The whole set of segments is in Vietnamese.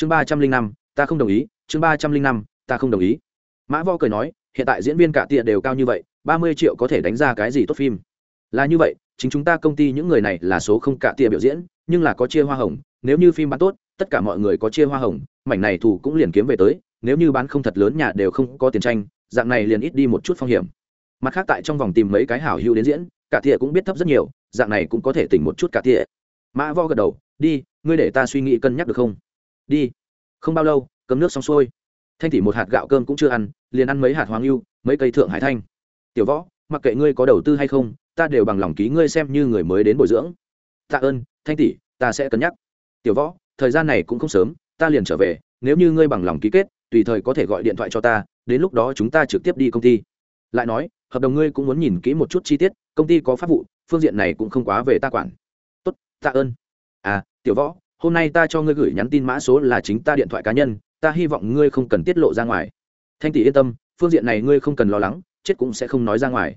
chương ba trăm linh năm, ta không đồng ý. Chương ba trăm linh năm, ta không đồng ý. Mã vo cười nói, hiện tại diễn viên cả tia đều cao như vậy, ba mươi triệu có thể đánh ra cái gì tốt phim? Là như vậy, chính chúng ta công ty những người này là số không cả tia biểu diễn, nhưng là có chia hoa hồng, nếu như phim bán tốt, tất cả mọi người có chia hoa hồng, mảnh này thủ cũng liền kiếm về tới, nếu như bán không thật lớn nhà đều không có tiền tranh, dạng này liền ít đi một chút phong hiểm. Mặt khác tại trong vòng tìm mấy cái hảo hữu đến diễn, cả tia cũng biết thấp rất nhiều, dạng này cũng có thể tỉnh một chút cả tia mã vo gật đầu, đi, ngươi để ta suy nghĩ cân nhắc được không? Đi. Không bao lâu cấm nước xong xuôi. Thanh thị một hạt gạo cơm cũng chưa ăn, liền ăn mấy hạt hoàng lưu mấy cây thượng hải thanh. Tiểu võ, mặc kệ ngươi có đầu tư hay không, ta đều bằng lòng ký ngươi xem như người mới đến bồi dưỡng. Tạ ơn, thanh tỷ ta sẽ cân nhắc. Tiểu võ, thời gian này cũng không sớm, ta liền trở về, nếu như ngươi bằng lòng ký kết, tùy thời có thể gọi điện thoại cho ta, đến lúc đó chúng ta trực tiếp đi công ty. Lại nói, hợp đồng ngươi cũng muốn nhìn kỹ một chút chi tiết, công ty có pháp vụ, phương diện này cũng không quá về ta quản. Tốt, tạ ơn. À tiểu võ hôm nay ta cho ngươi gửi nhắn tin mã số là chính ta điện thoại cá nhân, ta hy vọng ngươi không cần tiết lộ ra ngoài. Thanh tỷ yên tâm, phương diện này ngươi không cần lo lắng, chết cũng sẽ không nói ra ngoài.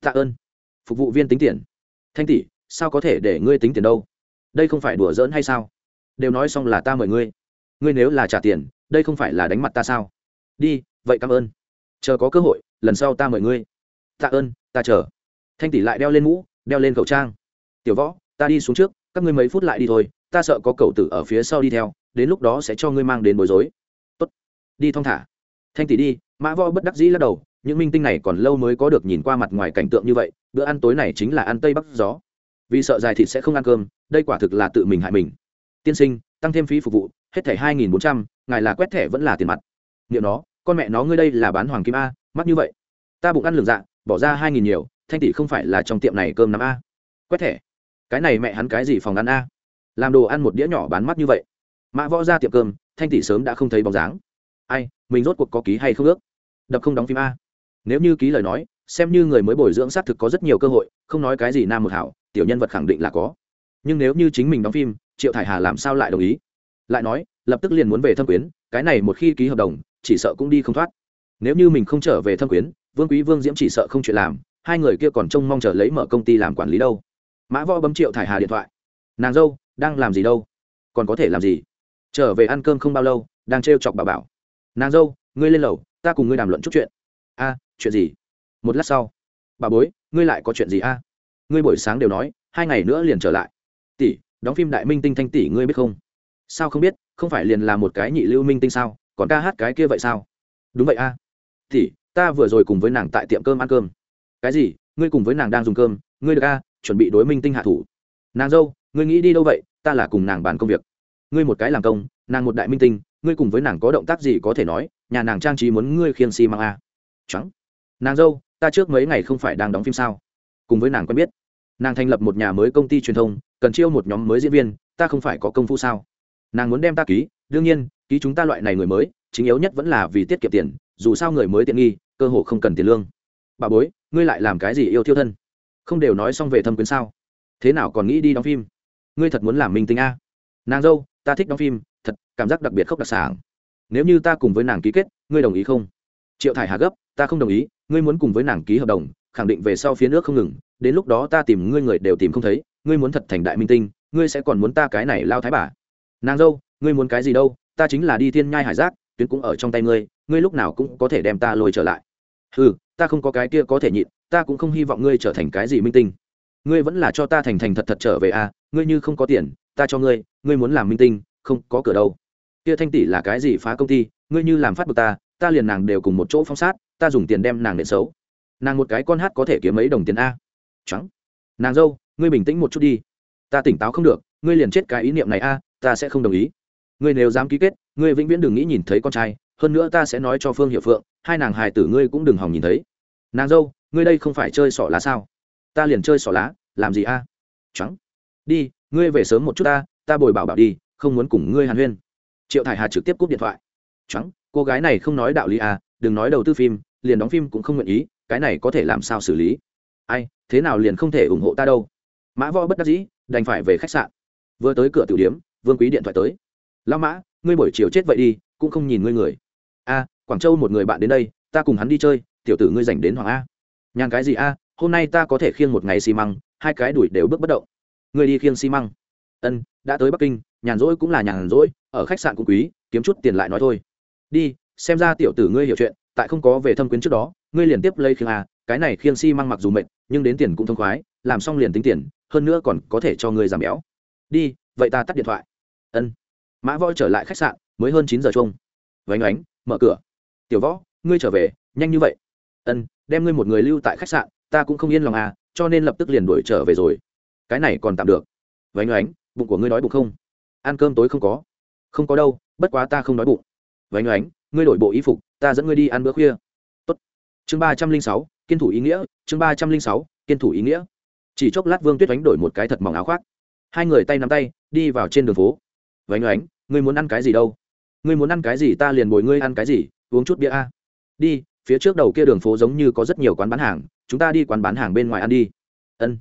Tạ ơn. Phục vụ viên tính tiền. Thanh tỷ, sao có thể để ngươi tính tiền đâu? Đây không phải đùa giỡn hay sao? Đều nói xong là ta mời ngươi. Ngươi nếu là trả tiền, đây không phải là đánh mặt ta sao? Đi, vậy cảm ơn. Chờ có cơ hội, lần sau ta mời ngươi. Tạ ơn, ta chờ. Thanh tỷ lại đeo lên mũ, đeo lên khẩu trang. Tiểu võ, ta đi xuống trước, các ngươi mấy phút lại đi thôi ta sợ có cậu tử ở phía sau đi theo, đến lúc đó sẽ cho ngươi mang đến bối rối. Tốt, đi thong thả. Thanh tỷ đi, mã võ bất đắc dĩ lắc đầu, những minh tinh này còn lâu mới có được nhìn qua mặt ngoài cảnh tượng như vậy, bữa ăn tối này chính là ăn tây bắc gió. Vì sợ dài thịt sẽ không ăn cơm, đây quả thực là tự mình hại mình. Tiên sinh, tăng thêm phí phục vụ, hết thẻ hai nghìn bốn trăm, ngài là quét thẻ vẫn là tiền mặt. Liệu nó, con mẹ nó ngươi đây là bán hoàng kim a, mắc như vậy. Ta bụng ăn lường dạ bỏ ra hai nghìn nhiều, thanh tỷ không phải là trong tiệm này cơm năm a. Quét thẻ. Cái này mẹ hắn cái gì phòng ăn a? Làm đồ ăn một đĩa nhỏ bán mắt như vậy. Mã võ ra tiệm cơm, thanh tỷ sớm đã không thấy bóng dáng. Ai, mình rốt cuộc có ký hay không ước? Đập không đóng phim a. Nếu như ký lời nói, xem như người mới bồi dưỡng xác thực có rất nhiều cơ hội, không nói cái gì nam một hảo, tiểu nhân vật khẳng định là có. Nhưng nếu như chính mình đóng phim, triệu thải hà làm sao lại đồng ý? Lại nói, lập tức liền muốn về thâm quyến, cái này một khi ký hợp đồng, chỉ sợ cũng đi không thoát. Nếu như mình không trở về thâm quyến, vương quý vương diễm chỉ sợ không chuyện làm, hai người kia còn trông mong chờ lấy mở công ty làm quản lý đâu. Mã võ bấm triệu thải hà điện thoại. Nàng dâu đang làm gì đâu? Còn có thể làm gì? Trở về ăn cơm không bao lâu, đang trêu chọc bà bảo. Nàng dâu, ngươi lên lầu, ta cùng ngươi đàm luận chút chuyện. A, chuyện gì? Một lát sau. Bà bối, ngươi lại có chuyện gì a? Ngươi buổi sáng đều nói, hai ngày nữa liền trở lại. Tỷ, đóng phim đại minh tinh thanh tỷ ngươi biết không? Sao không biết, không phải liền là một cái nhị lưu minh tinh sao? Còn ca hát cái kia vậy sao? Đúng vậy a. Tỷ, ta vừa rồi cùng với nàng tại tiệm cơm ăn cơm. Cái gì? Ngươi cùng với nàng đang dùng cơm, ngươi được a, chuẩn bị đối minh tinh hạ thủ. Nàng dâu ngươi nghĩ đi đâu vậy, ta là cùng nàng bàn công việc. Ngươi một cái làm công, nàng một đại minh tinh, ngươi cùng với nàng có động tác gì có thể nói, nhà nàng trang trí muốn ngươi khiêng xi、si、măng a à. trắng. Nàng dâu, ta trước mấy ngày không phải đang đóng phim sao? Cùng với nàng quen biết. Nàng thành lập một nhà mới công ty truyền thông, cần chiêu một nhóm mới diễn viên, ta không phải có công phu sao? Nàng muốn đem ta ký, đương nhiên, ký chúng ta loại này người mới, chính yếu nhất vẫn là vì tiết kiệm tiền, dù sao người mới tiện nghi, cơ hội không cần tiền lương. Bà bối, ngươi lại làm cái gì yêu thiêu thân? Không đều nói xong về thâm quyến sao? Thế nào còn nghĩ đi đóng phim? Ngươi thật muốn làm minh tinh a. Nàng dâu, ta thích đóng phim, thật, cảm giác đặc biệt khốc đặc sản nếu như ta cùng với nàng ký kết, ngươi đồng ý không? Triệu thải hà gấp, ta không đồng ý, ngươi muốn cùng với nàng ký hợp đồng, khẳng định về sau phía nước không ngừng, đến lúc đó ta tìm ngươi người đều tìm không thấy, ngươi muốn thật thành đại minh tinh, ngươi sẽ còn muốn ta cái này lao thái bà. Nàng dâu, ngươi muốn cái gì đâu, ta chính là đi thiên nhai hải giác, tuyến cũng ở trong tay ngươi ngươi lúc nào cũng có thể đem ta lôi trở lại. Ừ ta không có cái kia có thể nhịn, ta cũng không hy vọng ngươi trở thành cái gì minh tinh ngươi vẫn là cho ta thành thành thật thật trở về à ngươi như không có tiền, ta cho ngươi ngươi muốn làm minh tinh, không, có cửa đâu. Kia thanh tỷ là cái gì phá công ty, ngươi như làm phát bực ta ta liền nàng đều cùng một chỗ phong sát, ta dùng tiền đem nàng nện xấu. Nàng một cái con hát có thể kiếm mấy đồng tiền a? Trắng. Nàng dâu, ngươi bình tĩnh một chút đi. Ta tỉnh táo không được, ngươi liền chết cái ý niệm này a, ta sẽ không đồng ý. Ngươi nếu dám ký kết, ngươi vĩnh viễn đừng nghĩ nhìn thấy con trai, hơn nữa ta sẽ nói cho phương hiệu phượng, hai nàng hài tử ngươi cũng đừng hòng nhìn thấy. Nàng dâu, ngươi đây không phải chơi sỏ lá sao? Ta liền chơi sỏ lá làm gì a? Trắng. Đi, ngươi về sớm một chút ta ta bồi bảo bảo đi, không muốn cùng ngươi hàn huyên. Triệu thải hà trực tiếp cúp điện thoại. Trắng, cô gái này không nói đạo lý à đừng nói đầu tư phim, liền đóng phim cũng không nguyện ý, cái này có thể làm sao xử lý? Ai, thế nào liền không thể ủng hộ ta đâu? Mã võ bất đắc dĩ, đành phải về khách sạn. Vừa tới cửa tiểu điếm vương quý điện thoại tới. Lao mã, ngươi buổi chiều chết vậy đi, cũng không nhìn ngươi người. A, quảng châu một người bạn đến đây, ta cùng hắn đi chơi, tiểu tử ngươi dành đến hoàng a. Nhàn cái gì a, hôm nay ta có thể khiêng một ngày xi măng hai cái đuổi đều bước bất động. Ngươi đi khiêng xi măng. Ân, đã tới bắc kinh, nhàn rỗi cũng là nhàn rỗi, ở khách sạn cũng quý, kiếm chút tiền lại nói thôi. Đi, xem ra tiểu tử ngươi hiểu chuyện, tại không có về thâm quyến trước đó, ngươi liền tiếp lấy khiêng à cái này khiêng xi măng mặc dù mệt, nhưng đến tiền cũng thông khoái, làm xong liền tính tiền, hơn nữa còn có thể cho ngươi giảm béo. Đi, vậy ta tắt điện thoại. Ân. Mã võ trở lại khách sạn, mới hơn chín giờ chung vánh ánh mở cửa. Tiểu võ, ngươi trở về, nhanh như vậy. Ân, đem ngươi một người lưu tại khách sạn, ta cũng không yên lòng à cho nên lập tức liền đuổi trở về rồi. Cái này còn tạm được. Vánh ánh bụng của ngươi đói bụng không? Ăn cơm tối không có. Không có đâu, bất quá ta không đói bụng. Vánh ánh ngươi đổi bộ y phục, ta dẫn ngươi đi ăn bữa khuya. Tốt. chương ba trăm linh sáu, kiên thủ ý nghĩa, chương ba trăm linh sáu, kiên thủ ý nghĩa. Chỉ chốc lát vương tuyết oánh đổi một cái thật mỏng áo khoác. Hai người tay nắm tay, đi vào trên đường phố. Vánh oánh, ngươi muốn ăn cái gì đâu? Ngươi muốn ăn cái gì ta liền bồi ngươi ăn cái gì, uống chút bia a. Đi, phía trước đầu kia đường phố giống như có rất nhiều quán bán hàng chúng ta đi quán bán hàng bên ngoài ăn đi. Ân.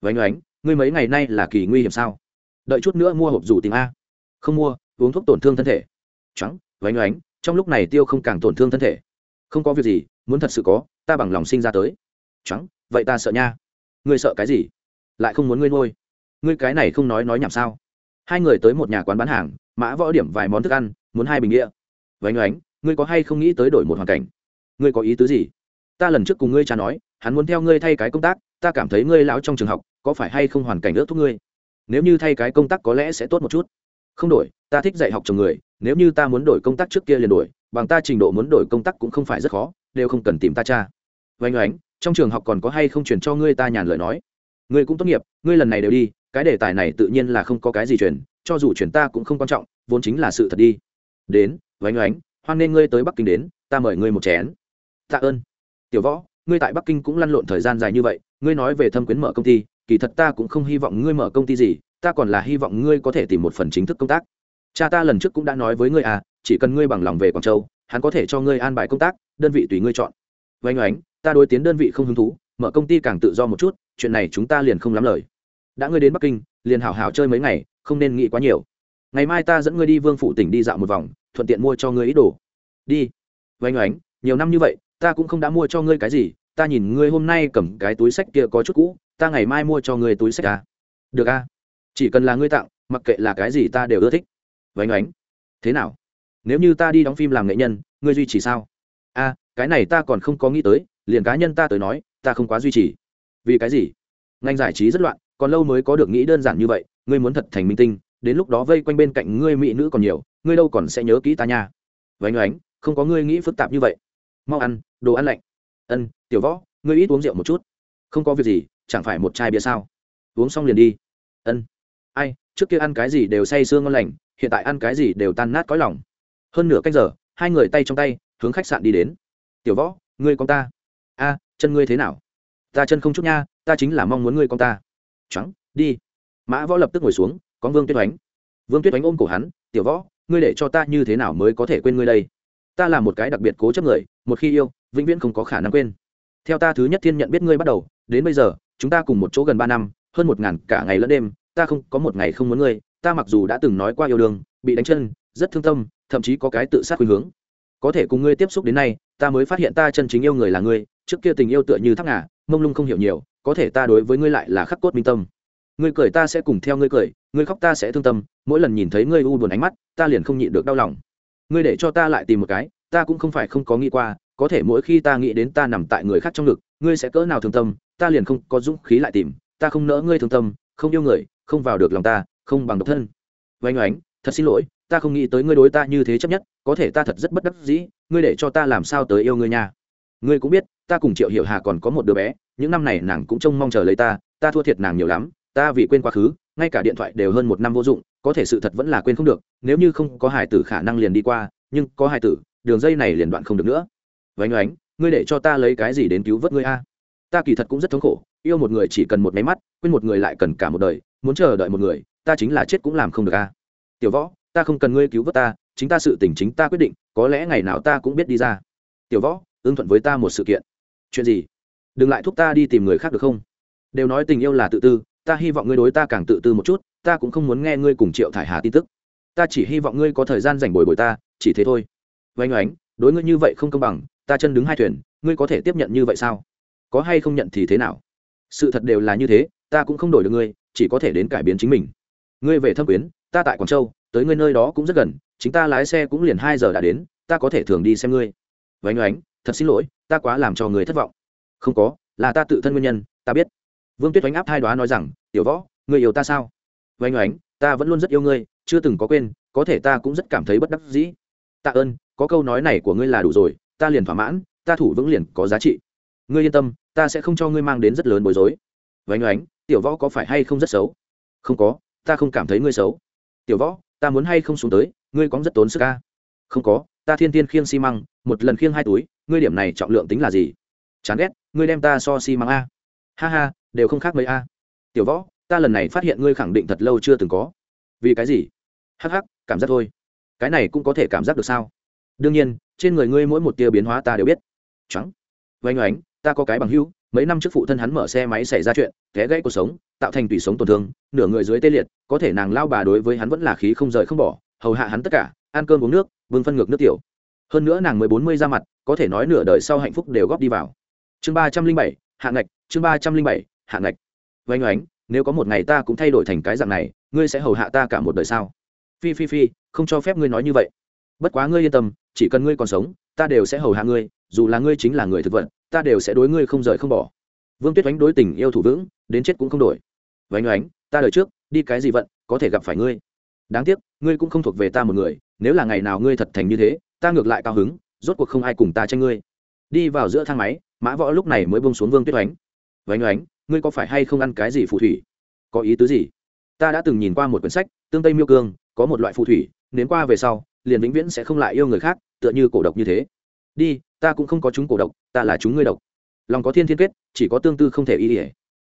Vánh oánh, ngươi mấy ngày nay là kỳ nguy hiểm sao? Đợi chút nữa mua hộp dù tìm a. Không mua, uống thuốc tổn thương thân thể. Trắng, vánh oánh, trong lúc này tiêu không càng tổn thương thân thể. Không có việc gì, muốn thật sự có, ta bằng lòng sinh ra tới. Trắng, vậy ta sợ nha. Ngươi sợ cái gì? Lại không muốn ngươi nuôi. Ngươi cái này không nói nói nhảm sao? Hai người tới một nhà quán bán hàng, mã võ điểm vài món thức ăn, muốn hai bình nghĩa vánh oánh, ngươi có hay không nghĩ tới đổi một hoàn cảnh? Ngươi có ý tứ gì? Ta lần trước cùng ngươi cha nói hắn muốn theo ngươi thay cái công tác, ta cảm thấy ngươi lão trong trường học, có phải hay không hoàn cảnh ước thúc ngươi? Nếu như thay cái công tác có lẽ sẽ tốt một chút. Không đổi, ta thích dạy học chồng người, nếu như ta muốn đổi công tác trước kia liền đổi, bằng ta trình độ muốn đổi công tác cũng không phải rất khó, đều không cần tìm ta cha. Oanh oánh, trong trường học còn có hay không truyền cho ngươi ta nhàn lời nói? Ngươi cũng tốt nghiệp, ngươi lần này đều đi, cái đề tài này tự nhiên là không có cái gì truyền, cho dù truyền ta cũng không quan trọng, vốn chính là sự thật đi. Đến, oanh oánh, hoan nên ngươi tới bắc kinh đến, ta mời ngươi một chén. Tạ ơn. Tiểu võ ngươi tại bắc kinh cũng lăn lộn thời gian dài như vậy, ngươi nói về thâm quyến mở công ty, kỳ thật ta cũng không hy vọng ngươi mở công ty gì, ta còn là hy vọng ngươi có thể tìm một phần chính thức công tác. Cha ta lần trước cũng đã nói với ngươi à chỉ cần ngươi bằng lòng về quảng châu, hắn có thể cho ngươi an bài công tác, đơn vị tùy ngươi chọn. Vánh oánh, ta đối tiến đơn vị không hứng thú, mở công ty càng tự do một chút, chuyện này chúng ta liền không lắm lời. Đã ngươi đến bắc kinh, liền hảo hảo chơi mấy ngày, không nên nghĩ quá nhiều. Ngày mai ta dẫn ngươi đi vương phủ tỉnh đi dạo một vòng, thuận tiện mua cho ngươi ít đồ. Đi. Vánh oánh, nhiều năm như vậy ta cũng không đã mua cho ngươi cái gì ta nhìn ngươi hôm nay cầm cái túi sách kia có chút cũ ta ngày mai mua cho ngươi túi sách à. được à? Chỉ cần là ngươi tặng mặc kệ là cái gì ta đều ưa thích. Vánh Ánh, thế nào? Nếu như ta đi đóng phim làm nghệ nhân ngươi duy trì sao? A à, cái này ta còn không có nghĩ tới liền cá nhân ta tới nói ta không quá duy trì. Vì cái gì? Ngành giải trí rất loạn còn lâu mới có được nghĩ đơn giản như vậy ngươi muốn thật thành minh tinh đến lúc đó vây quanh bên cạnh ngươi mỹ nữ còn nhiều ngươi đâu còn sẽ nhớ kỹ ta nha. Vánh Ánh, không có ngươi nghĩ phức tạp như vậy mau ăn, đồ ăn lạnh. Ân, tiểu võ, ngươi ít uống rượu một chút. Không có việc gì, chẳng phải một chai bia sao? Uống xong liền đi. Ân. Ai, trước kia ăn cái gì đều say sương ngon lành, hiện tại ăn cái gì đều tan nát cõi lòng. Hơn nửa cách giờ, hai người tay trong tay, hướng khách sạn đi đến. Tiểu võ, ngươi con ta. A, chân ngươi thế nào? Ta chân không chút nha, ta chính là mong muốn ngươi con ta. Trắng, đi. Mã võ lập tức ngồi xuống, có vương tuyết oánh. Vương tuyết oánh ôm cổ hắn, tiểu võ, ngươi để cho ta như thế nào mới có thể quên ngươi đây? Ta là một cái đặc biệt cố chấp người, một khi yêu, vĩnh viễn không có khả năng quên. Theo ta thứ nhất thiên nhận biết ngươi bắt đầu, đến bây giờ, chúng ta cùng một chỗ gần ba năm, hơn một ngàn cả ngày lẫn đêm, ta không có một ngày không muốn ngươi, ta mặc dù đã từng nói qua yêu đương, bị đánh chân, rất thương tâm, thậm chí có cái tự sát khuynh hướng. Có thể cùng ngươi tiếp xúc đến nay, ta mới phát hiện ta chân chính yêu người là ngươi, trước kia tình yêu tựa như thác ngà, mông lung không hiểu nhiều, có thể ta đối với ngươi lại là khắc cốt minh tâm. Ngươi cười ta sẽ cùng theo ngươi cười, ngươi khóc ta sẽ thương tâm, mỗi lần nhìn thấy ngươi u buồn ánh mắt, ta liền không nhịn được đau lòng ngươi để cho ta lại tìm một cái, ta cũng không phải không có nghĩ qua, có thể mỗi khi ta nghĩ đến ta nằm tại người khác trong ngực, ngươi sẽ cỡ nào thương tâm, ta liền không có dũng khí lại tìm, ta không nỡ ngươi thương tâm, không yêu người, không vào được lòng ta, không bằng độc thân. Vánh oánh, thật xin lỗi, ta không nghĩ tới ngươi đối ta như thế chấp nhất, có thể ta thật rất bất đắc dĩ, ngươi để cho ta làm sao tới yêu ngươi nha. Ngươi cũng biết, ta cùng triệu hiểu hà còn có một đứa bé, những năm này nàng cũng trông mong chờ lấy ta ta thua thiệt nàng nhiều lắm, ta vì quên quá khứ, ngay cả điện thoại đều hơn một năm vô dụng có thể sự thật vẫn là quên không được, nếu như không có hải tử khả năng liền đi qua, nhưng có hải tử, đường dây này liền đoạn không được nữa. Vánh oánh, ngươi để cho ta lấy cái gì đến cứu vớt ngươi a? Ta kỳ thật cũng rất thống khổ, yêu một người chỉ cần một máy mắt, quên một người lại cần cả một đời, muốn chờ đợi một người, ta chính là chết cũng làm không được a. Tiểu võ, ta không cần ngươi cứu vớt ta, chính ta sự tình chính ta quyết định, có lẽ ngày nào ta cũng biết đi ra. Tiểu võ, ưng thuận với ta một sự kiện. Chuyện gì? Đừng lại thúc ta đi tìm người khác được không? Đều nói tình yêu là tự tư, ta hy vọng ngươi đối ta càng tự tư một chút ta cũng không muốn nghe ngươi cùng triệu thải hà tin tức. Ta chỉ hy vọng ngươi có thời gian dành bồi bồi ta, chỉ thế thôi. Vánh oánh, đối ngươi như vậy không công bằng, ta chân đứng hai thuyền, ngươi có thể tiếp nhận như vậy sao? Có hay không nhận thì thế nào? Sự thật đều là như thế, ta cũng không đổi được ngươi, chỉ có thể đến cải biến chính mình. Ngươi về thâm quyến, ta tại quảng châu, tới ngươi nơi đó cũng rất gần, chính ta lái xe cũng liền hai giờ đã đến, ta có thể thường đi xem ngươi. Vánh oánh, thật xin lỗi, ta quá làm cho người thất vọng. Không có, là ta tự thân nguyên nhân, ta biết. Vương tuyết oánh áp hai đoá nói rằng, tiểu võ, người yêu ta sao? Oanh oánh, ta vẫn luôn rất yêu ngươi, chưa từng có quên, có thể ta cũng rất cảm thấy bất đắc dĩ. Tạ ơn, có câu nói này của ngươi là đủ rồi, ta liền thỏa mãn, ta thủ vững liền có giá trị. Ngươi yên tâm, ta sẽ không cho ngươi mang đến rất lớn bối rối. Oanh oánh, tiểu võ có phải hay không rất xấu? Không có, ta không cảm thấy ngươi xấu. Tiểu võ, ta muốn hay không xuống tới, ngươi cóng rất tốn sức ca không có, ta thiên tiên khiêng xi măng, một lần khiêng hai túi, ngươi điểm này trọng lượng tính là gì? Chán ghét, ngươi đem ta so xi măng a. Ha ha, đều không khác mấy a. Tiểu võ ta lần này phát hiện ngươi khẳng định thật lâu chưa từng có. Vì cái gì? Hắc hắc, cảm giác thôi. Cái này cũng có thể cảm giác được sao? Đương nhiên trên người ngươi mỗi một tia biến hóa ta đều biết. Trắng. Vênh oánh ta có cái bằng hữu mấy năm trước phụ thân hắn mở xe máy xảy ra chuyện té gãy cuộc sống tạo thành tủy sống tổn thương nửa người dưới tê liệt có thể nàng lao bà đối với hắn vẫn là khí không rời không bỏ hầu hạ hắn tất cả ăn cơm uống nước vương phân ngược nước tiểu. Hơn nữa nàng mới bốn mươi ra mặt có thể nói nửa đời sau hạnh phúc đều góp đi vào. Chương ba trăm linh bảy hạng ngạch chương ba trăm linh bảy hạng ngạch. Vênh oánh nếu có một ngày ta cũng thay đổi thành cái dạng này, ngươi sẽ hầu hạ ta cả một đời sao? Phi phi phi, không cho phép ngươi nói như vậy. Bất quá ngươi yên tâm, chỉ cần ngươi còn sống, ta đều sẽ hầu hạ ngươi, dù là ngươi chính là người thực vật, ta đều sẽ đối ngươi không rời không bỏ. Vương tuyết oánh đối tình yêu thủ vững, đến chết cũng không đổi. Vánh oánh, ta đời trước, đi cái gì vận, có thể gặp phải ngươi. Đáng tiếc, ngươi cũng không thuộc về ta một người, nếu là ngày nào ngươi thật thành như thế, ta ngược lại cao hứng, rốt cuộc không ai cùng ta tranh ngươi. Đi vào giữa thang máy, mã võ lúc này mới bông xuống vương tuyết oánh. Vánh oánh ngươi có phải hay không ăn cái gì phù thủy? Có ý tứ gì? Ta đã từng nhìn qua một quyển sách, tương tây miêu cương, có một loại phù thủy nến qua về sau, liền vĩnh viễn sẽ không lại yêu người khác, tựa như cổ độc như thế. Đi, ta cũng không có chúng cổ độc, ta là chúng ngươi độc. Lòng có thiên thiên kết, chỉ có tương tư không thể y ỉa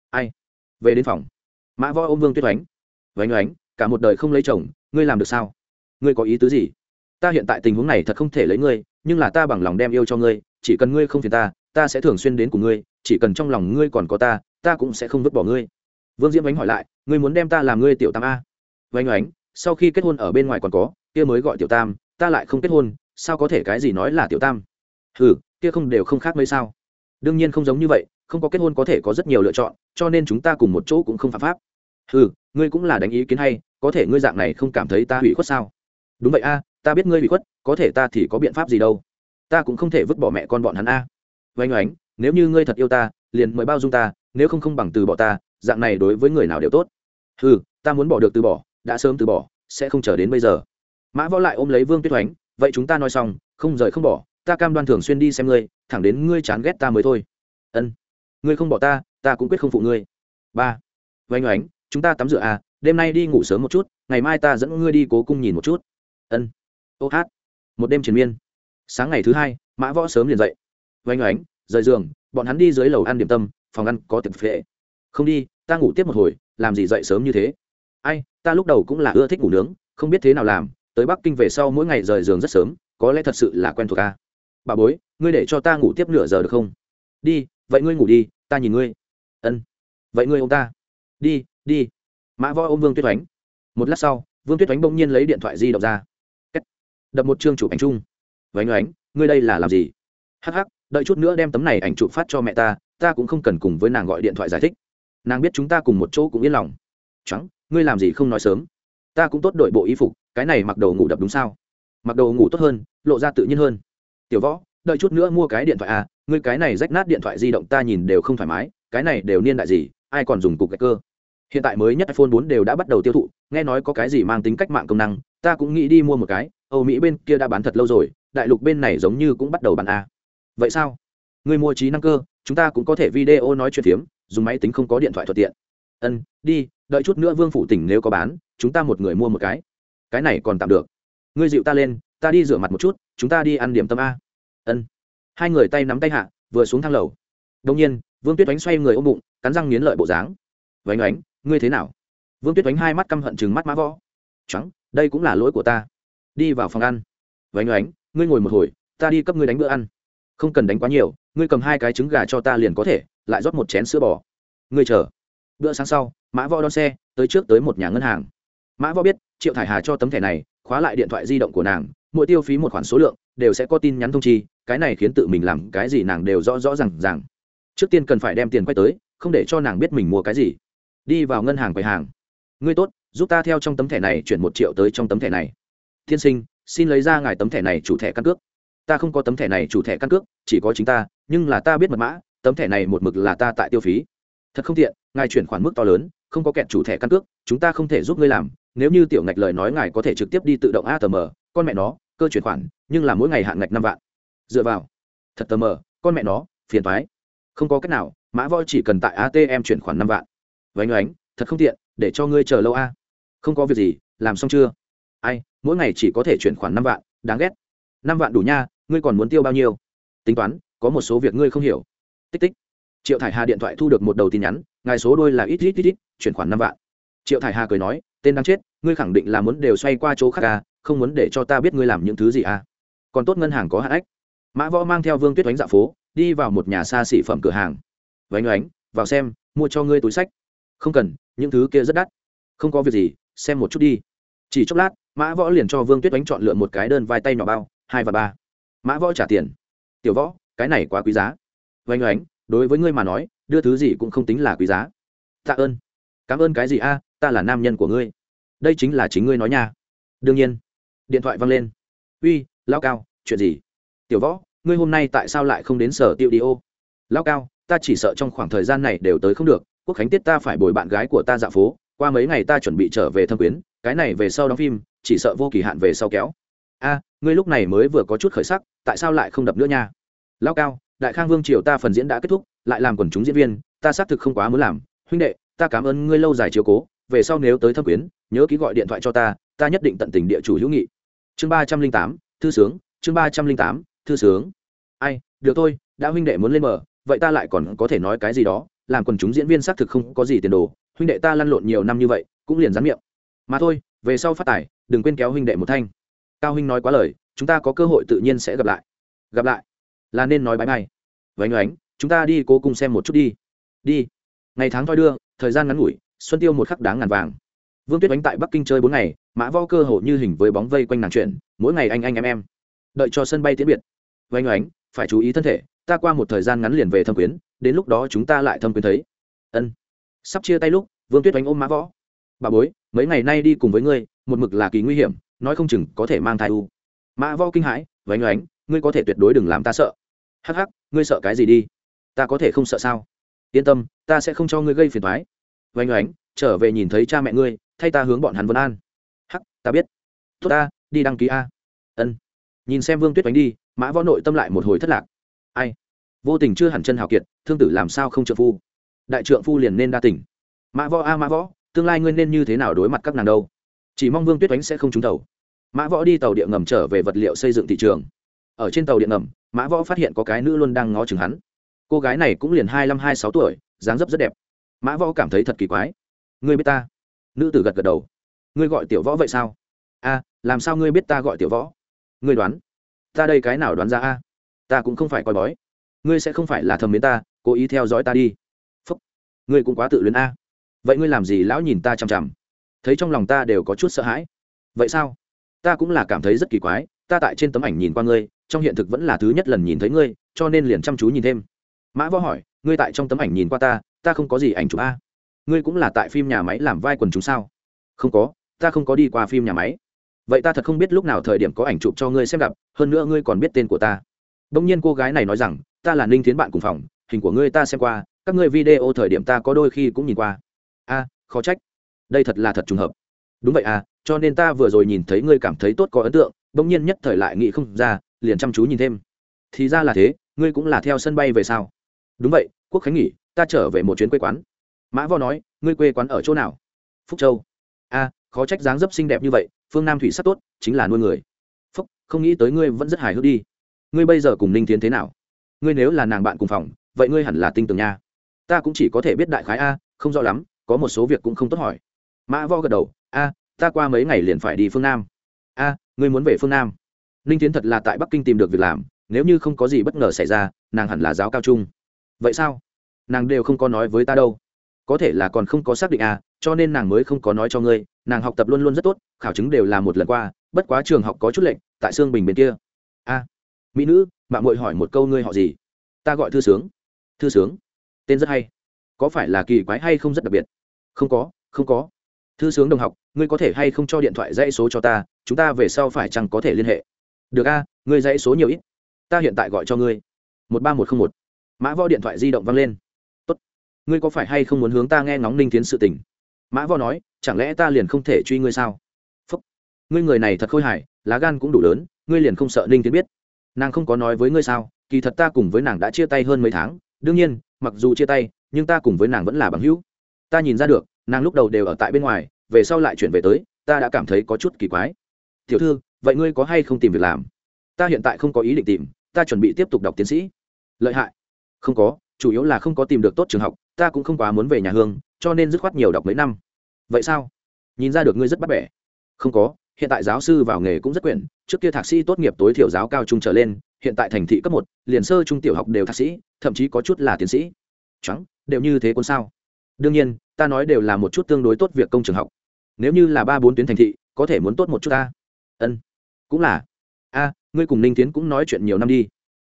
ai? Về đến phòng. Mã võ ôm vương tuyết oánh. Vánh oánh, cả một đời không lấy chồng, ngươi làm được sao? Ngươi có ý tứ gì? Ta hiện tại tình huống này thật không thể lấy ngươi, nhưng là ta bằng lòng đem yêu cho ngươi, chỉ cần ngươi không phiền ta ta sẽ thường xuyên đến cùng ngươi, chỉ cần trong lòng ngươi còn có ta ta cũng sẽ không vứt bỏ ngươi. Vương diễm Ánh hỏi lại ngươi muốn đem ta làm ngươi tiểu tam a? Vánh Ánh, sau khi kết hôn ở bên ngoài còn có kia mới gọi tiểu tam ta lại không kết hôn sao có thể cái gì nói là tiểu tam? Ừ kia không đều không khác mấy sao? Đương nhiên không giống như vậy không có kết hôn có thể có rất nhiều lựa chọn cho nên chúng ta cùng một chỗ cũng không phạm pháp. Ừ ngươi cũng là đánh ý kiến hay có thể ngươi dạng này không cảm thấy ta hủy khuất sao? Đúng vậy a ta biết ngươi hủy khuất có thể ta thì có biện pháp gì đâu? Ta cũng không thể vứt bỏ mẹ con bọn hắn a. À. vánh oánh nếu như ngươi thật yêu ta liền mời bao dung ta, nếu không không bằng từ bỏ ta, dạng này đối với người nào đều tốt. Ừ ta muốn bỏ được từ bỏ, đã sớm từ bỏ, sẽ không chờ đến bây giờ. Mã võ lại ôm lấy vương tuyết oánh vậy chúng ta nói xong, không rời không bỏ, ta cam đoan thường xuyên đi xem ngươi, thẳng đến ngươi chán ghét ta mới thôi. Ân, ngươi không bỏ ta ta cũng quyết không phụ ngươi. Ba, oanh oánh, chúng ta tắm rửa à đêm nay đi ngủ sớm một chút, ngày mai ta dẫn ngươi đi cố cung nhìn một chút. Ân, ô hát, một đêm triền miên. Sáng ngày thứ hai, mã võ sớm liền dậy. Oanh oánh, rời giường bọn hắn đi dưới lầu ăn điểm tâm, phòng ăn có tiệm phệ. Không đi, ta ngủ tiếp một hồi, làm gì dậy sớm như thế? Ai, ta lúc đầu cũng là ưa thích ngủ nướng, không biết thế nào làm, tới bắc kinh về sau mỗi ngày rời giường rất sớm, có lẽ thật sự là quen thuộc ca bà bối, ngươi để cho ta ngủ tiếp nửa giờ được không? Đi, vậy ngươi ngủ đi, ta nhìn ngươi. Ân. Vậy ngươi ô m ta. Đi đi. Mã võ ôm vương tuyết oánh. Một lát sau, vương tuyết oánh bỗng nhiên lấy điện thoại di động ra. Đập một chương chụp ảnh chung. Vánh oánh, ngươi đây là làm gì? Hh đợi chút nữa đem tấm này ảnh chụp phát cho mẹ ta ta cũng không cần cùng với nàng gọi điện thoại giải thích. Nàng biết chúng ta cùng một chỗ cũng yên lòng. Trắng, ngươi làm gì không nói sớm? Ta cũng tốt đội bộ y phục, cái này mặc đầu ngủ đập đúng sao? Mặc đầu ngủ tốt hơn, lộ ra tự nhiên hơn. Tiểu võ, đợi chút nữa mua cái điện thoại à ngươi cái này rách nát điện thoại di động ta nhìn đều không thoải mái, cái này đều niên đại gì, ai còn dùng cục gạch cơ? Hiện tại mới nhất iphone 4 đều đã bắt đầu tiêu thụ, nghe nói có cái gì mang tính cách mạng công năng, ta cũng nghĩ đi mua một cái, âu mỹ bên kia đã bán thật lâu rồi, đại lục bên này giống như cũng bắt đầu bán a vậy sao? Người mua trí năng cơ, chúng ta cũng có thể video nói chuyện phiếm, dùng máy tính không có điện thoại thuận tiện. Ân, đi, đợi chút nữa vương phủ tỉnh nếu có bán, chúng ta một người mua một cái. Cái này còn tạm được. Ngươi dịu ta lên, ta đi rửa mặt một chút, chúng ta đi ăn điểm tâm a. Ân. Hai người tay nắm tay hạ, vừa xuống thang lầu. Đông nhiên, vương tuyết oánh xoay người ôm bụng, cắn răng nghiến lợi bộ dáng. Vánh oánh, ngươi thế nào? Vương tuyết oánh hai mắt căm hận chừng mắt mã võ. Trắng, đây cũng là lỗi của ta. Đi vào phòng ăn. Vánh oánh, ngươi ngồi một hồi, ta đi cấp ngươi đánh bữa ăn không cần đánh quá nhiều, ngươi cầm hai cái trứng gà cho ta liền có thể, lại rót một chén sữa bò. Ngươi chờ. Bữa sáng sau, mã võ đón xe, tới trước tới một nhà ngân hàng. Mã võ biết, triệu thải hà cho tấm thẻ này, khóa lại điện thoại di động của nàng, mỗi tiêu phí một khoản số lượng, đều sẽ có tin nhắn thông chi, cái này khiến tự mình làm cái gì nàng đều rõ rõ r à n g rằng trước tiên cần phải đem tiền quay tới, không để cho nàng biết mình mua cái gì. Đi vào ngân hàng quầy hàng. Ngươi tốt, giúp ta theo trong tấm thẻ này chuyển một triệu tới trong tấm thẻ này. Tiên sinh, xin lấy ra ngài tấm thẻ này chủ thẻ căn cước ta không có tấm thẻ này chủ thẻ căn cước, chỉ có chính ta, nhưng là ta biết mật mã, tấm thẻ này một mực là ta tại tiêu phí. Thật không tiện, ngài chuyển khoản mức to lớn, không có kẹt chủ thẻ căn cước, chúng ta không thể giúp ngươi làm. Nếu như tiểu ngạch lời nói ngài có thể trực tiếp đi tự động atm con mẹ nó, cơ chuyển khoản, nhưng là mỗi ngày hạn ngạch năm vạn. Dựa vào. Thật tờ mờ, con mẹ nó, phiền thoái không có cách nào, mã voi chỉ cần tại atm chuyển khoản năm vạn. Vánh oánh, thật không tiện, để cho ngươi chờ lâu a. Không có việc gì, làm xong chưa? Ai, mỗi ngày chỉ có thể chuyển khoản năm vạn, đáng ghét năm vạn đủ nha, ngươi còn muốn tiêu bao nhiêu? Tính toán, có một số việc ngươi không hiểu. Tích tích. Triệu thải hà điện thoại thu được một đầu tin nhắn, ngài số đôi là ít ít ít ít, chuyển khoản năm vạn. Triệu thải hà cười nói, tên đang chết, ngươi khẳng định là muốn đều xoay qua chỗ khác à không muốn để cho ta biết ngươi làm những thứ gì à. Còn tốt ngân hàng có hạn ách. Mã võ mang theo vương tuyết oánh dạ phố, đi vào một nhà xa xỉ phẩm cửa hàng. Vánh oánh, vào xem, mua cho ngươi túi sách. Không cần, những thứ kia rất đắt. Không có việc gì, xem một chút đi. Chỉ chốc lát, mã võ liền cho vương tuyết oánh chọn lựa một cái đơn vai tay nhỏ bao hai và ba. Mã võ trả tiền. Tiểu võ, cái này quá quý giá. Vanh oánh, đối với ngươi mà nói, đưa thứ gì cũng không tính là quý giá. Tạ ơn. Cảm ơn cái gì a, ta là nam nhân của ngươi. Đây chính là chính ngươi nói nha. Đương nhiên. Điện thoại văng lên. Uy lao cao, chuyện gì? Tiểu võ, ngươi hôm nay tại sao lại không đến sở tiêu đi ô? Lao cao, ta chỉ sợ trong khoảng thời gian này đều tới không được. Quốc khánh tiết ta phải bồi bạn gái của ta dạo phố. Qua mấy ngày ta chuẩn bị trở về thâm quyến. Cái này về sau đóng phim, chỉ sợ vô kỳ hạn về sau kéo. A ngươi lúc này mới vừa có chút khởi sắc tại sao lại không đập nữa nha? Lao cao đại khang vương triều ta phần diễn đã kết thúc lại làm quần chúng diễn viên ta xác thực không quá muốn làm. Huynh đệ ta cảm ơn ngươi lâu dài chiếu cố về sau nếu tới thâm quyến nhớ ký gọi điện thoại cho ta ta nhất định tận tình địa chủ hữu nghị. Chương ba trăm linh tám thư sướng chương ba trăm linh tám thư sướng. Ai được thôi đã huynh đệ muốn lên mở vậy ta lại còn có thể nói cái gì đó làm quần chúng diễn viên xác thực không có gì tiền đồ huynh đệ ta lăn lộn nhiều năm như vậy cũng liền dán miệng. Mà thôi về sau phát tải, đừng quên kéo huynh đệ một thanh cao huynh nói quá lời, chúng ta có cơ hội tự nhiên sẽ gặp lại. Gặp lại? Là nên nói bãi ngay. Vánh oánh, chúng ta đi cố cùng xem một chút đi. Đi. Ngày tháng thoi đưa, thời gian ngắn ngủi, xuân tiêu một khắc đáng ngàn vàng. Vương tuyết oánh tại bắc kinh chơi bốn ngày, mã vo cơ hồ như hình với bóng vây quanh nàng chuyện, mỗi ngày anh anh em em. Đợi cho sân bay tiễn biệt. Vánh oánh, phải chú ý thân thể, ta qua một thời gian ngắn liền về thâm quyến, đến lúc đó chúng ta lại thâm quyến thấy. Ân. Sắp chia tay lúc, vương tuyết oánh ôm mã võ. Bà bối, mấy ngày nay đi cùng với ngươi, một mực là kỳ nguy hiểm nói không chừng có thể mang thai u. Mã võ kinh hãi vánh oánh, ngươi có thể tuyệt đối đừng làm ta sợ. Hắc hắc, ngươi sợ cái gì đi? Ta có thể không sợ sao? Yên tâm, ta sẽ không cho ngươi gây phiền thoái vánh oánh, trở về nhìn thấy cha mẹ ngươi, thay ta hướng bọn hắn vân an. Hắc, ta biết. Tốt ta, đi đăng ký a. Ân. Nhìn xem vương tuyết oánh đi, mã võ nội tâm lại một hồi thất lạc. Ai? Vô tình chưa hẳn chân hào kiệt, thương tử làm sao không trợ phu? Đại trượng phu liền nên đa tỉnh mã võ a, mã võ, tương lai ngươi nên như thế nào đối mặt các nàng đâu? Chỉ mong vương tuyết oánh sẽ không trúng tàu. Mã võ đi tàu điện ngầm trở về vật liệu xây dựng thị trường. Ở trên tàu điện ngầm, mã võ phát hiện có cái nữ luôn đang ngó chừng hắn. Cô gái này cũng liền hai mươi hai sáu tuổi, dáng dấp rất đẹp. Mã võ cảm thấy thật kỳ quái. Ngươi biết ta? Nữ tử gật gật đầu. Ngươi gọi tiểu võ vậy sao? A làm sao ngươi biết ta gọi tiểu võ? Ngươi đoán. Ta đây cái nào đoán ra a? Ta cũng không phải coi bói. Ngươi sẽ không phải là thầm mến ta, cố ý theo dõi ta đi. Phúc. Ngươi cũng quá tự luyến a. Vậy ngươi làm gì lão nhìn ta chằm chằm? Thấy trong lòng ta đều có chút sợ hãi. Vậy sao? Ta cũng là cảm thấy rất kỳ quái, ta tại trên tấm ảnh nhìn qua ngươi, trong hiện thực vẫn là thứ nhất lần nhìn thấy ngươi, cho nên liền chăm chú nhìn thêm. Mã võ hỏi, ngươi tại trong tấm ảnh nhìn qua ta ta không có gì ảnh chụp a? Ngươi cũng là tại phim nhà máy làm vai quần chúng sao? Không có, ta không có đi qua phim nhà máy. Vậy ta thật không biết lúc nào thời điểm có ảnh chụp cho ngươi xem gặp, hơn nữa ngươi còn biết tên của ta. Đông nhiên cô gái này nói rằng, ta là ninh thiến bạn cùng phòng, hình của ngươi ta xem qua, các ngươi video thời điểm ta có đôi khi cũng nhìn qua. A, khó trách đây thật là thật trùng hợp. Đúng vậy à cho nên ta vừa rồi nhìn thấy ngươi cảm thấy tốt có ấn tượng, bỗng nhiên nhất thời lại nghĩ không ra, liền chăm chú nhìn thêm. Thì ra là thế, ngươi cũng là theo sân bay về sao? Đúng vậy, quốc khánh nghỉ, ta trở về một chuyến quê quán. Mã vo nói, ngươi quê quán ở chỗ nào? Phúc châu. A khó trách dáng dấp xinh đẹp như vậy, phương nam thủy sắc tốt, chính là nuôi người. Phúc, không nghĩ tới ngươi vẫn rất hài hước đi. Ngươi bây giờ cùng ninh tiến thế nào? Ngươi nếu là nàng bạn cùng phòng, vậy ngươi hẳn là tinh tường nha. Ta cũng chỉ có thể biết đại khái a, không rõ lắm, có một số việc cũng không tốt hỏi mã vo gật đầu, a, ta qua mấy ngày liền phải đi phương nam. A, ngươi muốn về phương nam? Ninh tiến thật là tại bắc kinh tìm được việc làm, nếu như không có gì bất ngờ xảy ra, nàng hẳn là giáo cao trung. Vậy sao? Nàng đều không có nói với ta đâu. Có thể là còn không có xác định à cho nên nàng mới không có nói cho ngươi, nàng học tập luôn luôn rất tốt, khảo chứng đều là một lần qua, bất quá trường học có chút lệnh tại sương bình bên kia. A, mỹ nữ mạng mội hỏi một câu ngươi họ gì? Ta gọi thư sướng. Thư sướng? Tên rất hay. Có phải là kỳ quái hay không rất đặc biệt? Không có không có thư sướng đồng học, ngươi có thể hay không cho điện thoại dãy số cho ta, chúng ta về sau phải chăng có thể liên hệ? Được a, ngươi dãy số nhiều ít. Ta hiện tại gọi cho ngươi. một ba một không một. Mã võ điện thoại di động vang lên. Tốt. Ngươi có phải hay không muốn hướng ta nghe ngóng ninh tiến sự tình? Mã võ nói, chẳng lẽ ta liền không thể truy ngươi sao? Phúc. Ngươi người này thật khôi hài, lá gan cũng đủ lớn, ngươi liền không sợ ninh tiến biết. Nàng không có nói với ngươi sao, kỳ thật ta cùng với nàng đã chia tay hơn mấy tháng. Đương nhiên, mặc dù chia tay, nhưng ta cùng với nàng vẫn là bằng hữu. Ta nhìn ra được nàng lúc đầu đều ở tại bên ngoài, về sau lại chuyển về tới, ta đã cảm thấy có chút kỳ quái. Tiểu thư, vậy ngươi có hay không tìm việc làm? Ta hiện tại không có ý định tìm, ta chuẩn bị tiếp tục đọc tiến sĩ. Lợi hại. Không có, chủ yếu là không có tìm được tốt trường học, ta cũng không quá muốn về nhà hương, cho nên dứt khoát nhiều đọc mấy năm. Vậy sao? Nhìn ra được ngươi rất bắt bẻ. Không có, hiện tại giáo sư vào nghề cũng rất quyển, trước kia thạc sĩ tốt nghiệp tối thiểu giáo cao trung trở lên, hiện tại thành thị cấp một, liền sơ trung tiểu học đều thạc sĩ, thậm chí có chút là tiến sĩ. Trắng đều như thế quân sao? Đương nhiên ta nói đều là một chút tương đối tốt việc công trường học. Nếu như là ba bốn tuyến thành thị, có thể muốn tốt một chút ta. Ân, cũng là. A, ngươi cùng ninh tiến cũng nói chuyện nhiều năm đi.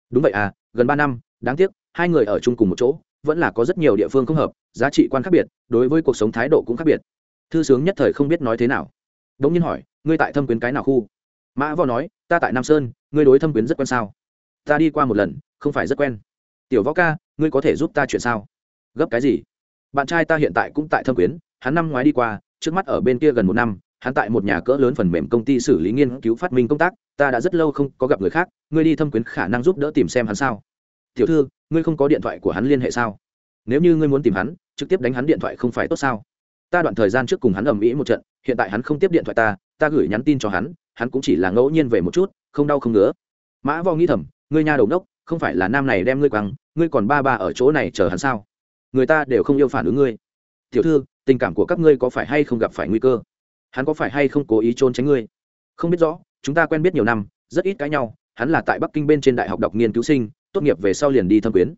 Đúng vậy à gần ba năm, đáng tiếc, hai người ở chung cùng một chỗ, vẫn là có rất nhiều địa phương không hợp, giá trị quan khác biệt, đối với cuộc sống thái độ cũng khác biệt. Thư sướng nhất thời không biết nói thế nào. Đ ỗ n g nhiên hỏi, ngươi tại thâm quyến cái nào khu? Mã võ nói, ta tại nam sơn, ngươi đối thâm quyến rất quen sao? Ta đi qua một lần, không phải rất quen. Tiểu võ ca, ngươi có thể giúp ta chuyện sao? Gấp cái gì? Bạn trai ta hiện tại cũng tại thâm quyến, hắn năm ngoái đi qua, trước mắt ở bên kia gần một năm, hắn tại một nhà cỡ lớn phần mềm công ty xử lý nghiên cứu phát minh công tác, ta đã rất lâu không có gặp người khác, ngươi đi thâm quyến khả năng giúp đỡ tìm xem hắn sao? Tiểu thư, ngươi không có điện thoại của hắn liên hệ sao? Nếu như ngươi muốn tìm hắn, trực tiếp đánh hắn điện thoại không phải tốt sao? Ta đoạn thời gian trước cùng hắn ầm ĩ một trận, hiện tại hắn không tiếp điện thoại ta ta gửi nhắn tin cho hắn hắn cũng chỉ là ngẫu nhiên về một chút, không đau không ngứa. Mã vo nghĩ thầm, ngươi nhà đầu đốc, không phải là nam này đem ngươi quăng, ngươi còn ba ba ở chỗ này chờ hắn sao? Người ta đều không yêu phản ứng ngươi. Tiểu thư, tình cảm của các ngươi có phải hay không gặp phải nguy cơ? Hắn có phải hay không cố ý trốn tránh ngươi? Không biết rõ, chúng ta quen biết nhiều năm, rất ít cãi nhau. Hắn là tại bắc kinh bên trên đại học đọc nghiên cứu sinh, tốt nghiệp về sau liền đi thâm quyến.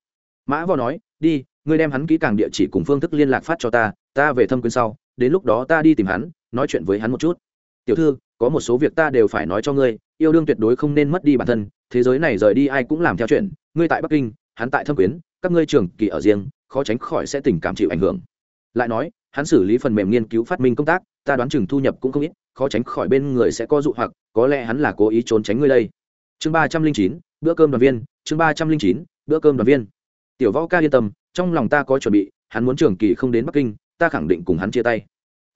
Mã võ nói, đi, ngươi đem hắn kỹ càng địa chỉ cùng phương thức liên lạc phát cho ta ta về thâm quyến sau, đến lúc đó ta đi tìm hắn, nói chuyện với hắn một chút. Tiểu thư, có một số việc ta đều phải nói cho ngươi, yêu đương tuyệt đối không nên mất đi bản thân, thế giới này rời đi ai cũng làm theo chuyện. Ngươi tại bắc kinh, hắn tại thâm quyến, các ngươi trường kỳ ở riêng khó tránh khỏi sẽ tình cảm chịu ảnh hưởng. Lại nói, hắn xử lý phần mềm nghiên cứu phát minh công tác, ta đoán chừng thu nhập cũng không ít, khó tránh khỏi bên người sẽ có dụ hoặc, có lẽ hắn là cố ý trốn tránh ngươi đây. Chương ba trăm linh chín, bữa cơm đoàn viên, chương ba trăm linh chín, bữa cơm đoàn viên. Tiểu võ ca yên tâm, trong lòng ta có chuẩn bị, hắn muốn trường kỳ không đến bắc kinh, ta khẳng định cùng hắn chia tay.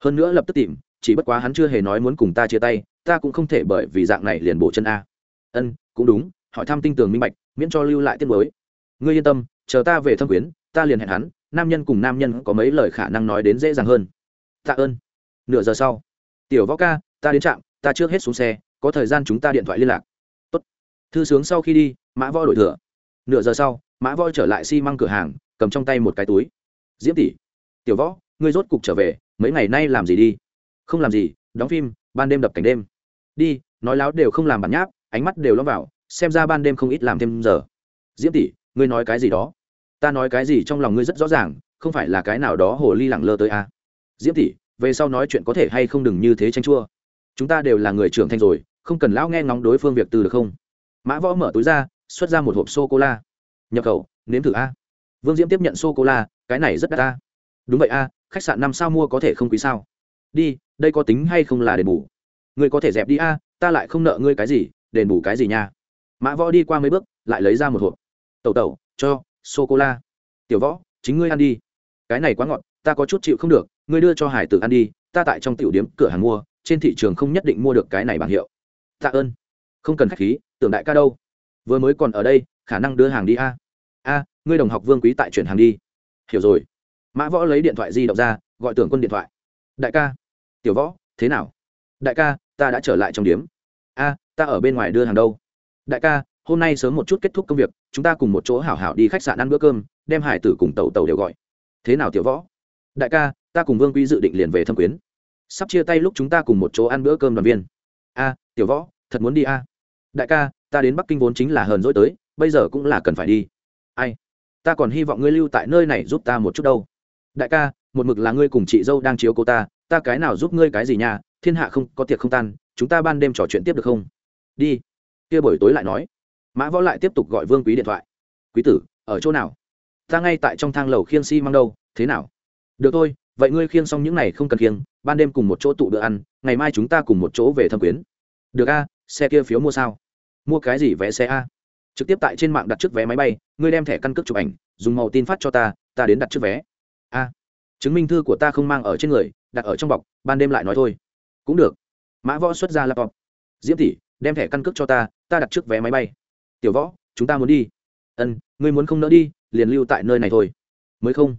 Hơn nữa lập tức tìm, chỉ bất quá hắn chưa hề nói muốn cùng ta chia tay, ta cũng không thể bởi vì dạng này liền bổ chân a. Ân, cũng đúng, hỏi thăm tinh tường minh bạch, miễn cho lưu lại tiết mới. Ngươi yên tâm, chờ ta về thâm quyến ta liền hẹn hắn, nam nhân cùng nam nhân có mấy lời khả năng nói đến dễ dàng hơn. Tạ ơn. Nửa giờ sau, tiểu võ ca, ta đến trạm, ta trước hết xuống xe, có thời gian chúng ta điện thoại liên lạc. Tốt. thư sướng sau khi đi, mã võ đổi thừa nửa giờ sau, mã võ trở lại xi、si、măng cửa hàng, cầm trong tay một cái túi. Diễm tỷ, tiểu võ, ngươi rốt cục trở về, mấy ngày nay làm gì đi? Không làm gì, đóng phim, ban đêm đập cảnh đêm. Đi, nói láo đều không làm bản nháp, ánh mắt đều lõm vào, xem ra ban đêm không ít làm thêm giờ. Diễm tỷ, ngươi nói cái gì đó? Ta nói cái gì trong lòng ngươi rất rõ ràng, không phải là cái nào đó hồ ly lẳng lơ tới a. À. diễm tỷ, về sau nói chuyện có thể hay không đừng như thế tranh chua. Chúng ta đều là người trưởng thành rồi, không cần lão nghe ngóng đối phương việc từ được không? Mã võ mở túi ra, xuất ra một hộp sô cô la nhập khẩu, nếm thử a. Vương diễm tiếp nhận sô cô la cái này rất đắt a. Đúng vậy a, khách sạn năm sao mua có thể không quý sao? Đi, đây có tính hay không là đền bù? Ngươi có thể dẹp đi a, ta lại không nợ ngươi cái gì, đền bù cái gì nha. Mã võ đi qua mấy bước, lại lấy ra một hộp. Tẩu tẩu, cho sô cô la tiểu võ, chính ngươi ăn đi. Cái này quá ngọt, ta có chút chịu không được, ngươi đưa cho hải tử ăn đi, ta tại trong tiểu điếm cửa hàng mua, trên thị trường không nhất định mua được cái này bằng hiệu. Tạ ơn. Không cần khách khí, tưởng đại ca đâu. Vừa mới còn ở đây, khả năng đưa hàng đi a. A, ngươi đồng học vương quý tại chuyển hàng đi. Hiểu rồi. Mã võ lấy điện thoại di động ra, gọi tưởng quân điện thoại. Đại ca. Tiểu võ, thế nào? Đại ca, ta đã trở lại trong điếm. A, ta ở bên ngoài đưa hàng đâu? Đại ca hôm nay sớm một chút kết thúc công việc, chúng ta cùng một chỗ hảo hảo đi khách sạn ăn bữa cơm, đem hải tử cùng tàu tàu đều gọi. Thế nào tiểu võ? Đại ca, ta cùng vương quy dự định liền về thâm quyến. Sắp chia tay lúc chúng ta cùng một chỗ ăn bữa cơm đoàn viên. A, tiểu võ, thật muốn đi a? Đại ca, ta đến bắc kinh vốn chính là hờn dỗi tới, bây giờ cũng là cần phải đi. Ai? Ta còn hy vọng ngươi lưu tại nơi này giúp ta một chút đâu. Đại ca, một mực là ngươi cùng chị dâu đang chiếu cô ta ta cái nào giúp ngươi cái gì nha? Thiên hạ không có tiệc không tan, chúng ta ban đêm trò chuyện tiếp được không? Đi. Kia buổi tối lại nói mã võ lại tiếp tục gọi vương quý điện thoại. Quý tử, ở chỗ nào? Ta ngay tại trong thang lầu khiêng xi、si、măng đâu, thế nào? Được thôi, vậy ngươi khiêng xong những này không cần khiêng, ban đêm cùng một chỗ tụ bữa ăn, ngày mai chúng ta cùng một chỗ về thâm quyến. Được a, xe kia phiếu mua sao? Mua cái gì vé xe a? Trực tiếp tại trên mạng đặt trước vé máy bay, ngươi đem thẻ căn cước chụp ảnh, dùng màu tin phát cho ta ta đến đặt trước vé. A, chứng minh thư của ta không mang ở trên người, đặt ở trong bọc, ban đêm lại nói thôi. Cũng được. Mã võ xuất ra laptop. Diễm tỷ, đem thẻ căn cước cho ta ta đặt trước vé máy bay tiểu võ, chúng ta muốn đi. Ân, ngươi muốn không nỡ đi, liền lưu tại nơi này thôi. Mới không?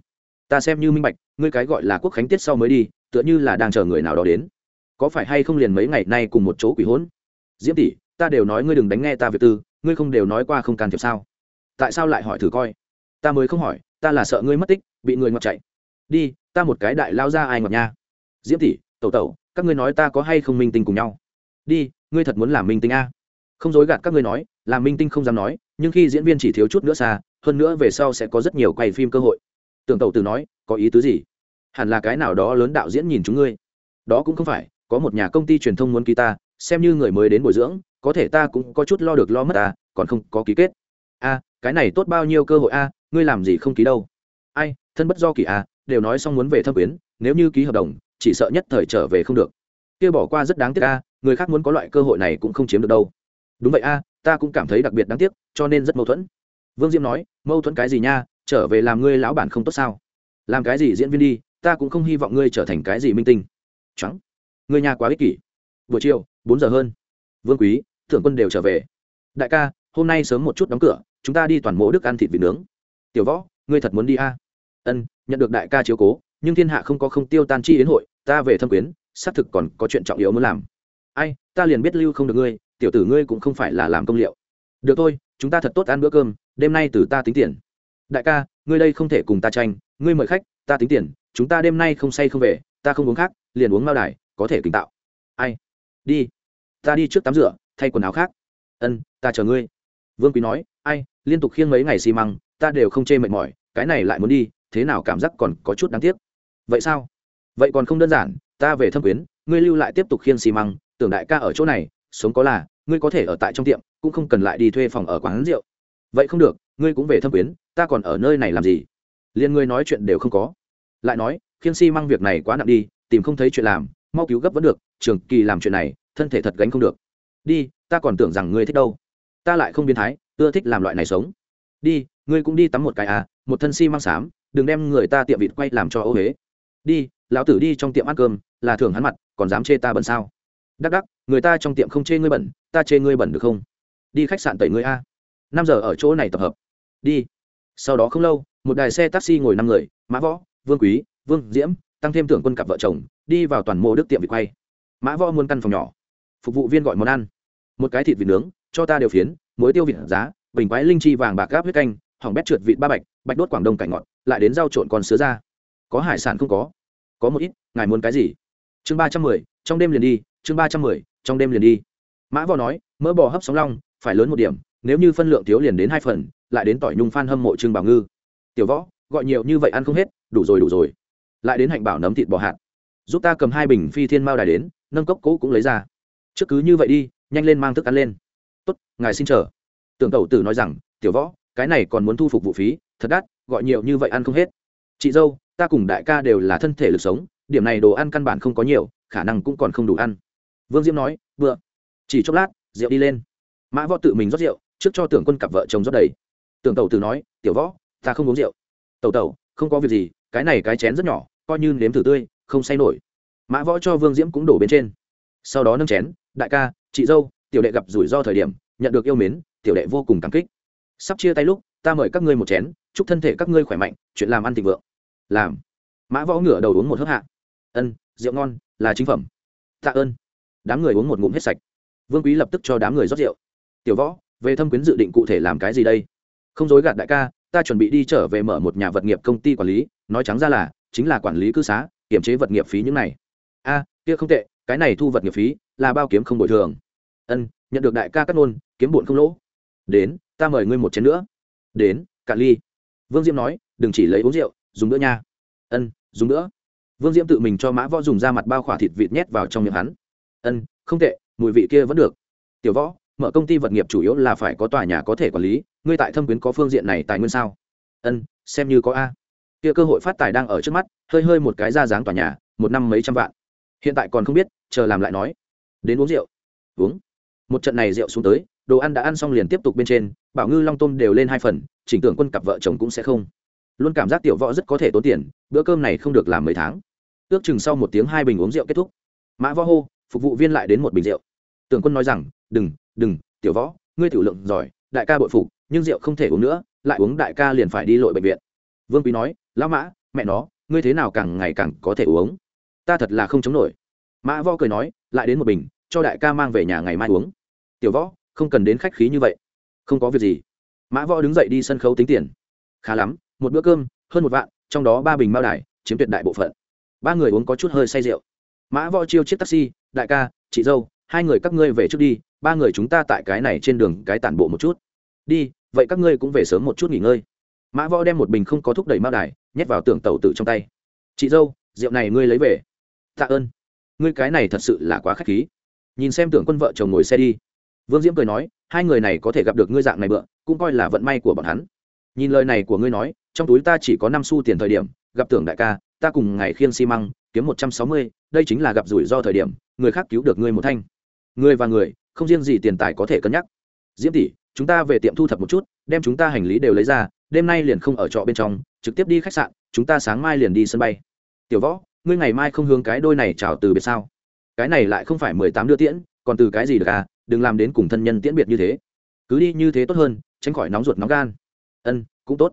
Ta xem như minh bạch, ngươi cái gọi là quốc khánh tiết sau mới đi, tựa như là đang chờ người nào đó đến. Có phải hay không liền mấy ngày nay cùng một chỗ quỷ hỗn diễm tỷ, ta đều nói ngươi đừng đánh nghe ta việc tư, ngươi không đều nói qua không can thiệp sao? Tại sao lại hỏi thử coi? Ta mới không hỏi, ta là sợ ngươi mất tích, bị người ngọt chạy. Đi, ta một cái đại lao ra ai ngọt nha. Diễm tỷ, tẩu tẩu, các ngươi nói ta có hay không minh tinh cùng nhau? Đi, ngươi thật muốn làm minh tinh a? Không dối gạt các ngươi nói làm minh tinh không dám nói, nhưng khi diễn viên chỉ thiếu chút nữa xa, hơn nữa về sau sẽ có rất nhiều quay phim cơ hội. Tưởng tẩu từ nói, có ý tứ gì? Hẳn là cái nào đó lớn đạo diễn nhìn chúng ngươi. Đó cũng không phải, có một nhà công ty truyền thông muốn ký ta, xem như người mới đến bồi dưỡng, có thể ta cũng có chút lo được lo mất ta còn không có ký kết. A cái này tốt bao nhiêu cơ hội a ngươi làm gì không ký đâu? Ai, thân bất do kỳ a đều nói xong muốn về thâm quyến, nếu như ký hợp đồng, chỉ sợ nhất thời trở về không được. Kia bỏ qua rất đáng tiếc a người khác muốn có loại cơ hội này cũng không chiếm được đâu đúng vậy a, ta cũng cảm thấy đặc biệt đáng tiếc, cho nên rất mâu thuẫn. Vương diễm nói, mâu thuẫn cái gì nha, trở về làm ngươi lão bản không tốt sao? Làm cái gì diễn viên đi, ta cũng không hy vọng ngươi trở thành cái gì minh tinh. Trắng ngươi nhà quá ích kỷ. Buổi chiều, bốn giờ hơn. Vương quý, thượng quân đều trở về. Đại ca, hôm nay sớm một chút đóng cửa, chúng ta đi toàn mộ đức ăn thịt vịt nướng. Tiểu võ, ngươi thật muốn đi a? Ân, nhận được đại ca chiếu cố, nhưng thiên hạ không có không tiêu tan chi đến hội, ta về thâm quyến, xác thực còn có chuyện trọng yếu muốn làm. Ai, ta liền biết lưu không được ngươi tiểu tử ngươi cũng không phải là làm công liệu. Được thôi, chúng ta thật tốt ăn bữa cơm, đêm nay từ ta tính tiền. Đại ca, ngươi đây không thể cùng ta tranh, ngươi mời khách, ta tính tiền, chúng ta đêm nay không say không về, ta không uống khác, liền uống mao đài, có thể kính tạo. Ai? Đi. Ta đi trước tắm rửa, thay quần áo khác. Ân, ta chờ ngươi. Vương quý nói, ai, liên tục khiêng mấy ngày xi măng, ta đều không chê mệt mỏi, cái này lại muốn đi, thế nào cảm giác còn có chút đáng tiếc. Vậy sao? Vậy còn không đơn giản, ta về thâm quyến, ngươi lưu lại tiếp tục khiêng xi măng, tưởng đại ca ở chỗ này, sống có là ngươi có thể ở tại trong tiệm, cũng không cần lại đi thuê phòng ở quán rượu. Vậy không được, ngươi cũng về thâm quyến, ta còn ở nơi này làm gì? Liền ngươi nói chuyện đều không có. Lại nói khiêng si mang việc này quá nặng đi, tìm không thấy chuyện làm, mau cứu gấp vẫn được, trường kỳ làm chuyện này, thân thể thật gánh không được. Đi, ta còn tưởng rằng ngươi thích đâu. Ta lại không biến thái, ưa thích làm loại này sống. Đi, ngươi cũng đi tắm một cái à một thân si mang xám, đừng đem người ta tiệm vịt quay làm cho ô huế đi, lão tử đi trong tiệm ăn cơm, là thường hắn mặt, còn dám chê ta bẩn sao? Đắc đắc, người ta trong tiệm không chê ngươi bẩn, ta chê ngươi bẩn được không? Đi khách sạn tẩy ngươi a. Năm giờ ở chỗ này tập hợp. Đi. Sau đó không lâu, một đài xe taxi ngồi năm người, mã võ, vương quý, vương diễm, tăng thêm tưởng quân cặp vợ chồng, đi vào toàn mô đức tiệm vịt quay. Mã võ muôn căn phòng nhỏ, phục vụ viên gọi món ăn. Một cái thịt vịt nướng, cho ta đều phiến, muối tiêu vịt giá, bình quái linh chi vàng bạc gáp huyết canh, hỏng bét trượt vịt ba bạch bạch đốt quảng đông cảnh ngọt, lại đến rau trộn còn sứa ra. Có hải sản không có. Có một ít, ngài muốn cái gì? Chương ba trăm mười, trong đêm liền đi chương ba trăm mười, trong đêm liền đi. Mã võ nói, mỡ bò hấp sóng long, phải lớn một điểm, nếu như phân lượng thiếu liền đến hai phần, lại đến tỏi nhung phan hâm mộ trương bảo ngư. Tiểu võ, gọi nhiều như vậy ăn không hết, đủ rồi đủ rồi. Lại đến hạnh bảo nấm thịt bò hạt. Giúp ta cầm hai bình phi thiên mao đài đến, nâng cốc cố cũng lấy ra. Trước cứ như vậy đi, nhanh lên mang thức ăn lên. Tốt, ngài xin chờ. Tưởng tẩu tử nói rằng, tiểu võ, cái này còn muốn thu phục vụ phí, thật đắt, gọi nhiều như vậy ăn không hết. Chị dâu, ta cùng đại ca đều là thân thể lực sống, điểm này đồ ăn căn bản không có nhiều, khả năng cũng còn không đủ ăn vương diễm nói vừa chỉ chốc lát, rượu đi lên. Mã võ tự mình rót rượu, trước cho tưởng quân cặp vợ chồng rót đầy. Tưởng tẩu tử nói, tiểu võ, ta không uống rượu. Tẩu tẩu, không có việc gì, cái này cái chén rất nhỏ, coi như nếm thử tươi, không say nổi. Mã võ cho vương diễm cũng đổ bên trên. Sau đó nâng chén, đại ca, chị dâu, tiểu đệ gặp rủi ro thời điểm, nhận được yêu mến, tiểu đệ vô cùng cảm kích. Sắp chia tay lúc, ta mời các ngươi một chén, chúc thân thể các ngươi khỏe mạnh, chuyện làm ăn thịnh vượng. Làm. Mã võ ngửa đầu uống một hớp hạ. Ân, rượu ngon, là chính phẩm. Tạ ơn đám người uống một ngụm hết sạch. Vương quý lập tức cho đám người rót rượu. Tiểu võ, về thâm quyến dự định cụ thể làm cái gì đây? Không dối gạt đại ca, ta chuẩn bị đi trở về mở một nhà vật nghiệp công ty quản lý, nói trắng ra là, chính là quản lý cư xá, kiểm chế vật nghiệp phí những này. A, kia không tệ, cái này thu vật nghiệp phí là bao kiếm không bồi thường. Ân, nhận được đại ca cắt nôn, kiếm bụn không lỗ. Đến, ta mời ngươi một chén nữa. Đến, cạn ly. Vương diễm nói, đừng chỉ lấy uống rượu, dùng nữa nha. Ân, dùng nữa. Vương diễm tự mình cho mã võ dùng ra mặt bao khỏa thịt vịt nhét vào trong miệng hắn ân, không tệ, mùi vị kia vẫn được. Tiểu võ, mở công ty vật nghiệp chủ yếu là phải có tòa nhà có thể quản lý, ngươi tại thâm quyến có phương diện này tài nguyên sao? Ân, xem như có a. Kia cơ hội phát tài đang ở trước mắt, hơi hơi một cái ra dáng tòa nhà, một năm mấy trăm vạn. Hiện tại còn không biết, chờ làm lại nói. Đến uống rượu. Uống. Một trận này rượu xuống tới, đồ ăn đã ăn xong liền tiếp tục bên trên, bảo ngư long tôm đều lên hai phần, chỉnh tưởng quân cặp vợ chồng cũng sẽ không. Luôn cảm giác tiểu võ rất có thể tốn tiền, bữa cơm này không được làm mấy tháng. Ước chừng sau một tiếng hai bình uống rượu kết thúc. Mã võ hô phục vụ viên lại đến một bình rượu. Tưởng quân nói rằng, đừng đừng, tiểu võ, ngươi tiểu lượng giỏi, đại ca bội phục, nhưng rượu không thể uống nữa, lại uống đại ca liền phải đi lội bệnh viện. Vương quý nói, lão mã, mẹ nó, ngươi thế nào càng ngày càng có thể uống? Ta thật là không chống nổi. Mã võ cười nói, lại đến một bình, cho đại ca mang về nhà ngày mai uống. Tiểu võ, không cần đến khách khí như vậy. Không có việc gì. Mã võ đứng dậy đi sân khấu tính tiền. Khá lắm, một bữa cơm, hơn một vạn, trong đó ba bình mao đài, chiếm tuyệt đại bộ phận. Ba người uống có chút hơi say rượu. Mã võ chiêu chiếc taxi đại ca, chị dâu, hai người các ngươi về trước đi, ba người chúng ta tại cái này trên đường cái tản bộ một chút. Đi, vậy các ngươi cũng về sớm một chút nghỉ ngơi. Mã võ đem một bình không có thúc đẩy mao đài, nhét vào tưởng tàu tử trong tay. Chị dâu, rượu này ngươi lấy về. Tạ ơn. Ngươi cái này thật sự là quá k h á c h khí. Nhìn xem tưởng quân vợ chồng ngồi xe đi. Vương diễm cười nói, hai người này có thể gặp được ngươi dạng này bựa cũng coi là vận may của bọn hắn. Nhìn lời này của ngươi nói, trong túi ta chỉ có năm xu tiền thời điểm, gặp tưởng đại ca, ta cùng ngày khiêng xi măng, kiếm một trăm sáu mươi đây chính là gặp rủi ro thời điểm, người khác cứu được ngươi một thanh. Người và người, không riêng gì tiền tài có thể cân nhắc. Diễm tỷ, chúng ta về tiệm thu thập một chút, đem chúng ta hành lý đều lấy ra, đêm nay liền không ở trọ bên trong, trực tiếp đi khách sạn, chúng ta sáng mai liền đi sân bay. Tiểu võ, ngươi ngày mai không hướng cái đôi này chào từ biệt sao? Cái này lại không phải mười tám đưa tiễn, còn từ cái gì được à? Đừng làm đến cùng thân nhân tiễn biệt như thế. Cứ đi như thế tốt hơn, tránh khỏi nóng ruột nóng gan. Ân, cũng tốt.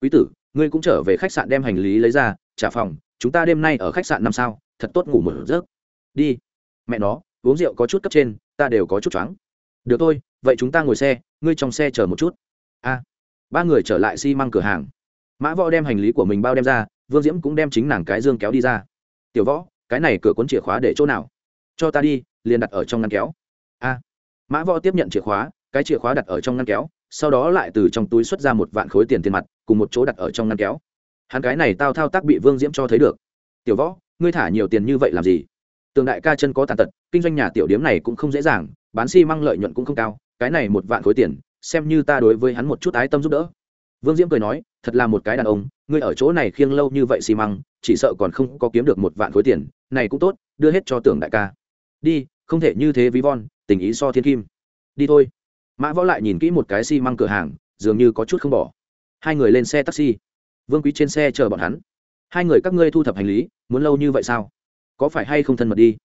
Quý tử, ngươi cũng trở về khách sạn đem hành lý lấy ra, trả phòng, chúng ta đêm nay ở khách sạn năm sao? Thật tốt ngủ một giấc. Đi. Mẹ nó, uống rượu có chút cấp trên, ta đều có chút choáng. Được thôi, vậy chúng ta ngồi xe, ngươi trong xe chờ một chút. A. Ba người trở lại xi、si、măng cửa hàng. Mã võ đem hành lý của mình bao đem ra, vương diễm cũng đem chính nàng cái dương kéo đi ra. Tiểu võ, cái này cửa cuốn chìa khóa để chỗ nào? Cho ta đi, liền đặt ở trong ngăn kéo. A. Mã võ tiếp nhận chìa khóa, cái chìa khóa đặt ở trong ngăn kéo, sau đó lại từ trong túi xuất ra một vạn khối tiền tiền mặt, cùng một chỗ đặt ở trong ngăn kéo. Hắn cái này tao thao tác bị vương diễm cho thấy được. Tiểu võ ngươi thả nhiều tiền như vậy làm gì? Tường đại ca chân có tàn tật, kinh doanh nhà tiểu điếm này cũng không dễ dàng, bán xi、si、măng lợi nhuận cũng không cao, cái này một vạn khối tiền, xem như ta đối với hắn một chút ái tâm giúp đỡ. Vương diễm cười nói, thật là một cái đàn ông, ngươi ở chỗ này khiêng lâu như vậy xi、si、măng, chỉ sợ còn không có kiếm được một vạn khối tiền, này cũng tốt, đưa hết cho tưởng đại ca. Đi, không thể như thế ví von, tình ý so thiên kim. Đi thôi. Mã võ lại nhìn kỹ một cái xi、si、măng cửa hàng, dường như có chút không bỏ. Hai người lên xe taxi. Vương quý trên xe chờ bọn hắn hai người các ngươi thu thập hành lý, muốn lâu như vậy sao? Có phải hay không thân mật đi?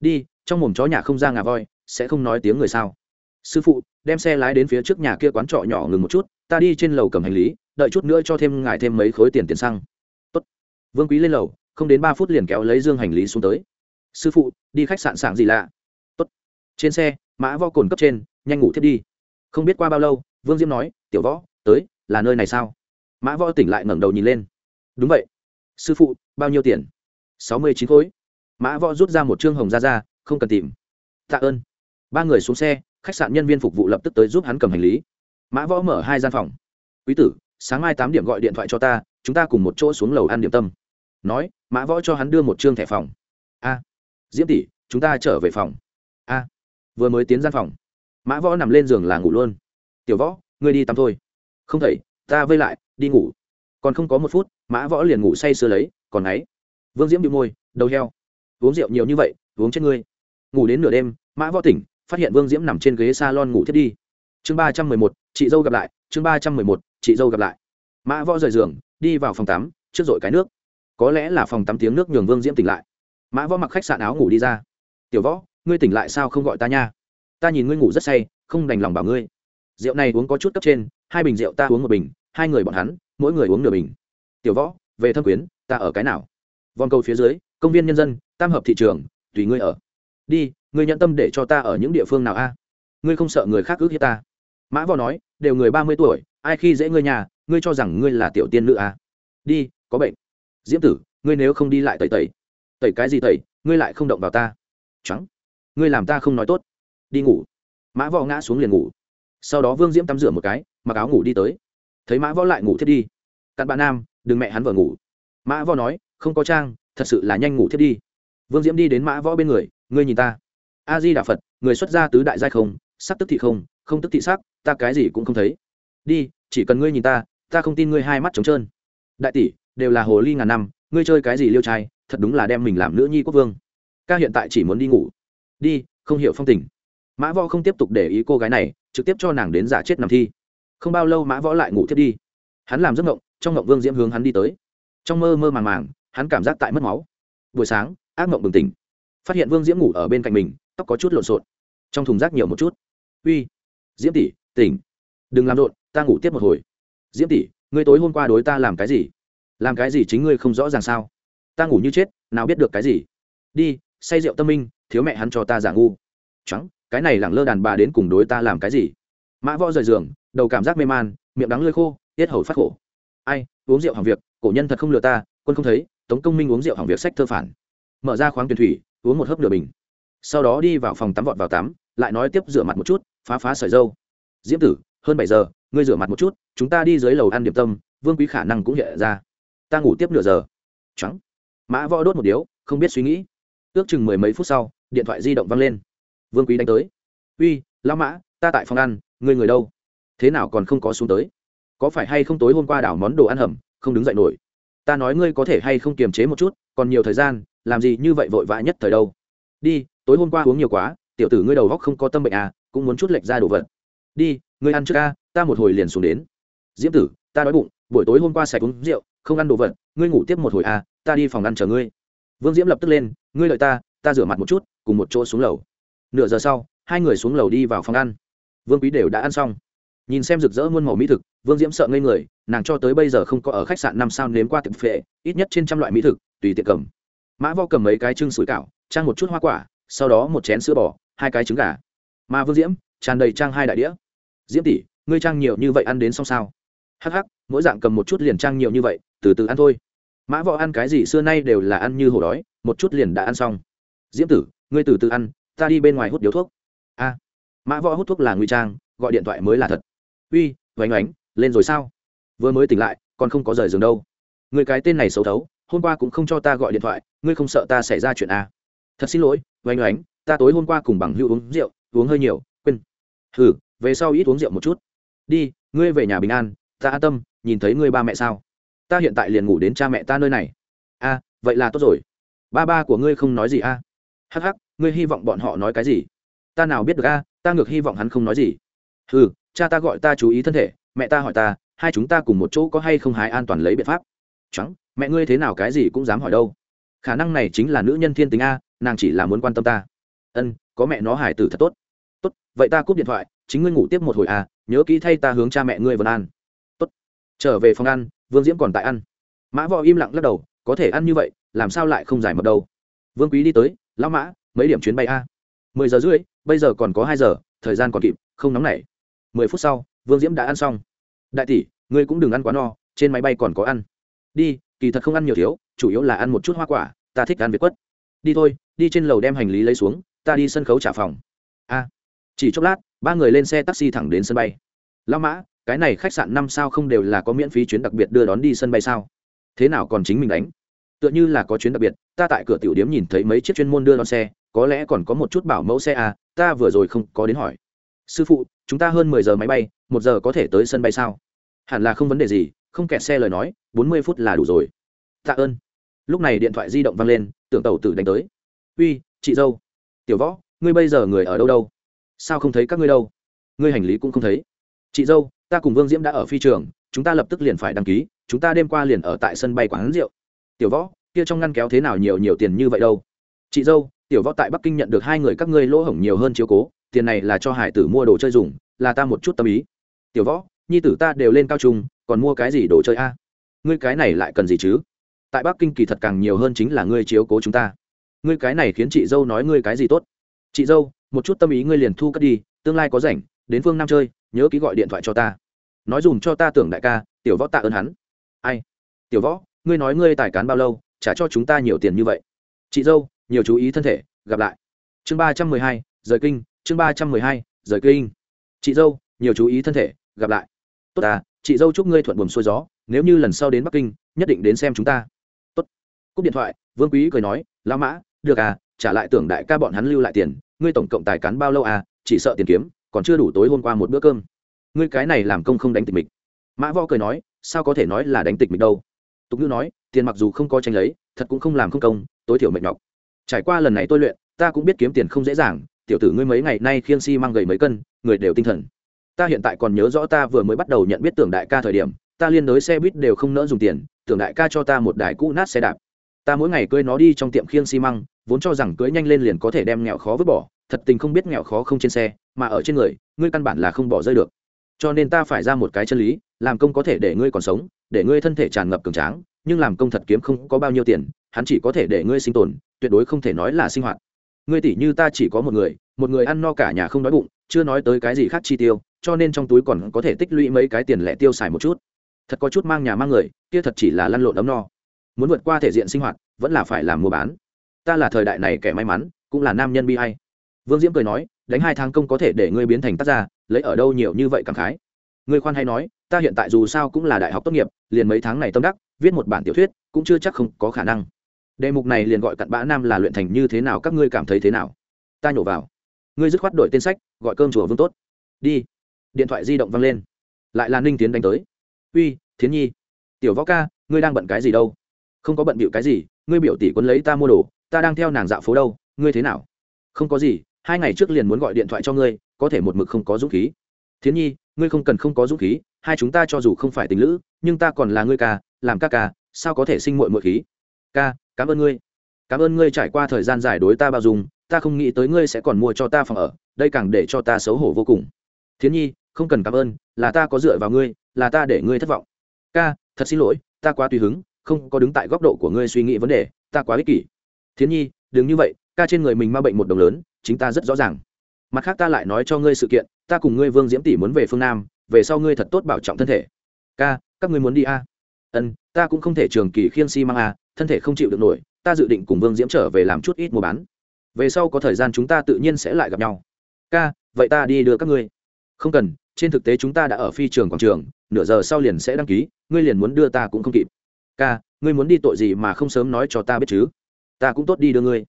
Đi, trong mồm chó nhà không ra ngà voi, sẽ không nói tiếng người sao? Sư phụ, đem xe lái đến phía trước nhà kia quán trọ nhỏ ngừng một chút, ta đi trên lầu cầm hành lý, đợi chút nữa cho thêm ngài thêm mấy khối tiền tiền xăng. Tốt. vương quý lên lầu, không đến ba phút liền kéo lấy dương hành lý xuống tới. Sư phụ, đi khách sạn sảng gì lạ? Tốt. trên xe, mã võ cồn cấp trên, nhanh ngủ thiết đi. Không biết qua bao lâu, vương diễm nói, tiểu võ, tới, là nơi này sao? Mã võ tỉnh lại ngẩng đầu nhìn lên. Đúng vậy sư phụ, bao nhiêu tiền? Sáu mươi chín khối. Mã võ rút ra một chương hồng ra ra không cần tìm. Tạ ơn. Ba người xuống xe, khách sạn nhân viên phục vụ lập tức tới giúp hắn cầm hành lý. Mã võ mở hai gian phòng. Quý tử, sáng mai tám điểm gọi điện thoại cho ta, chúng ta cùng một chỗ xuống lầu ăn điểm tâm. Nói, mã võ cho hắn đưa một chương thẻ phòng. A, diễm tỷ, chúng ta trở về phòng. A, vừa mới tiến gian phòng. Mã võ nằm lên giường là ngủ luôn. Tiểu võ, ngươi đi tắm thôi. Không thể ta vây lại, đi ngủ còn không có một phút, mã võ liền ngủ say sưa lấy, còn ấy vương diễm bị môi, đầu heo. Uống rượu nhiều như vậy, uống chết ngươi. Ngủ đến nửa đêm, mã võ tỉnh, phát hiện vương diễm nằm trên ghế s a lon ngủ thiết đi. Chương ba trăm mười một, chị dâu gặp lại, chương ba trăm mười một, chị dâu gặp lại. Mã võ rời giường, đi vào phòng tắm, trước dội cái nước. Có lẽ là phòng tắm tiếng nước nhường vương diễm tỉnh lại. Mã võ mặc khách sạn áo ngủ đi ra. Tiểu võ, ngươi tỉnh lại sao không gọi ta nha? Ta nhìn ngươi ngủ rất say, không đành lòng bảo ngươi. Rượu này uống có chút cấp trên, hai bình rượu ta uống một bình, hai người bọn hắn mỗi người uống nửa bình. Tiểu võ, về thâm quyến, ta ở cái nào? Vòng cầu phía dưới, công viên nhân dân, tam hợp thị trường, tùy ngươi ở. Đi, ngươi nhận tâm để cho ta ở những địa phương nào a? Ngươi không sợ người khác ước hiếp ta? Mã võ nói, đều người ba mươi tuổi, ai khi dễ ngươi nhà, ngươi cho rằng ngươi là tiểu tiên nữ a? Đi, có bệnh. Diễm tử, ngươi nếu không đi lại tẩy tẩy. Tẩy cái gì tẩy, ngươi lại không động vào ta. Trắng. Ngươi làm ta không nói tốt. Đi ngủ. Mã võ ngã xuống liền ngủ. Sau đó vương diễm tắm rửa một cái, mặc áo ngủ đi tới thấy mã võ lại ngủ thiết đi. Cặn bạn nam, đừng mẹ hắn vợ ngủ. Mã võ nói, không có trang, thật sự là nhanh ngủ thiết đi. Vương diễm đi đến mã võ bên người, ngươi nhìn ta. A di đà phật, người xuất gia tứ đại giai không, sắc tức thị không không tức thị sắc, ta cái gì cũng không thấy. Đi, chỉ cần ngươi nhìn ta ta không tin ngươi hai mắt trống trơn. Đại tỷ, đều là hồ ly ngàn năm, ngươi chơi cái gì liêu trai, thật đúng là đem mình làm nữ nhi quốc vương. Ca hiện tại chỉ muốn đi ngủ. Đi, không hiểu phong tình. Mã võ không tiếp tục để ý cô gái này, trực tiếp cho nàng đến giả chết nằm thi không bao lâu mã võ lại ngủ thiết đi. Hắn làm giấc ngộng trong ngộng vương diễm hướng hắn đi tới. Trong mơ mơ màng màng, hắn cảm giác tại mất máu. Buổi sáng, ác ngộng bừng tỉnh. Phát hiện vương diễm ngủ ở bên cạnh mình, tóc có chút lộn xộn. Trong thùng rác nhiều một chút. Uy, diễm tỷ, tỉnh. Đừng làm rộn, ta ngủ tiếp một hồi. Diễm tỷ, ngươi tối hôm qua đối ta làm cái gì? Làm cái gì chính ngươi không rõ ràng sao? Ta ngủ như chết, nào biết được cái gì? Đi, say rượu tâm minh, thiếu mẹ hắn cho ta giả ngu. Trắng cái này lẳng lơ đàn bà đến cùng đối ta làm cái gì? Mã võ rời giường đầu cảm giác mê man, miệng đắng lơi khô, tiết hầu phát khổ. Ai, uống rượu hàng việc, cổ nhân thật không lừa ta, quân không thấy, tống công minh uống rượu hàng việc sách thơ phản. Mở ra khoáng tuyển thủy, uống một hớp nửa bình. Sau đó đi vào phòng tắm vọt vào tắm, lại nói tiếp rửa mặt một chút, phá phá sợi dâu. Diễm tử, hơn bảy giờ, ngươi rửa mặt một chút, chúng ta đi dưới lầu ăn điểm tâm, vương quý khả năng cũng hiện ra. Ta ngủ tiếp nửa giờ. Trắng mã võ đốt một điếu, không biết suy nghĩ. Ước chừng mười mấy phút sau, điện thoại di động văng lên. Vương quý đánh tới. Uy, lão mã, ta tại phòng ăn, ngươi người đâu? Thế nào còn không có xuống tới? Có phải hay không tối hôm qua đảo món đồ ăn hầm, không đứng dậy nổi? Ta nói ngươi có thể hay không kiềm chế một chút, còn nhiều thời gian, làm gì như vậy vội vã nhất thời đâu? Đi, tối hôm qua uống nhiều quá, tiểu tử ngươi đầu góc không có tâm bệnh à cũng muốn chút lệch ra đồ vật. Đi, ngươi ăn trước ca, ta một hồi liền xuống đến. Diễm tử, ta đói bụng, buổi tối hôm qua sạch uống rượu, không ăn đồ vật, ngươi ngủ tiếp một hồi à ta đi phòng ăn chờ ngươi. Vương diễm lập tức lên, ngươi lợi ta ta rửa mặt một chút, cùng một chỗ xuống lầu. Nửa giờ sau, hai người xuống lầu đi vào phòng ăn. Vương quý đều đã ăn xong nhìn xem rực rỡ muôn màu mỹ thực, vương diễm sợ ngây người, nàng cho tới bây giờ không có ở khách sạn năm sao nếm qua tiệm phệ, ít nhất trên trăm loại mỹ thực, tùy tiệc cầm. Mã vo cầm mấy cái trưng sủi cảo, trang một chút hoa quả, sau đó một chén sữa bò, hai cái trứng gà. Mà vương diễm, tràn đầy trang hai đại đĩa. Diễm tỷ, ngươi trang nhiều như vậy ăn đến xong sao? Hắc hắc, mỗi dạng cầm một chút liền trang nhiều như vậy, từ từ ăn thôi. Mã võ ăn cái gì xưa nay đều là ăn như hổ đói, một chút liền đã ăn xong. Diễm tử, ngươi từ từ ăn, ta đi bên ngoài hút điếu thuốc. A. Mã võ hút thuốc là nguy trang, gọi điện thoại mới là thật uy vánh oánh, lên rồi sao? Vừa mới tỉnh lại, còn không có rời giường đâu. Người cái tên này xấu thấu, hôm qua cũng không cho ta gọi điện thoại, ngươi không sợ ta xảy ra chuyện à. thật xin lỗi vánh oánh, ta tối hôm qua cùng bằng hữu uống rượu, uống hơi nhiều, quên. Hừ, về sau ít uống rượu một chút. Đi, ngươi về nhà bình an, ta an tâm, nhìn thấy ngươi ba mẹ sao? Ta hiện tại liền ngủ đến cha mẹ ta nơi này. A vậy là tốt rồi. Ba ba của ngươi không nói gì a à? hắc hắc, ngươi hy vọng bọn họ nói cái gì? Ta nào biết được a ta ngược hy vọng hắn không nói gì. Ừ cha ta gọi ta chú ý thân thể, mẹ ta hỏi ta, hai chúng ta cùng một chỗ có hay không hái an toàn lấy biện pháp? Trắng mẹ ngươi thế nào cái gì cũng dám hỏi đâu. Khả năng này chính là nữ nhân thiên tính a, nàng chỉ là muốn quan tâm ta. Ân, có mẹ nó hải tử thật tốt. Tốt, vậy ta cúp điện thoại, chính ngươi ngủ tiếp một hồi à nhớ kỹ thay ta hướng cha mẹ ngươi vân an. Tốt. Trở về phòng ăn, vương diễm còn tại ăn. Mã võ im lặng lắc đầu, có thể ăn như vậy, làm sao lại không giải mật đâu. Vương quý đi tới, lão mã, mấy điểm chuyến bay a? Mười giờ rưỡi, bây giờ còn có hai giờ, thời gian còn kịp, không nóng nảy mười phút sau, vương diễm đã ăn xong. Đại tỷ, ngươi cũng đừng ăn quá no, trên máy bay còn có ăn. Đi, kỳ thật không ăn nhiều thiếu, chủ yếu là ăn một chút hoa quả, ta thích ăn việt quất. Đi thôi, đi trên lầu đem hành lý lấy xuống, ta đi sân khấu trả phòng. A. Chỉ chốc lát, ba người lên xe taxi thẳng đến sân bay. Lao mã, cái này khách sạn năm sao không đều là có miễn phí chuyến đặc biệt đưa đón đi sân bay sao? Thế nào còn chính mình đánh? Tựa như là có chuyến đặc biệt, ta tại cửa tiểu điếm nhìn thấy mấy chiếc chuyên môn đưa đón xe, có lẽ còn có một chút bảo mẫu xe à ta vừa rồi không có đến hỏi sư phụ chúng ta hơn mười giờ máy bay một giờ có thể tới sân bay sao hẳn là không vấn đề gì không kẹt xe lời nói bốn mươi phút là đủ rồi tạ ơn lúc này điện thoại di động vang lên tưởng tàu tử đánh tới uy chị dâu tiểu võ ngươi bây giờ người ở đâu đâu sao không thấy các ngươi đâu ngươi hành lý cũng không thấy chị dâu ta cùng vương diễm đã ở phi trường chúng ta lập tức liền phải đăng ký chúng ta đêm qua liền ở tại sân bay quán rượu tiểu võ kia trong ngăn kéo thế nào nhiều nhiều tiền như vậy đâu chị dâu tiểu võ tại bắc kinh nhận được hai người các ngươi lỗ hổng nhiều hơn chiếu cố tiền này là cho hải tử mua đồ chơi dùng, là ta một chút tâm ý. Tiểu võ, nhi tử ta đều lên cao trung, còn mua cái gì đồ chơi a? Ngươi cái này lại cần gì chứ? Tại bắc kinh kỳ thật càng nhiều hơn chính là ngươi chiếu cố chúng ta. Ngươi cái này khiến chị dâu nói ngươi cái gì tốt? Chị dâu, một chút tâm ý ngươi liền thu cất đi, tương lai có rảnh, đến phương nam chơi, nhớ ký gọi điện thoại cho ta. Nói dùm cho ta tưởng đại ca, tiểu võ tạ ơn hắn. Ai? Tiểu võ, ngươi nói ngươi tài cán bao lâu, trả cho chúng ta nhiều tiền như vậy? Chị dâu, nhiều chú ý thân thể, gặp lại. Chương ba trăm mười hai, rời kinh chương ba trăm mười hai, rời kinh. Chị dâu, nhiều chú ý thân thể, gặp lại. Tốt à chị dâu chúc ngươi thuận buồm xuôi gió, nếu như lần sau đến bắc kinh, nhất định đến xem chúng ta. Tốt. Cúp điện thoại, vương quý cười nói, lão mã, được à trả lại tưởng đại ca bọn hắn lưu lại tiền, ngươi tổng cộng tài cán bao lâu à chỉ sợ tiền kiếm, còn chưa đủ tối hôm qua một bữa cơm. Ngươi cái này làm công không đánh tịch mịch. Mã võ cười nói, sao có thể nói là đánh tịch mịch đâu? Tục ngữ nói, tiền mặc dù không có tranh lấy, thật cũng không làm không công, tối thiểu mệt nhọc. Trải qua lần này tôi luyện, ta cũng biết kiếm tiền không dễ dàng tiểu tử ngươi mấy ngày nay khiêng si mang gầy mấy cân, người đều tinh thần. Ta hiện tại còn nhớ rõ ta vừa mới bắt đầu nhận biết tưởng đại ca thời điểm, ta liên đối xe buýt đều không nỡ dùng tiền, tưởng đại ca cho ta một đài cũ nát xe đạp. Ta mỗi ngày cưới nó đi trong tiệm khiêng xi măng, vốn cho rằng cưới nhanh lên liền có thể đem nghèo khó vứt bỏ, thật tình không biết nghèo khó không trên xe, mà ở trên người, ngươi căn bản là không bỏ rơi được. Cho nên ta phải ra một cái chân lý, làm công có thể để ngươi còn sống, để ngươi thân thể tràn ngập cường tráng, nhưng làm công thật kiếm không có bao nhiêu tiền, hắn chỉ có thể để ngươi sinh tồn, tuyệt đối không thể nói là sinh hoạt ngươi tỷ như ta chỉ có một người một người ăn no cả nhà không đói bụng, chưa nói tới cái gì khác chi tiêu, cho nên trong túi còn có thể tích lũy mấy cái tiền lẻ tiêu xài một chút. Thật có chút mang nhà mang người, kia thật chỉ là lăn lộn ấm no. Muốn vượt qua thể diện sinh hoạt, vẫn là phải làm mua bán. Ta là thời đại này kẻ may mắn, cũng là nam nhân bi hay vương diễm cười nói, đánh hai tháng công có thể để ngươi biến thành tác gia, lấy ở đâu nhiều như vậy cảm khái. Ngươi khoan hay nói, ta hiện tại dù sao cũng là đại học tốt nghiệp, liền mấy tháng này tâm đắc, viết một bản tiểu thuyết, cũng chưa chắc không có khả năng đề mục này liền gọi cặn bã nam là luyện thành như thế nào, các ngươi cảm thấy thế nào? Ta nhổ vào. Ngươi dứt khoát đổi tên sách, gọi cơm chùa vương tốt. Đi. Điện thoại di động văng lên. Lại là ninh tiến đánh tới. Uy, thiến nhi. Tiểu võ ca, ngươi đang bận cái gì đâu? Không có bận bịu cái gì, ngươi biểu tỷ quân lấy ta mua đồ, ta đang theo nàng dạo phố đâu, ngươi thế nào? Không có gì, hai ngày trước liền muốn gọi điện thoại cho ngươi, có thể một mực không có dũng khí. Thiến nhi, ngươi không cần không có dũng khí, hai chúng ta cho dù không phải tình lữ, nhưng ta còn là ngươi ca, làm ca ca, sao có thể sinh muội muội khí? Ca cảm ơn ngươi. Cảm ơn ngươi trải qua thời gian dài đối ta bao dung ta không nghĩ tới ngươi sẽ còn mua cho ta phòng ở đây càng để cho ta xấu hổ vô cùng. Thiến nhi không cần cảm ơn là ta có dựa vào ngươi là ta để ngươi thất vọng. Ca thật xin lỗi ta quá tùy hứng không có đứng tại góc độ của ngươi suy nghĩ vấn đề ta quá ích kỷ. Thiến nhi đừng như vậy ca trên người mình ma bệnh một đồng lớn chính ta rất rõ ràng. Mặt khác ta lại nói cho ngươi sự kiện ta cùng ngươi vương diễm tỷ muốn về phương nam về sau ngươi thật tốt bảo trọng thân thể. Ca các ngươi muốn đi a? À? ân ta cũng không thể trường kỳ khiên si mang a à, thân thể không chịu được nổi, ta dự định cùng vương diễm trở về làm chút ít mua bán. Về sau có thời gian chúng ta tự nhiên sẽ lại gặp nhau. Ca, vậy ta đi đưa các ngươi. Không cần, trên thực tế chúng ta đã ở phi trường quảng trường, nửa giờ sau liền sẽ đăng ký, ngươi liền muốn đưa ta cũng không kịp. Ca, ngươi muốn đi tội gì mà không sớm nói cho ta biết chứ? Ta cũng tốt đi đưa ngươi.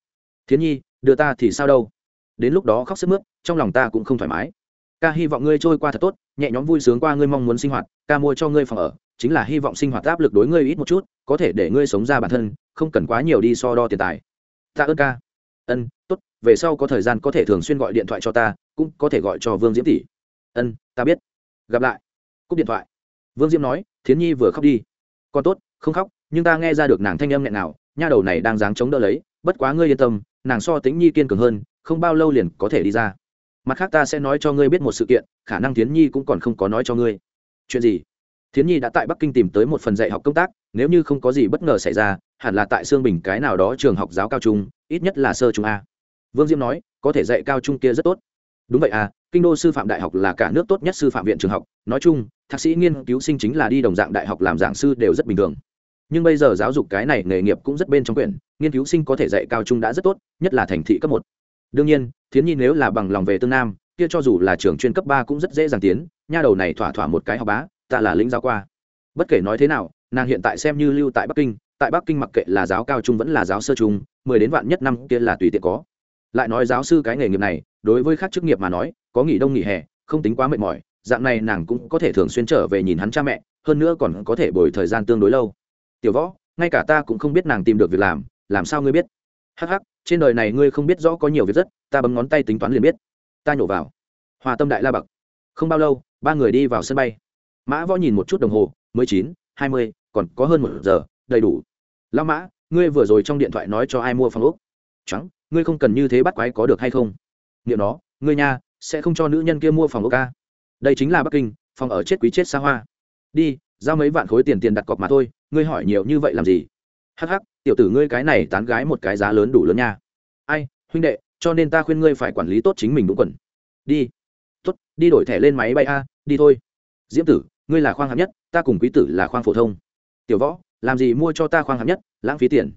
Thiến nhi, đưa ta thì sao đâu? Đến lúc đó khóc sức mướt, trong lòng ta cũng không thoải mái. Ca, hy vọng ngươi trôi qua thật tốt, nhẹ nhõm vui sướng qua ngươi mong muốn sinh hoạt, ca mua cho ngươi phòng ở chính là hy vọng sinh hoạt áp lực đối ngươi ít một chút, có thể để ngươi sống ra bản thân, không cần quá nhiều đi so đo tiền tài. Ta ơn ca. Ân, tốt, về sau có thời gian có thể thường xuyên gọi điện thoại cho ta, cũng có thể gọi cho vương diễm tỷ. Ân, ta biết. Gặp lại. Cúp điện thoại. Vương diễm nói, thiến nhi vừa khóc đi. Còn tốt, không khóc, nhưng ta nghe ra được nàng thanh âm nghẹn nào, nha đầu này đang dáng chống đỡ lấy, bất quá ngươi yên tâm, nàng so tính nhi kiên cường hơn, không bao lâu liền có thể đi ra. Mặt khác ta sẽ nói cho ngươi biết một sự kiện, khả năng thiến nhi cũng còn không có nói cho ngươi. Chuyện gì? Thiến nhi đã tại bắc kinh tìm tới một phần dạy học công tác, nếu như không có gì bất ngờ xảy ra, hẳn là tại sương bình cái nào đó trường học giáo cao trung, ít nhất là sơ trung a. Vương diễm nói, có thể dạy cao trung kia rất tốt. Đúng vậy à kinh đô sư phạm đại học là cả nước tốt nhất sư phạm viện trường học. Nói chung, thạc sĩ nghiên cứu sinh chính là đi đồng dạng đại học làm giảng sư đều rất bình thường. Nhưng bây giờ giáo dục cái này nghề nghiệp cũng rất bên trong quyển, nghiên cứu sinh có thể dạy cao trung đã rất tốt, nhất là thành thị cấp một. Đương nhiên, thiến nhi nếu là bằng lòng về tương nam, kia cho dù là trường chuyên cấp ba cũng rất dễ dàng tiến, nha đầu này thỏa thỏa một cái học bá ta là lĩnh giáo qua. Bất kể nói thế nào, nàng hiện tại xem như lưu tại bắc kinh, tại bắc kinh mặc kệ là giáo cao trung vẫn là giáo sơ trung, mười đến vạn nhất năm kia là tùy tiện có. Lại nói giáo sư cái nghề nghiệp này, đối với các chức nghiệp mà nói, có nghỉ đông nghỉ hè, không tính quá mệt mỏi, dạng này nàng cũng có thể thường xuyên trở về nhìn hắn cha mẹ, hơn nữa còn có thể bồi thời gian tương đối lâu. Tiểu võ, ngay cả ta cũng không biết nàng tìm được việc làm làm sao ngươi biết? Hắc hắc, trên đời này ngươi không biết rõ có nhiều việc rất, ta bấm ngón tay tính toán liền biết. Ta nhổ vào. Hòa tâm đại la bậc. Không bao lâu, ba người đi vào sân bay mã võ nhìn một chút đồng hồ, mới chín, hai mươi, còn có hơn một giờ, đầy đủ. Lao mã, ngươi vừa rồi trong điện thoại nói cho ai mua phòng úc trắng, ngươi không cần như thế bắt quái có được hay không? Niệm nó, ngươi nha, sẽ không cho nữ nhân kia mua phòng ốc ca. Đây chính là bắc kinh, phòng ở chết quý chết xa hoa. Đi, giao mấy vạn khối tiền tiền đặt cọc mà thôi, ngươi hỏi nhiều như vậy làm gì? Hắc hắc, tiểu tử ngươi cái này tán gái một cái giá lớn đủ lớn nha. Ai, huynh đệ, cho nên ta khuyên ngươi phải quản lý tốt chính mình đúng quần. Đi. Tốt, đi đổi thẻ lên máy bay a, đi thôi. Diễm tử ngươi là khoang hạng nhất, ta cùng quý tử là khoang phổ thông. Tiểu võ, làm gì mua cho ta khoang hạng nhất, lãng phí tiền.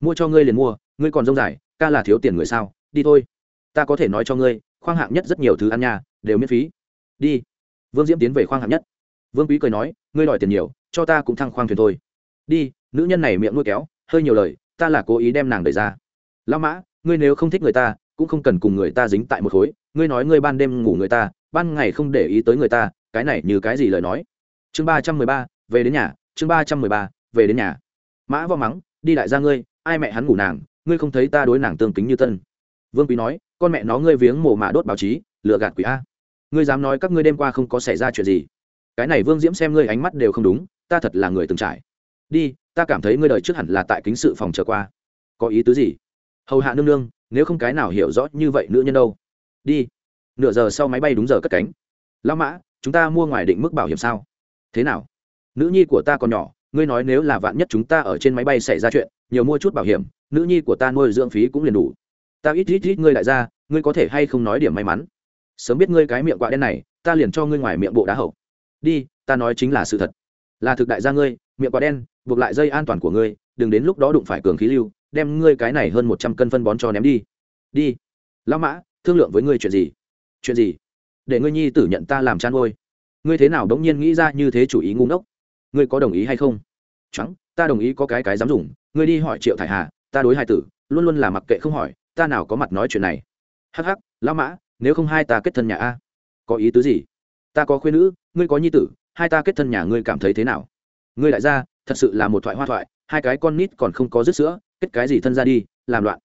Mua cho ngươi liền mua, ngươi còn rông dài, ca là thiếu tiền người sao, đi thôi. Ta có thể nói cho ngươi, khoang hạng nhất rất nhiều thứ ăn nhà đều miễn phí. Đi. Vương diễm tiến về khoang hạng nhất. Vương quý cười nói, ngươi đòi tiền nhiều, cho ta cũng thăng khoang thuyền thôi. Đi, nữ nhân này miệng nuôi kéo, hơi nhiều lời, ta là cố ý đem nàng đẩy ra. Lão mã, ngươi nếu không thích người ta, cũng không cần cùng người ta dính tại một khối, ngươi nói ngươi ban đêm ngủ người ta, ban ngày không để ý tới người ta, cái này như cái gì lời nói? Chương ba trăm mười ba, về đến nhà, chương ba trăm mười ba, về đến nhà. Mã vo mắng, đi đại gia ngươi, ai mẹ hắn ngủ nàng, ngươi không thấy ta đối nàng tương kính như tân. Vương quý nói, con mẹ nó ngươi viếng mồ mạ đốt báo chí lựa gạt quỷ a. Ngươi dám nói các ngươi đêm qua không có xảy ra chuyện gì. Cái này vương diễm xem ngươi ánh mắt đều không đúng, ta thật là người từng trải. Đi, ta cảm thấy ngươi đời trước hẳn là tại kính sự phòng trở qua. Có ý tứ gì? Hầu hạ nương nương, nếu không cái nào hiểu rõ như vậy nữ nhân đâu. Đi. Nửa giờ sau máy bay đúng giờ cất cánh. Lão mã, chúng ta mua ngoài định mức bảo hiểm sao? Thế nào? Nữ nhi của ta còn nhỏ, ngươi nói nếu là vạn nhất chúng ta ở trên máy bay xảy ra chuyện, nhiều mua chút bảo hiểm, nữ nhi của ta nuôi dưỡng phí cũng liền đủ. Ta ít ít ít ngươi lại ra, ngươi có thể hay không nói điểm may mắn? Sớm biết ngươi cái miệng quạ đen này, ta liền cho ngươi ngoài miệng bộ đá hậu. Đi, ta nói chính là sự thật. Là thực đại gia ngươi, miệng quạ đen, buộc lại dây an toàn của ngươi, đừng đến lúc đó đụng phải cường khí lưu, đem ngươi cái này hơn một trăm cân phân bón cho ném đi. Đi. Lão mã, thương lượng với ngươi chuyện gì? Chuyện gì? Để ngươi nhi tử nhận ta làm chăn ngôi ngươi thế nào đống nhiên nghĩ ra như thế chủ ý ngu ngốc? Ngươi có đồng ý hay không? Trắng ta đồng ý có cái cái dám dùng. Ngươi đi hỏi triệu thải hà, ta đối hai tử, luôn luôn là mặc kệ không hỏi, ta nào có mặt nói chuyện này. Hắc hắc, lão mã, nếu không hai ta kết thân nhà a. Có ý tứ gì? Ta có khuyên nữ, ngươi có nhi tử, hai ta kết thân nhà ngươi cảm thấy thế nào? Ngươi đại gia, thật sự là một thoại hoa thoại, hai cái con nít còn không có dứt sữa, kết cái gì thân ra đi, làm loạn.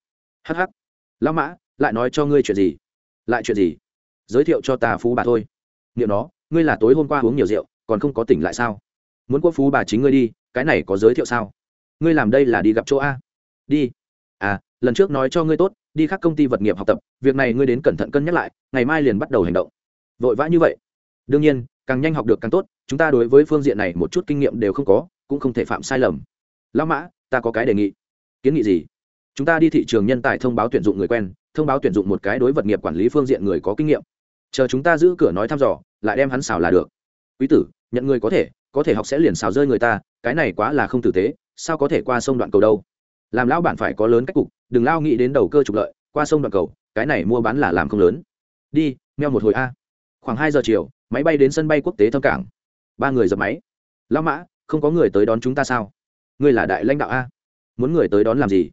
Hắc hắc, lão mã, lại nói cho ngươi chuyện gì? Lại chuyện gì? Giới thiệu cho ta phú bà thôi. Niệm nó ngươi là tối hôm qua uống nhiều rượu, còn không có tỉnh lại sao? Muốn quốc phú bà chính ngươi đi, cái này có giới thiệu sao? Ngươi làm đây là đi gặp chỗ a. Đi. À lần trước nói cho ngươi tốt, đi khác công ty vật nghiệp học tập, việc này ngươi đến cẩn thận cân nhắc lại, ngày mai liền bắt đầu hành động. Vội vã như vậy. Đương nhiên, càng nhanh học được càng tốt, chúng ta đối với phương diện này một chút kinh nghiệm đều không có, cũng không thể phạm sai lầm. Lão mã, ta có cái đề nghị. Kiến nghị gì? Chúng ta đi thị trường nhân tài thông báo tuyển dụng người quen, thông báo tuyển dụng một cái đối vật nghiệp quản lý phương diện người có kinh nghiệm. Chờ chúng ta giữ cửa nói thăm dò lại đem hắn xào là được. Quý tử, nhận người có thể có thể học sẽ liền xào rơi người ta, cái này quá là không tử tế, sao có thể qua sông đoạn cầu đâu? Làm lão bản phải có lớn cách cục, đừng lao nghĩ đến đầu cơ trục lợi, qua sông đoạn cầu, cái này mua bán là làm không lớn. Đi, meo một hồi a. Khoảng hai giờ chiều, máy bay đến sân bay quốc tế thâm cảng. Ba người dập máy. Lão mã, không có người tới đón chúng ta sao? Ngươi là đại lãnh đạo a. Muốn người tới đón làm gì?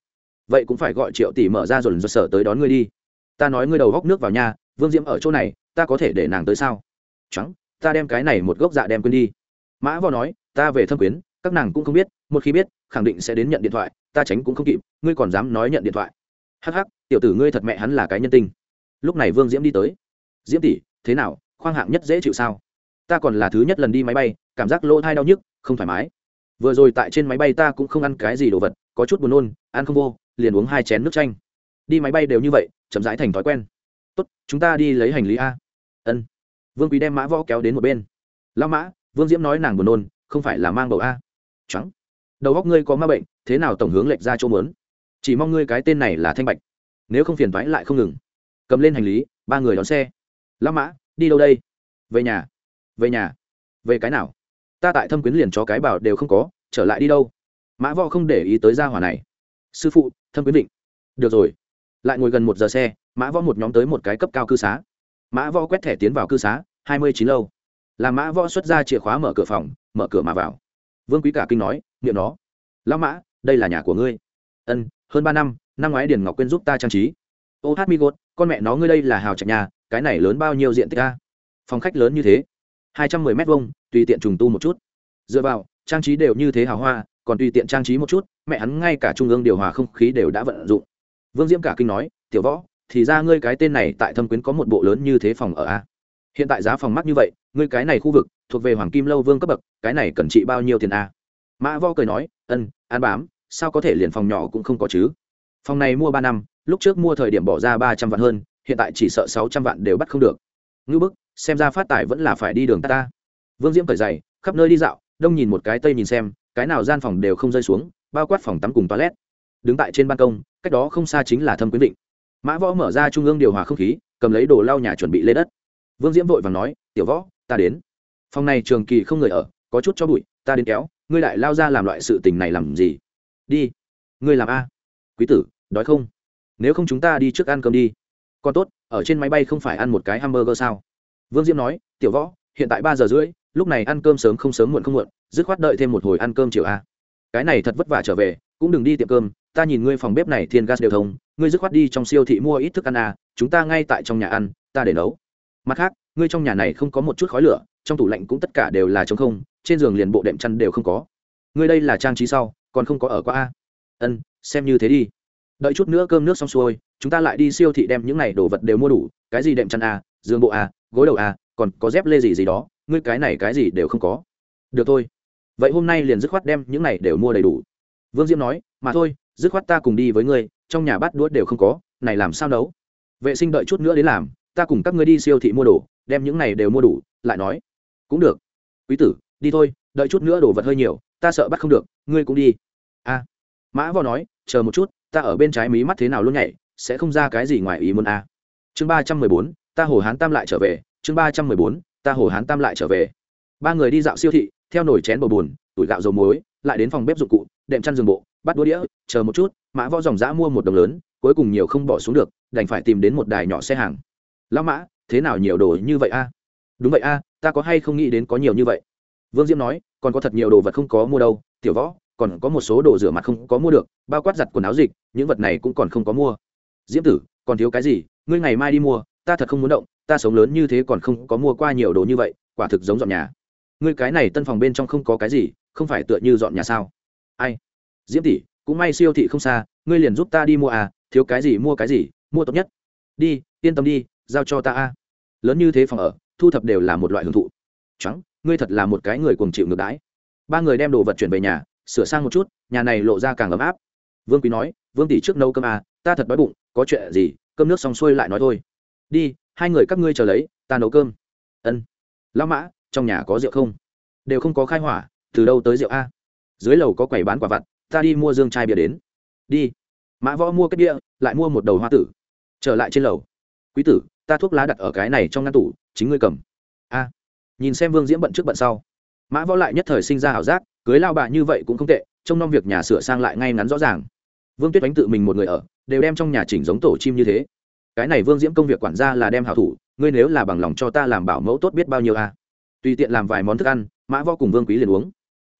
Vậy cũng phải gọi triệu tỷ mở ra rồi sở tới đón ngươi đi. Ta nói ngươi đầu góc nước vào nhà vương diễm ở chỗ này, ta có thể để nàng tới sao? Trắng, ta đem cái này một gốc dạ đem quên đi. Mã vò nói, ta về thâm quyến, các nàng cũng không biết, một khi biết, khẳng định sẽ đến nhận điện thoại, ta tránh cũng không kịp, ngươi còn dám nói nhận điện thoại. Hắc hắc, tiểu tử ngươi thật mẹ hắn là cái nhân tinh lúc này vương diễm đi tới. Diễm tỷ, thế nào, khoang hạng nhất dễ chịu sao? Ta còn là thứ nhất lần đi máy bay, cảm giác lỗ thai đau nhức, không thoải mái. Vừa rồi tại trên máy bay ta cũng không ăn cái gì đồ vật, có chút buồn nôn, ăn không vô, liền uống hai chén nước chanh. Đi máy bay đều như vậy, chậm rãi thành thói quen. Tốt, chúng ta đi lấy hành lý a. Ân vương quý đem mã võ kéo đến một bên. Lao mã, vương diễm nói nàng buồn nôn, không phải là mang bầu a? Trắng đầu góc ngươi có ma bệnh, thế nào tổng hướng lệch ra chỗ mớn chỉ mong ngươi cái tên này là thanh bạch. Nếu không phiền thoái lại không ngừng. Cầm lên hành lý, ba người đón xe. Lao mã, đi đâu đây? Về nhà. Về nhà. Về cái nào? Ta tại thâm quyến liền cho cái bảo đều không có, trở lại đi đâu? Mã võ không để ý tới gia hỏa này. Sư phụ, thâm quyến định được rồi. Lại ngồi gần một giờ xe, mã võ một nhóm tới một cái cấp cao cư xá mã võ quét thẻ tiến vào cư xá, hai mươi chín lâu. Là mã võ xuất ra chìa khóa mở cửa phòng, mở cửa mà vào. Vương quý cả kinh nói nghiệm nó. Lão mã, đây là nhà của ngươi. Ân, hơn ba năm năm ngoái điền ngọc quyên giúp ta trang trí. Ô hát mi gốt con mẹ nó ngươi đây là hào trạch nhà, cái này lớn bao nhiêu diện tích a? Phòng khách lớn như thế. Hai trăm mười m hai tùy tiện trùng tu một chút. Dựa vào, trang trí đều như thế hào hoa, còn tùy tiện trang trí một chút, mẹ hắn ngay cả trung ương điều hòa không khí đều đã vận dụng. Vương diễm cả kinh nói, tiểu võ thì ra ngươi cái tên này tại thâm quyến có một bộ lớn như thế phòng ở a hiện tại giá phòng mắc như vậy ngươi cái này khu vực thuộc về hoàng kim lâu vương cấp bậc cái này cần trị bao nhiêu tiền a mã vo cười nói ân an bám sao có thể liền phòng nhỏ cũng không có chứ? Phòng này mua ba năm lúc trước mua thời điểm bỏ ra ba trăm vạn hơn hiện tại chỉ sợ sáu trăm vạn đều bắt không được. Ngư bức xem ra phát tài vẫn là phải đi đường ta, ta. vương diễm cởi dày khắp nơi đi dạo đông nhìn một cái tây nhìn xem cái nào gian phòng đều không rơi xuống bao quát phòng tắm cùng toilet. Đứng tại trên ban công cách đó không xa chính là thâm quyến định mã võ mở ra trung ương điều hòa không khí, cầm lấy đồ lau nhà chuẩn bị lên đất. Vương diễm vội và nói, tiểu võ, ta đến. Phòng này trường kỳ không người ở, có chút cho bụi, ta đến kéo, ngươi lại lao ra làm loại sự tình này làm gì? Đi. Ngươi làm a? Quý tử, đói không? Nếu không chúng ta đi trước ăn cơm đi. Còn tốt, ở trên máy bay không phải ăn một cái hamburger sao? Vương diễm nói, tiểu võ, hiện tại ba giờ rưỡi, lúc này ăn cơm sớm không sớm muộn không muộn, dứt khoát đợi thêm một hồi ăn cơm chiều a. Cái này thật vất vả trở về, cũng đừng đi tiệm cơm ta nhìn ngươi phòng bếp này thiên gas đều thông ngươi dứt khoát đi trong siêu thị mua ít thức ăn à chúng ta ngay tại trong nhà ăn ta để nấu. Mặt khác ngươi trong nhà này không có một chút khói lửa trong tủ lạnh cũng tất cả đều là trống không trên giường liền bộ đệm chăn đều không có. Ngươi đây là trang trí sau còn không có ở qua a? Ân xem như thế đi. Đợi chút nữa cơm nước xong xuôi chúng ta lại đi siêu thị đem những này đồ vật đều mua đủ cái gì đệm chăn à, giường bộ à, gối đầu à, còn có dép lê gì gì đó ngươi cái này cái gì đều không có. Được thôi. Vậy hôm nay liền dứt khoát đem những này đều mua đầy đủ. Vương diễm nói mà thôi dứt khoát ta cùng đi với ngươi, trong nhà bát đũa đều không có, này làm sao nấu? Vệ sinh đợi chút nữa đến làm, ta cùng các ngươi đi siêu thị mua đồ, đem những này đều mua đủ, lại nói. Cũng được. Quý tử, đi thôi, đợi chút nữa đồ vật hơi nhiều, ta sợ bắt không được, ngươi cũng đi. A. Mã vò nói, chờ một chút, ta ở bên trái mí mắt thế nào luôn nhảy, sẽ không ra cái gì ngoài ý muốn a. Chương ba trăm mười bốn, ta hồ hán tam lại trở về. Chương ba trăm mười bốn, ta hồ hán tam lại trở về. Ba người đi dạo siêu thị, theo nồi chén bầu bùn tủi gạo dầu muối, lại đến phòng bếp dụng cụ, đệm chăn giường bộ bắt đũa đĩa, chờ một chút, mã võ dòng giã mua một đồng lớn, cuối cùng nhiều không bỏ xuống được, đành phải tìm đến một đài nhỏ xe hàng. Lão mã, thế nào nhiều đồ như vậy a? Đúng vậy a, ta có hay không nghĩ đến có nhiều như vậy? Vương diễm nói, còn có thật nhiều đồ vật không có mua đâu, tiểu võ, còn có một số đồ rửa mặt không có mua được, bao quát giặt quần áo dịch, những vật này cũng còn không có mua. Diễm tử, còn thiếu cái gì? Ngươi ngày mai đi mua, ta thật không muốn động, ta sống lớn như thế còn không có mua qua nhiều đồ như vậy, quả thực giống dọn nhà. Ngươi cái này tân phòng bên trong không có cái gì, không phải tựa như dọn nhà sao? Ai? Diễm tỷ, cũng may siêu thị không xa, ngươi liền giúp ta đi mua à thiếu cái gì mua cái gì, mua tốt nhất. Đi, yên tâm đi, giao cho ta a. Lớn như thế phòng ở, thu thập đều là một loại hưởng thụ. Trắng ngươi thật là một cái người cùng chịu ngược đãi. Ba người đem đồ vật chuyển về nhà, sửa sang một chút, nhà này lộ ra càng ấm áp. Vương quý nói, vương tỷ trước nấu cơm à ta thật đói bụng, có chuyện gì, cơm nước xong xuôi lại nói thôi. Đi, hai người các ngươi chờ lấy, ta nấu cơm. Ân. Lão mã, trong nhà có rượu không? Đều không có khai hỏa, từ đâu tới rượu a? Dưới lầu có quầy bán quả vặt ta đi mua dương chai bia đến. Đi. Mã võ mua cái bia, lại mua một đầu hoa tử. Trở lại trên lầu. Quý tử, ta thuốc lá đặt ở cái này trong ngăn tủ, chính ngươi cầm. A. Nhìn xem vương diễm bận trước bận sau. Mã võ lại nhất thời sinh ra ảo giác, cưới lao bà như vậy cũng không tệ, trông nom việc nhà sửa sang lại ngay ngắn rõ ràng. Vương tuyết đánh tự mình một người ở, đều đem trong nhà chỉnh giống tổ chim như thế. Cái này vương diễm công việc quản gia là đem hảo thủ, ngươi nếu là bằng lòng cho ta làm bảo mẫu tốt biết bao nhiêu a. Tùy tiện làm vài món thức ăn, mã võ cùng vương quý liền uống.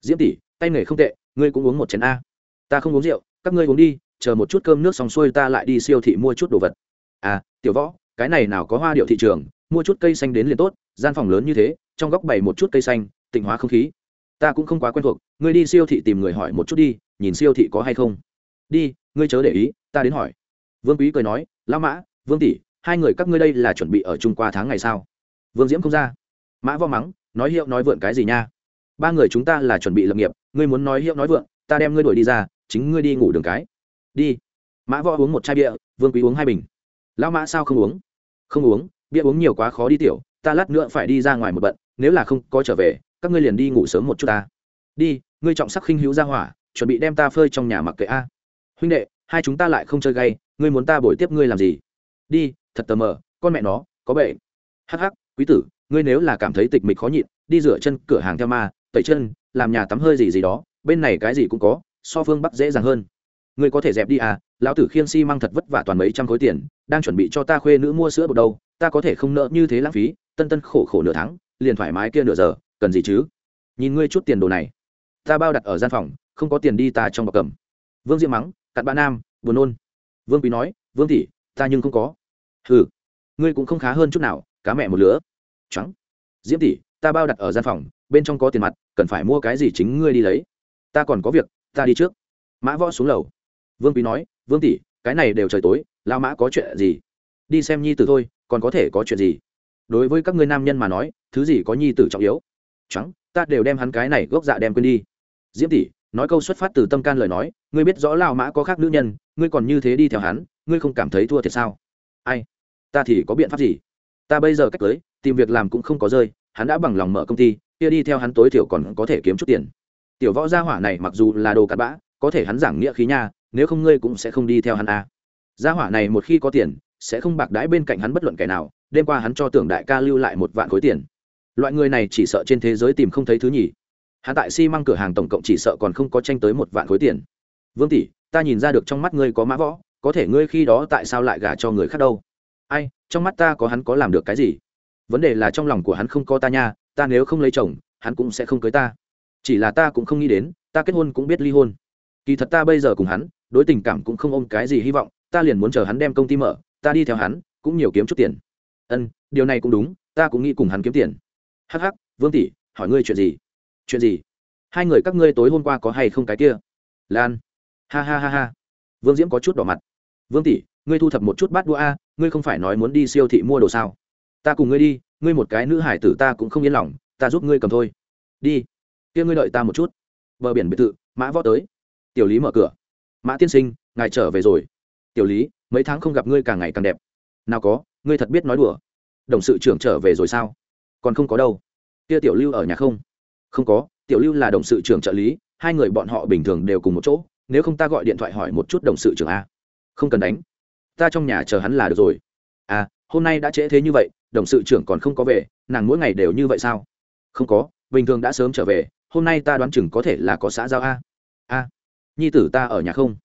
Diễm tỷ, tay nghề không tệ ngươi cũng uống một chén a. Ta không uống rượu, các ngươi uống đi, chờ một chút cơm nước xong xuôi ta lại đi siêu thị mua chút đồ vật. À tiểu võ, cái này nào có hoa điệu thị trường, mua chút cây xanh đến liền tốt, gian phòng lớn như thế, trong góc bày một chút cây xanh, tịnh hóa không khí. Ta cũng không quá quen thuộc, ngươi đi siêu thị tìm người hỏi một chút đi, nhìn siêu thị có hay không. Đi, ngươi chớ để ý, ta đến hỏi. Vương quý cười nói, lão mã, vương tỷ, hai người các ngươi đây là chuẩn bị ở chung qua tháng ngày sao? Vương diễm không ra. Mã vo mắng, nói hiệu nói vượn cái gì nha? Ba người chúng ta là chuẩn bị lập nghiệp ngươi muốn nói hiệu nói vượng, ta đem ngươi đuổi đi ra chính ngươi đi ngủ đường cái. Đi. Mã võ uống một chai bia vương quý uống hai bình. Lão mã sao không uống? Không uống bia uống nhiều quá khó đi tiểu ta lát nữa phải đi ra ngoài một bận nếu là không có trở về các ngươi liền đi ngủ sớm một chút ta. Đi ngươi trọng sắc khinh hữu ra hỏa chuẩn bị đem ta phơi trong nhà mặc kệ a. Huynh đệ hai chúng ta lại không chơi gay ngươi muốn ta bồi tiếp ngươi làm gì? Đi thật tờ mờ con mẹ nó có bệ hắc hắc quý tử ngươi nếu là cảm thấy tịch mịch khó nhịn đi rửa chân cửa hàng theo ma tẩy chân, làm nhà tắm hơi gì gì đó, bên này cái gì cũng có, so phương bắc dễ dàng hơn. Ngươi có thể dẹp đi à lão tử khiêng si mang thật vất vả toàn mấy trăm khối tiền, đang chuẩn bị cho ta khuê nữ mua sữa bột đâu, ta có thể không nợ như thế lãng phí, tân tân khổ khổ nửa tháng, liền thoải mái kia nửa giờ, cần gì chứ? Nhìn ngươi chút tiền đồ này. Ta bao đặt ở gian phòng, không có tiền đi ta trong bọc cầm. Vương diễm mắng, cặn ba nam, buồn nôn. Vương quý nói, vương tỷ, ta nhưng không có. Hừ, ngươi cũng không khá hơn chút nào, cá mẹ một lứa. Trắng diễm tỷ, ta bao đặt ở gian phòng bên trong có tiền mặt, cần phải mua cái gì chính ngươi đi lấy. Ta còn có việc, ta đi trước. Mã võ xuống lầu. Vương quý nói, vương tỷ, cái này đều trời tối lao mã có chuyện gì? Đi xem nhi tử thôi, còn có thể có chuyện gì? Đối với các ngươi nam nhân mà nói, thứ gì có nhi tử trọng yếu? Trắng ta đều đem hắn cái này gốc dạ đem quên đi. Diễm tỷ, nói câu xuất phát từ tâm can lời nói, ngươi biết rõ lao mã có khác nữ nhân, ngươi còn như thế đi theo hắn, ngươi không cảm thấy thua thiệt sao? Ai? Ta thì có biện pháp gì? Ta bây giờ cách cưới tìm việc làm cũng không có rơi, hắn đã bằng lòng mở công ty kia đi theo hắn tối thiểu còn có thể kiếm chút tiền. Tiểu võ gia hỏa này mặc dù là đồ cặn bã, có thể hắn giảng nghĩa khí nha, nếu không ngươi cũng sẽ không đi theo hắn a à. gia hỏa này một khi có tiền, sẽ không bạc đãi bên cạnh hắn bất luận kẻ nào, đêm qua hắn cho tưởng đại ca lưu lại một vạn khối tiền. Loại người này chỉ sợ trên thế giới tìm không thấy thứ nhỉ hắn tại xi、si、măng cửa hàng tổng cộng chỉ sợ còn không có tranh tới một vạn khối tiền. Vương tỷ, ta nhìn ra được trong mắt ngươi có mã võ, có thể ngươi khi đó tại sao lại gả cho người khác đâu? Ai, trong mắt ta có hắn có làm được cái gì? Vấn đề là trong lòng của hắn không có ta nha ta nếu không lấy chồng, hắn cũng sẽ không cưới ta. Chỉ là ta cũng không nghĩ đến, ta kết hôn cũng biết ly hôn. Kỳ thật ta bây giờ cùng hắn, đối tình cảm cũng không ôm cái gì hy vọng, ta liền muốn chờ hắn đem công ty mở, ta đi theo hắn, cũng nhiều kiếm chút tiền. Ân, điều này cũng đúng, ta cũng nghĩ cùng hắn kiếm tiền. Hắc hắc, vương tỷ, hỏi ngươi chuyện gì? Chuyện gì? Hai người các ngươi tối hôm qua có hay không cái kia? Lan. Ha ha ha ha. Vương diễm có chút đỏ mặt. Vương tỷ, ngươi thu thập một chút bát đũa a, ngươi không phải nói muốn đi siêu thị mua đồ sao? Ta cùng ngươi đi ngươi một cái nữ hải tử ta cũng không yên lòng, ta giúp ngươi cầm thôi. Đi, kia ngươi đợi ta một chút. Bờ biển biệt thự, mã võ tới. Tiểu lý mở cửa. Mã tiên sinh, ngài trở về rồi. Tiểu lý, mấy tháng không gặp ngươi càng ngày càng đẹp. Nào có, ngươi thật biết nói đùa. Đồng sự trưởng trở về rồi sao? Còn không có đâu. Kia tiểu lưu ở nhà không? Không có, tiểu lưu là đồng sự trưởng trợ lý, hai người bọn họ bình thường đều cùng một chỗ, nếu không ta gọi điện thoại hỏi một chút đồng sự trưởng a. Không cần đánh, ta trong nhà chờ hắn là được rồi. À hôm nay đã trễ thế như vậy đồng sự trưởng còn không có về, nàng mỗi ngày đều như vậy sao? Không có, bình thường đã sớm trở về, hôm nay ta đoán chừng có thể là có xã giao a. A, nhi tử ta ở nhà không?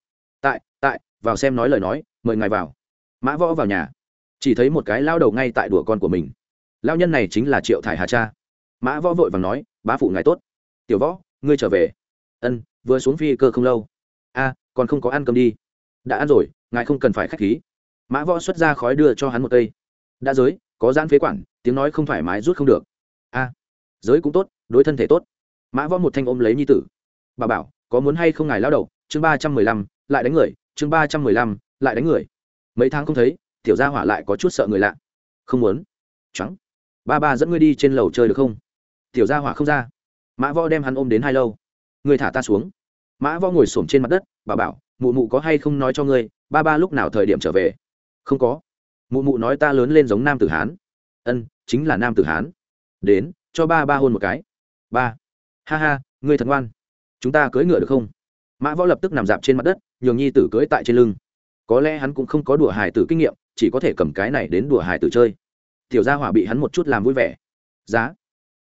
Tại tại, vào xem nói lời nói, mời ngài vào. Mã võ vào nhà. Chỉ thấy một cái lao đầu ngay tại đùa con của mình. Lao nhân này chính là triệu thải hà cha. Mã võ vội và nói, bá phụ ngài tốt. Tiểu võ, ngươi trở về. Ân, vừa xuống phi cơ không lâu. A, còn không có ăn cơm đi. Đã ăn rồi, ngài không cần phải k h á c h khí. Mã võ xuất ra khói đưa cho hắn một cây. Đã giới có gian phế quản, tiếng nói không thoải mái rút không được. A, giới cũng tốt, đối thân thể tốt. Mã võ một thanh ôm lấy nhi tử. Bà bảo, có muốn hay không ngài lao đầu, chương ba trăm mười lăm, lại đánh người, chương ba trăm mười lăm, lại đánh người. Mấy tháng không thấy, tiểu gia hỏa lại có chút sợ người lạ. Không muốn. Trắng ba ba dẫn ngươi đi trên lầu chơi được không? Tiểu gia hỏa không ra. Mã võ đem hắn ôm đến hai lâu. Ngươi thả ta xuống. Mã võ ngồi s ổ m trên mặt đất, bà bảo, mụ mụ có hay không nói cho ngươi, ba ba lúc nào thời điểm trở về? Không có mụ mụ nói ta lớn lên giống nam tử hán. Ân, chính là nam tử hán. Đến, cho ba ba hôn một cái. Ba. Ha ha, ngươi thật ngoan. Chúng ta cưỡi ngựa được không? Mã võ lập tức nằm dạp trên mặt đất, nhường nhi tử cưỡi tại trên lưng. Có lẽ hắn cũng không có đùa hài tử kinh nghiệm, chỉ có thể cầm cái này đến đùa hài tử chơi. Tiểu gia hỏa bị hắn một chút làm vui vẻ. Giá.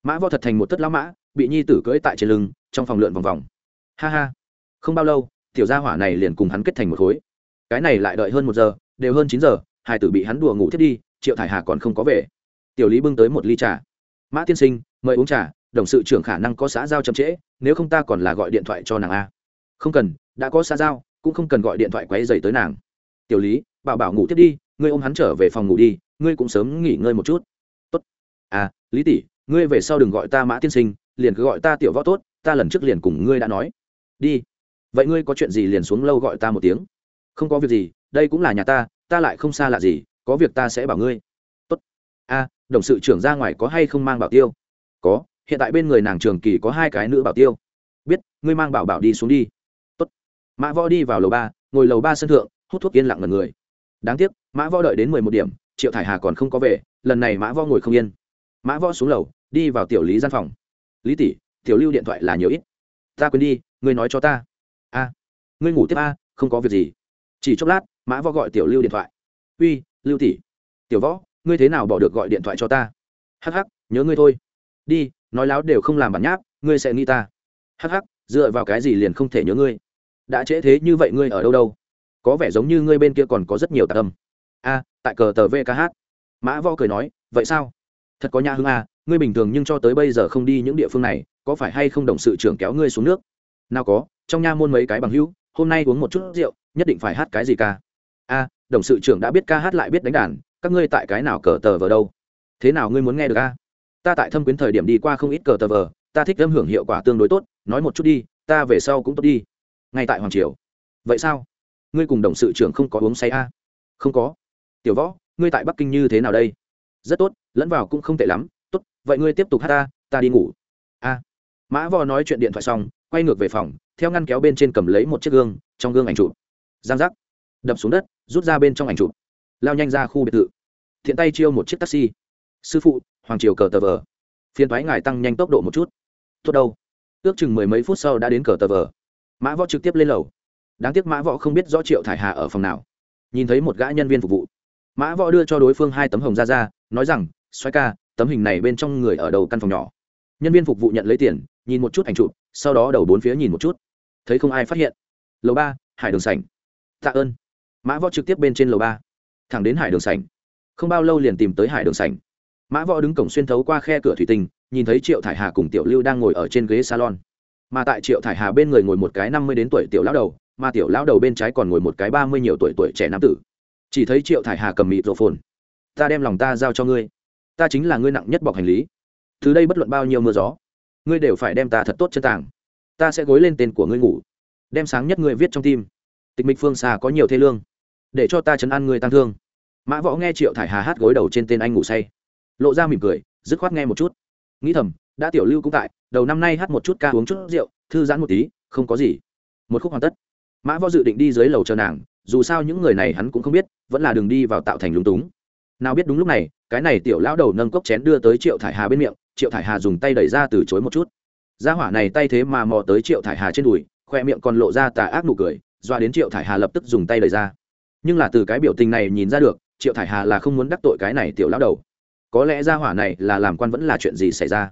Mã võ thật thành một tất lão mã, bị nhi tử cưỡi tại trên lưng, trong phòng lượn vòng vòng. Ha ha. Không bao lâu, tiểu gia hỏa này liền cùng hắn kết thành một khối. Cái này lại đợi hơn một giờ, đều hơn chín giờ hải tử bị hắn đùa ngủ thiết đi, triệu thải hà còn không có về. Tiểu lý bưng tới một ly trà. Mã tiên sinh, mời uống trà, đồng sự trưởng khả năng có xã giao chậm trễ, nếu không ta còn là gọi điện thoại cho nàng a. Không cần, đã có xã giao, cũng không cần gọi điện thoại quấy dày tới nàng. Tiểu lý, bảo bảo ngủ tiếp đi, ngươi ôm hắn trở về phòng ngủ đi, ngươi cũng sớm nghỉ ngơi một chút. Tốt. À lý tỷ, ngươi về sau đừng gọi ta mã tiên sinh, liền cứ gọi ta tiểu võ tốt, ta lần trước liền cùng ngươi đã nói. Đi. Vậy ngươi có chuyện gì liền xuống lâu gọi ta một tiếng. Không có việc gì đây cũng là nhà ta ta lại không xa lạ gì, có việc ta sẽ bảo ngươi. Tốt. A, đồng sự trưởng ra ngoài có hay không mang bảo tiêu? Có, hiện tại bên người nàng trường kỳ có hai cái nữ bảo tiêu. Biết, ngươi mang bảo bảo đi xuống đi. Tốt. Mã võ đi vào lầu ba, ngồi lầu ba sân thượng, hút thuốc yên lặng ngần người. Đáng tiếc, mã võ đợi đến mười một điểm, triệu thải hà còn không có về, lần này mã võ ngồi không yên. Mã võ xuống lầu, đi vào tiểu lý gian phòng. Lý tỷ, tiểu lưu điện thoại là nhiều ít. Ta quên đi, ngươi nói cho ta. A, ngươi ngủ tiếp a, không có việc gì. Chỉ chốc lát mã võ gọi tiểu lưu điện thoại. Uy, lưu tỷ, tiểu võ, ngươi thế nào bỏ được gọi điện thoại cho ta? Hắc hắc, nhớ ngươi thôi. Đi, nói láo đều không làm bản nháp, ngươi sẽ nghĩ ta. Hắc hắc, dựa vào cái gì liền không thể nhớ ngươi? Đã trễ thế như vậy ngươi ở đâu đâu? Có vẻ giống như ngươi bên kia còn có rất nhiều tạc âm. A, tại cờ tờ vkh mã võ cười nói, vậy sao? Thật có nhà Hương a à, ngươi bình thường nhưng cho tới bây giờ không đi những địa phương này, có phải hay không đồng sự trưởng kéo ngươi xuống nước? Nào có, trong nha môn mấy cái bằng hữu, hôm nay uống một chút rượu, nhất định phải hát cái gì ca? A, đồng sự trưởng đã biết ca hát lại biết đánh đàn, các ngươi tại cái nào cờ tờ vờ đâu? Thế nào ngươi muốn nghe được a? Ta tại thâm quyến thời điểm đi qua không ít cờ tờ vờ, ta thích âm hưởng hiệu quả tương đối tốt, nói một chút đi, ta về sau cũng tốt đi. Ngay tại hoàng triều. Vậy sao? Ngươi cùng đồng sự trưởng không có uống say a? Không có. Tiểu võ, ngươi tại bắc kinh như thế nào đây? Rất tốt, lẫn vào cũng không tệ lắm. Tốt, vậy ngươi tiếp tục hát ta ta đi ngủ. A. Mã võ nói chuyện điện thoại xong, quay ngược về phòng, theo ngăn kéo bên trên cầm lấy một chiếc gương, trong gương ảnh chụp. Giang giác đập xuống đất, rút ra bên trong ảnh chụp, lao nhanh ra khu biệt thự. Thiện tay chiêu một chiếc taxi. Sư phụ, hoàng triều cờ tờ vờ. Phiên thoái ngài tăng nhanh tốc độ một chút. Tốt đâu. Ước chừng mười mấy phút sau đã đến cờ tờ vờ. Mã võ trực tiếp lên lầu. Đáng tiếc mã võ không biết rõ triệu thải hà ở phòng nào. Nhìn thấy một gã nhân viên phục vụ. Mã võ đưa cho đối phương hai tấm hồng ra ra nói rằng xoay ca, tấm hình này bên trong người ở đầu căn phòng nhỏ. Nhân viên phục vụ nhận lấy tiền, nhìn một chút ảnh chụp, sau đó đầu bốn phía nhìn một chút. Thấy không ai phát hiện. Lầu ba, hải đường sảnh. Tạ ơn mã võ trực tiếp bên trên lầu ba, thẳng đến hải đường sảnh. Không bao lâu liền tìm tới hải đường sảnh. Mã võ đứng cổng xuyên thấu qua khe cửa thủy tinh, nhìn thấy triệu thải hà cùng tiểu lưu đang ngồi ở trên ghế salon. Mà tại triệu thải hà bên người ngồi một cái năm mươi đến tuổi tiểu lão đầu, mà tiểu lão đầu bên trái còn ngồi một cái ba mươi nhiều tuổi tuổi trẻ nam tử. Chỉ thấy triệu thải hà cầm mịt rộ phồn ta đem lòng ta giao cho ngươi. Ta chính là ngươi nặng nhất bọc hành lý. Từ đây bất luận bao nhiêu mưa gió, ngươi đều phải đem ta thật tốt chân tàng. Ta sẽ gối lên tên của ngươi ngủ, đem sáng nhất ngươi viết trong tim. Tịch mịch phương xa có nhiều thê lương để cho ta chấn an người tăng thương. Mã võ nghe triệu thải hà hát gối đầu trên tên anh ngủ say, lộ ra mỉm cười, dứt khoát nghe một chút. Nghĩ thầm, đã tiểu lưu cũng tại, đầu năm nay hát một chút ca uống chút rượu, thư giãn một tí, không có gì. Một khúc hoàn tất. Mã võ dự định đi dưới lầu chờ nàng, dù sao những người này hắn cũng không biết, vẫn là đường đi vào tạo thành lúng túng. Nào biết đúng lúc này, cái này tiểu lão đầu nâng cốc chén đưa tới triệu thải hà bên miệng, triệu thải hà dùng tay đẩy ra từ chối một chút. Gia hỏa này tay thế mà mò tới triệu thải hà trên đùi, khoe miệng còn lộ ra tà ác nụ cười, doa đến triệu thải hà lập tức dùng tay đẩy ra nhưng là từ cái biểu tình này nhìn ra được, triệu thải hà là không muốn đắc tội cái này tiểu lão đầu. Có lẽ gia hỏa này là làm quan vẫn là chuyện gì xảy ra?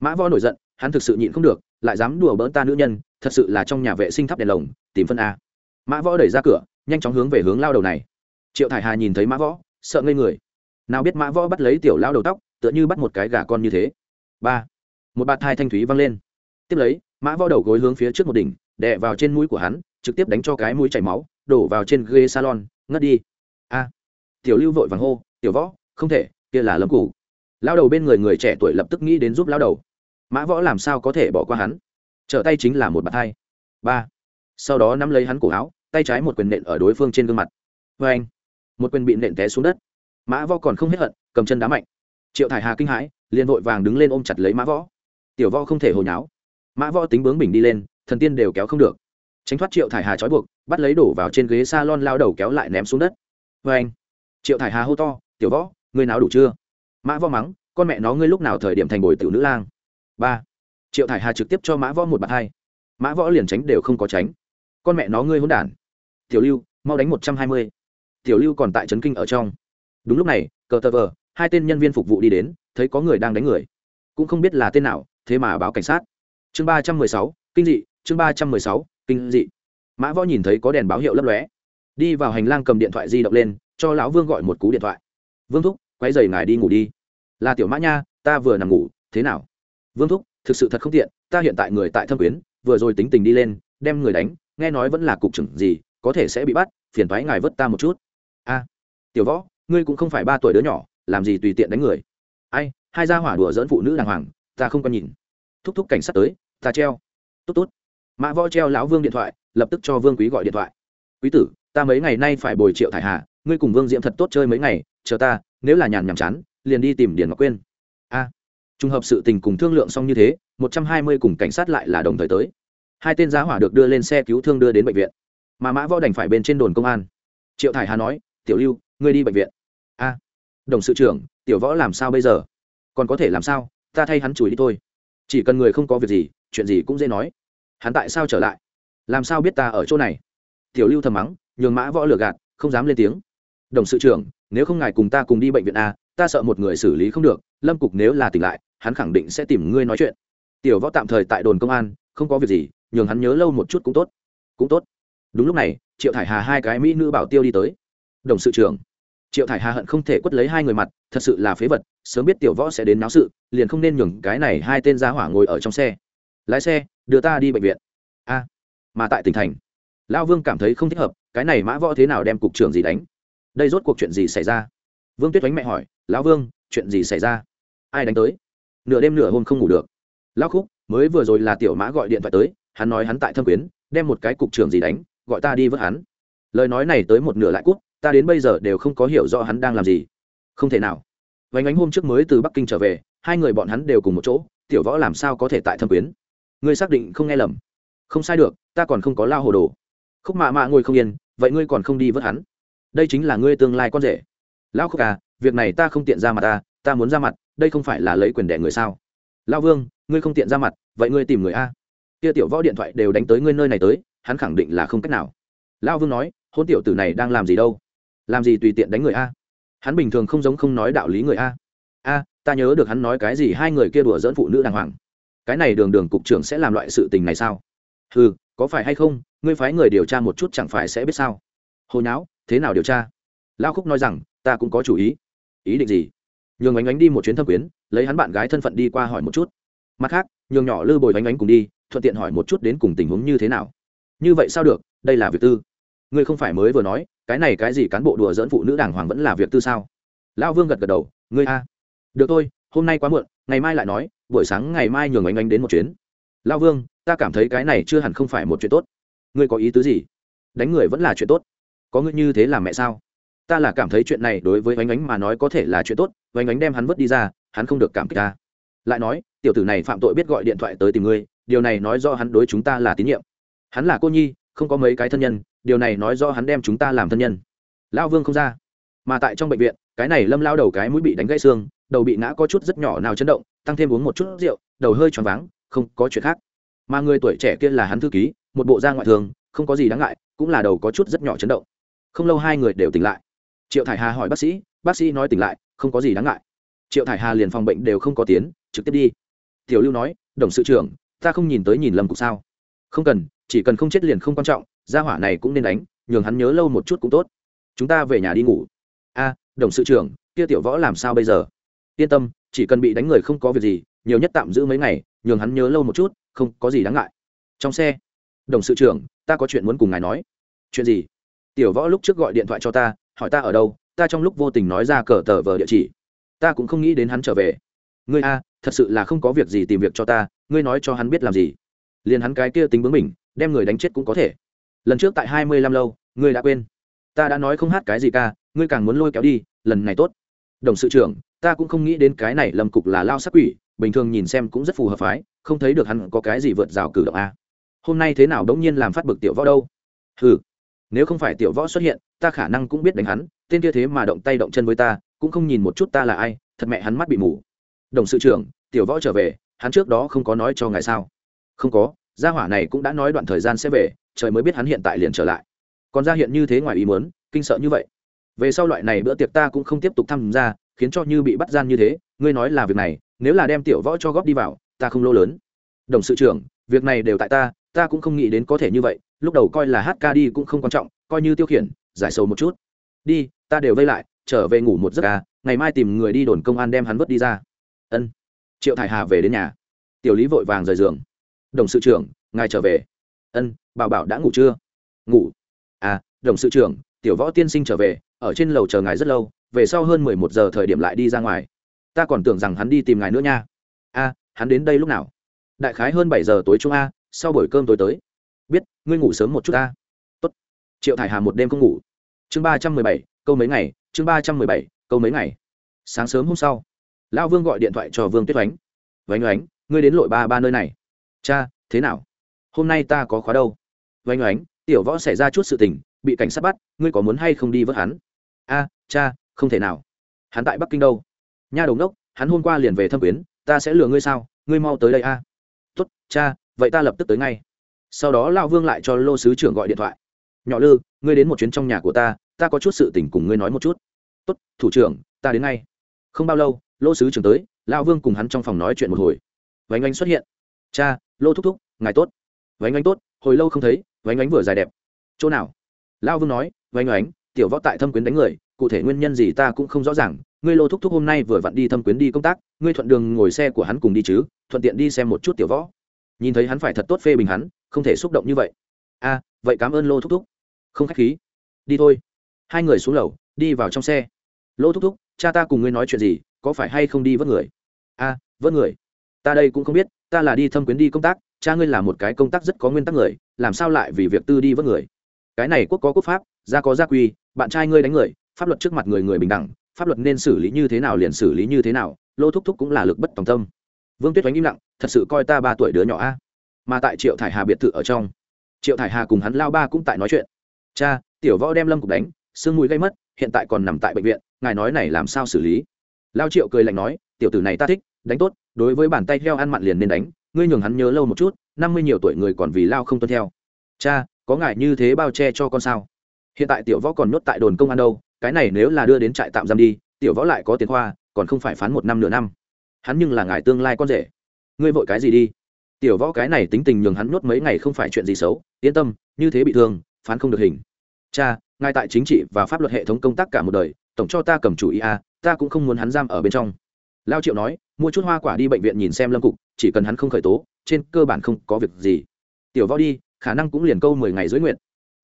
Mã võ nổi giận, hắn thực sự nhịn không được, lại dám đùa bỡn ta nữ nhân, thật sự là trong nhà vệ sinh thắp đèn lồng, tìm phân a. Mã võ đẩy ra cửa, nhanh chóng hướng về hướng lao đầu này. Triệu thải hà nhìn thấy mã võ, sợ ngây người. Nào biết mã võ bắt lấy tiểu lao đầu tóc, tựa như bắt một cái gà con như thế. Ba. Một bạt thai thanh thúy văng lên. Tiếp lấy, mã võ đầu gối hướng phía trước một đỉnh, đè vào trên mũi của hắn trực tiếp đánh cho cái mũi chảy máu, đổ vào trên ghế salon, ngất đi. A, tiểu lưu vội vàng hô, tiểu võ, không thể, kia là lâm củ lao đầu bên người người trẻ tuổi lập tức nghĩ đến giúp lao đầu. Mã võ làm sao có thể bỏ qua hắn? Trở tay chính là một bàn thai ba, sau đó nắm lấy hắn cổ áo, tay trái một quyền nện ở đối phương trên gương mặt. Vê anh, một quyền bị nện té xuống đất. Mã võ còn không hết hận, cầm chân đá mạnh. Triệu thải hà kinh hãi, liền vội vàng đứng lên ôm chặt lấy mã võ. Tiểu võ không thể hồi nháo. Mã võ tính bướng bình đi lên, thần tiên đều kéo không được tránh thoát triệu thải hà trói buộc, bắt lấy đổ vào trên ghế s a lon lao đầu kéo lại ném xuống đất. Vê anh, triệu thải hà hô to, tiểu võ, ngươi nào đủ chưa? Mã võ mắng, con mẹ nó, ngươi lúc nào thời điểm thành bồi tiểu nữ lang? Ba, triệu thải hà trực tiếp cho mã võ một bạt hai. Mã võ liền tránh đều không có tránh. Con mẹ nó, ngươi hôn đản. Tiểu lưu, mau đánh một trăm hai mươi. Tiểu lưu còn tại trấn kinh ở trong. Đúng lúc này, cờ tờ vờ, hai tên nhân viên phục vụ đi đến, thấy có người đang đánh người. Cũng không biết là tên nào, thế mà báo cảnh sát. Chương ba trăm mười sáu, kinh dị, chương ba trăm mười sáu kinh dị. Mã võ nhìn thấy có đèn báo hiệu lấp lóe, đi vào hành lang cầm điện thoại di động lên, cho lão vương gọi một cú điện thoại. Vương thúc, quay dày ngài đi ngủ đi. Là tiểu mã nha, ta vừa nằm ngủ, thế nào? Vương thúc, thực sự thật không tiện, ta hiện tại người tại thâm quyến, vừa rồi tính tình đi lên, đem người đánh, nghe nói vẫn là cục trưởng gì, có thể sẽ bị bắt, phiền thoái ngài vớt ta một chút. A, tiểu võ, ngươi cũng không phải ba tuổi đứa nhỏ, làm gì tùy tiện đánh người? Ai, hai gia hỏa đùa dỡn phụ nữ đàng hoàng, ta không còn nhìn. Thúc thúc cảnh sát tới, ta treo. Tốt tốt mã võ treo lão vương điện thoại, lập tức cho vương quý gọi điện thoại. Quý tử, ta mấy ngày nay phải bồi triệu thải hà, ngươi cùng vương diễm thật tốt chơi mấy ngày, chờ ta, nếu là nhàn nhàm chán, liền đi tìm điền ngọc quyên. A, trùng hợp sự tình cùng thương lượng xong như thế, một trăm hai mươi cùng cảnh sát lại là đồng thời tới. Hai tên giá hỏa được đưa lên xe cứu thương đưa đến bệnh viện. Mà mã võ đành phải bên trên đồn công an. Triệu thải hà nói, tiểu lưu, ngươi đi bệnh viện. A, đồng sự trưởng, tiểu võ làm sao bây giờ? Còn có thể làm sao? Ta thay hắn chùi đi thôi. Chỉ cần người không có việc gì, chuyện gì cũng dễ nói hắn tại sao trở lại? Làm sao biết ta ở chỗ này? Tiểu lưu thầm mắng, nhường mã võ lừa gạt, không dám lên tiếng. Đồng sự trưởng, nếu không ngài cùng ta cùng đi bệnh viện a, ta sợ một người xử lý không được, lâm cục nếu là tỉnh lại, hắn khẳng định sẽ tìm ngươi nói chuyện. Tiểu võ tạm thời tại đồn công an, không có việc gì, nhường hắn nhớ lâu một chút cũng tốt. Cũng tốt. Đúng lúc này, triệu thải hà hai cái mỹ nữ bảo tiêu đi tới. Đồng sự trưởng, triệu thải hà hận không thể quất lấy hai người mặt, thật sự là phế vật, sớm biết tiểu võ sẽ đến náo sự, liền không nên nhường cái này hai tên gia hỏa ngồi ở trong xe lái xe, đưa ta đi bệnh viện. A, mà tại tỉnh thành, lão vương cảm thấy không thích hợp, cái này mã võ thế nào đem cục trưởng gì đánh? Đây rốt cuộc chuyện gì xảy ra? Vương tuyết oánh mẹ hỏi, lão vương, chuyện gì xảy ra? Ai đánh tới? Nửa đêm nửa hôm không ngủ được. Lão khúc, mới vừa rồi là tiểu mã gọi điện thoại tới, hắn nói hắn tại thâm quyến, đem một cái cục trưởng gì đánh, gọi ta đi vớt hắn. Lời nói này tới một nửa lại cút, ta đến bây giờ đều không có hiểu rõ hắn đang làm gì. Không thể nào. Vánh ánh hôm trước mới từ bắc kinh trở về, hai người bọn hắn đều cùng một chỗ, tiểu võ làm sao có thể tại thâm quyến? Ngươi xác định không nghe lầm. Không sai được, ta còn không có lao hồ đồ. Khúc mạ mạ ngồi không yên, vậy ngươi còn không đi vớt hắn? Đây chính là ngươi tương lai con rể. Lão khúc à việc này ta không tiện ra mặt ta ta muốn ra mặt, đây không phải là lấy quyền đẻ người sao? Lao vương, ngươi không tiện ra mặt, vậy ngươi tìm người a. Kia tiểu võ điện thoại đều đánh tới ngươi nơi này tới, hắn khẳng định là không cách nào. Lao vương nói, hôn tiểu tử này đang làm gì đâu? Làm gì tùy tiện đánh người a? Hắn bình thường không giống không nói đạo lý người a. A, ta nhớ được hắn nói cái gì hai người kia đùa dỡn phụ nữ đàng hoàng cái này đường đường cục trưởng sẽ làm loại sự tình này sao? Ừ có phải hay không? Ngươi phái người điều tra một chút chẳng phải sẽ biết sao? Hồi não thế nào điều tra? Lao khúc nói rằng, ta cũng có chủ ý. Ý định gì? Nhường ánh ánh đi một chuyến thâm quyến, lấy hắn bạn gái thân phận đi qua hỏi một chút. Mặt khác, nhường nhỏ lư bồi ánh ánh cùng đi, thuận tiện hỏi một chút đến cùng tình huống như thế nào. Như vậy sao được? Đây là việc tư. Ngươi không phải mới vừa nói, cái này cái gì cán bộ đùa dỡn phụ nữ đàng hoàng vẫn là việc tư sao? Lão vương gật gật đầu, ngươi a. Được thôi, hôm nay quá muộn ngày mai lại nói, buổi sáng ngày mai nhường ánh ánh đến một chuyến. Lão vương, ta cảm thấy cái này chưa hẳn không phải một chuyện tốt. Ngươi có ý tứ gì? Đánh người vẫn là chuyện tốt. Có ngươi như thế làm mẹ sao? Ta là cảm thấy chuyện này đối với oánh oánh mà nói có thể là chuyện tốt oánh oánh đem hắn vứt đi ra, hắn không được cảm kích ta. Lại nói, tiểu tử này phạm tội biết gọi điện thoại tới tìm ngươi, điều này nói do hắn đối chúng ta là tín nhiệm. Hắn là cô nhi, không có mấy cái thân nhân, điều này nói do hắn đem chúng ta làm thân nhân. Lao vương không ra. Mà tại trong bệnh viện, cái này lâm lao đầu cái mũi bị đánh gãy xương đầu bị ngã có chút rất nhỏ nào chấn động, tăng thêm uống một chút rượu, đầu hơi choáng váng, không có chuyện khác. Mà người tuổi trẻ kia là hắn thư ký, một bộ da ngoại thường, không có gì đáng ngại, cũng là đầu có chút rất nhỏ chấn động. Không lâu hai người đều tỉnh lại. Triệu thải hà hỏi bác sĩ bác sĩ nói tỉnh lại, không có gì đáng ngại. Triệu thải hà liền phòng bệnh đều không có tiến, trực tiếp đi. Tiểu lưu nói, đồng sự trưởng, ta không nhìn tới nhìn lầm cục sao? Không cần, chỉ cần không chết liền không quan trọng, gia hỏa này cũng nên đánh, nhường hắn nhớ lâu một chút cũng tốt. Chúng ta về nhà đi ngủ. A, đồng sự trưởng, kia tiểu võ làm sao bây giờ? Yên tâm, chỉ cần bị đánh người không có việc gì, nhiều nhất tạm giữ mấy ngày, nhường hắn nhớ lâu một chút, không có gì đáng ngại. Trong xe, đồng sự trưởng, ta có chuyện muốn cùng ngài nói. Chuyện gì? Tiểu võ lúc trước gọi điện thoại cho ta, hỏi ta ở đâu, ta trong lúc vô tình nói ra cờ tờ vờ địa chỉ. Ta cũng không nghĩ đến hắn trở về. Ngươi a, thật sự là không có việc gì tìm việc cho ta, ngươi nói cho hắn biết làm gì. Liền hắn cái kia tính bướng mình đem người đánh chết cũng có thể. Lần trước tại hai mươi lăm lâu, ngươi đã quên. Ta đã nói không hát cái gì ca, ngươi càng muốn lôi kéo đi, lần này tốt. Đồng sự trưởng ta cũng không nghĩ đến cái này lâm cục là lao sắc quỷ, bình thường nhìn xem cũng rất phù hợp phái, không thấy được hắn có cái gì vượt rào cử động a. Hôm nay thế nào đống nhiên làm phát bực tiểu võ đâu? Hừ, nếu không phải tiểu võ xuất hiện, ta khả năng cũng biết đánh hắn, tên kia thế mà động tay động chân với ta, cũng không nhìn một chút ta là ai, thật mẹ hắn mắt bị mù. Đồng sự trưởng, tiểu võ trở về, hắn trước đó không có nói cho ngài sao? Không có, gia hỏa này cũng đã nói đoạn thời gian sẽ về, trời mới biết hắn hiện tại liền trở lại. Còn ra hiện như thế ngoài ý muốn, kinh sợ như vậy. Về sau loại này bữa tiệc ta cũng không tiếp tục tham gia khiến cho như bị bắt gian như thế, ngươi nói là việc này, nếu là đem tiểu võ cho góp đi vào, ta không lỗ lớn. Đồng sự trưởng, việc này đều tại ta ta cũng không nghĩ đến có thể như vậy, lúc đầu coi là hát ca đi cũng không quan trọng, coi như tiêu khiển, giải sầu một chút. Đi, ta đều vây lại, trở về ngủ một giấc ca ngày mai tìm người đi đồn công an đem hắn vớt đi ra. Ân. Triệu thải hà về đến nhà. Tiểu lý vội vàng rời giường. Đồng sự trưởng, ngài trở về. Ân, bảo bảo đã ngủ chưa? Ngủ. À đồng sự trưởng, tiểu võ tiên sinh trở về, ở trên lầu chờ ngài rất lâu về sau hơn mười một giờ thời điểm lại đi ra ngoài. Ta còn tưởng rằng hắn đi tìm ngài nữa nha. A, hắn đến đây lúc nào? Đại khái hơn bảy giờ tối trung a, sau buổi cơm tối tới. Biết, ngươi ngủ sớm một chút ta. Tốt. triệu thải hà một đêm không ngủ. Chương ba trăm mười bảy, câu mấy ngày, chương ba trăm mười bảy, câu mấy ngày. Sáng sớm hôm sau, lão vương gọi điện thoại cho vương tuyết oánh. Vánh oánh, ngươi đến lội ba ba nơi này. Cha, thế nào? Hôm nay ta có khóa đâu? Vánh oánh, tiểu võ xảy ra chút sự tình, bị cảnh sát bắt, ngươi có muốn hay không đi vớt hắn? A, cha không thể nào. Hắn tại bắc kinh đâu? Nha đầu ngốc, hắn hôm qua liền về thâm quyến, ta sẽ lừa ngươi sao? Ngươi mau tới đây a. Tốt, cha, vậy ta lập tức tới ngay. Sau đó lao vương lại cho lô sứ trưởng gọi điện thoại. Nhỏ lư, ngươi đến một chuyến trong nhà của ta ta có chút sự tình cùng ngươi nói một chút. Tốt, thủ trưởng, ta đến ngay. Không bao lâu, lô sứ trưởng tới lao vương cùng hắn trong phòng nói chuyện một hồi. Vánh anh xuất hiện. Cha, lô thúc thúc, ngài tốt. Vánh anh tốt, hồi lâu không thấy, vánh anh vừa dài đẹp. Chỗ nào? Lao vương nói, vánh anh tiểu võ tại thâm quyến đánh người, cụ thể nguyên nhân gì ta cũng không rõ ràng. Ngươi lô thúc thúc hôm nay vừa vặn đi thâm quyến đi công tác, ngươi thuận đường ngồi xe của hắn cùng đi chứ, thuận tiện đi xem một chút tiểu võ. Nhìn thấy hắn phải thật tốt phê bình hắn, không thể xúc động như vậy. A, vậy cảm ơn lô thúc thúc. Không k h á c h khí. Đi thôi. Hai người xuống lầu, đi vào trong xe. Lô thúc thúc, cha ta cùng ngươi nói chuyện gì, có phải hay không đi vớt người? A, vớt người. Ta đây cũng không biết, ta là đi thâm quyến đi công tác, cha ngươi là một cái công tác rất có nguyên tắc người, làm sao lại vì việc tư đi vớt người? Cái này quốc có quốc pháp, gia có gia quy bạn trai ngươi đánh người, pháp luật trước mặt người người bình đẳng, pháp luật nên xử lý như thế nào liền xử lý như thế nào, lô thúc thúc cũng là lực bất tòng tâm. Vương tuyết oánh im lặng, thật sự coi ta ba tuổi đứa nhỏ a. Mà tại triệu thải hà biệt thự ở trong, triệu thải hà cùng hắn lao ba cũng tại nói chuyện. Cha, tiểu võ đem lâm cục đánh sương mùi gây mất, hiện tại còn nằm tại bệnh viện, ngài nói này làm sao xử lý? Lao triệu cười lạnh nói, tiểu tử này ta thích, đánh tốt, đối với bàn tay heo ăn mặn liền nên đánh, ngươi nhường hắn nhớ lâu một chút, năm mươi nhiều tuổi người còn vì lao không tuân theo. Cha, có ngài như thế bao che cho con sao? Hiện tại tiểu võ còn nhốt tại đồn công an đâu cái này nếu là đưa đến trại tạm giam đi tiểu võ lại có tiền khoa còn không phải phán một năm nửa năm. Hắn nhưng là ngài tương lai con rể. Ngươi vội cái gì đi? Tiểu võ cái này tính tình nhường hắn nhốt mấy ngày không phải chuyện gì xấu yên tâm như thế bị thương phán không được hình. Cha ngài tại chính trị và pháp luật hệ thống công tác cả một đời tổng cho ta cầm chủ ý a à, ta cũng không muốn hắn giam ở bên trong. Lao triệu nói mua chút hoa quả đi bệnh viện nhìn xem lâm cục chỉ cần hắn không khởi tố trên cơ bản không có việc gì. Tiểu võ đi khả năng cũng liền câu mười ngày dưới nguyện.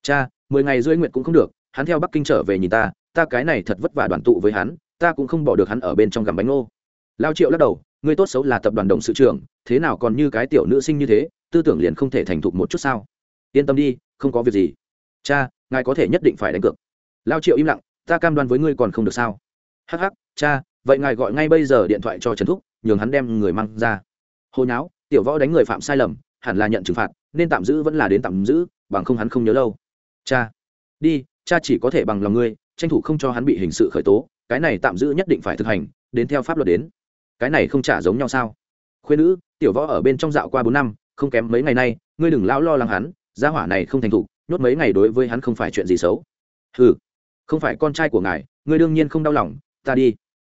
Cha mười ngày dưới nguyện cũng không được, hắn theo bắc kinh trở về nhìn ta ta cái này thật vất vả đoàn tụ với hắn, ta cũng không bỏ được hắn ở bên trong gầm bánh ngô. Lao triệu lắc đầu, người tốt xấu là tập đoàn đồng sự trưởng, thế nào còn như cái tiểu nữ sinh như thế, tư tưởng liền không thể thành thục một chút sao? Yên tâm đi, không có việc gì. Cha, ngài có thể nhất định phải đánh cược. Lao triệu im lặng, ta cam đoan với ngươi còn không được sao? Hắc hắc, cha, vậy ngài gọi ngay bây giờ điện thoại cho trần thúc, nhường hắn đem người mang ra. Hồi nháo, tiểu võ đánh người phạm sai lầm, hẳn là nhận trừng phạt, nên tạm giữ vẫn là đến tạm giữ, bằng không hắn không nhớ lâu cha, đi, cha chỉ có thể bằng lòng ngươi, tranh thủ không cho hắn bị hình sự khởi tố, cái này tạm giữ nhất định phải thực hành, đến theo pháp luật đến. Cái này không trả giống nhau sao? Khuyên nữ, tiểu võ ở bên trong dạo qua bốn năm, không kém mấy ngày nay, ngươi đừng lao lo lắng hắn, gia hỏa này không thành thục, nhốt mấy ngày đối với hắn không phải chuyện gì xấu. Ừ không phải con trai của ngài, ngươi đương nhiên không đau lòng, ta đi.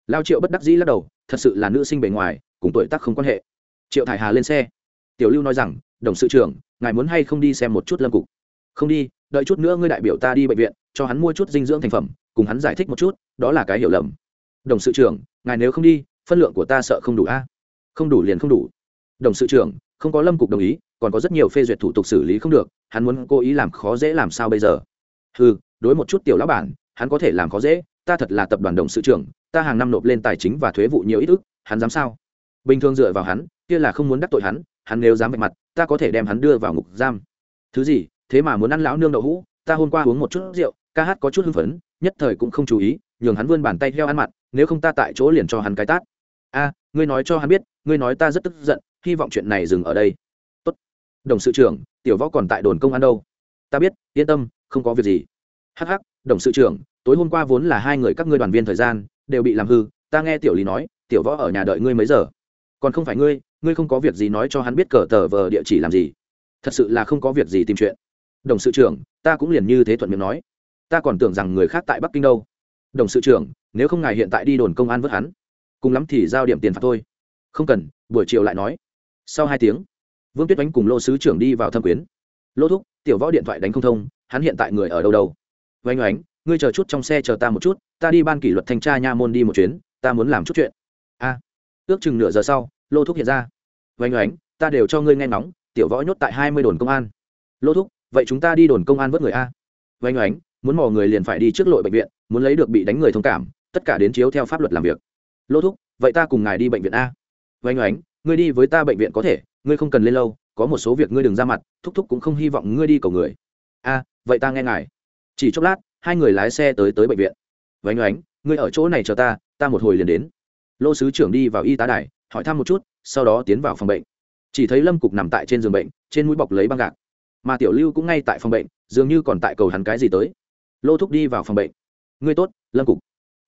Lao triệu bất đắc dĩ lắc đầu, thật sự là nữ sinh bề ngoài, cùng tuổi tác không quan hệ. Triệu thải hà lên xe. Tiểu lưu nói rằng, đồng sự trưởng, ngài muốn hay không đi xem một chút lâm cục? Không đi đợi chút nữa ngươi đại biểu ta đi bệnh viện, cho hắn mua chút dinh dưỡng thành phẩm, cùng hắn giải thích một chút, đó là cái hiểu lầm. Đồng sự trưởng, ngài nếu không đi, phân lượng của ta sợ không đủ a. Không đủ liền không đủ. Đồng sự trưởng, không có lâm cục đồng ý, còn có rất nhiều phê duyệt thủ tục xử lý không được, hắn muốn cố ý làm khó dễ làm sao bây giờ? Ừ đối một chút tiểu lão bản, hắn có thể làm khó dễ, ta thật là tập đoàn đồng sự trưởng, ta hàng năm nộp lên tài chính và thuế vụ nhiều ít ức, hắn dám sao? Bình thường dựa vào hắn, kia là không muốn đắc tội hắn hắn nếu dám vạch mặt, ta có thể đem hắn đưa vào ngục giam. Thứ gì? Thế mà muốn ăn lão nương đậu hũ, ta hôm qua uống một chút rượu, ca hát có chút hưng phấn, nhất thời cũng không chú ý, nhường hắn vươn bàn tay theo ăn mặn, nếu không ta tại chỗ liền cho hắn cái tát. A, ngươi nói cho hắn biết, ngươi nói ta rất tức giận, hy vọng chuyện này dừng ở đây. Tốt. Đồng sự trưởng, tiểu võ còn tại đồn công an đâu? Ta biết, yên tâm, không có việc gì. Hh đồng sự trưởng, tối hôm qua vốn là hai người các ngươi đoàn viên thời gian, đều bị làm hư, ta nghe tiểu lý nói, tiểu võ ở nhà đợi ngươi mấy giờ? Còn không phải ngươi ngươi không có việc gì nói cho hắn biết cờ tờ vờ địa chỉ làm gì. Thật sự là không có việc gì tìm chuyện đồng sự trưởng ta cũng liền như thế thuận miệng nói. Ta còn tưởng rằng người khác tại bắc kinh đâu. Đồng sự trưởng nếu không ngài hiện tại đi đồn công an vớt hắn cùng lắm thì giao điểm tiền phạt thôi. Không cần. Buổi chiều lại nói. Sau hai tiếng vương tuyết oánh cùng lô sứ trưởng đi vào thâm quyến. Lô thúc tiểu võ điện thoại đánh không thông hắn hiện tại người ở đâu đâu? Oanh oánh ngươi chờ chút trong xe chờ ta một chút ta đi ban kỷ luật thanh tra nha môn đi một chuyến ta muốn làm chút chuyện. A. Ước chừng nửa giờ sau lô thúc hiện ra. Oanh oánh ta đều cho ngươi nghe nóng, tiểu võ nhốt tại hai mươi đồn công an. Lô thúc vậy chúng ta đi đồn công an vớt người a. Oanh oánh, muốn mò người liền phải đi trước lội bệnh viện, muốn lấy được bị đánh người thông cảm, tất cả đến chiếu theo pháp luật làm việc. Lô thúc, vậy ta cùng ngài đi bệnh viện a. Oanh oánh, ngươi đi với ta bệnh viện có thể, ngươi không cần lên lâu, có một số việc ngươi đừng ra mặt, thúc thúc cũng không hy vọng ngươi đi cầu người. A, vậy ta nghe ngài. Chỉ chốc lát, hai người lái xe tới tới bệnh viện. Vánh oánh, ngươi ở chỗ này chờ ta ta một hồi liền đến. Lô sứ trưởng đi vào y tá đài, hỏi thăm một chút, sau đó tiến vào phòng bệnh. Chỉ thấy lâm cục nằm tại trên giường bệnh, trên mũi bọc lấy băng gạc mà tiểu lưu cũng ngay tại phòng bệnh, dường như còn tại cầu hắn cái gì tới. Lô thúc đi vào phòng bệnh. Ngươi tốt, lâm cục.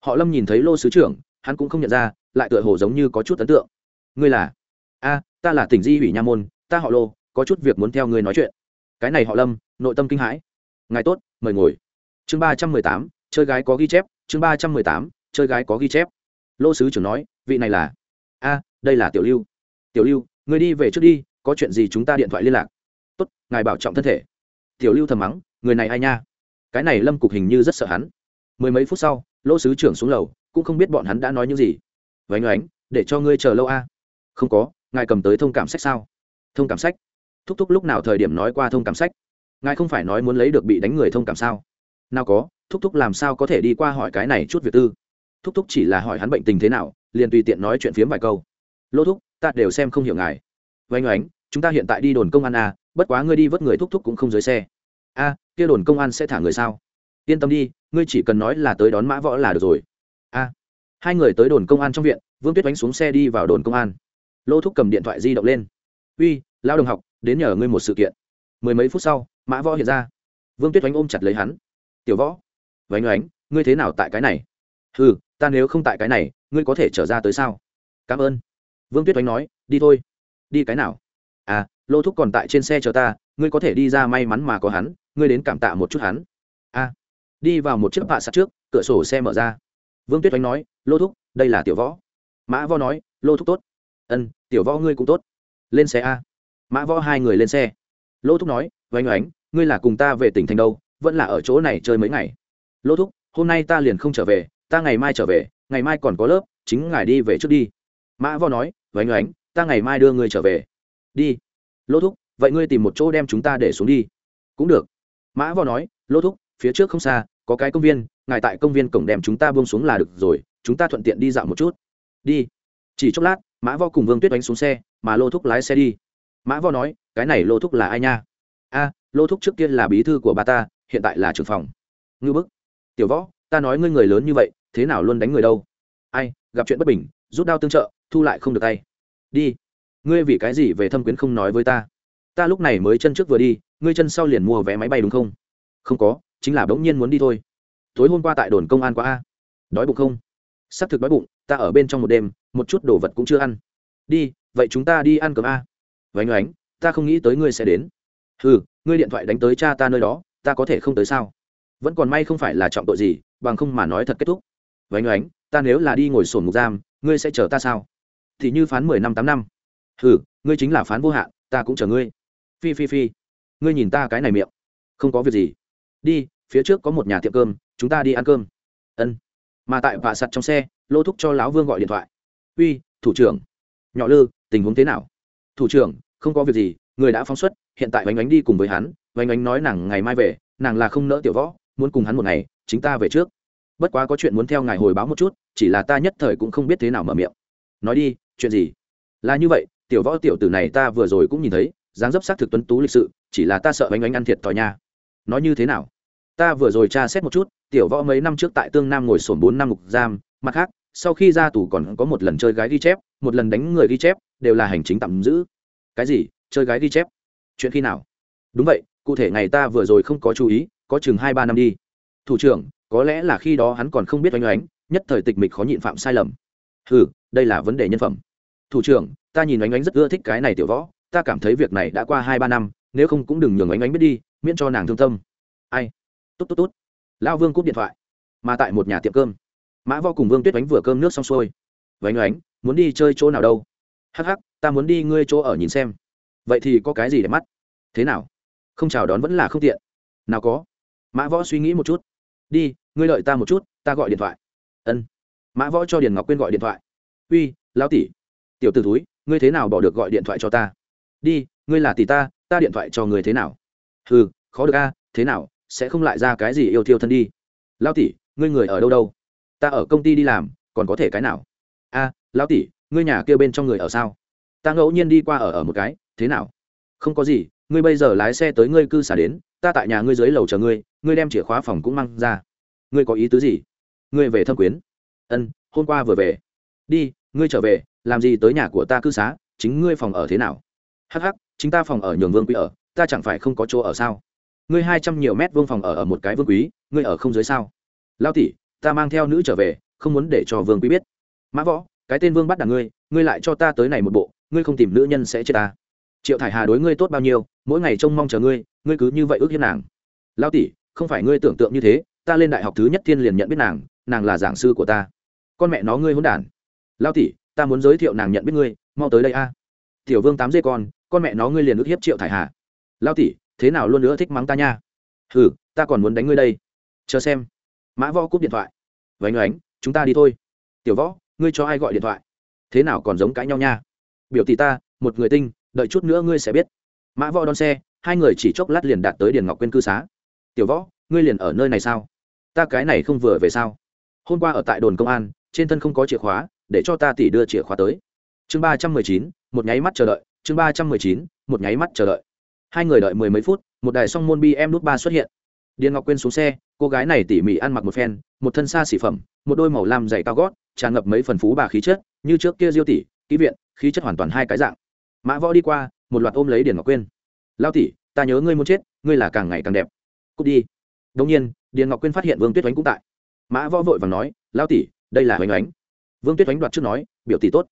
Họ lâm nhìn thấy lô sứ trưởng, hắn cũng không nhận ra, lại tựa hồ giống như có chút ấn tượng. Ngươi là? A, ta là tỉnh di hủy nha môn, ta họ lô, có chút việc muốn theo ngươi nói chuyện. Cái này họ lâm, nội tâm kinh hãi. Ngài tốt, mời ngồi. Chương ba trăm mười tám, chơi gái có ghi chép, chương ba trăm mười tám, chơi gái có ghi chép. Lô sứ trưởng nói, vị này là? A, đây là tiểu lưu. Tiểu lưu người đi về trước đi, có chuyện gì chúng ta điện thoại liên lạc tốt, ngài bảo trọng thân thể. Tiểu lưu thầm mắng, người này ai nha? Cái này lâm cục hình như rất sợ hắn. Mười mấy phút sau, lỗ sứ trưởng xuống lầu, cũng không biết bọn hắn đã nói những gì. Vánh oánh, để cho ngươi chờ lâu a. Không có, ngài cầm tới thông cảm sách sao? Thông cảm sách. Thúc thúc lúc nào thời điểm nói qua thông cảm sách? Ngài không phải nói muốn lấy được bị đánh người thông cảm sao? Nào có, thúc thúc làm sao có thể đi qua hỏi cái này chút việc tư? Thúc thúc chỉ là hỏi hắn bệnh tình thế nào, liền tùy tiện nói chuyện phiếm vài câu. Lỗ thúc, ta đều xem không hiểu ngài. Vánh oánh, chúng ta hiện tại đi đồn công an a bất quá ngươi đi vớt người thúc thúc cũng không dưới xe. A, kia đồn công an sẽ thả người sao? Yên tâm đi, ngươi chỉ cần nói là tới đón mã võ là được rồi. A. Hai người tới đồn công an trong viện, vương tuyết oánh xuống xe đi vào đồn công an. Lô thúc cầm điện thoại di động lên. Uy lao đồng học, đến nhờ ngươi một sự kiện. Mười mấy phút sau, mã võ hiện ra. Vương tuyết oánh ôm chặt lấy hắn. Tiểu võ, vánh oánh ngươi thế nào tại cái này? Ừ ta nếu không tại cái này, ngươi có thể trở ra tới sao? Cảm ơn. Vương tuyết oánh nói, đi thôi. Đi cái nào? À lô thúc còn tại trên xe chờ ta ngươi có thể đi ra may mắn mà có hắn ngươi đến cảm tạ một chút hắn. A. À, đi vào một chiếc vạ sắt trước cửa sổ xe mở ra. Vương tuyết oanh nói lô thúc đây là tiểu võ. Mã võ nói lô thúc tốt. Ân tiểu võ ngươi cũng tốt. Lên xe a. Mã võ hai người lên xe. Lô thúc nói oanh oánh ngươi là cùng ta về tỉnh thành đâu vẫn là ở chỗ này chơi mấy ngày? Lô thúc hôm nay ta liền không trở về ta ngày mai trở về ngày mai còn có lớp chính ngài đi về trước đi. Mã võ nói oanh oánh ta ngày mai đưa ngươi trở về. Đi lô thúc, vậy ngươi tìm một chỗ đem chúng ta để xuống đi. Cũng được. Mã võ nói lô thúc, phía trước không xa, có cái công viên, ngài tại công viên cổng đem chúng ta buông xuống là được rồi, chúng ta thuận tiện đi dạo một chút. Đi. Chỉ chốc lát, mã võ cùng vương tuyết đánh xuống xe, mà lô thúc lái xe đi. Mã võ nói, cái này lô thúc là ai nha? A lô thúc trước kia là bí thư của bà ta, hiện tại là trưởng phòng. Ngư bức. Tiểu võ, ta nói ngươi người lớn như vậy, thế nào luôn đánh người đâu? Ai, gặp chuyện bất bình, rút đao tương trợ, thu lại không được tay. Đi ngươi vì cái gì về thâm quyến không nói với ta? Ta lúc này mới chân trước vừa đi, ngươi chân sau liền mua vé máy bay đúng không? Không có, chính là bỗng nhiên muốn đi thôi. Tối hôm qua tại đồn công an quá a. Đói bụng không? S ắ c thực đói bụng, ta ở bên trong một đêm, một chút đồ vật cũng chưa ăn. Đi, vậy chúng ta đi ăn cơm a. Vánh oánh, ta không nghĩ tới ngươi sẽ đến. Ừ ngươi điện thoại đánh tới cha ta nơi đó, ta có thể không tới sao? Vẫn còn may không phải là trọng tội gì, bằng không mà nói thật kết thúc. Vánh oánh, ta nếu là đi ngồi sổn mục giam, ngươi sẽ chờ ta sao? Thì như phán mười năm tám năm ừ ngươi chính là phán vô hạn, ta cũng chờ ngươi. Phi phi phi. Ngươi nhìn ta cái này miệng. Không có việc gì. Đi, phía trước có một nhà tiệm cơm, chúng ta đi ăn cơm. Ân. Mà tại vạ sặt trong xe, lô thúc cho lão vương gọi điện thoại. Uy, thủ trưởng. Nhỏ lư, tình huống thế nào? Thủ trưởng, không có việc gì, người đã phóng xuất, hiện tại vánh ánh đi cùng với hắn. Vánh ánh nói nàng ngày mai về, nàng là không nỡ tiểu võ, muốn cùng hắn một ngày, chính ta về trước. Bất quá có chuyện muốn theo ngài hồi báo một chút, chỉ là ta nhất thời cũng không biết thế nào mở miệng. Nói đi, chuyện gì? Là như vậy tiểu võ tiểu tử này ta vừa rồi cũng nhìn thấy, dáng dấp xác thực tuấn tú lịch sự, chỉ là ta sợ bánh ánh ăn thiệt thòi nha. Nói như thế nào? Ta vừa rồi tra xét một chút, tiểu võ mấy năm trước tại tương nam ngồi sổn bốn năm ngục giam, mặt khác, sau khi ra tù còn có một lần chơi gái ghi chép, một lần đánh người ghi chép, đều là hành chính tạm giữ. Cái gì? Chơi gái ghi chép? Chuyện khi nào? Đúng vậy, cụ thể ngày ta vừa rồi không có chú ý, có chừng hai ba năm đi. Thủ trưởng, có lẽ là khi đó hắn còn không biết oanh oánh, nhất thời tịch mịch khó nhịn phạm sai lầm. Ừ đây là vấn đề nhân phẩm. Thủ trưởng ta nhìn ánh ánh rất ưa thích cái này tiểu võ ta cảm thấy việc này đã qua hai ba năm nếu không cũng đừng nhường ánh ánh biết đi miễn cho nàng thương tâm. Ai? Tốt tốt tốt. Lao vương cúp điện thoại mà tại một nhà tiệm cơm. Mã võ cùng vương tuyết ánh vừa cơm nước xong xuôi. Vánh ánh, muốn đi chơi chỗ nào đâu? Hắc hắc ta muốn đi ngươi chỗ ở nhìn xem. Vậy thì có cái gì để mắt? Thế nào? Không chào đón vẫn là không tiện. Nào có. Mã võ suy nghĩ một chút. Đi ngươi lợi ta một chút ta gọi điện thoại. Ân. Mã võ cho điền ngọc quyên gọi điện thoại. Uy lão tỷ. Tiểu t ử túi ngươi thế nào bỏ được gọi điện thoại cho ta? Đi, ngươi là tỷ ta ta điện thoại cho người thế nào? Ừ khó được a, thế nào, sẽ không lại ra cái gì yêu thiêu thân đi. Lão tỷ, ngươi người ở đâu đâu? Ta ở công ty đi làm, còn có thể cái nào? A, lão tỷ, ngươi nhà kêu bên trong người ở sao? Ta ngẫu nhiên đi qua ở ở một cái, thế nào? Không có gì, ngươi bây giờ lái xe tới ngươi cư xả đến, ta tại nhà ngươi dưới lầu chờ ngươi ngươi đem chìa khóa phòng cũng mang ra. Ngươi có ý tứ gì? Ngươi về thâm quyến. Ân, hôm qua vừa về. Đi, ngươi trở về làm gì tới nhà của ta cư xá chính ngươi phòng ở thế nào? Hắc hắc, chính ta phòng ở nhường vương quý ở ta chẳng phải không có chỗ ở sao? Ngươi hai trăm nhiều mét vương phòng ở ở một cái vương quý ngươi ở không dưới sao? Lao tỷ ta mang theo nữ trở về không muốn để cho vương quý biết. Mã võ cái tên vương bắt đằng ngươi ngươi lại cho ta tới này một bộ ngươi không tìm nữ nhân sẽ chết ta. Triệu thải hà đối ngươi tốt bao nhiêu mỗi ngày trông mong chờ ngươi ngươi cứ như vậy ước hiếp nàng. Lao tỷ không phải ngươi tưởng tượng như thế ta lên đại học thứ nhất thiên liền nhận biết nàng nàng là giảng sư của ta. Con mẹ nó ngươi hôn đản. Lao tỷ ta muốn giới thiệu nàng nhận biết ngươi mau tới đây a. Tiểu vương tám dê con con mẹ nó ngươi liền ước hiếp triệu thải hà. Lao tỷ thế nào luôn nữa thích mắng ta nha? Hừ ta còn muốn đánh ngươi đây. Chờ xem. Mã võ cúp điện thoại. Vánh Ánh, chúng ta đi thôi. Tiểu võ ngươi cho ai gọi điện thoại? Thế nào còn giống cãi nhau nha? Biểu tỷ ta một người tinh đợi chút nữa ngươi sẽ biết. Mã võ đón xe hai người chỉ chốc lát liền đạt tới điền ngọc quyên cư xá. Tiểu võ ngươi liền ở nơi này sao? Ta cái này không vừa về sao? Hôm qua ở tại đồn công an trên thân không có chìa khóa để cho ta tỉ đưa chìa khóa tới. Chương ba trăm mười chín, một nháy mắt chờ đợi. Chương ba trăm mười chín, một nháy mắt chờ đợi. Hai người đợi mười mấy phút, một đài song môn bi em nút ba xuất hiện. Điền ngọc quyên xuống xe, cô gái này tỉ mỉ ăn mặc một phen, một thân xa xỉ phẩm, một đôi màu lam dày cao gót, tràn ngập mấy phần phú bà khí chất, như trước kia diêu tỷ, kỹ viện, khí chất hoàn toàn hai cái dạng. Mã võ đi qua, một loạt ôm lấy điền ngọc quyên lao tỷ, ta nhớ ngươi muốn chết, ngươi là càng ngày càng đẹp. Cút đi. Đông nhiên, điền ngọc quyên phát hiện vương tuyết oánh cũng tại. Mã võ vội và nói, lao tỷ, đây là oánh oánh vương tuyết oánh đoạt trước nói, biểu tỷ tốt.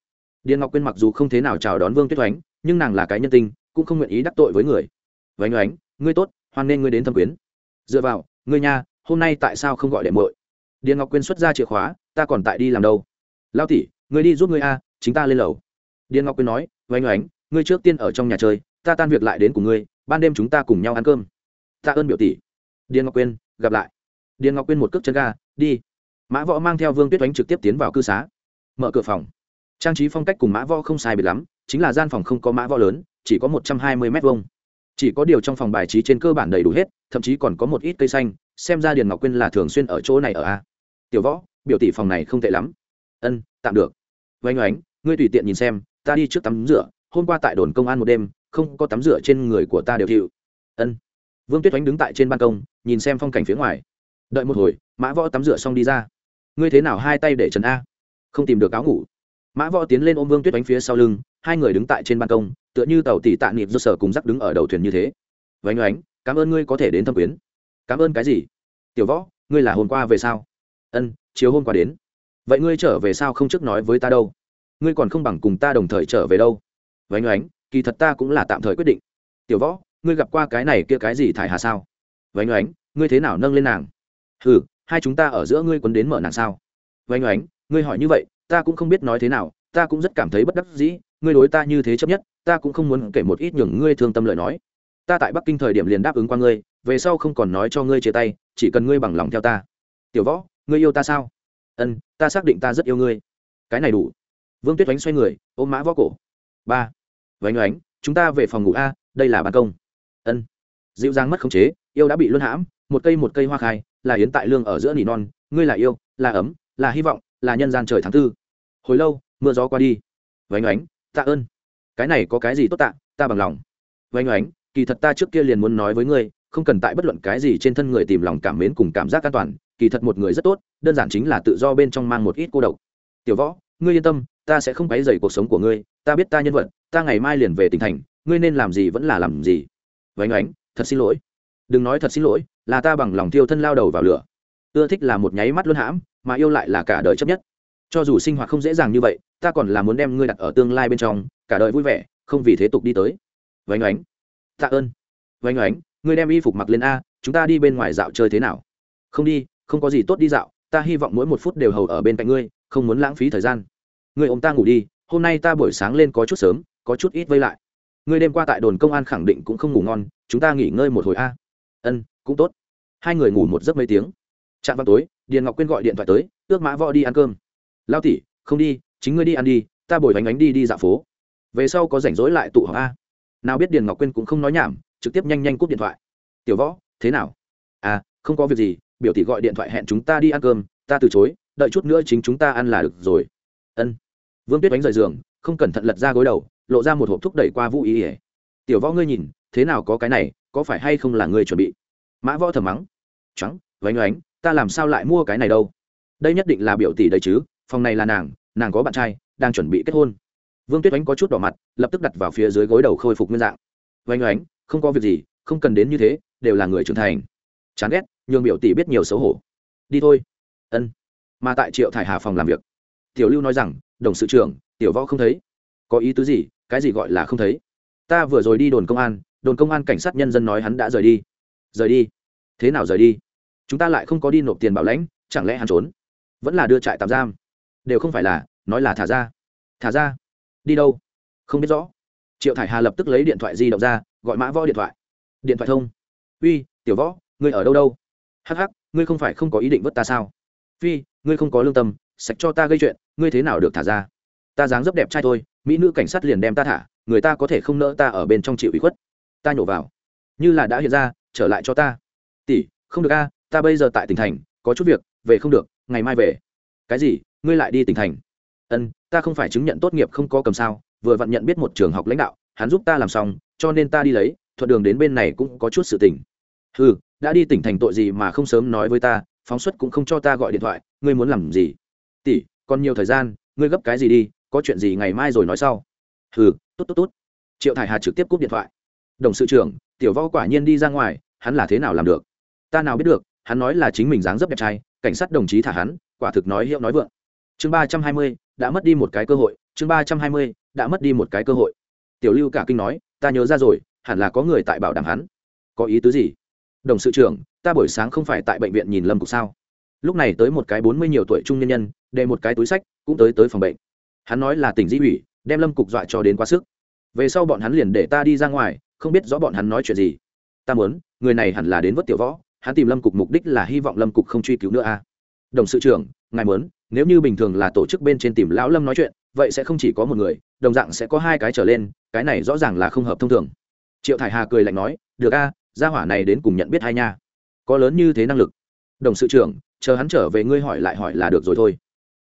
Điền ngọc quyên mặc dù không thế nào chào đón vương tuyết oánh nhưng nàng là cái nhân tinh cũng không nguyện ý đắc tội với người. Vánh oánh, ngươi tốt, hoan nên ngươi đến thâm quyến. Dựa vào, ngươi nha, hôm nay tại sao không gọi đệ muội? Điền ngọc quyên xuất ra chìa khóa, ta còn tại đi làm đâu? Lao tỷ, ngươi đi giúp ngươi a, chính ta lên lầu. Điền ngọc quyên nói, vánh oánh, ngươi trước tiên ở trong nhà chơi, ta tan việc lại đến cùng ngươi, ban đêm chúng ta cùng nhau ăn cơm. Ta ơn biểu tỷ. Điền ngọc quyên, gặp lại. Điền ngọc quyên một cước chân ga, đi. Mã võ mang theo vương tuyết oánh trực tiếp tiến vào cư xá mở cửa phòng. Trang trí phong cách cùng mã võ không sai biệt lắm, chính là gian phòng không có mã võ lớn, chỉ có một trăm hai mươi m hai chỉ có điều trong phòng bài trí trên cơ bản đầy đủ hết, thậm chí còn có một ít cây xanh, xem ra điền ngọc quyên là thường xuyên ở chỗ này ở a. Tiểu võ, biểu tỷ phòng này không tệ lắm. Ân, tạm được. Vánh oánh, ngươi tùy tiện nhìn xem, ta đi trước tắm rửa, hôm qua tại đồn công an một đêm, không có tắm rửa trên người của ta đều chịu ân. Vương tuyết oánh đứng tại trên ban công, nhìn xem phong cảnh phía ngoài. Đợi một hồi, mã võ tắm rửa xong đi ra. Ngươi thế nào hai tay để trần a? Không tìm được áo ngủ. Mã võ tiến lên ôm vương tuyết bánh phía sau lưng, hai người đứng tại trên ban công, tựa như tàu tỷ tạ niệm do sở cùng dắt đứng ở đầu thuyền như thế. Vánh oánh, cảm ơn ngươi có thể đến thâm quyến. Cảm ơn cái gì? Tiểu võ, ngươi là hôm qua về sao? Ân, chiều hôm qua đến. Vậy ngươi trở về sao không trước nói với ta đâu? Ngươi còn không bằng cùng ta đồng thời trở về đâu. Vánh oánh, kỳ thật ta cũng là tạm thời quyết định. Tiểu võ, ngươi gặp qua cái này kia cái gì thải hà sao? Vánh oánh, ngươi thế nào nâng lên nàng? Ừ hai chúng ta ở giữa ngươi quấn đến mở nàng sao? Vánh oánh ngươi hỏi như vậy, ta cũng không biết nói thế nào, ta cũng rất cảm thấy bất đắc dĩ, ngươi đối ta như thế chấp nhất, ta cũng không muốn kể một ít nhường ngươi thương tâm lời nói. Ta tại bắc kinh thời điểm liền đáp ứng qua ngươi, về sau không còn nói cho ngươi chia tay, chỉ cần ngươi bằng lòng theo ta. Tiểu võ, ngươi yêu ta sao? Ân, ta xác định ta rất yêu ngươi. Cái này đủ. Vương tuyết oánh xoay người, ôm mã võ cổ. Ba. Vánh oánh, chúng ta về phòng ngủ a, đây là ban công. Ân. Dịu dàng mất khống chế, yêu đã bị luân hãm, một cây một cây hoa khai, là yến tại lương ở giữa nỉ non, ngươi là yêu, là ấm, là hy vọng là nhân gian trời tháng tư. Hồi lâu, mưa gió qua đi. Vánh oánh, tạ ơn. Cái này có cái gì tốt tạ, ta bằng lòng. Vánh oánh, kỳ thật ta trước kia liền muốn nói với ngươi, không cần tại bất luận cái gì trên thân người tìm lòng cảm mến cùng cảm giác an toàn, kỳ thật một người rất tốt, đơn giản chính là tự do bên trong mang một ít cô độc. Tiểu võ, ngươi yên tâm, ta sẽ không quấy dày cuộc sống của ngươi, ta biết ta nhân vật, ta ngày mai liền về tỉnh thành, ngươi nên làm gì vẫn là làm gì. Vánh oánh, thật xin lỗi. Đừng nói thật xin lỗi, là ta bằng lòng thiêu thân lao đầu vào lửa. Ưa thích là một nháy mắt luân hãm mà yêu lại là cả đời chấp nhất. Cho dù sinh hoạt không dễ dàng như vậy, ta còn là muốn đem ngươi đặt ở tương lai bên trong, cả đời vui vẻ, không vì thế tục đi tới. Vánh ánh tạ ơn. Vánh ánh ngươi đem y phục mặc lên a, chúng ta đi bên ngoài dạo chơi thế nào? Không đi, không có gì tốt đi dạo, ta hy vọng mỗi một phút đều hầu ở bên cạnh ngươi, không muốn lãng phí thời gian. Ngươi ôm ta ngủ đi, hôm nay ta buổi sáng lên có chút sớm, có chút ít vây lại. Ngươi đêm qua tại đồn công an khẳng định cũng không ngủ ngon, chúng ta nghỉ ngơi một hồi a. Ân, cũng tốt. Hai người ngủ một giấc mấy tiếng. Chạm vào tối điền ngọc quyên gọi điện thoại tới, ước mã võ đi ăn cơm. Lao tỉ không đi, chính ngươi đi ăn đi, ta bồi bánh bánh đi đi dạo phố. Về sau có rảnh rỗi lại tụ họp a. Nào biết điền ngọc quyên cũng không nói nhảm, trực tiếp nhanh nhanh cúp điện thoại. Tiểu võ, thế nào? À không có việc gì, biểu tỷ gọi điện thoại hẹn chúng ta đi ăn cơm, ta từ chối, đợi chút nữa chính chúng ta ăn là được rồi. Ân. Vương tuyết đánh rời giường, không cẩn thận lật ra gối đầu, lộ ra một hộp thúc đẩy qua vũ ý ỉa tiểu võ ngươi nhìn, thế nào có cái này, có phải hay không là ngươi chuẩn bị? Mã võ thầm mắng. Trắng, vánh oánh ta làm sao lại mua cái này đâu? Đây nhất định là biểu tỷ đấy chứ, phòng này là nàng nàng có bạn trai, đang chuẩn bị kết hôn. Vương tuyết oánh có chút đỏ mặt, lập tức đặt vào phía dưới gối đầu khôi phục nguyên dạng. Oanh oánh, không có việc gì, không cần đến như thế, đều là người trưởng thành. Chán ghét, nhường biểu tỷ biết nhiều xấu hổ. Đi thôi. Ân. Mà tại triệu thải hà phòng làm việc, tiểu lưu nói rằng, đồng sự trưởng, tiểu võ không thấy. Có ý tứ gì, cái gì gọi là không thấy? Ta vừa rồi đi đồn công an, đồn công an cảnh sát nhân dân nói hắn đã rời đi. Rời đi? Thế nào rời đi? Chúng ta lại không có đi nộp tiền bảo lãnh, chẳng lẽ hắn trốn? Vẫn là đưa trại tạm giam? Đều không phải là, nói là thả ra. Thả ra? Đi đâu? Không biết rõ. Triệu thải hà lập tức lấy điện thoại di động ra, gọi mã võ điện thoại. Điện thoại thông. Uy, tiểu võ, ngươi ở đâu đâu? Hh ngươi không phải không có ý định vứt ta sao? Phi, ngươi không có lương tâm, sạch cho ta gây chuyện, ngươi thế nào được thả ra? Ta dáng dấp đẹp trai thôi, mỹ nữ cảnh sát liền đem ta thả, người ta có thể không nỡ ta ở bên trong chịu ủy khuất. Ta nhổ vào. Như là đã hiện ra, trở lại cho ta. Tỷ, không được a ta bây giờ tại tỉnh thành, có chút việc, về không được, ngày mai về. Cái gì? Ngươi lại đi tỉnh thành. Ân, ta không phải chứng nhận tốt nghiệp không có cầm sao, vừa vặn nhận biết một trường học lãnh đạo, hắn giúp ta làm xong, cho nên ta đi lấy, thuận đường đến bên này cũng có chút sự tình. Ừ đã đi tỉnh thành tội gì mà không sớm nói với ta, phóng xuất cũng không cho ta gọi điện thoại, ngươi muốn làm gì? Tỷ, còn nhiều thời gian, ngươi gấp cái gì đi, có chuyện gì ngày mai rồi nói sau. Ừ tốt tốt tốt. Triệu thải hà trực tiếp cúp điện thoại. Đồng sự trưởng, tiểu võ quả nhiên đi ra ngoài, hắn là thế nào làm được? Ta nào biết được hắn nói là chính mình dáng dấp đẹp trai, cảnh sát đồng chí thả hắn, quả thực nói hiệu nói vượng. Chương ba trăm hai mươi, đã mất đi một cái cơ hội, chương ba trăm hai mươi, đã mất đi một cái cơ hội. Tiểu lưu cả kinh nói, ta nhớ ra rồi, hẳn là có người tại bảo đảm hắn. Có ý tứ gì? Đồng sự trưởng, ta buổi sáng không phải tại bệnh viện nhìn lâm cục sao? Lúc này tới một cái bốn mươi nhiều tuổi trung nhân nhân, để một cái túi sách, cũng tới tới phòng bệnh. Hắn nói là tỉnh di ủy, đem lâm cục dọa cho đến quá sức. Về sau bọn hắn liền để ta đi ra ngoài, không biết rõ bọn hắn nói chuyện gì. Ta muốn, người này hẳn là đến vớt tiểu võ hắn tìm lâm cục mục đích là hy vọng lâm cục không truy cứu nữa a à? đồng sự trưởng, ngài muốn, nếu như bình thường là tổ chức bên trên tìm lão lâm nói chuyện, vậy sẽ không chỉ có một người, đồng dạng sẽ có hai cái trở lên, cái này rõ ràng là không hợp thông thường. Triệu thải hà cười lạnh nói, được a, gia hỏa này đến cùng nhận biết hai nha? Có lớn như thế năng lực. Đồng sự trưởng, chờ hắn trở về ngươi hỏi lại hỏi là được rồi thôi.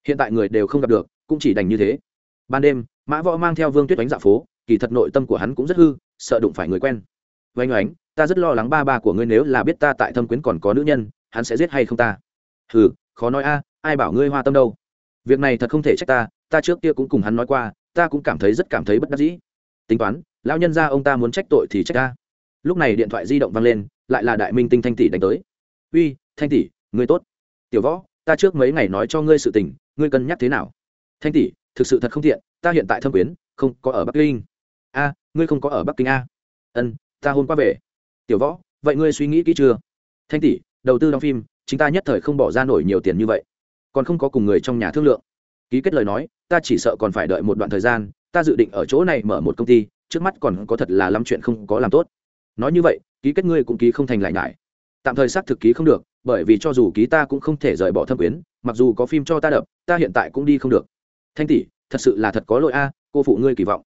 Hiện tại người đều không gặp được, cũng chỉ đành như thế. Ban đêm, mã võ mang theo vương tuyết đánh dạ phố, kỳ thật nội tâm của hắn cũng rất hư, sợ đụng phải người quen oanh oánh ta rất lo lắng ba ba của ngươi nếu là biết ta tại thâm quyến còn có nữ nhân hắn sẽ giết hay không ta? Hừ, khó nói a ai bảo ngươi hoa tâm đâu? Việc này thật không thể trách ta ta trước kia cũng cùng hắn nói qua ta cũng cảm thấy rất cảm thấy bất đắc dĩ. Tính toán lão nhân ra ông ta muốn trách tội thì trách ta. Lúc này điện thoại di động vang lên lại là đại minh tinh thanh tỷ đánh tới. Uy thanh tỷ ngươi tốt. Tiểu võ ta trước mấy ngày nói cho ngươi sự tình ngươi cân nhắc thế nào? Thanh tỷ thực sự thật không tiện ta hiện tại thâm quyến không có ở bắc kinh. A ngươi không có ở bắc kinh a? Ân ta hôm qua về. Tiểu võ, vậy ngươi suy nghĩ kỹ chưa? Thanh tỷ, đầu tư đóng phim chúng ta nhất thời không bỏ ra nổi nhiều tiền như vậy. Còn không có cùng người trong nhà thương lượng. Ký kết lời nói, ta chỉ sợ còn phải đợi một đoạn thời gian, ta dự định ở chỗ này mở một công ty, trước mắt còn có thật là lắm chuyện không có làm tốt. Nói như vậy, ký kết ngươi cũng ký không thành lại ngại tạm thời xác thực ký không được, bởi vì cho dù ký ta cũng không thể rời bỏ thâm quyến, mặc dù có phim cho ta đập, ta hiện tại cũng đi không được. Thanh tỷ, thật sự là thật có lỗi a, cô phụ ngươi kỳ vọng.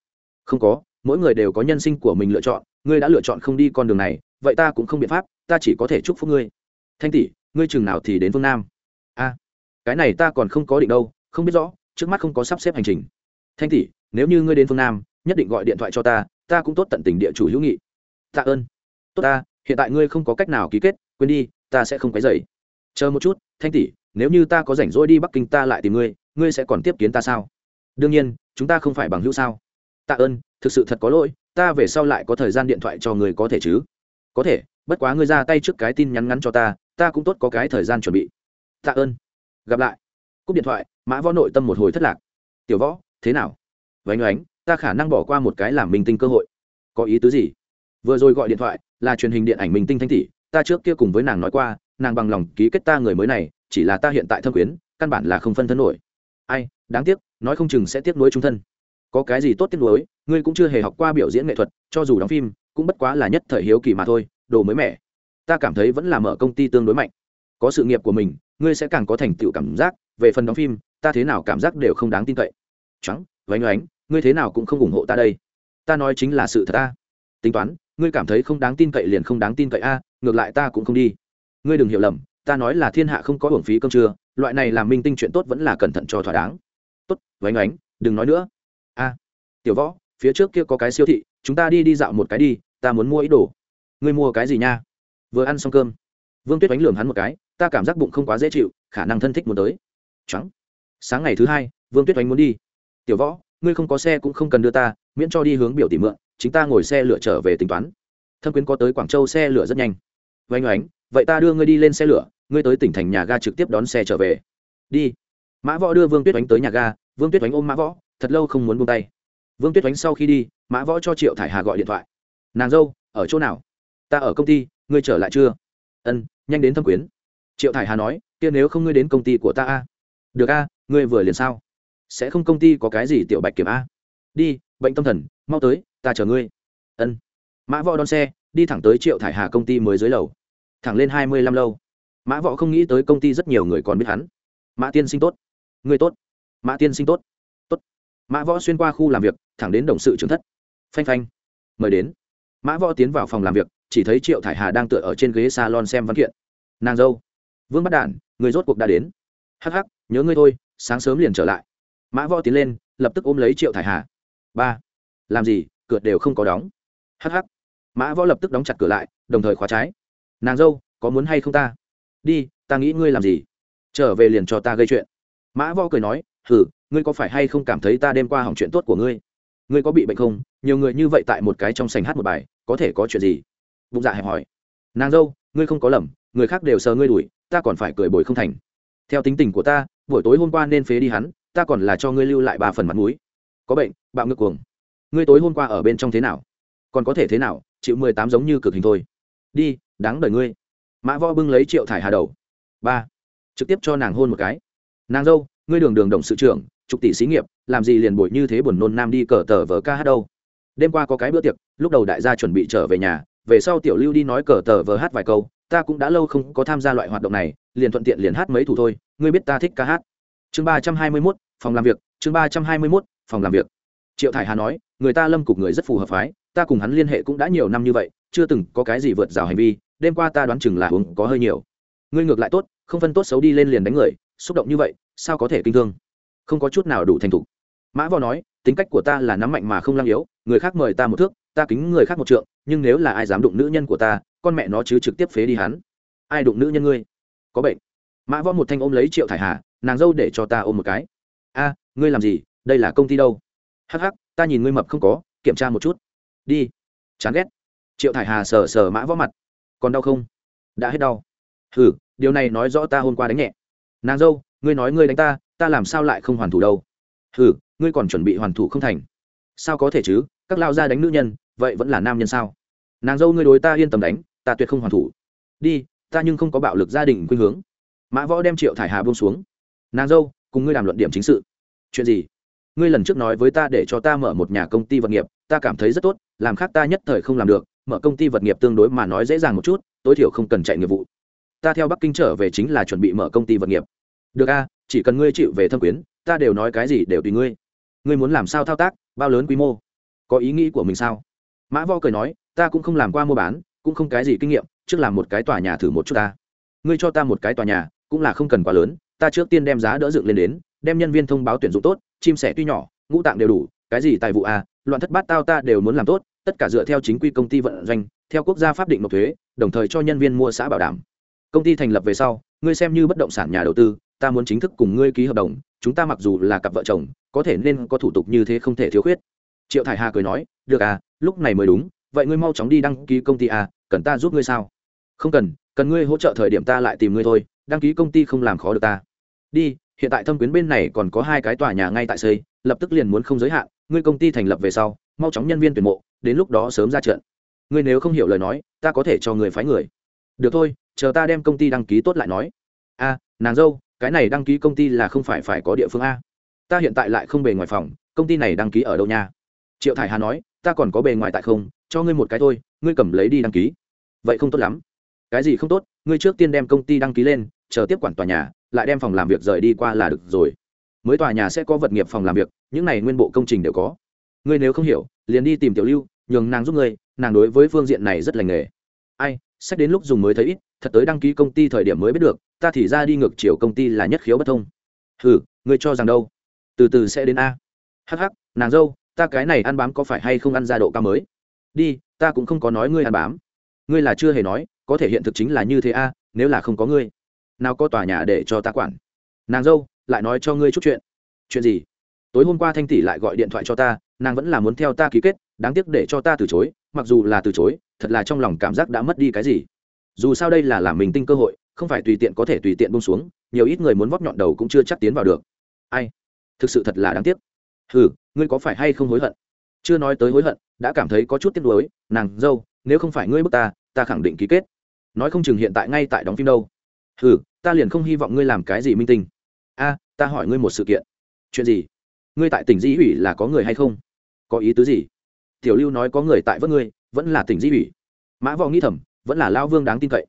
Không có, mỗi người đều có nhân sinh của mình lựa chọn ngươi đã lựa chọn không đi con đường này, vậy ta cũng không biện pháp, ta chỉ có thể chúc phúc ngươi. Thanh tỷ, ngươi chừng nào thì đến phương nam? A, cái này ta còn không có định đâu, không biết rõ, trước mắt không có sắp xếp hành trình. Thanh tỷ, nếu như ngươi đến phương nam, nhất định gọi điện thoại cho ta ta cũng tốt tận tình địa chủ hữu nghị. Tạ ơn. Tốt ta, hiện tại ngươi không có cách nào ký kết, quên đi, ta sẽ không cái dày chờ một chút, thanh tỷ, nếu như ta có rảnh rỗi đi bắc kinh ta lại tìm ngươi ngươi sẽ còn tiếp kiến ta sao? Đương nhiên, chúng ta không phải bằng hữu sao? Tạ ơn, thực sự thật có lỗi ta về sau lại có thời gian điện thoại cho người có thể chứ? Có thể, bất quá ngươi ra tay trước cái tin nhắn ngắn cho ta ta cũng tốt có cái thời gian chuẩn bị. Tạ ơn. Gặp lại. Cúp điện thoại, mã võ nội tâm một hồi thất lạc. Tiểu võ, thế nào? Vánh oánh, ta khả năng bỏ qua một cái làm minh tinh cơ hội. Có ý tứ gì? Vừa rồi gọi điện thoại là truyền hình điện ảnh minh tinh thanh tỷ, ta trước kia cùng với nàng nói qua, nàng bằng lòng ký kết ta người mới này, chỉ là ta hiện tại thâm quyến, căn bản là không phân thân nổi. Ai, đáng tiếc, nói không chừng sẽ tiếc nuối trung thân có cái gì tốt tiếc nuối, ngươi cũng chưa hề học qua biểu diễn nghệ thuật, cho dù đóng phim, cũng bất quá là nhất thời hiếu kỳ mà thôi, đồ mới mẻ. Ta cảm thấy vẫn là mở công ty tương đối mạnh. Có sự nghiệp của mình, ngươi sẽ càng có thành tựu cảm giác, về phần đóng phim, ta thế nào cảm giác đều không đáng tin cậy. Trắng vánh oánh, ngươi thế nào cũng không ủng hộ ta đây. Ta nói chính là sự thật ta. Tính toán, ngươi cảm thấy không đáng tin cậy liền không đáng tin cậy a, ngược lại ta cũng không đi. Ngươi đừng hiểu lầm, ta nói là thiên hạ không có hưởng phí cơm trưa, loại này làm minh tinh chuyện tốt vẫn là cẩn thận cho thỏa đáng. Tốt vánh oánh, đừng nói nữa a, tiểu võ, phía trước kia có cái siêu thị, chúng ta đi đi dạo một cái đi, ta muốn mua ý đồ. Ngươi mua cái gì nha? Vừa ăn xong cơm, vương tuyết đánh lường hắn một cái, ta cảm giác bụng không quá dễ chịu, khả năng thân thích muốn tới. Trắng sáng ngày thứ hai, vương tuyết đánh muốn đi. Tiểu võ, ngươi không có xe cũng không cần đưa ta, miễn cho đi hướng biểu tỷ mượn, chính ta ngồi xe lửa trở về tính toán. Thâm quyến có tới quảng châu xe lửa rất nhanh. Oanh oánh, vậy ta đưa ngươi đi lên xe lửa, ngươi tới tỉnh thành nhà ga trực tiếp đón xe trở về. Đi. Mã võ đưa vương tuyết oánh tới nhà ga, vương tuyết oánh ôm mã võ thật lâu không muốn buông tay. Vương tuyết oánh sau khi đi, mã võ cho triệu thải hà gọi điện thoại. Nàng dâu, ở chỗ nào? Ta ở công ty, ngươi trở lại chưa? Ân, nhanh đến thâm quyến. Triệu thải hà nói, kia nếu không ngươi đến công ty của ta a? Được a, ngươi vừa liền sao? Sẽ không công ty có cái gì tiểu bạch kiểm a? Đi, bệnh tâm thần, mau tới, ta chờ ngươi. Ân. Mã võ đón xe, đi thẳng tới triệu thải hà công ty mới dưới lầu. Thẳng lên hai mươi lăm lâu mã võ không nghĩ tới công ty rất nhiều người còn biết hắn. Mã tiên sinh tốt. Người tốt. Mã tiên sinh tốt mã võ xuyên qua khu làm việc thẳng đến đồng sự trưởng thất. Phanh phanh. Mời đến. Mã võ tiến vào phòng làm việc chỉ thấy triệu thải hà đang tựa ở trên ghế salon xem văn kiện. Nàng dâu. Vương bắt đản người rốt cuộc đã đến. Hắc hắc nhớ ngươi thôi sáng sớm liền trở lại. Mã võ tiến lên lập tức ôm lấy triệu thải hà. Ba. Làm gì cửa đều không có đóng. Hắc hắc, mã võ lập tức đóng chặt cửa lại đồng thời khóa trái. Nàng dâu có muốn hay không ta? Đi ta nghĩ ngươi làm gì? Trở về liền cho ta gây chuyện. Mã võ cười nói hử ngươi có phải hay không cảm thấy ta đêm qua hỏng chuyện tốt của ngươi? Ngươi có bị bệnh không? Nhiều người như vậy tại một cái trong sành hát một bài, có thể có chuyện gì? Bụng dạ hẹp hỏi. Nàng dâu, ngươi không có lầm, người khác đều sờ ngươi đuổi ta còn phải cười bồi không thành. Theo tính tình của ta, buổi tối hôm qua nên phế đi hắn, ta còn là cho ngươi lưu lại ba phần mặt mũi. Có bệnh, bạo ngược cuồng. Ngươi tối hôm qua ở bên trong thế nào? Còn có thể thế nào? Chịu mười tám giống như cực hình thôi. Đi, đáng đời ngươi. Mã võ bưng lấy triệu thải hà đầu. Ba. Trực tiếp cho nàng hôn một cái. Nàng dâu ngươi đường đường đồng sự trưởng trục tỷ xí nghiệp, làm gì liền bội như thế buồn nôn nam đi cờ tờ vờ ca hát đâu. Đêm qua có cái bữa tiệc, lúc đầu đại gia chuẩn bị trở về nhà, về sau tiểu lưu đi nói cờ tờ vờ hát vài câu, ta cũng đã lâu không có tham gia loại hoạt động này, liền thuận tiện liền hát mấy thủ thôi, ngươi biết ta thích ca hát. Chương ba trăm hai mươi mốt, phòng làm việc, chương ba trăm hai mươi mốt, phòng làm việc. Triệu thải hà nói, người ta lâm cục người rất phù hợp phái, ta cùng hắn liên hệ cũng đã nhiều năm như vậy, chưa từng có cái gì vượt rào hành vi, đêm qua ta đoán chừng là uống có hơi nhiều. Ngươi ngược lại tốt, không phân tốt xấu đi lên liền đánh người xúc động như vậy, sao có thể kinh thương? Không có chút nào đủ thành thục. Mã võ nói, tính cách của ta là nắm mạnh mà không lăng yếu, người khác mời ta một thước, ta kính người khác một trượng, nhưng nếu là ai dám đụng nữ nhân của ta, con mẹ nó chứ trực tiếp phế đi hắn. Ai đụng nữ nhân ngươi? Có bệnh. Mã võ một thanh ôm lấy triệu thải hà, nàng dâu để cho ta ôm một cái. A, ngươi làm gì? Đây là công ty đâu? Hắc hắc, ta nhìn ngươi mập không có, kiểm tra một chút. Đi. Chán ghét. Triệu thải hà sờ sờ mã võ mặt. Còn đau không? Đã hết đau. Ừ điều này nói rõ ta hôm qua đánh nhẹ nàng dâu, ngươi nói ngươi đánh ta ta làm sao lại không hoàn thủ đâu? Ừ ngươi còn chuẩn bị hoàn thủ không thành. Sao có thể chứ? Các lao ra đánh nữ nhân, vậy vẫn là nam nhân sao? Nàng dâu ngươi đối ta yên tâm đánh, ta tuyệt không hoàn thủ. Đi, ta nhưng không có bạo lực gia đình khuynh hướng. Mã võ đem triệu thải hà buông xuống. Nàng dâu, cùng ngươi đàm luận điểm chính sự. Chuyện gì? Ngươi lần trước nói với ta để cho ta mở một nhà công ty vật nghiệp, ta cảm thấy rất tốt, làm khác ta nhất thời không làm được, mở công ty vật nghiệp tương đối mà nói dễ dàng một chút, tối thiểu không cần chạy nghiệp vụ ta theo bắc kinh trở về chính là chuẩn bị mở công ty vật nghiệp. Được a, chỉ cần ngươi chịu về thâm quyến, ta đều nói cái gì đều tùy ngươi. Ngươi muốn làm sao thao tác, bao lớn quy mô? Có ý nghĩ của mình sao? Mã vo cười nói, ta cũng không làm qua mua bán, cũng không cái gì kinh nghiệm, trước làm một cái tòa nhà thử một chút ta. Ngươi cho ta một cái tòa nhà, cũng là không cần quá lớn, ta trước tiên đem giá đỡ dựng lên đến, đem nhân viên thông báo tuyển dụng tốt, chim sẻ tuy nhỏ, ngũ tạng đều đủ, cái gì tài vụ a, loạn thất bát tao ta đều muốn làm tốt, tất cả dựa theo chính quy công ty vận doanh, theo quốc gia pháp định nộp thuế, đồng thời cho nhân viên mua xã bảo đảm công ty thành lập về sau, ngươi xem như bất động sản nhà đầu tư, ta muốn chính thức cùng ngươi ký hợp đồng, chúng ta mặc dù là cặp vợ chồng, có thể nên có thủ tục như thế không thể thiếu khuyết. Triệu thải hà cười nói, được à lúc này mới đúng, vậy ngươi mau chóng đi đăng ký công ty à cần ta giúp ngươi sao? Không cần cần ngươi hỗ trợ thời điểm ta lại tìm ngươi thôi, đăng ký công ty không làm khó được ta. Đi, hiện tại thâm quyến bên này còn có hai cái tòa nhà ngay tại xây, lập tức liền muốn không giới hạn, ngươi công ty thành lập về sau, mau chóng nhân viên tuyển mộ, đến lúc đó sớm ra trận. Ngươi nếu không hiểu lời nói, ta có thể cho người phái người. Được thôi chờ ta đem công ty đăng ký tốt lại nói. A, nàng dâu, cái này đăng ký công ty là không phải phải có địa phương a. Ta hiện tại lại không bề ngoài phòng, công ty này đăng ký ở đâu nha? Triệu thải hà nói, ta còn có bề ngoài tại không, cho ngươi một cái thôi, ngươi cầm lấy đi đăng ký. Vậy không tốt lắm. Cái gì không tốt, ngươi trước tiên đem công ty đăng ký lên, chờ tiếp quản tòa nhà, lại đem phòng làm việc rời đi qua là được rồi. Mới tòa nhà sẽ có vật nghiệp phòng làm việc, những này nguyên bộ công trình đều có. Ngươi nếu không hiểu, liền đi tìm tiểu lưu, nhường nàng giúp ngươi, nàng đối với phương diện này rất lành nghề. Ai sách đến lúc dùng mới thấy ít thật tới đăng ký công ty thời điểm mới biết được, ta thì ra đi ngược chiều công ty là nhất khiếu bất thông. Hừ, ngươi cho rằng đâu? Từ từ sẽ đến a. Hh nàng dâu, ta cái này ăn bám có phải hay không ăn ra độ cao mới? Đi, ta cũng không có nói ngươi ăn bám. Ngươi là chưa hề nói, có thể hiện thực chính là như thế a, nếu là không có ngươi. Nào có tòa nhà để cho ta quản. Nàng dâu, lại nói cho ngươi chút chuyện. Chuyện gì? Tối hôm qua thanh tỷ lại gọi điện thoại cho ta, nàng vẫn là muốn theo ta ký kết, đáng tiếc để cho ta từ chối, mặc dù là từ chối, thật là trong lòng cảm giác đã mất đi cái gì dù sao đây là làm mình tinh cơ hội, không phải tùy tiện có thể tùy tiện bông xuống, nhiều ít người muốn vóc nhọn đầu cũng chưa chắc tiến vào được. Ai? Thực sự thật là đáng tiếc. Ừ ngươi có phải hay không hối hận? Chưa nói tới hối hận, đã cảm thấy có chút tiếc nuối, nàng, dâu, nếu không phải ngươi bước ta ta khẳng định ký kết. Nói không chừng hiện tại ngay tại đóng phim đâu. Ừ ta liền không hy vọng ngươi làm cái gì minh tinh. A, ta hỏi ngươi một sự kiện. Chuyện gì? Ngươi tại tỉnh di ủy là có người hay không? Có ý tứ gì? Tiểu lưu nói có người tại vớt ngươi, vẫn là tỉnh di ủy. Mã võ nghĩ thầm vẫn là lao vương đáng tin cậy.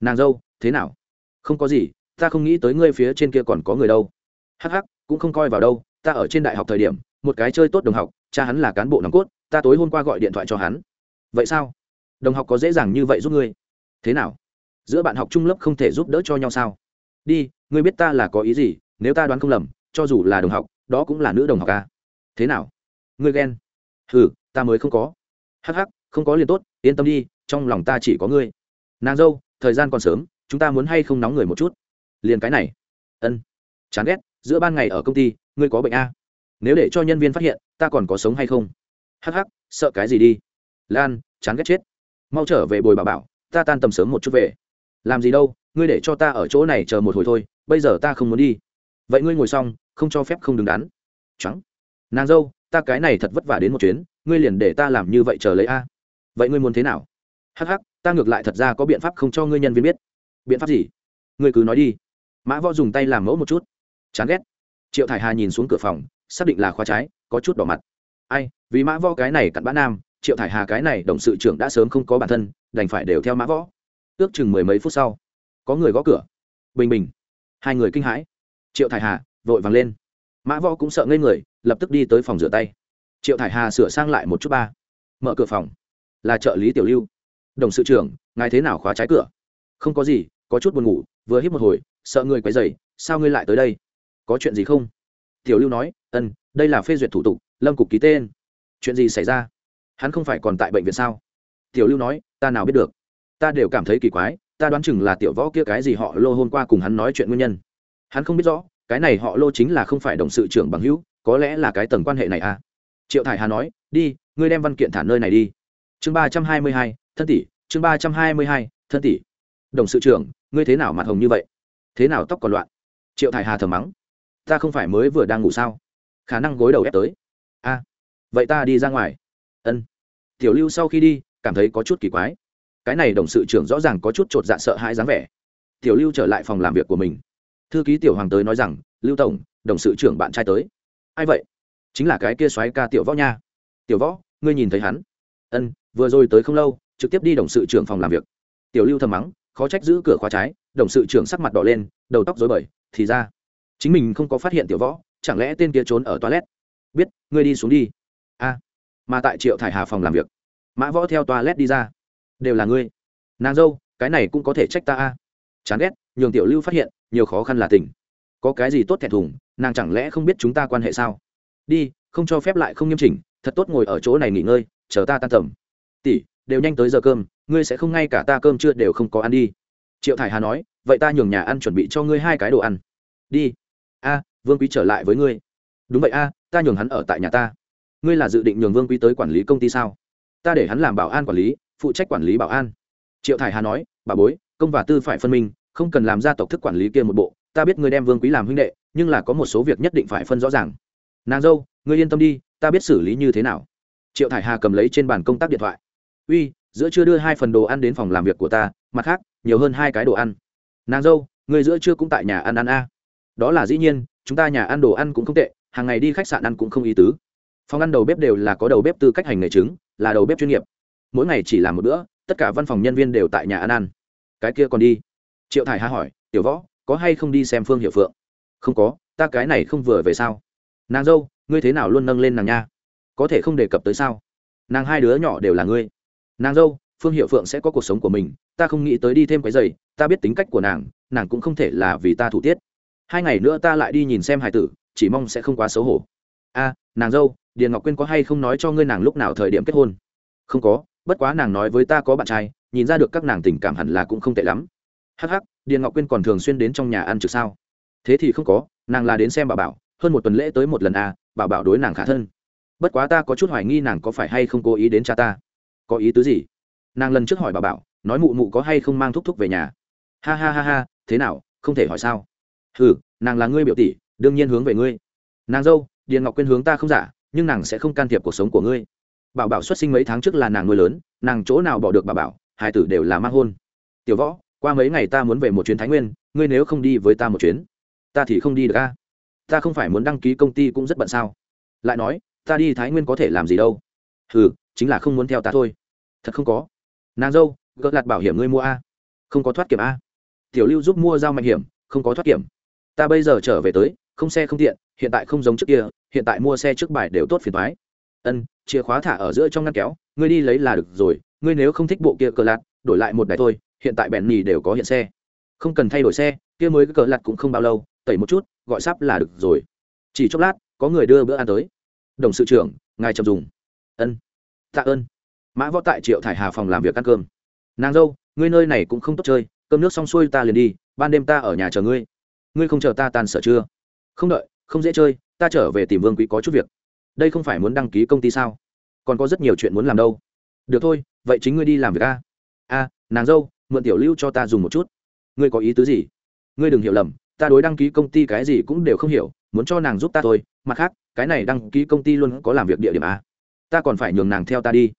Nàng dâu thế nào? Không có gì ta không nghĩ tới ngươi phía trên kia còn có người đâu. Hắc hắc, cũng không coi vào đâu ta ở trên đại học thời điểm một cái chơi tốt đồng học cha hắn là cán bộ nòng cốt ta tối hôm qua gọi điện thoại cho hắn. Vậy sao? Đồng học có dễ dàng như vậy giúp ngươi? Thế nào? Giữa bạn học trung lớp không thể giúp đỡ cho nhau sao? Đi ngươi biết ta là có ý gì nếu ta đoán không lầm cho dù là đồng học đó cũng là nữ đồng học à? thế nào? Ngươi ghen? Ừ ta mới không có. Hắc hắc không có liền tốt yên tâm đi trong lòng ta chỉ có ngươi. Nàng dâu, thời gian còn sớm, chúng ta muốn hay không nóng người một chút? Liền cái này. Ân. Chán ghét, giữa ban ngày ở công ty, ngươi có bệnh a. Nếu để cho nhân viên phát hiện, ta còn có sống hay không? Hắc hắc, sợ cái gì đi? Lan, chán ghét chết. Mau trở về bồi bà bảo, ta tan tầm sớm một chút về. Làm gì đâu, ngươi để cho ta ở chỗ này chờ một hồi thôi, bây giờ ta không muốn đi. Vậy ngươi ngồi xong, không cho phép không đứng đắn. Trắng. Nàng dâu, ta cái này thật vất vả đến một chuyến, ngươi liền để ta làm như vậy chờ lấy a. Vậy ngươi muốn thế nào? Hắc hắc, ta ngược lại thật ra có biện pháp không cho ngươi nhân viên biết. Biện pháp gì? Ngươi cứ nói đi. Mã võ dùng tay làm mẫu một chút. Chán ghét. Triệu thải hà nhìn xuống cửa phòng, xác định là khóa trái, có chút đỏ mặt. Ai, vì mã võ cái này cặn bã nam, triệu thải hà cái này đồng sự trưởng đã sớm không có bản thân, đành phải đều theo mã võ. Ước chừng mười mấy phút sau, có người gõ cửa. Bình bình. Hai người kinh hãi. Triệu thải hà vội vàng lên. Mã võ cũng sợ ngây người, lập tức đi tới phòng rửa tay. Triệu thải hà sửa sang lại một chút ba. Mở cửa phòng. Là trợ lý tiểu lưu đồng sự trưởng, ngài thế nào khóa trái cửa? Không có gì, có chút buồn ngủ, vừa hít một hồi, sợ người quấy dày sao ngươi lại tới đây? Có chuyện gì không? Tiểu lưu nói, ân, đây là phê duyệt thủ tục, lâm cục ký tên. Chuyện gì xảy ra? Hắn không phải còn tại bệnh viện sao? Tiểu lưu nói, ta nào biết được. Ta đều cảm thấy kỳ quái, ta đoán chừng là tiểu võ kia cái gì họ lô hôm qua cùng hắn nói chuyện nguyên nhân. Hắn không biết rõ, cái này họ lô chính là không phải đồng sự trưởng bằng hữu, có lẽ là cái tầng quan hệ này à? Triệu thải hà nói, đi, ngươi đem văn kiện thả nơi này đi. Chương ba trăm hai mươi hai thân tỷ, chương ba trăm hai mươi hai, thân tỷ. Đồng sự trưởng, ngươi thế nào mặt hồng như vậy? Thế nào tóc còn loạn? Triệu thải hà thầm mắng. Ta không phải mới vừa đang ngủ sao? Khả năng gối đầu ép tới. A, vậy ta đi ra ngoài. Ân. Tiểu lưu sau khi đi, cảm thấy có chút kỳ quái. Cái này đồng sự trưởng rõ ràng có chút t r ộ t dạ sợ hãi dáng vẻ. Tiểu lưu trở lại phòng làm việc của mình. Thư ký tiểu hoàng tới nói rằng, lưu tổng, đồng sự trưởng bạn trai tới. Ai vậy? Chính là cái kia xoáy ca tiểu võ nha. Tiểu võ, ngươi nhìn thấy hắn? Ân, vừa rồi tới không lâu trực tiếp đi đồng sự trưởng phòng làm việc. Tiểu lưu thầm mắng, khó trách giữ cửa khóa trái, đồng sự trưởng sắc mặt đỏ lên, đầu tóc dối bời, thì ra, chính mình không có phát hiện tiểu võ, chẳng lẽ tên kia trốn ở toilet? Biết, ngươi đi xuống đi. A, mà tại triệu thải hà phòng làm việc, mã võ theo toilet đi ra. Đều là ngươi. Nàng dâu, cái này cũng có thể trách ta a. Chán ghét, nhường tiểu lưu phát hiện, nhiều khó khăn là tình. Có cái gì tốt thẹn thùng, nàng chẳng lẽ không biết chúng ta quan hệ sao? Đi, không cho phép lại không nghiêm chỉnh, thật tốt ngồi ở chỗ này nghỉ ngơi, chờ ta tan tầm. Tỷ đều nhanh tới giờ cơm, ngươi sẽ không ngay cả ta cơm chưa đều không có ăn đi. Triệu thải hà nói, vậy ta nhường nhà ăn chuẩn bị cho ngươi hai cái đồ ăn. Đi. A, vương quý trở lại với ngươi. Đúng vậy a, ta nhường hắn ở tại nhà ta. Ngươi là dự định nhường vương quý tới quản lý công ty sao? Ta để hắn làm bảo an quản lý, phụ trách quản lý bảo an. Triệu thải hà nói, bà bối, công và tư phải phân minh, không cần làm ra tộc thức quản lý kia một bộ, ta biết ngươi đem vương quý làm huynh đệ, nhưng là có một số việc nhất định phải phân rõ ràng. Nàng dâu, ngươi yên tâm đi, ta biết xử lý như thế nào. Triệu thải hà cầm lấy trên bàn công tác điện thoại uy, giữa chưa đưa hai phần đồ ăn đến phòng làm việc của ta, mặt khác, nhiều hơn hai cái đồ ăn. Nàng dâu, người giữa chưa cũng tại nhà ăn ăn a. Đó là dĩ nhiên, chúng ta nhà ăn đồ ăn cũng không tệ, hàng ngày đi khách sạn ăn cũng không ý tứ. Phòng ăn đầu bếp đều là có đầu bếp tư cách hành nghề chứng, là đầu bếp chuyên nghiệp. Mỗi ngày chỉ làm một bữa, tất cả văn phòng nhân viên đều tại nhà ăn ăn. Cái kia còn đi. Triệu thải hà hỏi, tiểu võ, có hay không đi xem phương hiệu phượng? Không có, ta cái này không vừa về sao? Nàng dâu, ngươi thế nào luôn nâng lên nàng nha? Có thể không đề cập tới sao? Nàng hai đứa nhỏ đều là ngươi nàng dâu, phương hiệu phượng sẽ có cuộc sống của mình, ta không nghĩ tới đi thêm cái giày, ta biết tính cách của nàng nàng cũng không thể là vì ta thủ tiết. Hai ngày nữa ta lại đi nhìn xem hải tử, chỉ mong sẽ không quá xấu hổ. A, nàng dâu, điền ngọc quyên có hay không nói cho ngươi nàng lúc nào thời điểm kết hôn? Không có, bất quá nàng nói với ta có bạn trai, nhìn ra được các nàng tình cảm hẳn là cũng không tệ lắm. Hắc hắc, điền ngọc quyên còn thường xuyên đến trong nhà ăn trực sao? Thế thì không có, nàng là đến xem bà bảo, hơn một tuần lễ tới một lần a bà bảo đối nàng khả thân. Bất quá ta có chút hoài nghi nàng có phải hay không cố ý đến cha ta có ý tứ gì? Nàng lần trước hỏi bà bảo, nói mụ mụ có hay không mang thúc thúc về nhà. Ha ha ha ha, thế nào, không thể hỏi sao? Ừ nàng là ngươi biểu tỷ, đương nhiên hướng về ngươi. Nàng dâu, điền ngọc quyên hướng ta không giả, nhưng nàng sẽ không can thiệp cuộc sống của ngươi. Bảo bảo xuất sinh mấy tháng trước là nàng nuôi lớn, nàng chỗ nào bỏ được bà bảo, hai tử đều là mang hôn. Tiểu võ, qua mấy ngày ta muốn về một chuyến thái nguyên, ngươi nếu không đi với ta một chuyến, ta thì không đi được a. Ta không phải muốn đăng ký công ty cũng rất bận sao. Lại nói, ta đi thái nguyên có thể làm gì đâu. Ừ chính là không muốn theo ta thôi. Thật không có. Nàng dâu, gỡ lạt bảo hiểm ngươi mua a. Không có thoát kiểm a. Tiểu lưu giúp mua giao mạnh hiểm, không có thoát kiểm. Ta bây giờ trở về tới, không xe không tiện, hiện tại không giống trước kia, hiện tại mua xe trước bài đều tốt phiền thoái ân, chìa khóa thả ở giữa trong ngăn kéo, ngươi đi lấy là được rồi, ngươi nếu không thích bộ kia cờ lạt, đổi lại một đài thôi, hiện tại bẹn nhì đều có hiện xe. Không cần thay đổi xe, kia mới cái cờ lạt cũng không bao lâu, tẩy một chút, gọi sắp là được rồi. Chỉ chốc lát, có người đưa bữa ăn tới. Đồng sự trưởng, ngài chậm dùng. Ân tạ ơn. Mã võ tại triệu thải hà phòng làm việc ăn cơm. Nàng dâu, ngươi nơi này cũng không tốt chơi, cơm nước xong xuôi ta liền đi, ban đêm ta ở nhà chờ ngươi. Ngươi không chờ ta tan sở chưa? Không đợi, không dễ chơi, ta trở về tìm vương quý có chút việc. Đây không phải muốn đăng ký công ty sao? Còn có rất nhiều chuyện muốn làm đâu. Được thôi, vậy chính ngươi đi làm việc a. A, nàng dâu, mượn tiểu lưu cho ta dùng một chút. Ngươi có ý tứ gì? Ngươi đừng hiểu lầm, ta đối đăng ký công ty cái gì cũng đều không hiểu, muốn cho nàng giúp ta thôi. Mặt khác, cái này đăng ký công ty luôn có làm việc địa điểm a ta còn phải nhường nàng theo ta đi.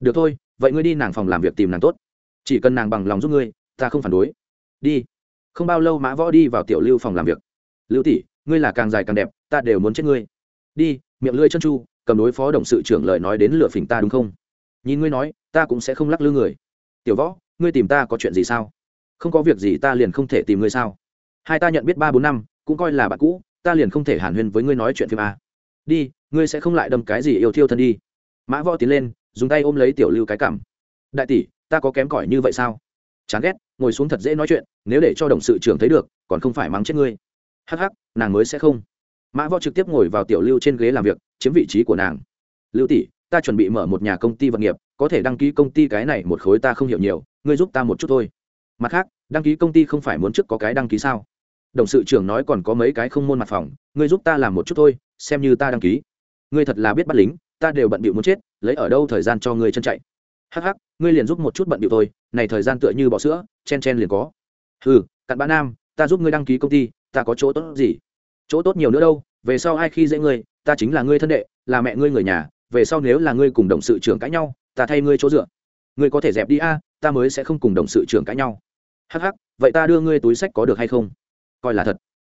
Được thôi, vậy ngươi đi nàng phòng làm việc tìm nàng tốt. Chỉ cần nàng bằng lòng giúp ngươi, ta không phản đối. Đi. Không bao lâu mã võ đi vào tiểu lưu phòng làm việc. Lưu tỷ, ngươi là càng dài càng đẹp, ta đều muốn chết ngươi. Đi, miệng lưỡi chân chu, cầm đối phó đồng sự trưởng lời nói đến lựa phỉnh ta đúng không? Nhìn ngươi nói, ta cũng sẽ không lắc lư người. Tiểu võ, ngươi tìm ta có chuyện gì sao? Không có việc gì ta liền không thể tìm ngươi sao? Hai ta nhận biết ba bốn năm, cũng coi là bạn cũ, ta liền không thể hàn huyên với ngươi nói chuyện phim a đi, ngươi sẽ không lại đâm cái gì yêu thiêu thân đi mã võ tiến lên, dùng tay ôm lấy tiểu lưu cái cảm. Đại tỷ, ta có kém cỏi như vậy sao? Chán ghét, ngồi xuống thật dễ nói chuyện, nếu để cho đồng sự trưởng thấy được, còn không phải mắng chết ngươi. Hắc hắc, nàng mới sẽ không. Mã võ trực tiếp ngồi vào tiểu lưu trên ghế làm việc, chiếm vị trí của nàng. Lưu tỷ, ta chuẩn bị mở một nhà công ty vật nghiệp, có thể đăng ký công ty cái này một khối ta không hiểu nhiều, ngươi giúp ta một chút thôi. Mặt khác, đăng ký công ty không phải muốn trước có cái đăng ký sao? Đồng sự trưởng nói còn có mấy cái không môn mặt phòng, ngươi giúp ta làm một chút thôi, xem như ta đăng ký. Ngươi thật là biết bắt lính ta đều bận bịu muốn chết, lấy ở đâu thời gian cho ngươi chân chạy? Hắc hắc, ngươi liền giúp một chút bận bịu thôi này thời gian tựa như bọ sữa, chen chen liền có. Ừ cặn bã nam, ta giúp ngươi đăng ký công ty, ta có chỗ tốt gì? Chỗ tốt nhiều nữa đâu, về sau ai khi dễ ngươi, ta chính là ngươi thân đệ, là mẹ ngươi người nhà, về sau nếu là ngươi cùng đồng sự trưởng cãi nhau, ta thay ngươi chỗ dựa. Ngươi có thể dẹp đi a, ta mới sẽ không cùng đồng sự trưởng cãi nhau. Hắc hắc, vậy ta đưa ngươi túi sách có được hay không? Coi là thật.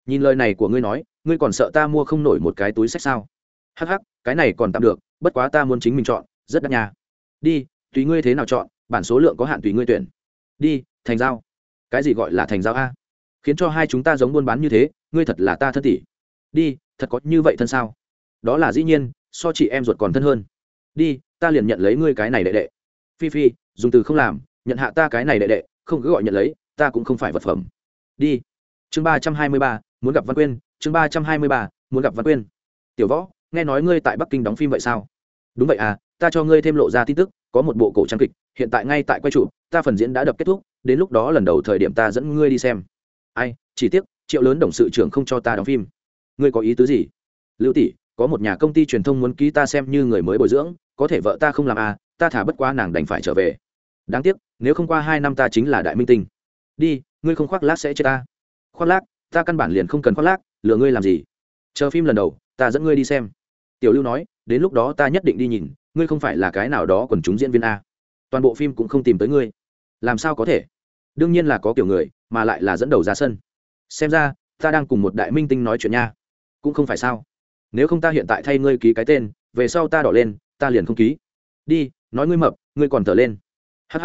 Nhìn lời này của ngươi nói, ngươi còn sợ ta mua không nổi một cái túi sách sao? Hắc hắc, cái này còn tạm được bất quá ta muốn chính mình chọn, rất đắt nhà đi, tùy ngươi thế nào chọn, bản số lượng có hạn tùy ngươi tuyển. Đi, thành giao. Cái gì gọi là thành giao a? Khiến cho hai chúng ta giống buôn bán như thế, ngươi thật là ta thân tỷ. Đi, thật có như vậy thân sao? Đó là dĩ nhiên, so chị em ruột còn thân hơn. Đi, ta liền nhận lấy ngươi cái này đệ đệ. Phi phi, dùng từ không làm, nhận hạ ta cái này đệ đệ, không cứ gọi nhận lấy, ta cũng không phải vật phẩm. Đi. Chương ba trăm hai mươi ba, muốn gặp văn quyên. Chương ba trăm hai mươi ba, muốn gặp văn quyên. Tiểu võ nghe nói ngươi tại bắc kinh đóng phim vậy sao? Đúng vậy à ta cho ngươi thêm lộ ra tin tức, có một bộ cổ trang kịch, hiện tại ngay tại quay trụ, ta phần diễn đã đập kết thúc, đến lúc đó lần đầu thời điểm ta dẫn ngươi đi xem. Ai, chỉ tiếc, triệu lớn đồng sự trưởng không cho ta đóng phim. Ngươi có ý tứ gì? Lưu tỷ, có một nhà công ty truyền thông muốn ký ta xem như người mới bồi dưỡng, có thể vợ ta không làm à ta thả bất quá nàng đành phải trở về. Đáng tiếc, nếu không qua hai năm ta chính là đại minh tinh. Đi, ngươi không khoác lác sẽ chết ta. Khoác lác, ta căn bản liền không cần khoác lác, lừa ngươi làm gì? Chờ phim lần đầu, ta dẫn ngươi đi xem tiểu lưu nói, đến lúc đó ta nhất định đi nhìn, ngươi không phải là cái nào đó quần chúng diễn viên a. Toàn bộ phim cũng không tìm tới ngươi. Làm sao có thể? Đương nhiên là có kiểu người, mà lại là dẫn đầu ra sân. Xem ra, ta đang cùng một đại minh tinh nói chuyện nha. Cũng không phải sao. Nếu không ta hiện tại thay ngươi ký cái tên, về sau ta đỏ lên, ta liền không ký. Đi, nói ngươi mập, ngươi còn thở lên. Hh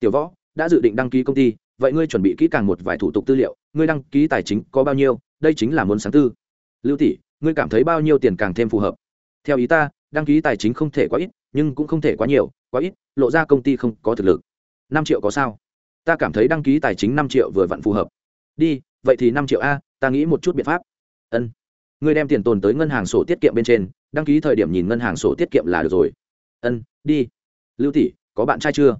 tiểu võ, đã dự định đăng ký công ty, vậy ngươi chuẩn bị kỹ càng một vài thủ tục tư liệu, ngươi đăng ký tài chính có bao nhiêu, đây chính là muốn sáng tư. Lưu tỷ, ngươi cảm thấy bao nhiêu tiền càng thêm phù hợp? Theo ý ta, đăng ký tài chính không thể quá ít, nhưng cũng không thể quá nhiều, quá ít, lộ ra công ty không có thực lực. Năm triệu có sao? Ta cảm thấy đăng ký tài chính năm triệu vừa vặn phù hợp. Đi, vậy thì năm triệu a, ta nghĩ một chút biện pháp. Ân. Ngươi đem tiền tồn tới ngân hàng sổ tiết kiệm bên trên, đăng ký thời điểm nhìn ngân hàng sổ tiết kiệm là được rồi. Ân, đi. Lưu tỷ, có bạn trai chưa?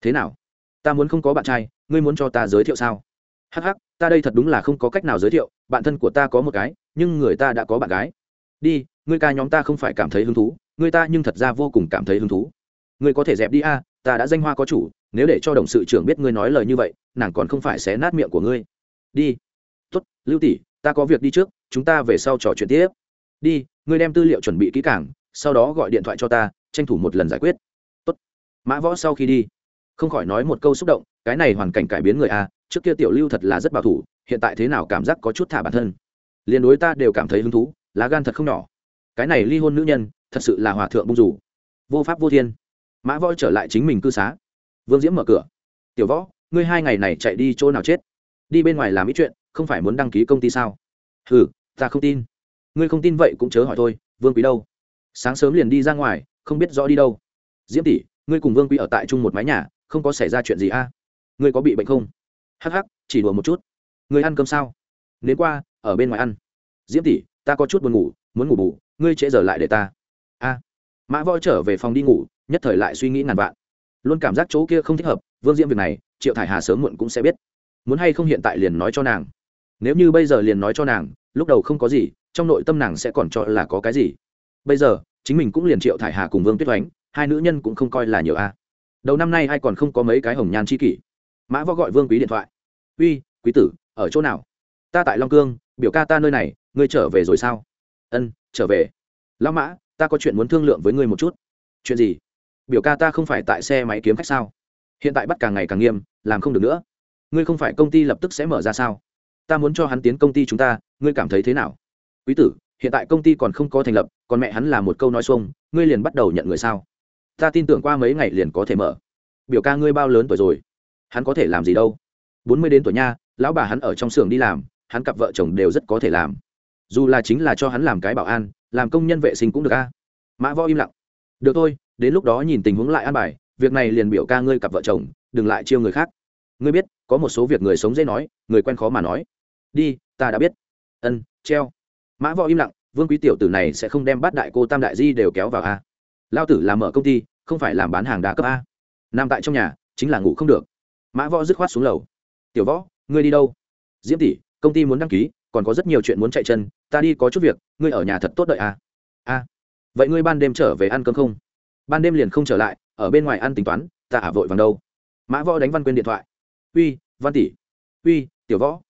Thế nào? Ta muốn không có bạn trai, ngươi muốn cho ta giới thiệu sao? Hh ta đây thật đúng là không có cách nào giới thiệu, bạn thân của ta có một cái, nhưng người ta đã có bạn gái. Đi ngươi ca nhóm ta không phải cảm thấy hứng thú, ngươi ta nhưng thật ra vô cùng cảm thấy hứng thú. Ngươi có thể dẹp đi a, ta đã danh hoa có chủ, nếu để cho đồng sự trưởng biết ngươi nói lời như vậy, nàng còn không phải xé nát miệng của ngươi. Đi. Tốt, lưu tỷ, ta có việc đi trước, chúng ta về sau trò chuyện tiếp. Đi, ngươi đem tư liệu chuẩn bị kỹ càng, sau đó gọi điện thoại cho ta, tranh thủ một lần giải quyết. Tốt. Mã võ sau khi đi, không khỏi nói một câu xúc động, cái này hoàn cảnh cải biến người a, trước kia tiểu lưu thật là rất bảo thủ, hiện tại thế nào cảm giác có chút thả bản thân. Liền đối ta đều cảm thấy hứng thú, lá gan thật không nhỏ cái này ly hôn nữ nhân, thật sự là hòa thượng bung rủ. Vô pháp vô thiên. Mã võ trở lại chính mình cư xá. Vương diễm mở cửa. Tiểu võ, ngươi hai ngày này chạy đi chỗ nào chết? Đi bên ngoài làm ít chuyện, không phải muốn đăng ký công ty sao? Ừ ta không tin. Ngươi không tin vậy cũng chớ hỏi thôi, vương quý đâu? Sáng sớm liền đi ra ngoài, không biết rõ đi đâu. Diễm tỷ, ngươi cùng vương quý ở tại chung một mái nhà, không có xảy ra chuyện gì a? À? ngươi có bị bệnh không? Hắc hắc, chỉ đùa một chút. Ngươi ăn cơm sao? Nếu qua, ở bên ngoài ăn. Diễm tỷ, ta có chút buồn ngủ, muốn ngủ bù ngươi trễ giờ lại để ta. A. Mã võ trở về phòng đi ngủ, nhất thời lại suy nghĩ ngàn vạn. Luôn cảm giác chỗ kia không thích hợp, vương diễm việc này, triệu thải hà sớm muộn cũng sẽ biết. Muốn hay không hiện tại liền nói cho nàng. Nếu như bây giờ liền nói cho nàng, lúc đầu không có gì, trong nội tâm nàng sẽ còn cho là có cái gì. Bây giờ, chính mình cũng liền triệu thải hà cùng vương tuyết oánh, hai nữ nhân cũng không coi là nhiều a. Đầu năm nay ai còn không có mấy cái hồng nhan c h i kỷ? Mã võ gọi vương quý điện thoại. Uy, quý tử, ở chỗ nào? Ta tại long cương, biểu ca ta nơi này, ngươi trở về rồi sao? Ân trở về. Lão mã, ta có chuyện muốn thương lượng với ngươi một chút. Chuyện gì? Biểu ca ta không phải tại xe máy kiếm khách sao? Hiện tại bắt càng ngày càng nghiêm, làm không được nữa. Ngươi không phải công ty lập tức sẽ mở ra sao? Ta muốn cho hắn tiến công ty chúng ta, ngươi cảm thấy thế nào? Quý tử, hiện tại công ty còn không có thành lập, còn mẹ hắn là một câu nói xuông, ngươi liền bắt đầu nhận người sao? Ta tin tưởng qua mấy ngày liền có thể mở. Biểu ca ngươi bao lớn tuổi rồi? Hắn có thể làm gì đâu? Bốn mươi đến tuổi nha, lão bà hắn ở trong xưởng đi làm, hắn cặp vợ chồng đều rất có thể làm dù là chính là cho hắn làm cái bảo an, làm công nhân vệ sinh cũng được a. Mã võ im lặng. Được thôi, đến lúc đó nhìn tình huống lại an bài, việc này liền biểu ca ngươi cặp vợ chồng, đừng lại chiêu người khác. Ngươi biết, có một số việc người sống dễ nói, người quen khó mà nói. Đi, ta đã biết. Ân, treo. Mã võ im lặng, vương quý tiểu tử này sẽ không đem bát đại cô tam đại di đều kéo vào a. Lao tử làm mở công ty, không phải làm bán hàng đa cấp a. Nằm tại trong nhà, chính là ngủ không được. Mã võ dứt khoát xuống lầu. Tiểu võ, ngươi đi đâu? Diễm tỷ, công ty muốn đăng ký còn có rất nhiều chuyện muốn chạy chân, ta đi có chút việc, ngươi ở nhà thật tốt đợi a a vậy ngươi ban đêm trở về ăn cơm không? Ban đêm liền không trở lại, ở bên ngoài ăn tính toán, ta ả vội vàng đâu. Mã võ đánh văn quên điện thoại. Uy, văn tỷ. Uy, tiểu võ.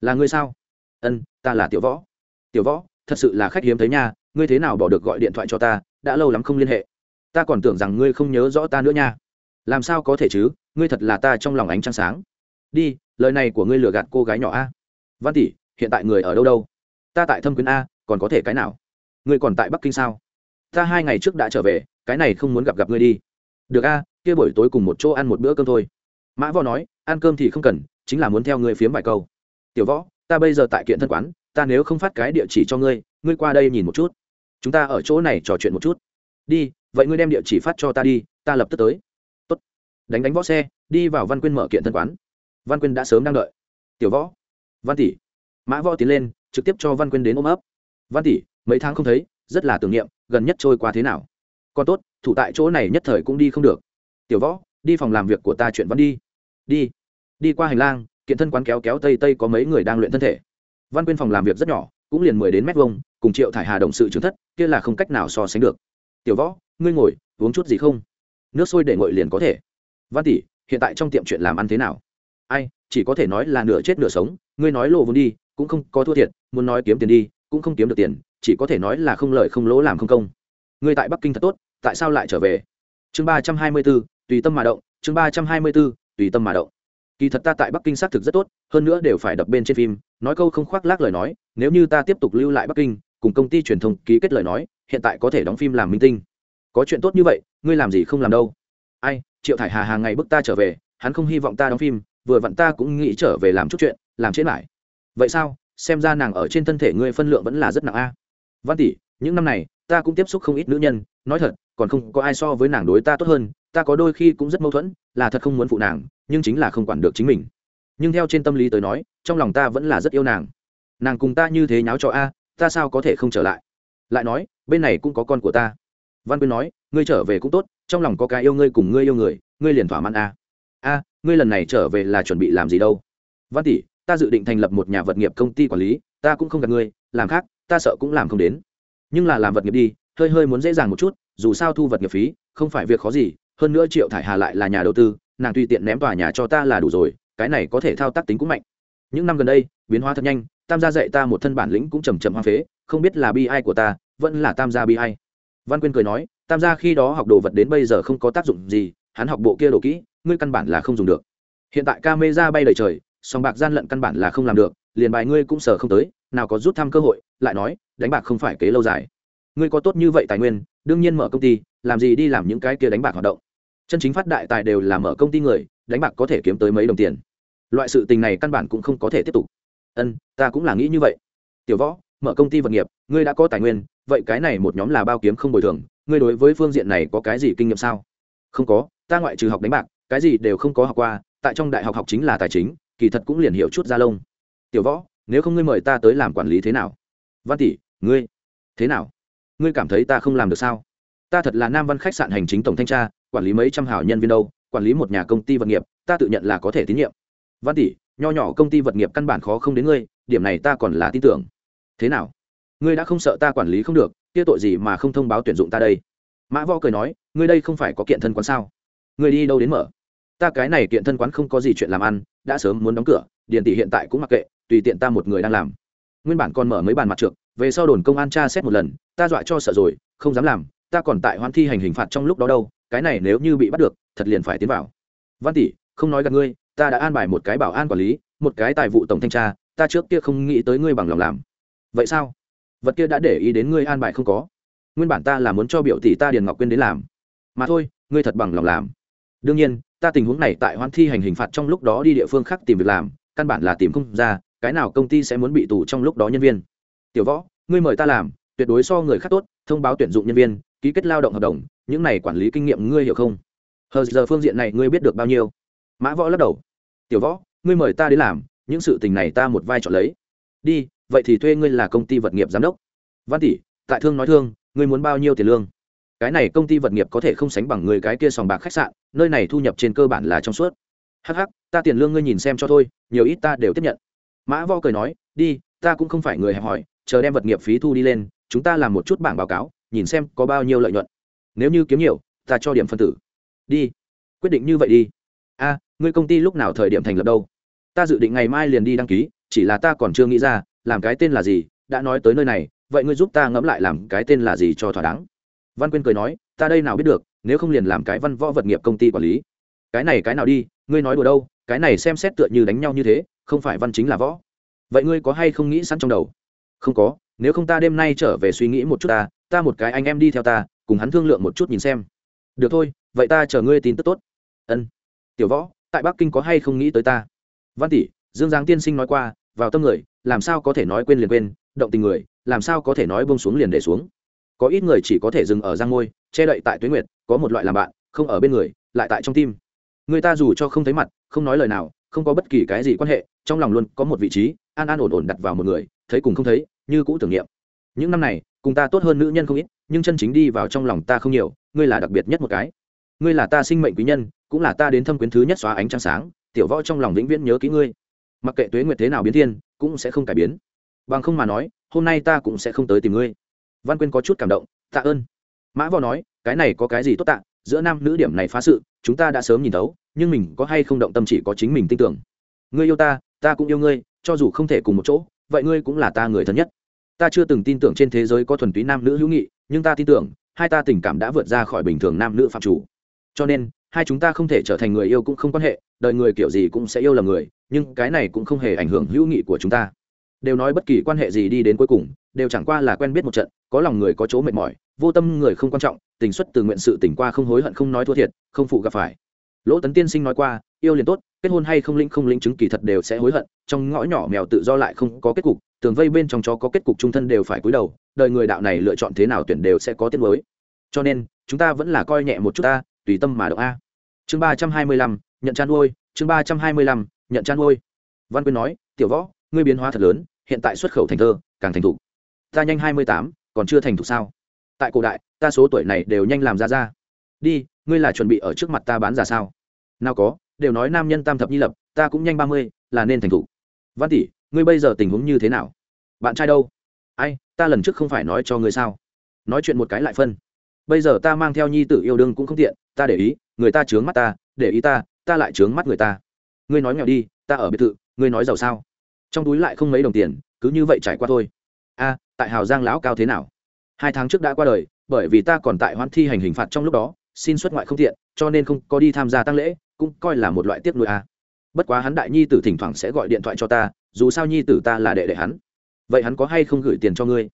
Là ngươi sao? Ân, ta là tiểu võ. Tiểu võ, thật sự là khách hiếm thấy nha, ngươi thế nào bỏ được gọi điện thoại cho ta, đã lâu lắm không liên hệ. Ta còn tưởng rằng ngươi không nhớ rõ ta nữa nha. Làm sao có thể chứ, ngươi thật là ta trong lòng ánh trăng sáng. Đi, lời này của ngươi lừa gạt cô gái nhỏ a. Văn tỷ hiện tại người ở đâu đâu? Ta tại thâm quyến a, còn có thể cái nào? Ngươi còn tại bắc kinh sao? Ta hai ngày trước đã trở về, cái này không muốn gặp gặp ngươi đi. Được a, kia buổi tối cùng một chỗ ăn một bữa cơm thôi. Mã võ nói, ăn cơm thì không cần, chính là muốn theo ngươi phiếm vài câu. Tiểu võ, ta bây giờ tại kiện thân quán, ta nếu không phát cái địa chỉ cho ngươi ngươi qua đây nhìn một chút. Chúng ta ở chỗ này trò chuyện một chút. Đi, vậy ngươi đem địa chỉ phát cho ta đi, ta lập tức tới. Tốt. đánh đánh võ xe, đi vào văn quyên mở kiện thân quán. Văn quyên đã sớm đang đợi. Tiểu võ. Văn tỷ mã võ tiến lên, trực tiếp cho văn quyên đến ôm ấp. Văn tỷ, mấy tháng không thấy, rất là tưởng niệm, gần nhất trôi qua thế nào? Còn tốt, thủ tại chỗ này nhất thời cũng đi không được. Tiểu võ, đi phòng làm việc của ta chuyện văn đi. Đi. Đi qua hành lang, kiện thân quán kéo kéo tây tây có mấy người đang luyện thân thể. Văn quyên phòng làm việc rất nhỏ, cũng liền mười đến mét vuông, cùng triệu thải hà động sự trưởng thất, kia là không cách nào so sánh được. Tiểu võ, ngươi ngồi, uống chút gì không? Nước sôi để ngồi liền có thể. Văn tỷ, hiện tại trong tiệm chuyện làm ăn thế nào? Ai, chỉ có thể nói là nửa chết nửa sống, ngươi nói lộ vốn đi cũng không có thua thiệt, muốn nói kiếm tiền đi, cũng không kiếm được tiền, chỉ có thể nói là không lợi không lỗ làm không công. Ngươi tại bắc kinh thật tốt, tại sao lại trở về? Chương ba trăm hai mươi b ố tùy tâm mà động, chương ba trăm hai mươi b ố tùy tâm mà động. Kỳ thật ta tại bắc kinh xác thực rất tốt, hơn nữa đều phải đập bên trên phim, nói câu không khoác lác lời nói, nếu như ta tiếp tục lưu lại bắc kinh, cùng công ty truyền thông ký kết lời nói, hiện tại có thể đóng phim làm minh tinh. Có chuyện tốt như vậy, ngươi làm gì không làm đâu. Ai, triệu thải hà hàng ngày bức ta trở về, hắn không hy vọng ta đóng phim, vừa vặn ta cũng nghĩ trở về làm chút chuyện, làm chết lại vậy sao? Xem ra nàng ở trên thân thể ngươi phân lượng vẫn là rất nặng a. Văn tỷ, những năm này, ta cũng tiếp xúc không ít nữ nhân. Nói thật, còn không có ai so với nàng đối ta tốt hơn. Ta có đôi khi cũng rất mâu thuẫn, là thật không muốn phụ nàng, nhưng chính là không quản được chính mình. Nhưng theo trên tâm lý tới nói, trong lòng ta vẫn là rất yêu nàng. Nàng cùng ta như thế nháo cho a, ta sao có thể không trở lại? Lại nói, bên này cũng có con của ta. Văn quyên nói, ngươi trở về cũng tốt, trong lòng có cái yêu ngươi cùng ngươi yêu người, ngươi liền thỏa mãn a. A, ngươi lần này trở về là chuẩn bị làm gì đâu? Văn tỷ ta dự định thành lập một nhà vật nghiệp công ty quản lý, ta cũng không gặp ngươi, làm khác, ta sợ cũng làm không đến. Nhưng là làm vật nghiệp đi, hơi hơi muốn dễ dàng một chút, dù sao thu vật nghiệp phí, không phải việc khó gì, hơn nữa triệu thải hà lại là nhà đầu tư, nàng tùy tiện ném tòa nhà cho ta là đủ rồi, cái này có thể thao tác tính cũng mạnh. Những năm gần đây, biến hóa thật nhanh, tam gia dạy ta một thân bản lĩnh cũng chầm chậm hoang phế, không biết là bi ai của ta, vẫn là tam gia bi ai. Văn quyên cười nói, tam gia khi đó học đồ vật đến bây giờ không có tác dụng gì, hắn học bộ kia đồ kỹ, ngươi căn bản là không dùng được. Hiện tại ca mê ra bay đầy trời song bạc gian lận căn bản là không làm được, liền bài ngươi cũng sờ không tới, nào có rút thăm cơ hội, lại nói, đánh bạc không phải kế lâu dài. Ngươi có tốt như vậy tài nguyên, đương nhiên mở công ty, làm gì đi làm những cái kia đánh bạc hoạt động. Chân chính phát đại tài đều là mở công ty người, đánh bạc có thể kiếm tới mấy đồng tiền. Loại sự tình này căn bản cũng không có thể tiếp tục. Ân, ta cũng là nghĩ như vậy. Tiểu võ, mở công ty vật nghiệp, ngươi đã có tài nguyên, vậy cái này một nhóm là bao kiếm không bồi thường, ngươi đối với phương diện này có cái gì kinh nghiệm sao? Không có, ta ngoại trừ học đánh bạc, cái gì đều không có học qua, tại trong đại học học chính là tài chính kỳ thật cũng liền hiểu chút ra lông. Tiểu võ, nếu không ngươi mời ta tới làm quản lý thế nào? Văn tỷ, ngươi, thế nào? Ngươi cảm thấy ta không làm được sao? Ta thật là nam văn khách sạn hành chính tổng thanh tra, quản lý mấy trăm hảo nhân viên đâu, quản lý một nhà công ty vật nghiệp, ta tự nhận là có thể tín nhiệm. Văn tỷ, nho nhỏ công ty vật nghiệp căn bản khó không đến ngươi, điểm này ta còn là tin tưởng. Thế nào? Ngươi đã không sợ ta quản lý không được, kia tội gì mà không thông báo tuyển dụng ta đây? Mã võ cười nói, ngươi đây không phải có kiện thân quán sao? Ngươi đi đâu đến mở? Ta cái này kiện thân quán không có gì chuyện làm ăn, đã sớm muốn đóng cửa, Điền tỷ hiện tại cũng mặc kệ, tùy tiện ta một người đang làm. Nguyên bản còn mở mấy bàn mặt trượt về sau đồn công an tra xét một lần, ta dọa cho sợ rồi, không dám làm, ta còn tại hoãn thi hành hình phạt trong lúc đó đâu, cái này nếu như bị bắt được, thật liền phải tiến vào. Văn tỷ, không nói gặp ngươi, ta đã an bài một cái bảo an quản lý, một cái tài vụ tổng thanh tra, ta trước kia không nghĩ tới ngươi bằng lòng làm. Vậy sao? Vật kia đã để ý đến ngươi an bài không có. Nguyên bản ta là muốn cho biểu tỷ ta điền ngọc quyên đến làm. Mà thôi, ngươi thật bằng lòng làm đương nhiên, ta tình huống này tại hoãn thi hành hình phạt trong lúc đó đi địa phương khác tìm việc làm, căn bản là tìm không ra, cái nào công ty sẽ muốn bị tù trong lúc đó nhân viên. Tiểu võ, ngươi mời ta làm, tuyệt đối so người khác tốt, thông báo tuyển dụng nhân viên, ký kết lao động hợp đồng, những này quản lý kinh nghiệm ngươi hiểu không? Hờ, giờ phương diện này ngươi biết được bao nhiêu? Mã võ lắc đầu. Tiểu võ, ngươi mời ta đến làm, những sự tình này ta một vai chọn lấy. Đi, vậy thì thuê ngươi là công ty vật nghiệp giám đốc. Văn tỷ, tại thương nói thương, ngươi muốn bao nhiêu tiền lương? Cái này công ty vật nghiệp có thể không sánh bằng người cái kia sòng bạc khách sạn, nơi này thu nhập trên cơ bản là trong suốt. Hắc hắc, ta tiền lương ngươi nhìn xem cho thôi, nhiều ít ta đều tiếp nhận. Mã vo cười nói, đi, ta cũng không phải người hẹp hòi, chờ đem vật nghiệp phí thu đi lên, chúng ta làm một chút bảng báo cáo, nhìn xem có bao nhiêu lợi nhuận. Nếu như kiếm nhiều, ta cho điểm phân tử. Đi, quyết định như vậy đi. A, ngươi công ty lúc nào thời điểm thành lập đâu? Ta dự định ngày mai liền đi đăng ký, chỉ là ta còn chưa nghĩ ra, làm cái tên là gì, đã nói tới nơi này, vậy ngươi giúp ta ngẫm lại làm cái tên là gì cho thỏa đáng văn quyên cười nói, ta đây nào biết được, nếu không liền làm cái văn võ vật nghiệp công ty quản lý. Cái này cái nào đi, ngươi nói đùa đâu, cái này xem xét tựa như đánh nhau như thế, không phải văn chính là võ. Vậy ngươi có hay không nghĩ sẵn trong đầu? Không có, nếu không ta đêm nay trở về suy nghĩ một chút ta ta một cái anh em đi theo ta, cùng hắn thương lượng một chút nhìn xem. Được thôi, vậy ta chờ ngươi tin tức tốt. Ân. Tiểu võ, tại bắc kinh có hay không nghĩ tới ta? Văn tỷ, dương Giang tiên sinh nói qua, vào tâm người, làm sao có thể nói quên liền quên, động tình người, làm sao có thể nói bông xuống liền để xuống? Có ít người chỉ có thể dừng ở giang ngôi, che đậy tại tuyến nguyệt, có một loại làm bạn, không ở bên người, lại tại trong tim. Người ta dù cho không thấy mặt, không nói lời nào, không có bất kỳ cái gì quan hệ, trong lòng luôn có một vị trí, an an ổn ổn đặt vào một người, thấy cùng không thấy, như cũ tưởng niệm. Những năm này, cùng ta tốt hơn nữ nhân không ít, nhưng chân chính đi vào trong lòng ta không nhiều, ngươi là đặc biệt nhất một cái. Ngươi là ta sinh mệnh quý nhân, cũng là ta đến thâm quyến thứ nhất xóa ánh trăng sáng, tiểu võ trong lòng vĩnh viễn nhớ kỹ ngươi. Mặc kệ tuế nguyệt thế nào biến thiên, cũng sẽ không cải biến. Bằng không mà nói, hôm nay ta cũng sẽ không tới tìm ngươi văn quyên có chút cảm động, tạ ơn. Mã võ nói, cái này có cái gì tốt tạ? Giữa nam nữ điểm này phá sự, chúng ta đã sớm nhìn thấu, nhưng mình có hay không động tâm chỉ có chính mình tin tưởng. Ngươi yêu ta ta cũng yêu ngươi, cho dù không thể cùng một chỗ, vậy ngươi cũng là ta người thân nhất. Ta chưa từng tin tưởng trên thế giới có thuần túy nam nữ hữu nghị, nhưng ta tin tưởng, hai ta tình cảm đã vượt ra khỏi bình thường nam nữ phạm chủ. Cho nên, hai chúng ta không thể trở thành người yêu cũng không quan hệ, đời người kiểu gì cũng sẽ yêu lầm người, nhưng cái này cũng không hề ảnh hưởng hữu nghị của chúng ta. Đều nói bất kỳ quan hệ gì đi đến cuối cùng, đều chẳng qua là quen biết một trận có lòng người có chỗ mệt mỏi, vô tâm người không quan trọng, tình xuất từ nguyện sự tỉnh qua không hối hận không nói thua thiệt, không phụ gặp phải. Lỗ tấn tiên sinh nói qua, yêu liền tốt, kết hôn hay không lĩnh không lĩnh chứng kỳ thật đều sẽ hối hận, trong ngõ nhỏ mèo tự do lại không có kết cục, tường vây bên trong chó có kết cục trung thân đều phải cúi đầu, đời người đạo này lựa chọn thế nào tuyển đều sẽ có tiết mới. Cho nên, chúng ta vẫn là coi nhẹ một chút ta, tùy tâm mà động a. Chương ba trăm hai mươi lăm, nhận chăn nuôi chương ba trăm hai mươi lăm, nhận chăn nuôi văn quyên nói, tiểu võ, ngươi biến hóa thật lớn, hiện tại xuất khẩu thành thơ, càng thành thục. Ta nhanh hai mươi tám còn chưa thành thục sao? Tại cổ đại, ta số tuổi này đều nhanh làm ra ra. Đi, ngươi là chuẩn bị ở trước mặt ta bán ra sao? Nào có, đều nói nam nhân tam thập nhi lập, ta cũng nhanh ba mươi, là nên thành thục. Văn tỷ, ngươi bây giờ tình huống như thế nào? Bạn trai đâu? Ai, ta lần trước không phải nói cho ngươi sao? Nói chuyện một cái lại phân. Bây giờ ta mang theo nhi tử yêu đương cũng không tiện, ta để ý, người ta chướng mắt ta, để ý ta ta lại chướng mắt người ta. Ngươi nói nghèo đi, ta ở biệt thự, ngươi nói giàu sao? Trong túi lại không mấy đồng tiền, cứ như vậy trải qua thôi. A tại hào giang lão cao thế nào? Hai tháng trước đã qua đời, bởi vì ta còn tại hoãn thi hành hình phạt trong lúc đó, xin xuất ngoại không tiện, cho nên không có đi tham gia tăng lễ, cũng coi là một loại tiếp nuôi a à. bất quá hắn đại nhi tử thỉnh thoảng sẽ gọi điện thoại cho ta, dù sao nhi tử ta là đệ đệ hắn. Vậy hắn có hay không gửi tiền cho ngươi?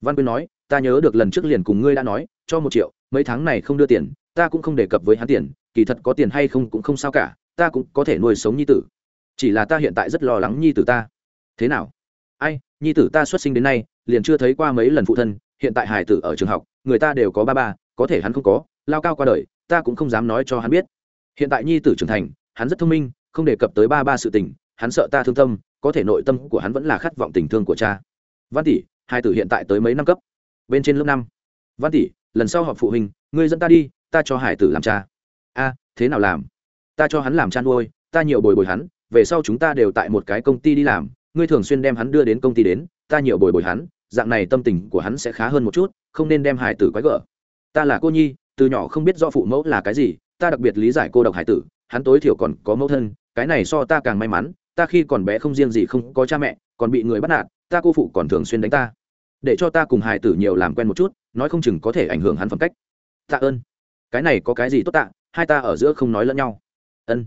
Văn quyên nói, ta nhớ được lần trước liền cùng ngươi đã nói, cho một triệu, mấy tháng này không đưa tiền, ta cũng không đề cập với hắn tiền, kỳ thật có tiền hay không cũng không sao cả, ta cũng có thể nuôi sống nhi tử. Chỉ là ta hiện tại rất lo lắng nhi tử ta. Thế nào? Nhi tử ta xuất sinh đến nay, liền chưa thấy qua mấy lần phụ thân, hiện tại hải tử ở trường học, người ta đều có ba ba, có thể hắn không có, lao cao qua đời, ta cũng không dám nói cho hắn biết. Hiện tại nhi tử trưởng thành, hắn rất thông minh, không đề cập tới ba ba sự tình, hắn sợ ta thương tâm, có thể nội tâm của hắn vẫn là khát vọng tình thương của cha. Văn tỷ, hai tử hiện tại tới mấy năm cấp? Bên trên lớp năm. Văn tỷ, lần sau họp phụ huynh, ngươi dẫn ta đi, ta cho hải tử làm cha. A, thế nào làm? Ta cho hắn làm cha nuôi, ta nhiều bồi bồi hắn, về sau chúng ta đều tại một cái công ty đi làm ngươi thường xuyên đem hắn đưa đến công ty đến, ta nhiều bồi bồi hắn, dạng này tâm tình của hắn sẽ khá hơn một chút, không nên đem hải tử quái gở. Ta là cô nhi, từ nhỏ không biết do phụ mẫu là cái gì, ta đặc biệt lý giải cô độc hải tử, hắn tối thiểu còn có mẫu thân, cái này so ta càng may mắn, ta khi còn bé không riêng gì không có cha mẹ, còn bị người bắt nạt, ta cô phụ còn thường xuyên đánh ta. Để cho ta cùng hải tử nhiều làm quen một chút, nói không chừng có thể ảnh hưởng hắn phẩm cách. Tạ ơn. Cái này có cái gì tốt tạ, hai ta ở giữa không nói lẫn nhau. Ân.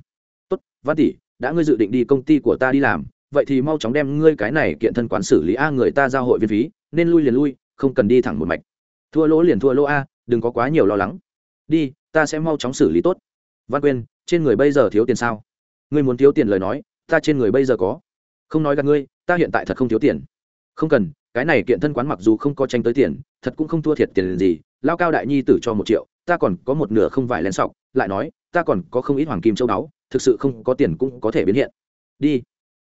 Tốt, văn tỷ, đã ngươi dự định đi công ty của ta đi làm vậy thì mau chóng đem ngươi cái này kiện thân quán xử lý a người ta giao hội viên phí, nên lui liền lui, không cần đi thẳng một mạch. Thua lỗ liền thua lỗ a, đừng có quá nhiều lo lắng. Đi, ta sẽ mau chóng xử lý tốt. Văn quyên, trên người bây giờ thiếu tiền sao? Ngươi muốn thiếu tiền lời nói, ta trên người bây giờ có. Không nói gặp ngươi, ta hiện tại thật không thiếu tiền. Không cần, cái này kiện thân quán mặc dù không có tranh tới tiền, thật cũng không thua thiệt tiền gì, lao cao đại nhi tử cho một triệu, ta còn có một nửa không vải len sọc, lại nói, ta còn có không ít hoàng kim châu đáo thực sự không có tiền cũng có thể biến hiện. Đi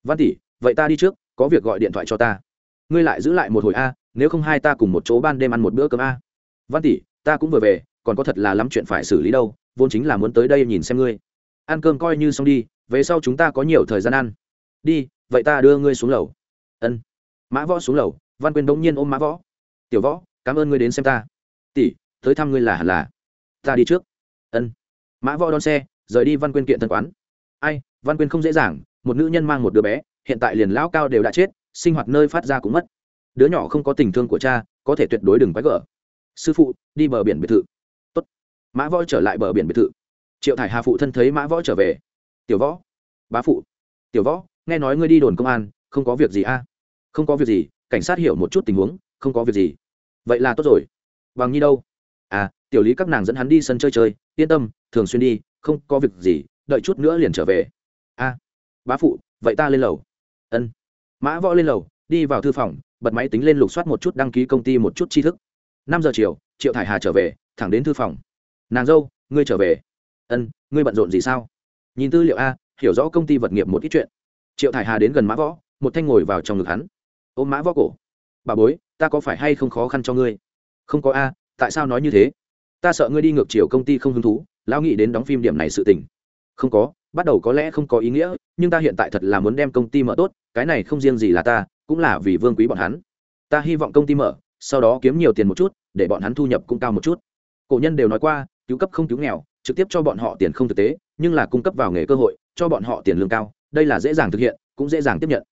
văn tỷ, vậy ta đi trước, có việc gọi điện thoại cho ta. Ngươi lại giữ lại một hồi a, nếu không hai ta cùng một chỗ ban đêm ăn một bữa cơm a. Văn tỷ, ta cũng vừa về, còn có thật là lắm chuyện phải xử lý đâu, vốn chính là muốn tới đây nhìn xem ngươi. Ăn cơm coi như xong đi, về sau chúng ta có nhiều thời gian ăn. Đi, vậy ta đưa ngươi xuống lầu. Ân. Mã võ xuống lầu, văn quyên bỗng nhiên ôm mã võ. Tiểu võ, cảm ơn ngươi đến xem ta. Tỷ, tới thăm ngươi là hẳn là. Ta đi trước. Ân. Mã võ đón xe, rời đi văn quyên kiện thân quán. Ai, văn quyên không dễ dàng một nữ nhân mang một đứa bé, hiện tại liền lão cao đều đã chết, sinh hoạt nơi phát ra cũng mất. Đứa nhỏ không có tình thương của cha, có thể tuyệt đối đừng quái gở. Sư phụ, đi bờ biển biệt thự. Tốt. mã võ trở lại bờ biển biệt thự. Triệu thải hà phụ thân thấy mã võ trở về. Tiểu võ, bá phụ. Tiểu võ, nghe nói ngươi đi đồn công an, không có việc gì a không có việc gì, cảnh sát hiểu một chút tình huống, không có việc gì. Vậy là tốt rồi. Bằng nhi đâu? À tiểu lý các nàng dẫn hắn đi sân chơi chơi, yên tâm, thường xuyên đi, không có việc gì, đợi chút nữa liền trở về. A bá phụ, vậy ta lên lầu. Ân. Mã võ lên lầu, đi vào thư phòng, bật máy tính lên lục soát một chút đăng ký công ty một chút tri thức. Năm giờ chiều, triệu thải hà trở về, thẳng đến thư phòng. Nàng dâu, ngươi trở về. Ân, ngươi bận rộn gì sao? Nhìn tư liệu a, hiểu rõ công ty vật nghiệp một ít chuyện. Triệu thải hà đến gần mã võ, một thanh ngồi vào trong ngực hắn. Ôm mã võ cổ. Bà bối, ta có phải hay không khó khăn cho ngươi? Không có a, tại sao nói như thế? Ta sợ ngươi đi ngược chiều công ty không hứng thú, lão nghĩ đến đóng phim điểm này sự tình. Không có bắt đầu có lẽ không có ý nghĩa, nhưng ta hiện tại thật là muốn đem công ty mở tốt, cái này không riêng gì là ta, cũng là vì vương quý bọn hắn. Ta hy vọng công ty mở, sau đó kiếm nhiều tiền một chút, để bọn hắn thu nhập cũng cao một chút. Cổ nhân đều nói qua, cứu cấp không cứu nghèo, trực tiếp cho bọn họ tiền không thực tế, nhưng là cung cấp vào nghề cơ hội, cho bọn họ tiền lương cao, đây là dễ dàng thực hiện, cũng dễ dàng tiếp nhận.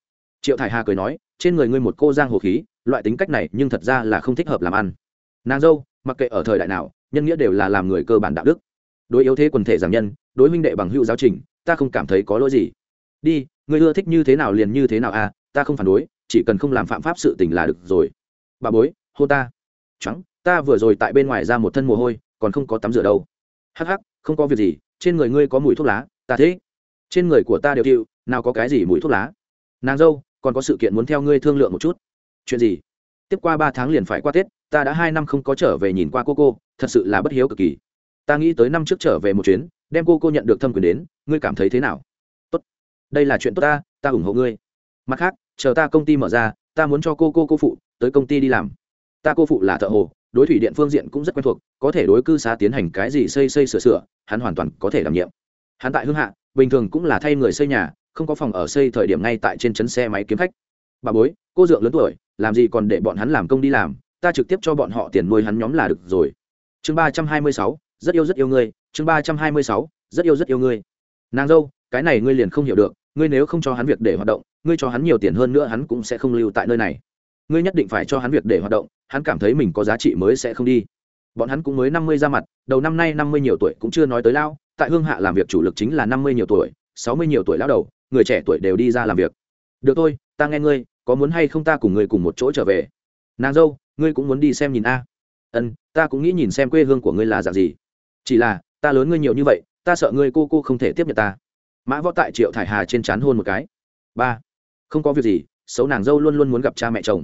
Triệu thải hà cười nói, trên người ngươi một cô giang hồ khí, loại tính cách này nhưng thật ra là không thích hợp làm ăn. Nàng dâu, mặc kệ ở thời đại nào, nhân nghĩa đều là làm người cơ bản đạo đức. Đối yếu thế quần thể giảm nhân, đối minh đệ bằng hữu giáo trình ta không cảm thấy có lỗi gì. Đi người ưa thích như thế nào liền như thế nào à ta không phản đối, chỉ cần không làm phạm pháp sự tình là được rồi. Bà bối, hô ta. Trắng ta vừa rồi tại bên ngoài ra một thân mồ hôi, còn không có tắm rửa đâu. Hắc hắc, không có việc gì, trên người ngươi có mùi thuốc lá, ta thế trên người của ta đều chịu nào có cái gì mùi thuốc lá. Nàng dâu, còn có sự kiện muốn theo ngươi thương lượng một chút. Chuyện gì? Tiếp qua ba tháng liền phải qua tết, ta đã hai năm không có trở về nhìn qua cô cô, thật sự là bất hiếu cực kỳ. Ta nghĩ tới năm trước trở về một chuyến, đem cô cô nhận được thâm quyền đến ngươi cảm thấy thế nào? Tốt. Đây là chuyện tốt ta ta ủng hộ ngươi. Mặt khác, chờ ta công ty mở ra, ta muốn cho cô cô cô phụ tới công ty đi làm. Ta cô phụ là thợ hồ, đối thủy điện phương diện cũng rất quen thuộc, có thể đối cư xá tiến hành cái gì xây xây sửa sửa, hắn hoàn toàn có thể đảm nhiệm. Hắn tại hương hạ, bình thường cũng là thay người xây nhà, không có phòng ở xây thời điểm ngay tại trên chấn xe máy kiếm khách. Bà bối, cô dượng lớn tuổi, làm gì còn để bọn hắn làm công đi làm, ta trực tiếp cho bọn họ tiền nuôi hắn nhóm là được rồi. Chương ba trăm hai mươi sáu, rất yêu rất yêu ngươi. Chương ba trăm hai mươi sáu, rất yêu rất yêu ngươi nàng dâu, cái này ngươi liền không hiểu được, ngươi nếu không cho hắn việc để hoạt động, ngươi cho hắn nhiều tiền hơn nữa hắn cũng sẽ không lưu tại nơi này. Ngươi nhất định phải cho hắn việc để hoạt động, hắn cảm thấy mình có giá trị mới sẽ không đi. Bọn hắn cũng mới năm mươi ra mặt, đầu năm nay năm mươi nhiều tuổi cũng chưa nói tới lao, tại hương hạ làm việc chủ lực chính là năm mươi nhiều tuổi, sáu mươi nhiều tuổi lao đầu, người trẻ tuổi đều đi ra làm việc. Được thôi, ta nghe ngươi, có muốn hay không ta cùng ngươi cùng một chỗ trở về? Nàng dâu, ngươi cũng muốn đi xem nhìn a. Ân, ta cũng nghĩ nhìn xem quê hương của ngươi là dạng gì. Chỉ là, ta lớn ngươi nhiều như vậy ta sợ ngươi cô cô không thể tiếp nhận ta. Mã võ tại triệu thải hà trên c h á n hôn một cái. Ba, không có việc gì, xấu nàng dâu luôn luôn muốn gặp cha mẹ chồng.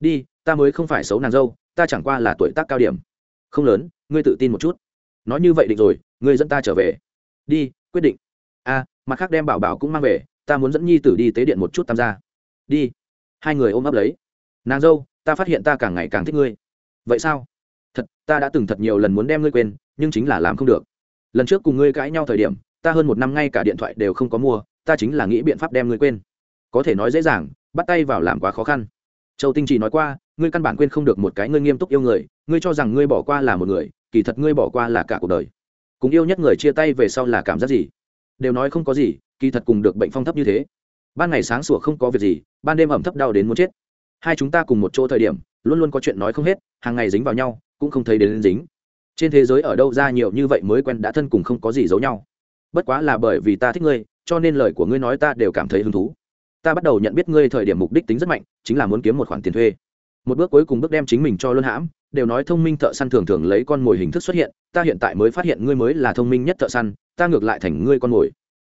Đi, ta mới không phải xấu nàng dâu, ta chẳng qua là tuổi tác cao điểm. Không lớn, ngươi tự tin một chút. Nói như vậy định rồi, ngươi dẫn ta trở về. Đi, quyết định. A, mặt khác đem bảo bảo cũng mang về, ta muốn dẫn nhi tử đi tế điện một chút tham gia. Đi. Hai người ôm ấp lấy. Nàng dâu, ta phát hiện ta càng ngày càng thích ngươi. Vậy sao? Thật, ta đã từng thật nhiều lần muốn đem ngươi quên, nhưng chính là làm không được lần trước cùng ngươi cãi nhau thời điểm, ta hơn một năm ngay cả điện thoại đều không có mua, ta chính là nghĩ biện pháp đem ngươi quên. Có thể nói dễ dàng, bắt tay vào làm quá khó khăn. Châu tinh chỉ nói qua, ngươi căn bản quên không được một cái ngươi nghiêm túc yêu người, ngươi cho rằng ngươi bỏ qua là một người, kỳ thật ngươi bỏ qua là cả cuộc đời. Cùng yêu nhất người chia tay về sau là cảm giác gì? Đều nói không có gì, kỳ thật cùng được bệnh phong thấp như thế. Ban ngày sáng sủa không có việc gì, ban đêm ẩm thấp đau đến muốn chết. Hai chúng ta cùng một chỗ thời điểm, luôn luôn có chuyện nói không hết, hàng ngày dính vào nhau, cũng không thấy đến dính trên thế giới ở đâu ra nhiều như vậy mới quen đã thân cùng không có gì giấu nhau. Bất quá là bởi vì ta thích ngươi, cho nên lời của ngươi nói ta đều cảm thấy hứng thú. Ta bắt đầu nhận biết ngươi thời điểm mục đích tính rất mạnh, chính là muốn kiếm một khoản tiền thuê. Một bước cuối cùng bước đem chính mình cho luân hãm, đều nói thông minh thợ săn thường thường lấy con mồi hình thức xuất hiện, ta hiện tại mới phát hiện ngươi mới là thông minh nhất thợ săn, ta ngược lại thành ngươi con mồi.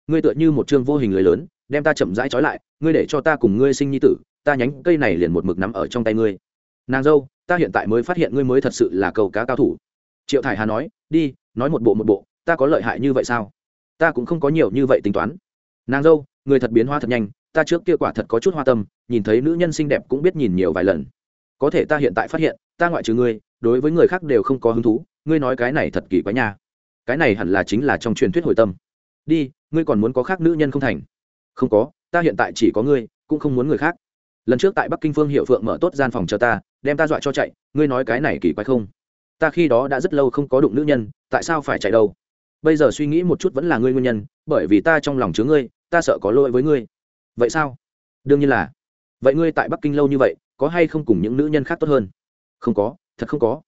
Ngươi tựa như một chương vô hình lưới lớn, đem ta chậm rãi trói lại, ngươi để cho ta cùng ngươi sinh nhi tử, ta nhánh cây này liền một mực nắm ở trong tay ngươi. Nàng dâu, ta hiện tại mới phát hiện ngươi mới thật sự là cầu cá cao thủ triệu thải hà nói, đi, nói một bộ một bộ, ta có lợi hại như vậy sao? Ta cũng không có nhiều như vậy tính toán. Nàng dâu, người thật biến hoa thật nhanh, ta trước kia quả thật có chút hoa tâm, nhìn thấy nữ nhân xinh đẹp cũng biết nhìn nhiều vài lần. Có thể ta hiện tại phát hiện, ta ngoại trừ ngươi, đối với người khác đều không có hứng thú, ngươi nói cái này thật kỳ quái nha. Cái này hẳn là chính là trong truyền thuyết hồi tâm. Đi, ngươi còn muốn có khác nữ nhân không thành? Không có, ta hiện tại chỉ có ngươi, cũng không muốn người khác. Lần trước tại bắc kinh phương hiệu phượng mở tốt gian phòng cho ta, đem ta dọa cho chạy, ngươi nói cái này kỳ quái không? Ta khi đó đã rất lâu không có đụng nữ nhân, tại sao phải chạy đâu? Bây giờ suy nghĩ một chút vẫn là ngươi nguyên nhân, bởi vì ta trong lòng chứa ngươi, ta sợ có lỗi với ngươi. Vậy sao? Đương nhiên là. Vậy ngươi tại bắc kinh lâu như vậy, có hay không cùng những nữ nhân khác tốt hơn? Không có, thật không có.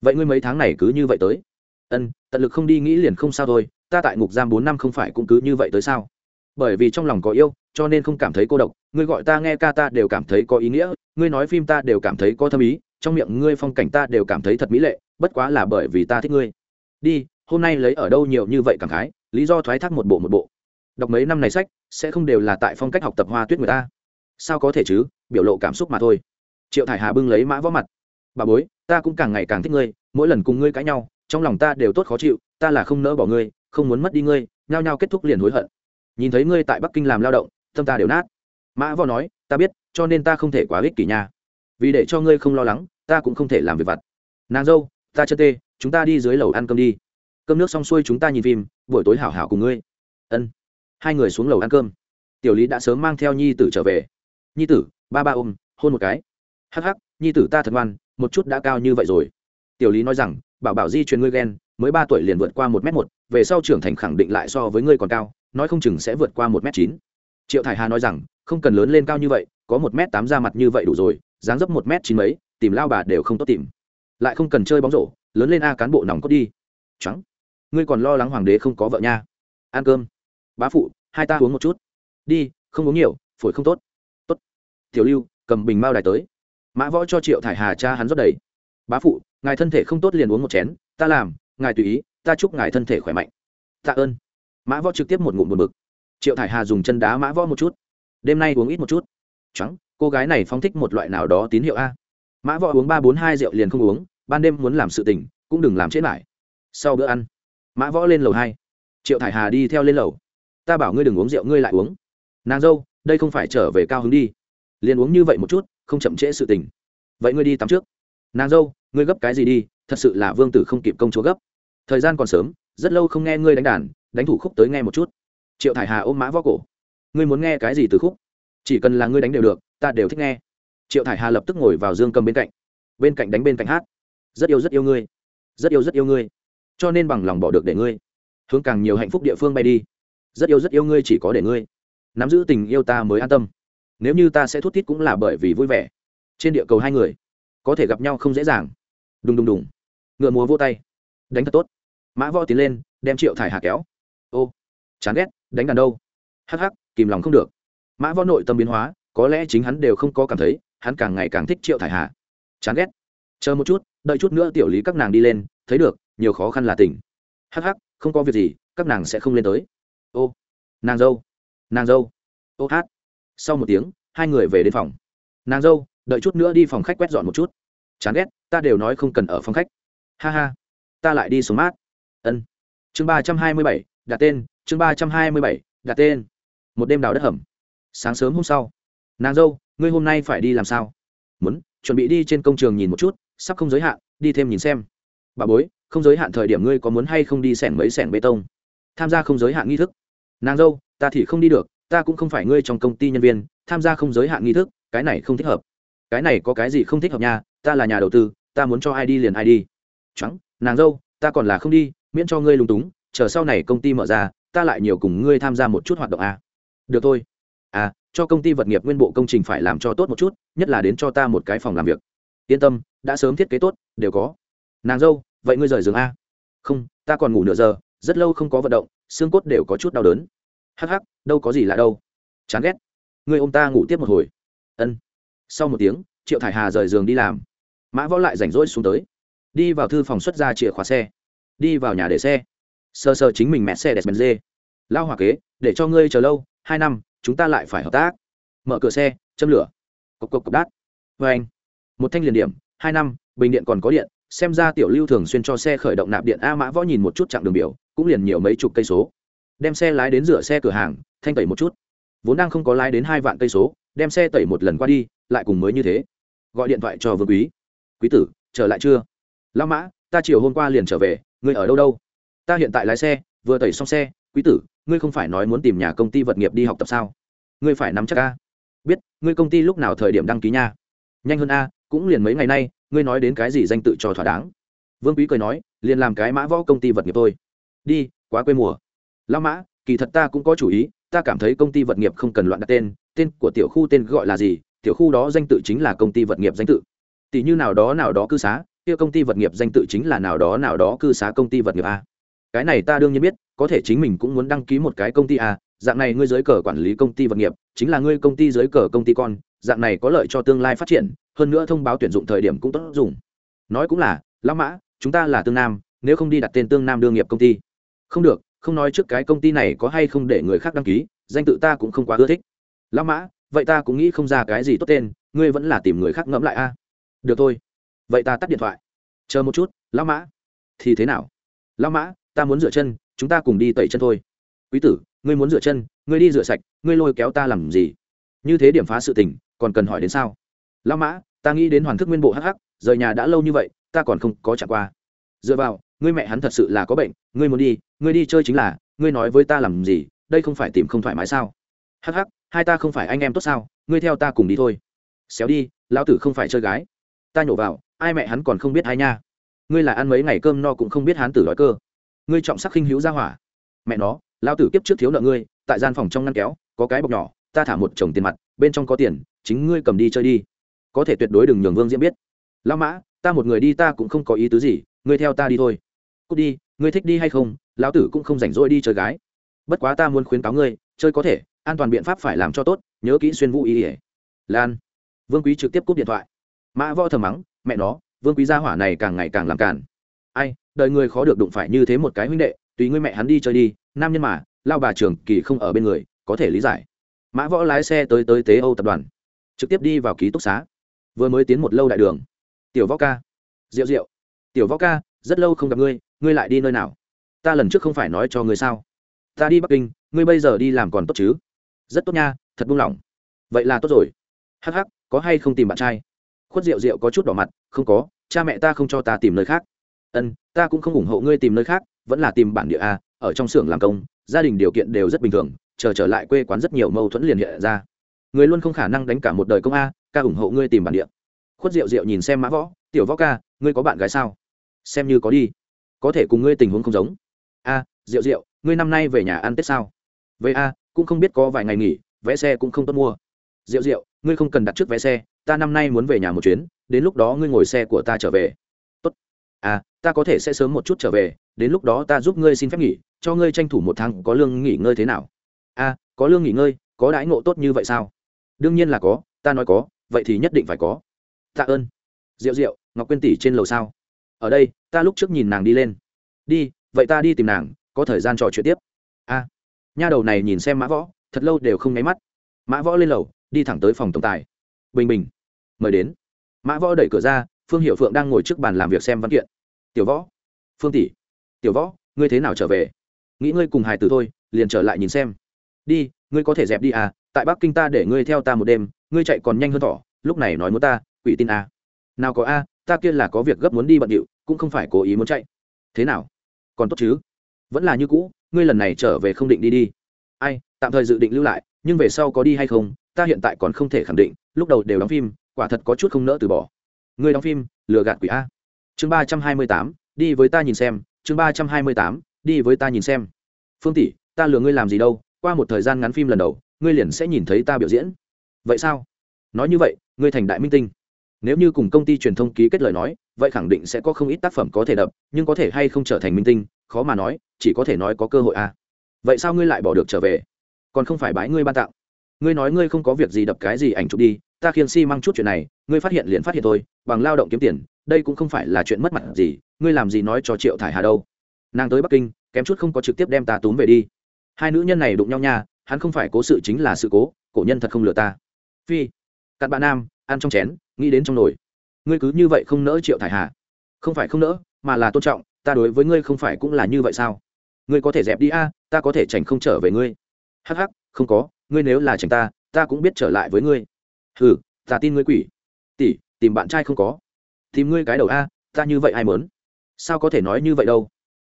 Vậy ngươi mấy tháng này cứ như vậy tới. Ân, tận lực không đi nghĩ liền không sao thôi, ta tại ngục giam bốn năm không phải cũng cứ như vậy tới sao? Bởi vì trong lòng có yêu, cho nên không cảm thấy cô độc. Ngươi gọi ta nghe ca ta đều cảm thấy có ý nghĩa, ngươi nói phim ta đều cảm thấy có thâm ý, trong miệng ngươi phong cảnh ta đều cảm thấy thật mỹ lệ bất quá là bởi vì ta thích ngươi. Đi, hôm nay lấy ở đâu nhiều như vậy cảm khái, lý do thoái thác một bộ một bộ. Đọc mấy năm này sách, sẽ không đều là tại phong cách học tập hoa tuyết người ta. Sao có thể chứ, biểu lộ cảm xúc mà thôi. Triệu thải hà bưng lấy mã võ mặt. Bà bối, ta cũng càng ngày càng thích ngươi, mỗi lần cùng ngươi cãi nhau, trong lòng ta đều tốt khó chịu, ta là không nỡ bỏ ngươi, không muốn mất đi ngươi, nhao nhao kết thúc liền hối hận. Nhìn thấy ngươi tại bắc kinh làm lao động, tâm ta đều nát. Mã võ nói, ta biết, cho nên ta không thể quá ích kỷ nha. Vì để cho ngươi không lo lắng, ta cũng không thể làm việc vặt. Nàng dâu ta chân tê, chúng ta đi dưới lầu ăn cơm đi. Cơm nước xong xuôi chúng ta nhìn phim, buổi tối hảo hảo cùng ngươi. Ân. Hai người xuống lầu ăn cơm. Tiểu lý đã sớm mang theo nhi tử trở về. Nhi tử, ba ba ôm, hôn một cái. Hắc hắc, nhi tử ta thật ngoan, một chút đã cao như vậy rồi. Tiểu lý nói rằng, bảo bảo di truyền ngươi ghen, mới ba tuổi liền vượt qua một m một, về sau trưởng thành khẳng định lại so với ngươi còn cao, nói không chừng sẽ vượt qua một m chín. Triệu thải hà nói rằng, không cần lớn lên cao như vậy, có một m tám ra mặt như vậy đủ rồi, dáng dấp một m chín mấy, tìm lao bà đều không tốt tìm lại không cần chơi bóng rổ, lớn lên a cán bộ nòng cốt đi. Trắng. Ngươi còn lo lắng hoàng đế không có vợ nha. Ăn cơm. Bá phụ, hai ta uống một chút. Đi, không uống nhiều, phổi không tốt. Tốt. Tiểu lưu, cầm bình mao đài tới. Mã võ cho triệu thải hà cha hắn rót đầy. Bá phụ, ngài thân thể không tốt liền uống một chén, ta làm, ngài tùy ý, ta chúc ngài thân thể khỏe mạnh. Tạ ơn. Mã võ trực tiếp một ngụm một bực. Triệu thải hà dùng chân đá mã võ một chút. Đêm nay uống ít một chút. Trắng, cô gái này phóng thích một loại nào đó tín hiệu a. Mã võ uống ba bốn hai rượu liền không uống ban đêm muốn làm sự tình, cũng đừng làm chết lại. Sau bữa ăn, mã võ lên lầu hai. Triệu thải hà đi theo lên lầu. Ta bảo ngươi đừng uống rượu, ngươi lại uống. Nàng dâu, đây không phải trở về cao hứng đi. Liền uống như vậy một chút, không chậm trễ sự tình. Vậy ngươi đi tắm trước. Nàng dâu, ngươi gấp cái gì đi, thật sự là vương tử không kịp công chúa gấp. Thời gian còn sớm, rất lâu không nghe ngươi đánh đàn, đánh thủ khúc tới nghe một chút. Triệu thải hà ôm mã võ cổ. Ngươi muốn nghe cái gì từ khúc? Chỉ cần là ngươi đánh đều được, ta đều thích nghe. Triệu thải hà lập tức ngồi vào dương cầm bên cạnh. Bên cạnh đánh bên cạnh hát rất yêu rất yêu ngươi. Rất yêu rất yêu ngươi. Cho nên bằng lòng bỏ được để ngươi. Hướng càng nhiều hạnh phúc địa phương bay đi. Rất yêu rất yêu ngươi chỉ có để ngươi. Nắm giữ tình yêu ta mới an tâm. Nếu như ta sẽ thút thít cũng là bởi vì vui vẻ. Trên địa cầu hai người, có thể gặp nhau không dễ dàng. Đùng đùng đùng. Ngựa múa vô tay. Đánh thật tốt. Mã võ tiến lên, đem triệu thải hà kéo. Ô, chán ghét, đánh đàn đâu. Hắc hắc, kìm lòng không được. Mã võ nội tâm biến hóa, có lẽ chính hắn đều không có cảm thấy, hắn càng ngày càng thích triệu thải hà. Chán ghét. Chờ một chút đợi chút nữa tiểu lý các nàng đi lên, thấy được, nhiều khó khăn là tỉnh. Hắc hắc, không có việc gì, các nàng sẽ không lên tới. Ô, nàng dâu nàng dâu. Ô hát. Sau một tiếng, hai người về đến phòng. Nàng dâu, đợi chút nữa đi phòng khách quét dọn một chút. Chán ghét, ta đều nói không cần ở phòng khách. Ha ha, ta lại đi xuống mát. Ân. Chương ba trăm hai mươi bảy, đặt tên, chương ba trăm hai mươi bảy, đặt tên. Một đêm đào đất hầm. Sáng sớm hôm sau, nàng dâu, ngươi hôm nay phải đi làm sao? Muốn, chuẩn bị đi trên công trường nhìn một chút sắp không giới hạn, đi thêm nhìn xem. Bà bối, không giới hạn thời điểm ngươi có muốn hay không đi xẻng mấy xẻng bê tông? Tham gia không giới hạn nghi thức. Nàng dâu, ta thì không đi được, ta cũng không phải ngươi trong công ty nhân viên, tham gia không giới hạn nghi thức, cái này không thích hợp. Cái này có cái gì không thích hợp nha, ta là nhà đầu tư, ta muốn cho ai đi liền ai đi. Trắng nàng dâu, ta còn là không đi, miễn cho ngươi lung túng, chờ sau này công ty mở ra, ta lại nhiều cùng ngươi tham gia một chút hoạt động à. được thôi. À cho công ty vật nghiệp nguyên bộ công trình phải làm cho tốt một chút, nhất là đến cho ta một cái phòng làm việc yên tâm, đã sớm thiết kế tốt, đều có. Nàng dâu, vậy ngươi rời giường a. Không, ta còn ngủ nửa giờ, rất lâu không có vận động, xương cốt đều có chút đau đớn. Hắc hắc, đâu có gì lạ đâu. Chán ghét. Ngươi ô m ta ngủ tiếp một hồi. Ân. Sau một tiếng, triệu thải hà rời giường đi làm. Mã võ lại rảnh rỗi xuống tới. Đi vào thư phòng xuất ra chìa khóa xe. Đi vào nhà để xe. Sơ sơ chính mình mẹ xe đẹp bèn dê. Lao hòa kế, để cho ngươi chờ lâu, hai năm, chúng ta lại phải hợp tác. Mở cửa xe, châm lửa. Cộc cộc cộc đát. Vê anh một thanh liền điểm, hai năm, bình điện còn có điện, xem ra tiểu lưu thường xuyên cho xe khởi động nạp điện a mã võ nhìn một chút chặng đường biểu, cũng liền nhiều mấy chục cây số. Đem xe lái đến rửa xe cửa hàng, thanh tẩy một chút. Vốn đang không có lái đến hai vạn cây số, đem xe tẩy một lần qua đi, lại cùng mới như thế. Gọi điện thoại cho vương quý. Quý tử, trở lại chưa? Lao mã, ta chiều hôm qua liền trở về, ngươi ở đâu đâu? Ta hiện tại lái xe, vừa tẩy xong xe, quý tử, ngươi không phải nói muốn tìm nhà công ty vật nghiệp đi học tập sao? Ngươi phải nắm chắc a. Biết, ngươi công ty lúc nào thời điểm đăng ký nha. Nhanh hơn a cũng liền mấy ngày nay, ngươi nói đến cái gì danh tự cho thỏa đáng? Vương quý cười nói, liền làm cái mã võ công ty vật nghiệp thôi. Đi, quá quê mùa. Lao mã, kỳ thật ta cũng có chủ ý, ta cảm thấy công ty vật nghiệp không cần loạn đặt tên tên của tiểu khu tên gọi là gì, tiểu khu đó danh tự chính là công ty vật nghiệp danh tự. Tỷ như nào đó nào đó cư xá, kia công ty vật nghiệp danh tự chính là nào đó nào đó cư xá công ty vật nghiệp a. Cái này ta đương nhiên biết, có thể chính mình cũng muốn đăng ký một cái công ty a, dạng này ngươi dưới cờ quản lý công ty vật nghiệp, chính là ngươi công ty dưới cờ công ty con dạng này có lợi cho tương lai phát triển, hơn nữa thông báo tuyển dụng thời điểm cũng tốt dùng. Nói cũng là, lão mã, chúng ta là tương nam, nếu không đi đặt tên tương nam đương nghiệp công ty. Không được, không nói trước cái công ty này có hay không để người khác đăng ký, danh tự ta cũng không quá ưa thích. Lão mã, vậy ta cũng nghĩ không ra cái gì tốt tên, ngươi vẫn là tìm người khác ngẫm lại a. Được thôi. Vậy ta tắt điện thoại. Chờ một chút, lão mã. Thì thế nào? Lão mã, ta muốn rửa chân, chúng ta cùng đi tẩy chân thôi. Quý tử, ngươi muốn rửa chân, ngươi đi rửa sạch, ngươi lôi kéo ta làm gì? Như thế điểm phá sự tình còn cần hỏi đến sao? Lão mã, ta nghĩ đến hoàn thức nguyên bộ hh rời nhà đã lâu như vậy, ta còn không có trả qua. Dựa vào, ngươi mẹ hắn thật sự là có bệnh, ngươi muốn đi, ngươi đi chơi chính là, ngươi nói với ta làm gì, đây không phải tìm không thoải mái sao? Hh hai ta không phải anh em tốt sao, ngươi theo ta cùng đi thôi. Xéo đi, lão tử không phải chơi gái. Ta nhổ vào, ai mẹ hắn còn không biết ai nha. Ngươi là ăn mấy ngày cơm no cũng không biết hắn tử đói cơ. Ngươi trọng sắc khinh hữu ra hỏa. Mẹ nó, lão tử kiếp trước thiếu nợ ngươi, tại gian phòng trong ngăn kéo, có cái bọc nhỏ ta thả một chồng tiền mặt, bên trong có tiền, chính ngươi cầm đi chơi đi. Có thể tuyệt đối đừng nhường vương diễm biết. Lão mã, ta một người đi ta cũng không có ý tứ gì, ngươi theo ta đi thôi. Cút đi, ngươi thích đi hay không, lão tử cũng không rảnh rỗi đi chơi gái. Bất quá ta muốn khuyến cáo ngươi, chơi có thể, an toàn biện pháp phải làm cho tốt, nhớ kỹ xuyên vũ ý ỉa lan. Vương quý trực tiếp cúp điện thoại. Mã võ thầm mắng, mẹ nó, vương quý gia hỏa này càng ngày càng làm càn. Ai, đời người khó được đụng phải như thế một cái huynh đệ, tùy ngươi mẹ hắn đi chơi đi, nam nhân mà lao bà trường kỳ không ở bên người, có thể lý giải mã võ lái xe tới tới tế âu tập đoàn trực tiếp đi vào ký túc xá vừa mới tiến một lâu đại đường tiểu võ ca rượu rượu tiểu võ ca rất lâu không gặp ngươi ngươi lại đi nơi nào ta lần trước không phải nói cho ngươi sao ta đi bắc kinh ngươi bây giờ đi làm còn tốt chứ rất tốt nha thật buông lỏng vậy là tốt rồi hắc hắc có hay không tìm bạn trai khuất rượu rượu có chút đỏ mặt không có cha mẹ ta không cho ta tìm nơi khác ân ta cũng không ủng hộ ngươi tìm nơi khác vẫn là tìm bản địa a, ở trong xưởng làm công gia đình điều kiện đều rất bình thường chờ trở lại quê quán rất nhiều mâu thuẫn liền hiện ra. Người luôn không khả năng đánh cả một đời công a, ca ủng hộ ngươi tìm bản địa. Khuất rượu rượu nhìn xem mã võ, tiểu võ ca, ngươi có bạn gái sao? Xem như có đi. Có thể cùng ngươi tình huống không giống. A rượu rượu ngươi năm nay về nhà ăn tết sao? Vậy a, cũng không biết có vài ngày nghỉ, vé xe cũng không tốt mua. Rượu rượu ngươi không cần đặt trước vé xe, ta năm nay muốn về nhà một chuyến, đến lúc đó ngươi ngồi xe của ta trở về. Tốt. À ta có thể sẽ sớm một chút trở về, đến lúc đó ta giúp ngươi xin phép nghỉ, cho ngươi tranh thủ một tháng có lương nghỉ ngơi thế nào a có lương nghỉ ngơi, có đãi ngộ tốt như vậy sao? Đương nhiên là có, ta nói có, vậy thì nhất định phải có. Tạ ơn. Rượu rượu ngọc quyên tỷ trên lầu sao? Ở đây, ta lúc trước nhìn nàng đi lên. Đi, vậy ta đi tìm nàng, có thời gian trò chuyện tiếp. A nha đầu này nhìn xem mã võ, thật lâu đều không nháy mắt. Mã võ lên lầu, đi thẳng tới phòng tổng tài. Bình bình, mời đến. Mã võ đẩy cửa ra, phương hiệu phượng đang ngồi trước bàn làm việc xem văn kiện. Tiểu võ, phương tỷ. Tiểu võ, ngươi thế nào trở về? Nghĩ ngươi cùng hài từ thôi, liền trở lại nhìn xem đi, ngươi có thể dẹp đi à tại bắc kinh ta để ngươi theo ta một đêm, ngươi chạy còn nhanh hơn thỏ, lúc này nói muốn ta, quỷ tin à. nào có a, ta kia là có việc gấp muốn đi bận điệu, cũng không phải cố ý muốn chạy. Thế nào? Còn tốt chứ? Vẫn là như cũ, ngươi lần này trở về không định đi đi. Ai, tạm thời dự định lưu lại, nhưng về sau có đi hay không, ta hiện tại còn không thể khẳng định, lúc đầu đều đóng phim, quả thật có chút không nỡ từ bỏ. Ngươi đóng phim, lừa gạt quỷ a. Chương ba trăm hai mươi tám, đi với ta nhìn xem, chương ba trăm hai mươi tám, đi với ta nhìn xem. Phương tỷ, ta lừa ngươi làm gì đâu qua một thời gian ngắn phim lần đầu, ngươi liền sẽ nhìn thấy ta biểu diễn. Vậy sao? Nói như vậy, ngươi thành đại minh tinh. Nếu như cùng công ty truyền thông ký kết lời nói, vậy khẳng định sẽ có không ít tác phẩm có thể đập, nhưng có thể hay không trở thành minh tinh, khó mà nói, chỉ có thể nói có cơ hội à? vậy sao ngươi lại bỏ được trở về? Còn không phải bái ngươi ban tặng. Ngươi nói ngươi không có việc gì đập cái gì ảnh chụp đi, ta khiêng si mang chút chuyện này, ngươi phát hiện liền phát hiện thôi, bằng lao động kiếm tiền, đây cũng không phải là chuyện mất mặt gì, ngươi làm gì nói cho triệu thải hà đâu. Nàng tới bắc kinh, kém chút không có trực tiếp đem ta túm về đi hai nữ nhân này đụng nhau nha, hắn không phải cố sự chính là sự cố, cổ nhân thật không lừa ta. Phi, cặn bạn nam, ăn trong chén, nghĩ đến trong nồi. Ngươi cứ như vậy không nỡ triệu thải hà? Không phải không nỡ, mà là tôn trọng, ta đối với ngươi không phải cũng là như vậy sao? Ngươi có thể dẹp đi a, ta có thể tránh không trở về ngươi. Hắc hắc, không có, ngươi nếu là tránh ta ta cũng biết trở lại với ngươi. Ừ ta tin ngươi quỷ. Tỷ, tìm bạn trai không có. Tìm ngươi cái đầu a, ta như vậy ai mớn sao có thể nói như vậy đâu?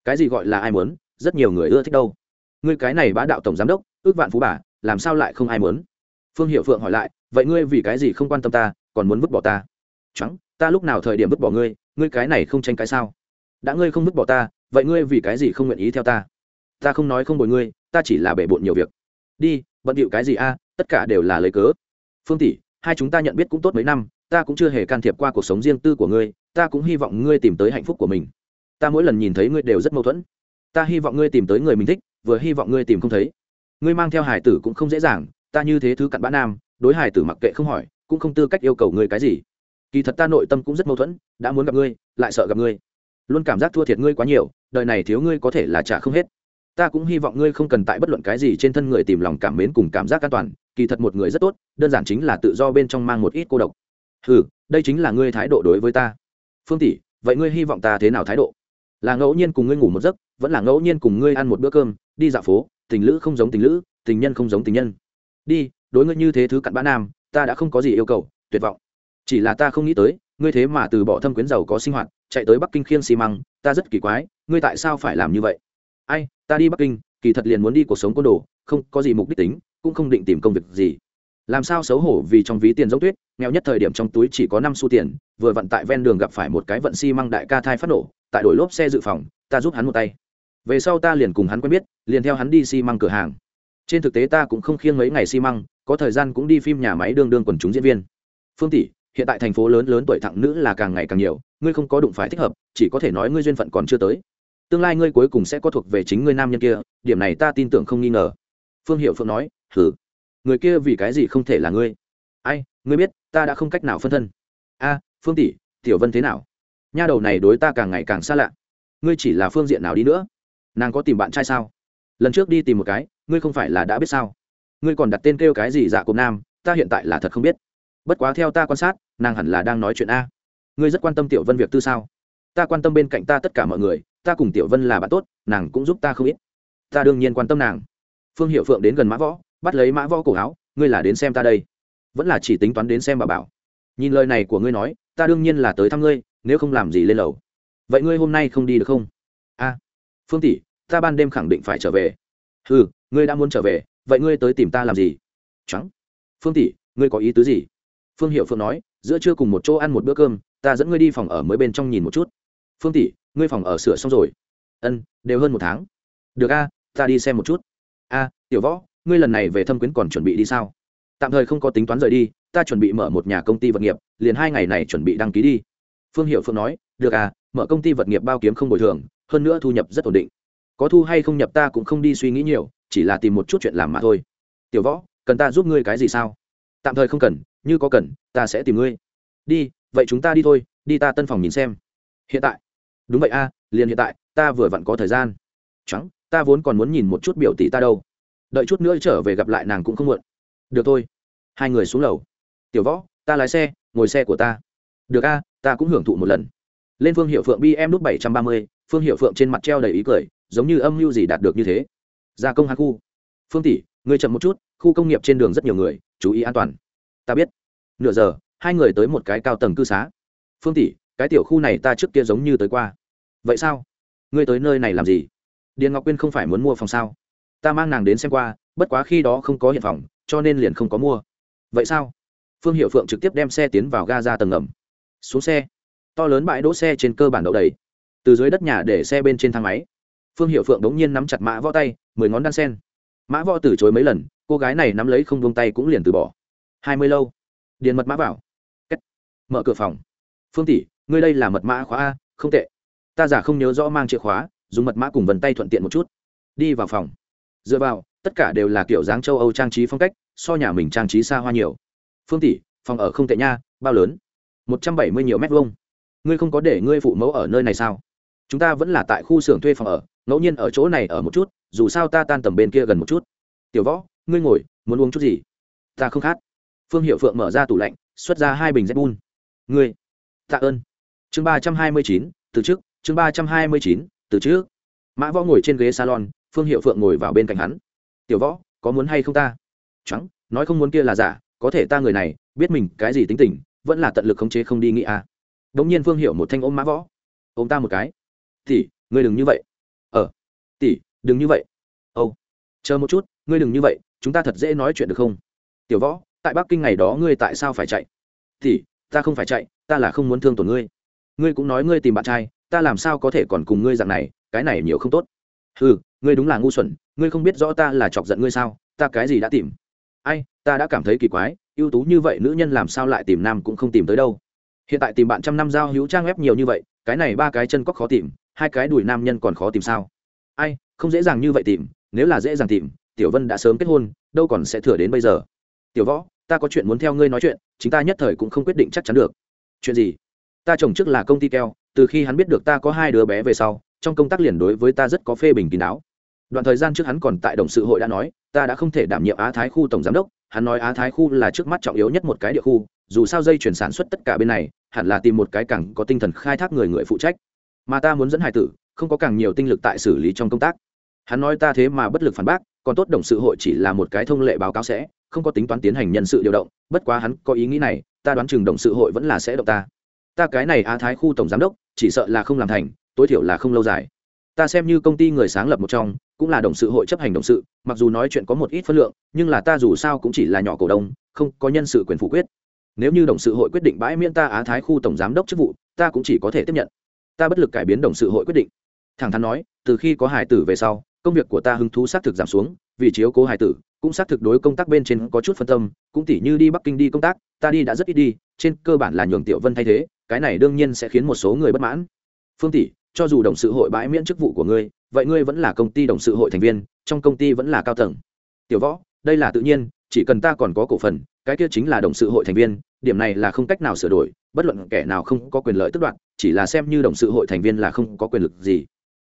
Cái gì gọi là ai muốn, rất nhiều người ưa thích đâu ngươi cái này bá đạo tổng giám đốc, ước vạn phú bà, làm sao lại không ai muốn? Phương hiệu phượng hỏi lại, vậy ngươi vì cái gì không quan tâm ta, còn muốn vứt bỏ ta? Trắng ta lúc nào thời điểm vứt bỏ ngươi ngươi cái này không tranh cái sao? Đã ngươi không vứt bỏ ta, vậy ngươi vì cái gì không nguyện ý theo ta? Ta không nói không bồi ngươi, ta chỉ là bể bộn nhiều việc. Đi, bận điệu cái gì a, tất cả đều là lấy cớ. Phương tỷ, hai chúng ta nhận biết cũng tốt mấy năm, ta cũng chưa hề can thiệp qua cuộc sống riêng tư của ngươi, ta cũng hy vọng ngươi tìm tới hạnh phúc của mình. Ta mỗi lần nhìn thấy ngươi đều rất mâu thuẫn. Ta hy vọng ngươi tìm tới người mình thích vừa hy vọng ngươi tìm không thấy. Ngươi mang theo hải tử cũng không dễ dàng, ta như thế thứ cặn bã nam, đối hải tử mặc kệ không hỏi, cũng không tư cách yêu cầu ngươi cái gì. Kỳ thật ta nội tâm cũng rất mâu thuẫn, đã muốn gặp ngươi, lại sợ gặp ngươi. Luôn cảm giác thua thiệt ngươi quá nhiều, đời này thiếu ngươi có thể là trả không hết. Ta cũng hy vọng ngươi không cần tại bất luận cái gì trên thân người tìm lòng cảm mến cùng cảm giác an toàn, kỳ thật một người rất tốt, đơn giản chính là tự do bên trong mang một ít cô độc. Ừ đây chính là ngươi thái độ đối với ta. Phương tỷ, vậy ngươi hy vọng ta thế nào thái độ? Là ngẫu nhiên cùng ngươi ngủ một giấc vẫn là ngẫu nhiên cùng ngươi ăn một bữa cơm, đi dạo phố, tình lữ không giống tình lữ, tình nhân không giống tình nhân. Đi, đối ngươi như thế thứ cặn bã nam, ta đã không có gì yêu cầu, tuyệt vọng. Chỉ là ta không nghĩ tới, ngươi thế mà từ bỏ thâm quyến giàu có sinh hoạt, chạy tới bắc kinh khiêng xi măng, ta rất kỳ quái, ngươi tại sao phải làm như vậy? Ai, ta đi bắc kinh, kỳ thật liền muốn đi cuộc sống côn đồ, không có gì mục đích tính, cũng không định tìm công việc gì. Làm sao xấu hổ vì trong ví tiền giống tuyết, nghèo nhất thời điểm trong túi chỉ có năm xu tiền, vừa vận tại ven đường gặp phải một cái vận xi măng đại ca thai phát nổ, tại đổi lốp xe dự phòng, ta giúp hắn một tay về sau ta liền cùng hắn quen biết, liền theo hắn đi xi măng cửa hàng. Trên thực tế ta cũng không khiêng mấy ngày xi măng, có thời gian cũng đi phim nhà máy đương đương quần chúng diễn viên. Phương tỷ, hiện tại thành phố lớn lớn tuổi thẳng nữ là càng ngày càng nhiều, ngươi không có đụng phải thích hợp, chỉ có thể nói ngươi duyên phận còn chưa tới. Tương lai ngươi cuối cùng sẽ có thuộc về chính ngươi nam nhân kia, điểm này ta tin tưởng không nghi ngờ. Phương hiệu phượng nói thử người kia vì cái gì không thể là ngươi? Ai, ngươi biết, ta đã không cách nào phân thân. A, phương tỷ, tiểu vân thế nào? Nha đầu này đối ta càng ngày càng xa lạ. Ngươi chỉ là phương diện nào đi nữa nàng có tìm bạn trai sao? Lần trước đi tìm một cái, ngươi không phải là đã biết sao? Ngươi còn đặt tên kêu cái gì dạ cộp nam, ta hiện tại là thật không biết. Bất quá theo ta quan sát, nàng hẳn là đang nói chuyện a. Ngươi rất quan tâm tiểu vân việc tư sao? Ta quan tâm bên cạnh ta tất cả mọi người, ta cùng tiểu vân là bạn tốt, nàng cũng giúp ta không ít. Ta đương nhiên quan tâm nàng. Phương hiệu phượng đến gần mã võ, bắt lấy mã võ cổ áo, ngươi là đến xem ta đây. Vẫn là chỉ tính toán đến xem bà bảo. Nhìn lời này của ngươi nói, ta đương nhiên là tới thăm ngươi, nếu không làm gì lên lầu. Vậy ngươi hôm nay không đi được không? A phương tỷ, ta ban đêm khẳng định phải trở về. Ừ ngươi đã muốn trở về, vậy ngươi tới tìm ta làm gì? Trắng phương tỷ, ngươi có ý tứ gì? Phương hiệu Phương nói, giữa trưa cùng một chỗ ăn một bữa cơm, ta dẫn ngươi đi phòng ở mới bên trong nhìn một chút. Phương tỷ, ngươi phòng ở sửa xong rồi. Ân, đều hơn một tháng. Được a, ta đi xem một chút. A, tiểu võ, ngươi lần này về thâm quyến còn chuẩn bị đi sao? Tạm thời không có tính toán rời đi, ta chuẩn bị mở một nhà công ty vật nghiệp, liền hai ngày này chuẩn bị đăng ký đi. Phương hiệu Phương nói, được à mở công ty vật nghiệp bao kiếm không bồi thường hơn nữa thu nhập rất ổn định. Có thu hay không nhập ta cũng không đi suy nghĩ nhiều, chỉ là tìm một chút chuyện làm mà thôi. Tiểu võ, cần ta giúp ngươi cái gì sao? Tạm thời không cần, như có cần, ta sẽ tìm ngươi. Đi, vậy chúng ta đi thôi, đi ta tân phòng nhìn xem. Hiện tại. Đúng vậy a, liền hiện tại, ta vừa vặn có thời gian. Trắng ta vốn còn muốn nhìn một chút biểu tỷ ta đâu. Đợi chút nữa trở về gặp lại nàng cũng không muộn. Được thôi. Hai người xuống lầu. Tiểu võ, ta lái xe, ngồi xe của ta. Được a, ta cũng hưởng thụ một lần. Lên phương hiệu phượng bm nút bảy trăm ba mươi phương hiệu phượng trên mặt treo đầy ý cười, giống như âm mưu gì đạt được như thế. Gia công hạ khu. Phương tỷ người chậm một chút, khu công nghiệp trên đường rất nhiều người, chú ý an toàn. Ta biết. Nửa giờ, hai người tới một cái cao tầng cư xá. Phương tỷ, cái tiểu khu này ta trước kia giống như tới qua. Vậy sao? Ngươi tới nơi này làm gì? Điền ngọc quyên không phải muốn mua phòng sao? Ta mang nàng đến xem qua, bất quá khi đó không có hiện phòng, cho nên liền không có mua. Vậy sao? Phương hiệu phượng trực tiếp đem xe tiến vào ga ra tầng ngầm. Xuống xe. To lớn bãi đỗ xe trên cơ bản đậu đầy từ dưới đất nhà để xe bên trên thang máy. Phương hiệu phượng đống nhiên nắm chặt mã võ tay, mười ngón đan sen. Mã võ từ chối mấy lần, cô gái này nắm lấy không buông tay cũng liền từ bỏ. Hai mươi lâu điền mật mã vào. Kết. mở cửa phòng. Phương tỷ, ngươi đây là mật mã khóa a, không tệ. Ta giả không nhớ rõ mang chìa khóa, dùng mật mã cùng vần tay thuận tiện một chút. Đi vào phòng. Dựa vào, tất cả đều là kiểu dáng châu âu trang trí phong cách, so nhà mình trang trí xa hoa nhiều. Phương tỷ, phòng ở không tệ nha, bao lớn? Một trăm bảy mươi nhiều mét vuông. Ngươi không có để ngươi phụ mẫu ở nơi này sao? Chúng ta vẫn là tại khu xưởng thuê phòng ở, ngẫu nhiên ở chỗ này ở một chút, dù sao ta tan tầm bên kia gần một chút. Tiểu võ, ngươi ngồi, muốn uống chút gì? Ta không khát. Phương hiệu phượng mở ra tủ lạnh, xuất ra hai bình zbun ngươi. Tạ ơn. Chương ba trăm hai mươi chín, từ trước, chương ba trăm hai mươi chín, từ trước. Mã võ ngồi trên ghế salon, phương hiệu phượng ngồi vào bên cạnh hắn. Tiểu võ, có muốn hay không ta? Trắng nói không muốn kia là giả, có thể ta người này, biết mình cái gì tính tình, vẫn là tận lực khống chế không đi nghĩ à. Đ ỗ n g nhiên phương hiệu một thanh ôm mã võ. Ôm ta một cái tỷ, ngươi đừng như vậy. Ờ tỷ, đừng như vậy. Âu, chờ một chút, ngươi đừng như vậy, chúng ta thật dễ nói chuyện được không? Tiểu võ, tại bắc kinh ngày đó ngươi tại sao phải chạy? Tỷ, ta không phải chạy, ta là không muốn thương tổn ngươi. Ngươi cũng nói ngươi tìm bạn trai, ta làm sao có thể còn cùng ngươi dạng này, cái này nhiều không tốt. Ừ ngươi đúng là ngu xuẩn, ngươi không biết rõ ta là chọc giận ngươi sao, ta cái gì đã tìm? Ai, ta đã cảm thấy kỳ quái, ưu tú như vậy nữ nhân làm sao lại tìm nam cũng không tìm tới đâu. Hiện tại tìm bạn trăm năm giao hữu trang web nhiều như vậy, cái này ba cái chân cóc khó tìm hai cái đùi nam nhân còn khó tìm sao? Ai, không dễ dàng như vậy tìm, nếu là dễ dàng tìm, tiểu vân đã sớm kết hôn, đâu còn sẽ thừa đến bây giờ. Tiểu võ, ta có chuyện muốn theo ngươi nói chuyện, chính ta nhất thời cũng không quyết định chắc chắn được. Chuyện gì? Ta chồng trước là công ty keo, từ khi hắn biết được ta có hai đứa bé về sau, trong công tác liền đối với ta rất có phê bình kín đáo. Đoạn thời gian trước hắn còn tại đồng sự hội đã nói, ta đã không thể đảm nhiệm á thái khu tổng giám đốc, hắn nói á thái khu là trước mắt trọng yếu nhất một cái địa khu, dù sao dây chuyển sản xuất tất cả bên này, hẳn là tìm một cái cẳng có tinh thần khai thác người người phụ trách mà ta muốn dẫn hải tử, không có càng nhiều tinh lực tại xử lý trong công tác. Hắn nói ta thế mà bất lực phản bác, còn tốt đồng sự hội chỉ là một cái thông lệ báo cáo sẽ, không có tính toán tiến hành nhân sự điều động, bất quá hắn có ý nghĩ này, ta đoán chừng đồng sự hội vẫn là sẽ động ta. Ta cái này á thái khu tổng giám đốc, chỉ sợ là không làm thành, tối thiểu là không lâu dài. Ta xem như công ty người sáng lập một trong, cũng là đồng sự hội chấp hành đồng sự, mặc dù nói chuyện có một ít phân lượng, nhưng là ta dù sao cũng chỉ là nhỏ cổ đông, không có nhân sự quyền phủ quyết. Nếu như đồng sự hội quyết định bãi miễn ta á thái khu tổng giám đốc chức vụ, ta cũng chỉ có thể tiếp nhận ta bất lực cải biến đồng sự hội quyết định. Thẳng thắn nói, từ khi có hải tử về sau, công việc của ta hứng thú xác thực giảm xuống, vì chiếu cố hải tử, cũng xác thực đối công tác bên trên có chút phân tâm, cũng tỉ như đi bắc kinh đi công tác, ta đi đã rất ít đi, trên cơ bản là nhường tiểu vân thay thế, cái này đương nhiên sẽ khiến một số người bất mãn. Phương tỷ, cho dù đồng sự hội bãi miễn chức vụ của ngươi, vậy ngươi vẫn là công ty đồng sự hội thành viên, trong công ty vẫn là cao tầng. Tiểu võ, đây là tự nhiên, chỉ cần ta còn có cổ phần, cái kia chính là đồng sự hội thành viên, điểm này là không cách nào sửa đổi, bất luận kẻ nào không có quyền lợi tức đoạn chỉ là xem như đồng sự hội thành viên là không có quyền lực gì.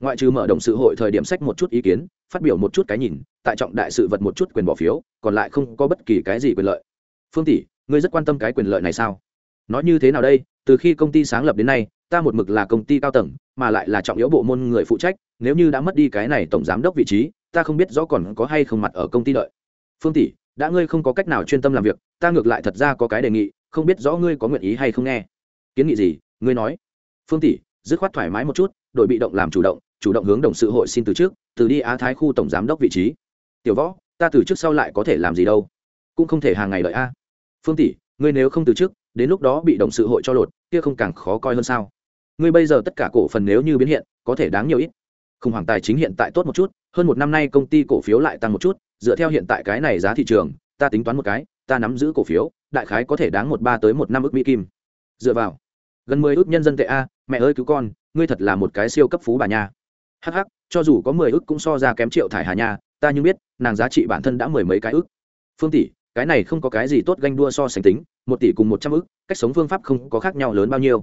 Ngoại trừ mở đồng sự hội thời điểm sách một chút ý kiến, phát biểu một chút cái nhìn, tại trọng đại sự vật một chút quyền bỏ phiếu, còn lại không có bất kỳ cái gì quyền lợi. Phương tỷ, ngươi rất quan tâm cái quyền lợi này sao? Nói như thế nào đây? Từ khi công ty sáng lập đến nay, ta một mực là công ty cao tầng, mà lại là trọng yếu bộ môn người phụ trách, nếu như đã mất đi cái này tổng giám đốc vị trí, ta không biết rõ còn có hay không mặt ở công ty đợi. Phương tỷ, đã ngươi không có cách nào chuyên tâm làm việc, ta ngược lại thật ra có cái đề nghị, không biết rõ ngươi có nguyện ý hay không nghe. Kiến nghị gì? Ngươi nói phương tỷ, dứt khoát thoải mái một chút đội bị động làm chủ động chủ động hướng đồng sự hội xin từ trước, từ đi á thái khu tổng giám đốc vị trí. Tiểu võ, ta từ trước sau lại có thể làm gì đâu? Cũng không thể hàng ngày đợi a. Phương tỷ, ngươi nếu không từ trước, đến lúc đó bị đồng sự hội cho lột, kia không càng khó coi hơn sao? Ngươi bây giờ tất cả cổ phần nếu như biến hiện, có thể đáng nhiều ít. Khủng hoảng tài chính hiện tại tốt một chút, hơn một năm nay công ty cổ phiếu lại tăng một chút, dựa theo hiện tại cái này giá thị trường, ta tính toán một cái, ta nắm giữ cổ phiếu, đại khái có thể đáng một ba tới một năm ước mỹ kim. Dựa vào gần mười ước nhân dân tệ a, mẹ ơi cứu con, ngươi thật là một cái siêu cấp phú bà nha. Hh cho dù có mười ước cũng so ra kém triệu thải hà nha, ta như biết, nàng giá trị bản thân đã mười mấy cái ước. Phương tỷ, cái này không có cái gì tốt ganh đua so sánh tính, một tỷ cùng một trăm ước, cách sống phương pháp không có khác nhau lớn bao nhiêu.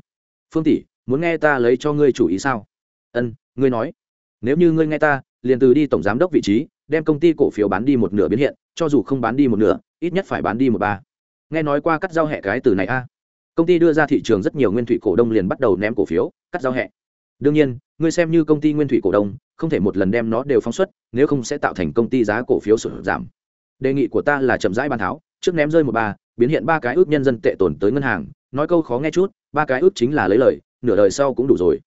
Phương tỷ, muốn nghe ta lấy cho ngươi chủ ý sao? Ân, ngươi nói. Nếu như ngươi nghe ta, liền từ đi tổng giám đốc vị trí, đem công ty cổ phiếu bán đi một nửa biến hiện, cho dù không bán đi một nửa, ít nhất phải bán đi một ba. Nghe nói qua cắt giao hẹ cái từ này a công ty đưa ra thị trường rất nhiều nguyên thủy cổ đông liền bắt đầu ném cổ phiếu, cắt giao hẹ. Đương nhiên, ngươi xem như công ty nguyên thủy cổ đông, không thể một lần đem nó đều phóng xuất, nếu không sẽ tạo thành công ty giá cổ phiếu sụt giảm. Đề nghị của ta là chậm rãi bàn tháo, trước ném rơi một ba, biến hiện ba cái ước nhân dân tệ tồn tới ngân hàng, nói câu khó nghe chút, ba cái ước chính là lấy lời, nửa đời sau cũng đủ rồi.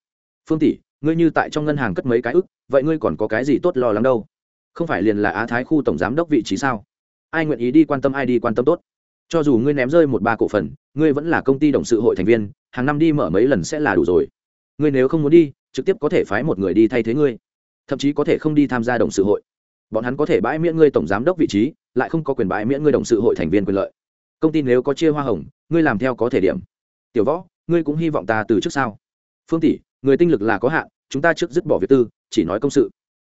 Phương tỷ, ngươi như tại trong ngân hàng cất mấy cái ước, vậy ngươi còn có cái gì tốt lo lắng đâu? Không phải liền là á thái khu tổng giám đốc vị trí sao? Ai nguyện ý đi quan tâm, ai đi quan tâm tốt? Cho dù ngươi ném rơi một ba cổ phần, ngươi vẫn là công ty đồng sự hội thành viên, hàng năm đi mở mấy lần sẽ là đủ rồi. Ngươi nếu không muốn đi, trực tiếp có thể phái một người đi thay thế ngươi. Thậm chí có thể không đi tham gia đồng sự hội. Bọn hắn có thể bãi miễn ngươi tổng giám đốc vị trí, lại không có quyền bãi miễn ngươi đồng sự hội thành viên quyền lợi. Công ty nếu có chia hoa hồng, ngươi làm theo có thể điểm. Tiểu võ, ngươi cũng hy vọng ta từ trước sao? Phương tỷ, người tinh lực là có hạn, chúng ta trước dứt bỏ việc tư, chỉ nói công sự.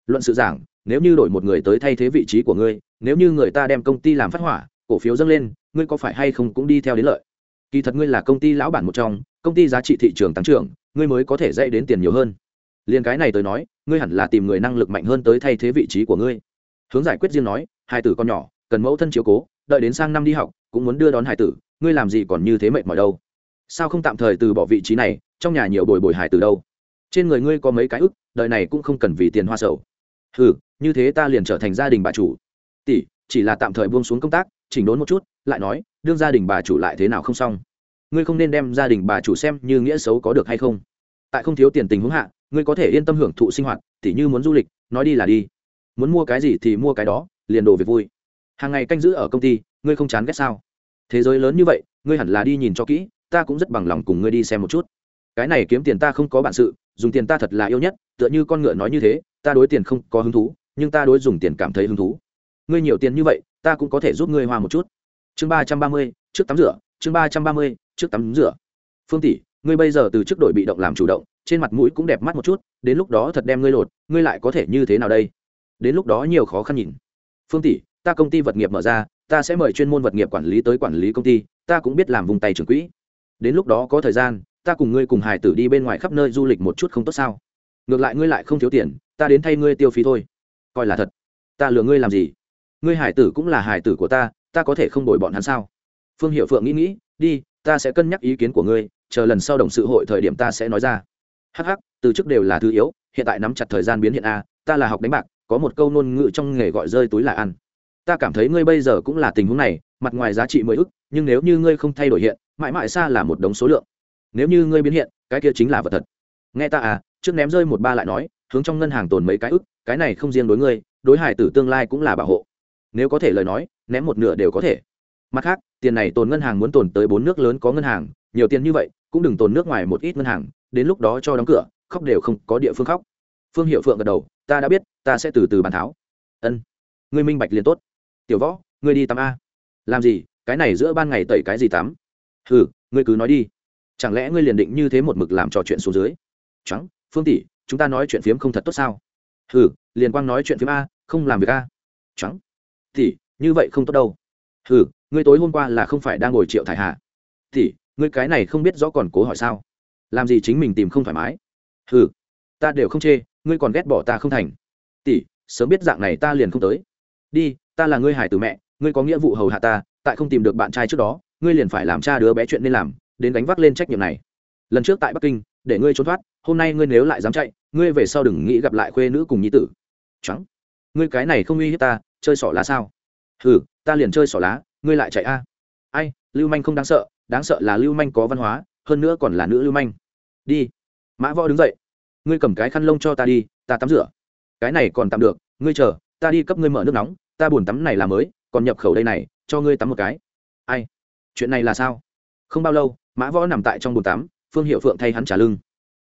Luận sự giảng, nếu như đổi một người tới thay thế vị trí của ngươi, nếu như người ta đem công ty làm phát hỏa, cổ phiếu dâng lên ngươi có phải hay không cũng đi theo đến lợi? Kỳ thật ngươi là công ty lão bản một trong, công ty giá trị thị trường tăng trưởng, ngươi mới có thể dạy đến tiền nhiều hơn. Liền cái này tới nói, ngươi hẳn là tìm người năng lực mạnh hơn tới thay thế vị trí của ngươi. Hướng giải quyết riêng nói, hai tử con nhỏ, cần mẫu thân chiếu cố, đợi đến sang năm đi học, cũng muốn đưa đón hải tử, ngươi làm gì còn như thế mệt mỏi đâu. Sao không tạm thời từ bỏ vị trí này, trong nhà nhiều bồi bồi hải tử đâu? Trên người ngươi có mấy cái ức đợi này cũng không cần vì tiền hoa sầu. Ừ như thế ta liền trở thành gia đình bà chủ. Tỷ, chỉ là tạm thời buông xuống công tác, chỉnh đốn một chút lại nói, đương gia đình bà chủ lại thế nào không xong? Ngươi không nên đem gia đình bà chủ xem như nghĩa xấu có được hay không? Tại không thiếu tiền tình huống hạ, ngươi có thể yên tâm hưởng thụ sinh hoạt, tỉ như muốn du lịch, nói đi là đi. Muốn mua cái gì thì mua cái đó, liền đồ việc vui. Hàng ngày canh giữ ở công ty, ngươi không chán ghét sao? Thế giới lớn như vậy, ngươi hẳn là đi nhìn cho kỹ, ta cũng rất bằng lòng cùng ngươi đi xem một chút. Cái này kiếm tiền ta không có bản sự, dùng tiền ta thật là yêu nhất, tựa như con ngựa nói như thế, ta đối tiền không có hứng thú, nhưng ta đối dùng tiền cảm thấy hứng thú. Ngươi nhiều tiền như vậy, ta cũng có thể giúp ngươi hoa một chút chương ba trăm ba mươi, trước tắm rửa, chương ba trăm ba mươi, trước tắm rửa. Phương tỷ, ngươi bây giờ từ trước đội bị động làm chủ động, trên mặt mũi cũng đẹp mắt một chút, đến lúc đó thật đem ngươi lột, ngươi lại có thể như thế nào đây? Đến lúc đó nhiều khó khăn nhìn. Phương tỷ, ta công ty vật nghiệp mở ra, ta sẽ mời chuyên môn vật nghiệp quản lý tới quản lý công ty, ta cũng biết làm vùng tay trưởng quỹ. Đến lúc đó có thời gian, ta cùng ngươi cùng hải tử đi bên ngoài khắp nơi du lịch một chút không tốt sao? Ngược lại ngươi lại không thiếu tiền, ta đến thay ngươi tiêu phí thôi. Coi là thật. Ta lừa ngươi làm gì? Ngươi hải tử cũng là hải tử của ta ta có thể không đổi bọn hắn sao? Phương hiệu phượng nghĩ nghĩ, đi, ta sẽ cân nhắc ý kiến của ngươi, chờ lần sau đồng sự hội thời điểm ta sẽ nói ra. Hh từ trước đều là thứ yếu, hiện tại nắm chặt thời gian biến hiện a, ta là học đánh bạc, có một câu ngôn ngữ trong nghề gọi rơi túi là ăn. Ta cảm thấy ngươi bây giờ cũng là tình huống này, mặt ngoài giá trị mười ức, nhưng nếu như ngươi không thay đổi hiện, mãi mãi xa là một đống số lượng. Nếu như ngươi biến hiện, cái kia chính là vật thật. Nghe ta à trước ném rơi một ba lại nói, hướng trong ngân hàng tồn mấy cái ức, cái này không riêng đối ngươi, đối hải tử tương lai cũng là bảo hộ nếu có thể lời nói, ném một nửa đều có thể. Mặt khác, tiền này tồn ngân hàng muốn tồn tới bốn nước lớn có ngân hàng, nhiều tiền như vậy, cũng đừng tồn nước ngoài một ít ngân hàng, đến lúc đó cho đóng cửa, khóc đều không có địa phương khóc. Phương hiệu phượng gật đầu, ta đã biết, ta sẽ từ từ bàn tháo. Ân, ngươi minh bạch liền tốt. Tiểu võ, ngươi đi tắm a. Làm gì? Cái này giữa ban ngày tẩy cái gì tắm? Ừ ngươi cứ nói đi. Chẳng lẽ ngươi liền định như thế một mực làm trò chuyện xuống dưới? Trắng phương tỷ, chúng ta nói chuyện phiếm không thật tốt sao? Ừ liền quang nói chuyện phiếm a, không làm việc a. Trắng tỷ như vậy không tốt đâu. Ừ ngươi tối hôm qua là không phải đang ngồi triệu thải hạ tỷ ngươi cái này không biết rõ còn cố hỏi sao? Làm gì chính mình tìm không thoải mái? Ừ ta đều không chê, ngươi còn ghét bỏ ta không thành. Tỷ, sớm biết dạng này ta liền không tới. Đi, ta là ngươi hải từ mẹ, ngươi có nghĩa vụ hầu hạ ta, tại không tìm được bạn trai trước đó, ngươi liền phải làm cha đứa bé chuyện nên làm, đến đánh vác lên trách nhiệm này. Lần trước tại bắc kinh, để ngươi trốn thoát, hôm nay ngươi nếu lại dám chạy, ngươi về sau đừng nghĩ gặp lại khuê nữ cùng nhi tử. Trắng, ngươi cái này không uy hiếp ta chơi sỏ lá sao? Hừ, ta liền chơi sỏ lá, ngươi lại chạy a. Ai, lưu manh không đáng sợ đáng sợ là lưu manh có văn hóa, hơn nữa còn là nữ lưu manh. Đi. Mã võ đứng dậy. Ngươi cầm cái khăn lông cho ta đi, ta tắm rửa. Cái này còn tạm được, ngươi chờ, ta đi cấp ngươi mở nước nóng, ta buồn tắm này là mới, còn nhập khẩu đây này, cho ngươi tắm một cái. Ai? Chuyện này là sao? Không bao lâu, mã võ nằm tại trong bồn tắm, phương hiệu phượng thay hắn trả lưng.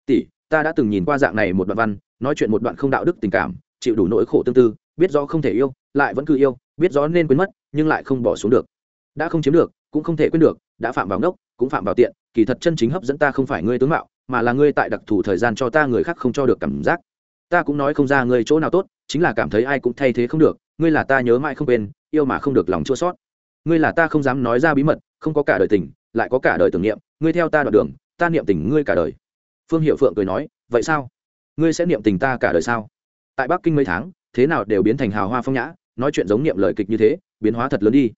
Tỷ, ta đã từng nhìn qua dạng này một đoạn văn, nói chuyện một đoạn không đạo đức tình cảm, chịu đủ nỗi khổ tương tư biết rõ không thể yêu, lại vẫn cứ yêu, biết rõ nên quên mất, nhưng lại không bỏ xuống được. Đã không chiếm được, cũng không thể quên được, đã phạm vào ngốc, cũng phạm vào tiện, kỳ thật chân chính hấp dẫn ta không phải ngươi tướng mạo, mà là ngươi tại đặc thù thời gian cho ta người khác không cho được cảm giác. Ta cũng nói không ra ngươi chỗ nào tốt, chính là cảm thấy ai cũng thay thế không được, ngươi là ta nhớ mãi không quên, yêu mà không được lòng chua sót ngươi là ta không dám nói ra bí mật, không có cả đời tình, lại có cả đời tưởng niệm, ngươi theo ta đoạn đường, ta niệm tình ngươi cả đời. Phương hiệu phượng cười nói, vậy sao? Ngươi sẽ niệm tình ta cả đời sao? Tại bắc kinh mấy tháng thế nào đều biến thành hào hoa phong nhã, nói chuyện giống niệm lời kịch như thế, biến hóa thật lớn đi.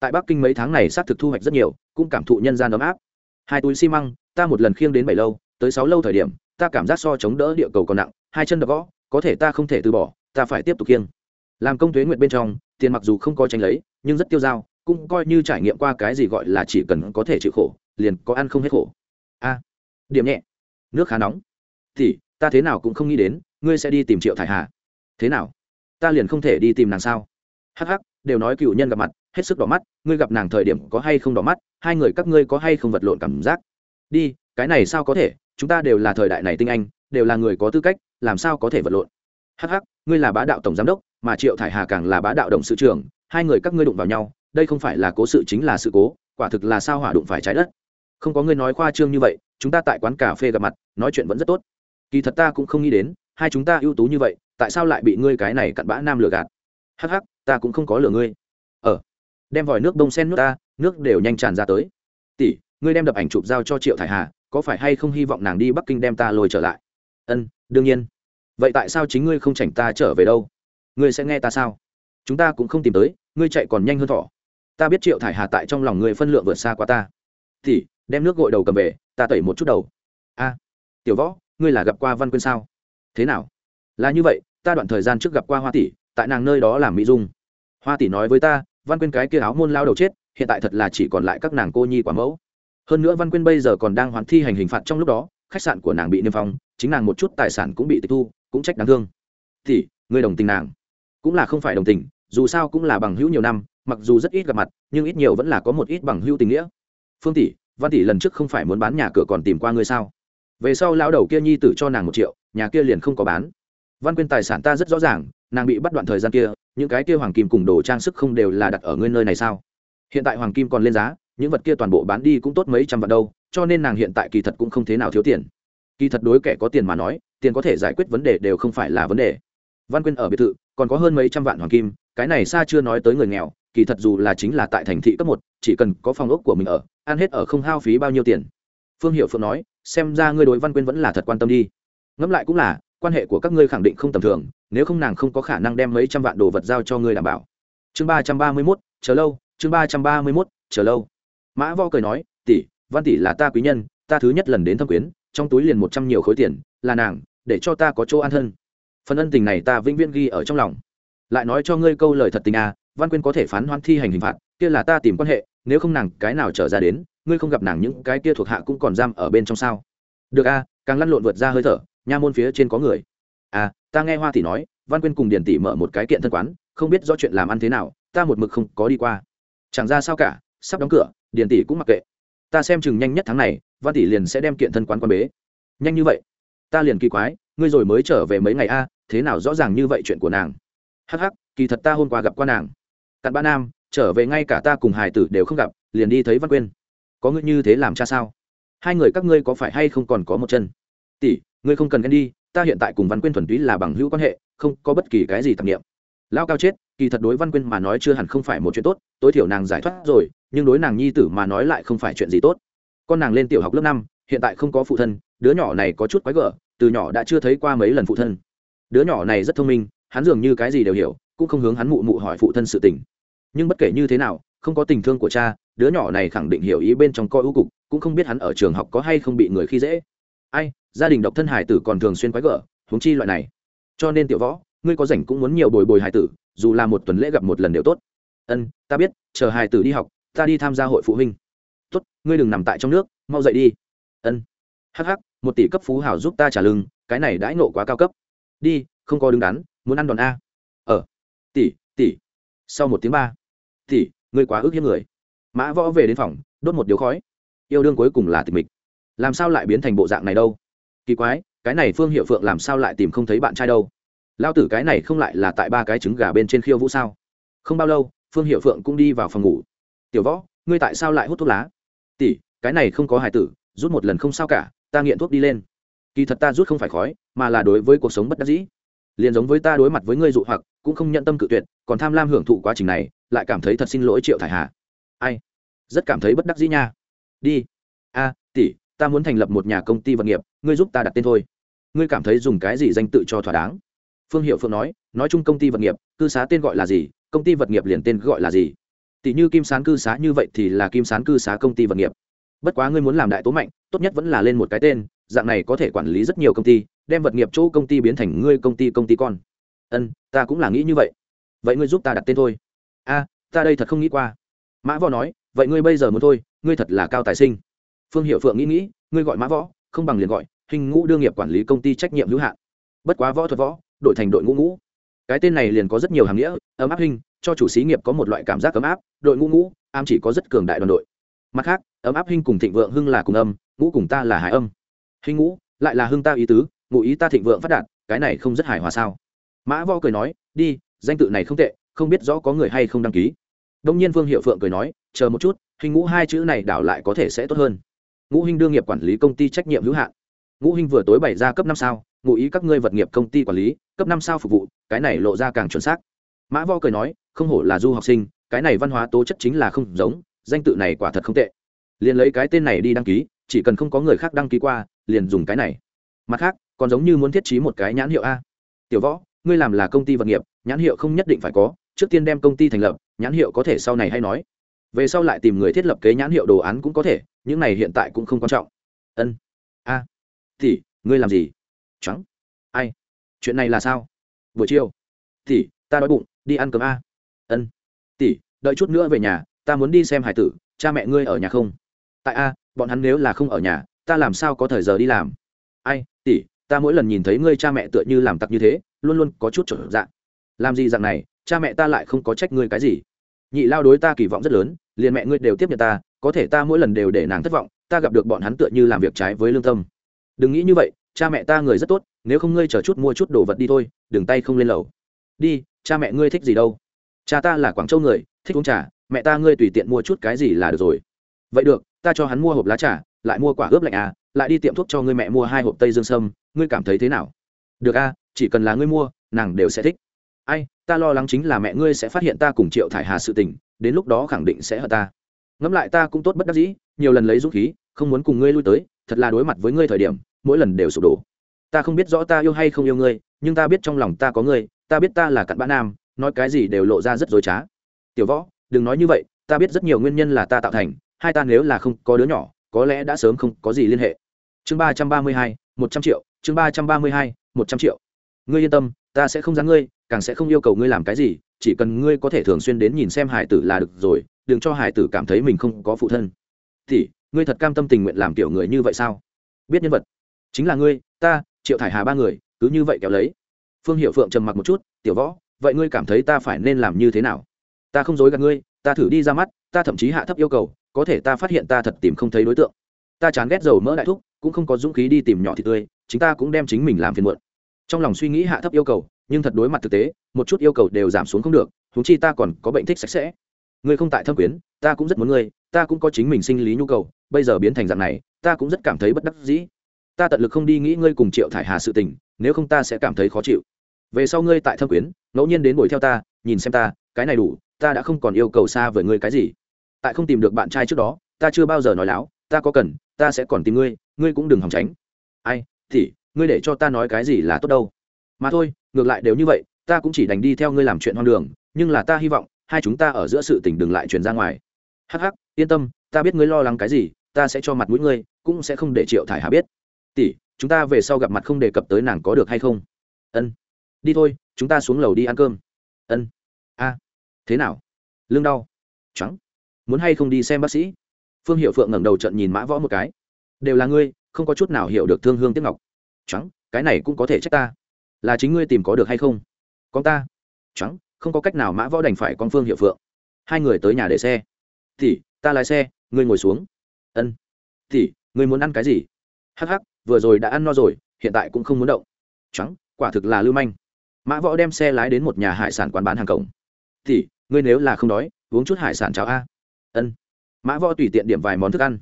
Tại bắc kinh mấy tháng này xác thực thu hoạch rất nhiều, cũng cảm thụ nhân gian ấm áp. Hai túi xi măng, ta một lần khiêng đến bảy lâu, tới sáu lâu thời điểm, ta cảm giác so chống đỡ địa cầu còn nặng, hai chân đập gõ, có thể ta không thể từ bỏ, ta phải tiếp tục khiêng. Làm công thuế nguyện bên trong, tiền mặc dù không có tranh lấy, nhưng rất tiêu dao, cũng coi như trải nghiệm qua cái gì gọi là chỉ cần có thể chịu khổ, liền có ăn không hết khổ. A, điểm nhẹ. Nước khá nóng. Thì, ta thế nào cũng không nghĩ đến, ngươi sẽ đi tìm triệu thải hà. Thế nào? Ta liền không thể đi tìm nàng sao? Hắc hắc, đều nói cựu nhân gặp mặt, hết sức đỏ mắt, ngươi gặp nàng thời điểm có hay không đỏ mắt, hai người các ngươi có hay không vật lộn cảm giác? Đi, cái này sao có thể, chúng ta đều là thời đại này tinh anh, đều là người có tư cách, làm sao có thể vật lộn? Hắc hắc, ngươi là bá đạo tổng giám đốc, mà triệu thải hà càng là bá đạo đồng sự trưởng, hai người các ngươi đụng vào nhau, đây không phải là cố sự chính là sự cố, quả thực là sao hỏa đụng phải trái đất. Không có ngươi nói khoa trương như vậy, chúng ta tại quán cà phê gặp mặt, nói chuyện vẫn rất tốt. Kỳ thật ta cũng không nghĩ đến, hai chúng ta ưu tú như vậy tại sao lại bị ngươi cái này cặn bã nam lừa gạt? Hắc hắc, ta cũng không có lừa ngươi. Ờ đem vòi nước đông sen nước ta, nước đều nhanh tràn ra tới. Tỷ, ngươi đem đập ảnh chụp giao cho triệu thải hà, có phải hay không hy vọng nàng đi bắc kinh đem ta lôi trở lại? Ân, đương nhiên. Vậy tại sao chính ngươi không chảnh ta trở về đâu? Ngươi sẽ nghe ta sao? Chúng ta cũng không tìm tới, ngươi chạy còn nhanh hơn thỏ. Ta biết triệu thải hà tại trong lòng ngươi phân lượng vượt xa qua ta. Thì đem nước gội đầu cầm về, ta tẩy một chút đầu. A, tiểu võ, ngươi là gặp qua văn quyên sao? Thế nào? Là như vậy ta đoạn thời gian trước gặp qua hoa tỷ, tại nàng nơi đó làm mỹ dung. Hoa tỷ nói với ta, văn quyên cái kia áo môn lao đầu chết, hiện tại thật là chỉ còn lại các nàng cô nhi quả mẫu. Hơn nữa văn quyên bây giờ còn đang hoàn thi hành hình phạt trong lúc đó, khách sạn của nàng bị niêm phong, chính nàng một chút tài sản cũng bị tịch thu, cũng trách đáng thương. Thì người đồng tình nàng? Cũng là không phải đồng tình, dù sao cũng là bằng hữu nhiều năm, mặc dù rất ít gặp mặt, nhưng ít nhiều vẫn là có một ít bằng hữu tình nghĩa. Phương tỷ, văn tỷ lần trước không phải muốn bán nhà cửa còn tìm qua ngươi sao? Về sau lão đầu kia nhi tử cho nàng một triệu, nhà kia liền không có bán văn quyên tài sản ta rất rõ ràng, nàng bị bắt đoạn thời gian kia, những cái kia hoàng kim cùng đồ trang sức không đều là đặt ở ngươi nơi này sao? Hiện tại hoàng kim còn lên giá, những vật kia toàn bộ bán đi cũng tốt mấy trăm vạn đâu, cho nên nàng hiện tại kỳ thật cũng không thế nào thiếu tiền. Kỳ thật đối kẻ có tiền mà nói, tiền có thể giải quyết vấn đề đều không phải là vấn đề. Văn quyên ở biệt thự, còn có hơn mấy trăm vạn hoàng kim, cái này xa chưa nói tới người nghèo, kỳ thật dù là chính là tại thành thị cấp một, chỉ cần có phòng ốc của mình ở, ăn hết ở không hao phí bao nhiêu tiền. Phương hiệu phượng nói, xem ra ngươi đối văn quyên vẫn là thật quan tâm đi. Ngẫm lại cũng là quan hệ của các ngươi khẳng định không tầm thường, nếu không nàng không có khả năng đem mấy trăm vạn đồ vật giao cho ngươi đảm bảo. Chương ba trăm ba mươi mốt, chờ lâu, chương ba trăm ba mươi mốt, chờ lâu. Mã vo cười nói, tỷ, văn tỷ là ta quý nhân, ta thứ nhất lần đến thâm quyến, trong túi liền một trăm nhiều khối tiền, là nàng, để cho ta có chỗ an thân. Phần ân tình này ta vĩnh viễn ghi ở trong lòng. Lại nói cho ngươi câu lời thật tình à văn quyên có thể phán hoãn thi hành hình phạt, kia là ta tìm quan hệ, nếu không nàng cái nào trở ra đến, ngươi không gặp nàng những cái kia thuộc hạ cũng còn giam ở bên trong sao? Được a càng lăn lộn vượt ra hơi thở nha môn phía trên có người. À ta nghe hoa tỷ nói, văn quyên cùng điền tỷ mở một cái kiện thân quán, không biết do chuyện làm ăn thế nào, ta một mực không có đi qua. Chẳng ra sao cả, sắp đóng cửa, điền tỷ cũng mặc kệ. Ta xem chừng nhanh nhất tháng này, văn tỷ liền sẽ đem kiện thân quán quan bế. Nhanh như vậy? Ta liền kỳ quái, ngươi rồi mới trở về mấy ngày a à, thế nào rõ ràng như vậy chuyện của nàng? Hắc hắc, kỳ thật ta hôm qua gặp qua nàng. Cặn ba nam, trở về ngay cả ta cùng hải tử đều không gặp, liền đi thấy văn quyên. Có ngươi như thế làm cha sao? Hai người các ngươi có phải hay không còn có một chân? Tỷ ngươi không cần ghen đi, ta hiện tại cùng văn quyên thuần túy là bằng hữu quan hệ, không có bất kỳ cái gì tạp nghiệm lao cao chết, kỳ thật đối văn quyên mà nói chưa hẳn không phải một chuyện tốt, tối thiểu nàng giải thoát rồi, nhưng đối nàng nhi tử mà nói lại không phải chuyện gì tốt. Con nàng lên tiểu học lớp năm, hiện tại không có phụ thân, đứa nhỏ này có chút quái gở, từ nhỏ đã chưa thấy qua mấy lần phụ thân. Đứa nhỏ này rất thông minh, hắn dường như cái gì đều hiểu, cũng không hướng hắn mụ mụ hỏi phụ thân sự tình. Nhưng bất kể như thế nào, không có tình thương của cha, đứa nhỏ này khẳng định hiểu ý bên trong coi ưu cục, cũng không biết hắn ở trường học có hay không bị người khi dễ. Ai gia đình độc thân hải tử còn thường xuyên quái gở, huống chi loại này. Cho nên tiểu võ, ngươi có rảnh cũng muốn nhiều bồi bồi hải tử, dù là một tuần lễ gặp một lần đều tốt. Ân, ta biết, chờ hải tử đi học, ta đi tham gia hội phụ huynh. Tốt, ngươi đừng nằm tại trong nước, mau dậy đi. Ân. Hh một tỷ cấp phú hảo giúp ta trả lưng, cái này đãi nộ quá cao cấp. Đi, không có đứng đắn, muốn ăn đòn a. Ờ. Tỷ tỷ. Sau một tiếng ba. Tỷ, ngươi quá ước hiếp người. Mã võ về đến phòng, đốt một điếu khói. Yêu đương cuối cùng là tịch mịch. Làm sao lại biến thành bộ dạng này đâu? Kỳ quái, cái này phương hiệu phượng làm sao lại tìm không thấy bạn trai đâu? Lao tử cái này không lại là tại ba cái trứng gà bên trên khiêu vũ sao? Không bao lâu, phương hiệu phượng cũng đi vào phòng ngủ. Tiểu võ, ngươi tại sao lại hút thuốc lá? Tỷ, cái này không có hài tử, rút một lần không sao cả, ta nghiện thuốc đi lên. Kỳ thật ta rút không phải khói, mà là đối với cuộc sống bất đắc dĩ. Liền giống với ta đối mặt với ngươi dụ hoặc, cũng không nhận tâm cự tuyệt, còn tham lam hưởng thụ quá trình này, lại cảm thấy thật xin lỗi triệu thải hà. Ai? Rất cảm thấy bất đắc dĩ nha. Đi. A, tỷ ta muốn thành lập một nhà công ty vật nghiệp, ngươi giúp ta đặt tên thôi. Ngươi cảm thấy dùng cái gì danh tự cho thỏa đáng? Phương hiệu phượng nói nói chung công ty vật nghiệp, cư xá tên gọi là gì, công ty vật nghiệp liền tên gọi là gì? Tỷ như kim sán cư xá như vậy thì là kim sán cư xá công ty vật nghiệp. Bất quá ngươi muốn làm đại tố mạnh, tốt nhất vẫn là lên một cái tên, dạng này có thể quản lý rất nhiều công ty, đem vật nghiệp chỗ công ty biến thành ngươi công ty công ty con. Ân, ta cũng là nghĩ như vậy. Vậy ngươi giúp ta đặt tên thôi. A, ta đây thật không nghĩ qua. Mã võ nói, vậy ngươi bây giờ muốn thôi, ngươi thật là cao tài sinh phương hiệu phượng nghĩ nghĩ, ngươi gọi mã võ, không bằng liền gọi hình ngũ đương nghiệp quản lý công ty trách nhiệm hữu hạn. Bất quá võ thuật võ, đổi thành đội ngũ ngũ. Cái tên này liền có rất nhiều hàm nghĩa, ấm áp hình, cho chủ xí nghiệp có một loại cảm giác ấm áp, đội ngũ ngũ am chỉ có rất cường đại đoàn đội. Mặt khác, ấm áp hình cùng thịnh vượng hưng là cùng âm, ngũ cùng ta là hải âm. Hình ngũ, lại là hưng ta ý tứ, ngụ ý ta thịnh vượng phát đạt, cái này không rất hài hòa sao? Mã võ cười nói, đi, danh tự này không tệ, không biết rõ có người hay không đăng ký. Đông nhiên vương hiệu phượng cười nói, chờ một chút, hình ngũ hai chữ này đảo lại có thể sẽ tốt hơn ngũ Hinh đương nghiệp quản lý công ty trách nhiệm hữu hạn. Ngũ Hinh vừa tối bày ra cấp năm sao, ngụ ý các ngươi vật nghiệp công ty quản lý, cấp năm sao phục vụ, cái này lộ ra càng chuẩn xác. Mã vo cười nói, không hổ là du học sinh, cái này văn hóa tố chất chính là không giống, danh tự này quả thật không tệ. Liền lấy cái tên này đi đăng ký, chỉ cần không có người khác đăng ký qua, liền dùng cái này. Mặt khác, còn giống như muốn thiết trí một cái nhãn hiệu a. Tiểu võ, ngươi làm là công ty vật nghiệp, nhãn hiệu không nhất định phải có, trước tiên đem công ty thành lập, nhãn hiệu có thể sau này hay nói về sau lại tìm người thiết lập kế nhãn hiệu đồ án cũng có thể, những này hiện tại cũng không quan trọng. Ân. A. Thì, ngươi làm gì? Trắng. Ai? Chuyện này là sao? Buổi chiều. Thì, ta đói bụng, đi ăn cơm a. Ân. Tỷ đợi chút nữa về nhà, ta muốn đi xem hải tử, cha mẹ ngươi ở nhà không? Tại a, bọn hắn nếu là không ở nhà, ta làm sao có thời giờ đi làm? Ai? Tỷ ta mỗi lần nhìn thấy ngươi cha mẹ tựa như làm tặc như thế, luôn luôn có chút trở dạng. Làm gì dạng này, cha mẹ ta lại không có trách ngươi cái gì nhị lao đối ta kỳ vọng rất lớn, liền mẹ ngươi đều tiếp nhận ta, có thể ta mỗi lần đều để nàng thất vọng, ta gặp được bọn hắn tựa như làm việc trái với lương tâm. Đừng nghĩ như vậy, cha mẹ ta người rất tốt, nếu không ngươi chờ chút mua chút đồ vật đi thôi, đừng tay không lên lầu. Đi, cha mẹ ngươi thích gì đâu? Cha ta là quảng châu người, thích uống trà, mẹ ta ngươi tùy tiện mua chút cái gì là được rồi. Vậy được, ta cho hắn mua hộp lá trà, lại mua quả ướp lạnh à lại đi tiệm thuốc cho ngươi mẹ mua hai hộp tây dương sâm, ngươi cảm thấy thế nào? Được a chỉ cần là ngươi mua, nàng đều sẽ thích. Ai ta lo lắng chính là mẹ ngươi sẽ phát hiện ta cùng triệu thải hà sự tình, đến lúc đó khẳng định sẽ hận ta. Ngẫm lại ta cũng tốt bất đắc dĩ, nhiều lần lấy dũng khí, không muốn cùng ngươi lui tới, thật là đối mặt với ngươi thời điểm, mỗi lần đều sụp đổ. Ta không biết rõ ta yêu hay không yêu ngươi, nhưng ta biết trong lòng ta có ngươi, ta biết ta là cặn bã nam, nói cái gì đều lộ ra rất dối trá. Tiểu võ, đừng nói như vậy, ta biết rất nhiều nguyên nhân là ta tạo thành, hai ta nếu là không có đứa nhỏ, có lẽ đã sớm không có gì liên hệ. Chương ba trăm ba mươi hai, một trăm triệu, chương ba trăm ba mươi hai, một trăm triệu ngươi yên tâm, ta sẽ không dám ngươi, càng sẽ không yêu cầu ngươi làm cái gì, chỉ cần ngươi có thể thường xuyên đến nhìn xem hải tử là được rồi, đừng cho hải tử cảm thấy mình không có phụ thân. Thì ngươi thật cam tâm tình nguyện làm kiểu người như vậy sao? Biết nhân vật. Chính là ngươi, ta, triệu thải hà ba người, cứ như vậy kéo lấy. Phương hiệu phượng trầm mặc một chút, tiểu võ, vậy ngươi cảm thấy ta phải nên làm như thế nào? Ta không dối gạt ngươi, ta thử đi ra mắt, ta thậm chí hạ thấp yêu cầu, có thể ta phát hiện ta thật tìm không thấy đối tượng. Ta chán ghét dầu mỡ đại thúc, cũng không có dũng khí đi tìm nhỏ thì tươi, chính ta cũng đem chính mình làm phiền muộn trong lòng suy nghĩ hạ thấp yêu cầu, nhưng thật đối mặt thực tế, một chút yêu cầu đều giảm xuống không được thú chi ta còn có bệnh thích sạch sẽ. Ngươi không tại thâm quyến, ta cũng rất muốn ngươi, ta cũng có chính mình sinh lý nhu cầu, bây giờ biến thành dạng này, ta cũng rất cảm thấy bất đắc dĩ. Ta tận lực không đi nghĩ ngươi cùng triệu thải hà sự tình, nếu không ta sẽ cảm thấy khó chịu. Về sau ngươi tại thâm quyến, ngẫu nhiên đến buổi theo ta, nhìn xem ta, cái này đủ, ta đã không còn yêu cầu xa với ngươi cái gì. Tại không tìm được bạn trai trước đó, ta chưa bao giờ nói láo, ta có cần, ta sẽ còn tìm ngươi ngươi cũng đừng hòng tránh. Ai, thì ngươi để cho ta nói cái gì là tốt đâu. Mà thôi, ngược lại đều như vậy, ta cũng chỉ đành đi theo ngươi làm chuyện hoang đường, nhưng là ta hy vọng, hai chúng ta ở giữa sự tình đừng lại truyền ra ngoài. Hắc hắc, yên tâm, ta biết ngươi lo lắng cái gì, ta sẽ cho mặt mũi ngươi, cũng sẽ không để triệu thải hà biết. Tỷ, chúng ta về sau gặp mặt không đề cập tới nàng có được hay không? Ân. Đi thôi, chúng ta xuống lầu đi ăn cơm. Ân. A. Thế nào? Lương đau? Trắng muốn hay không đi xem bác sĩ? Phương hiệu phượng ngẩng đầu trận nhìn mã võ một cái. Đều là ngươi, không có chút nào hiểu được thương hương tiếc ngọc trắng, cái này cũng có thể trách ta. Là chính ngươi tìm có được hay không? Con ta. Trắng, không có cách nào mã võ đành phải con phương hiệu phượng. Hai người tới nhà để xe. Thì, ta lái xe, ngươi ngồi xuống. Ân. Thì, ngươi muốn ăn cái gì? Hắc hắc, vừa rồi đã ăn no rồi, hiện tại cũng không muốn động. Trắng, quả thực là lưu manh. Mã võ đem xe lái đến một nhà hải sản quán bán hàng cổng. Thì, ngươi nếu là không đói, uống chút hải sản cháo a. Ân. Mã võ tùy tiện điểm vài món thức ăn.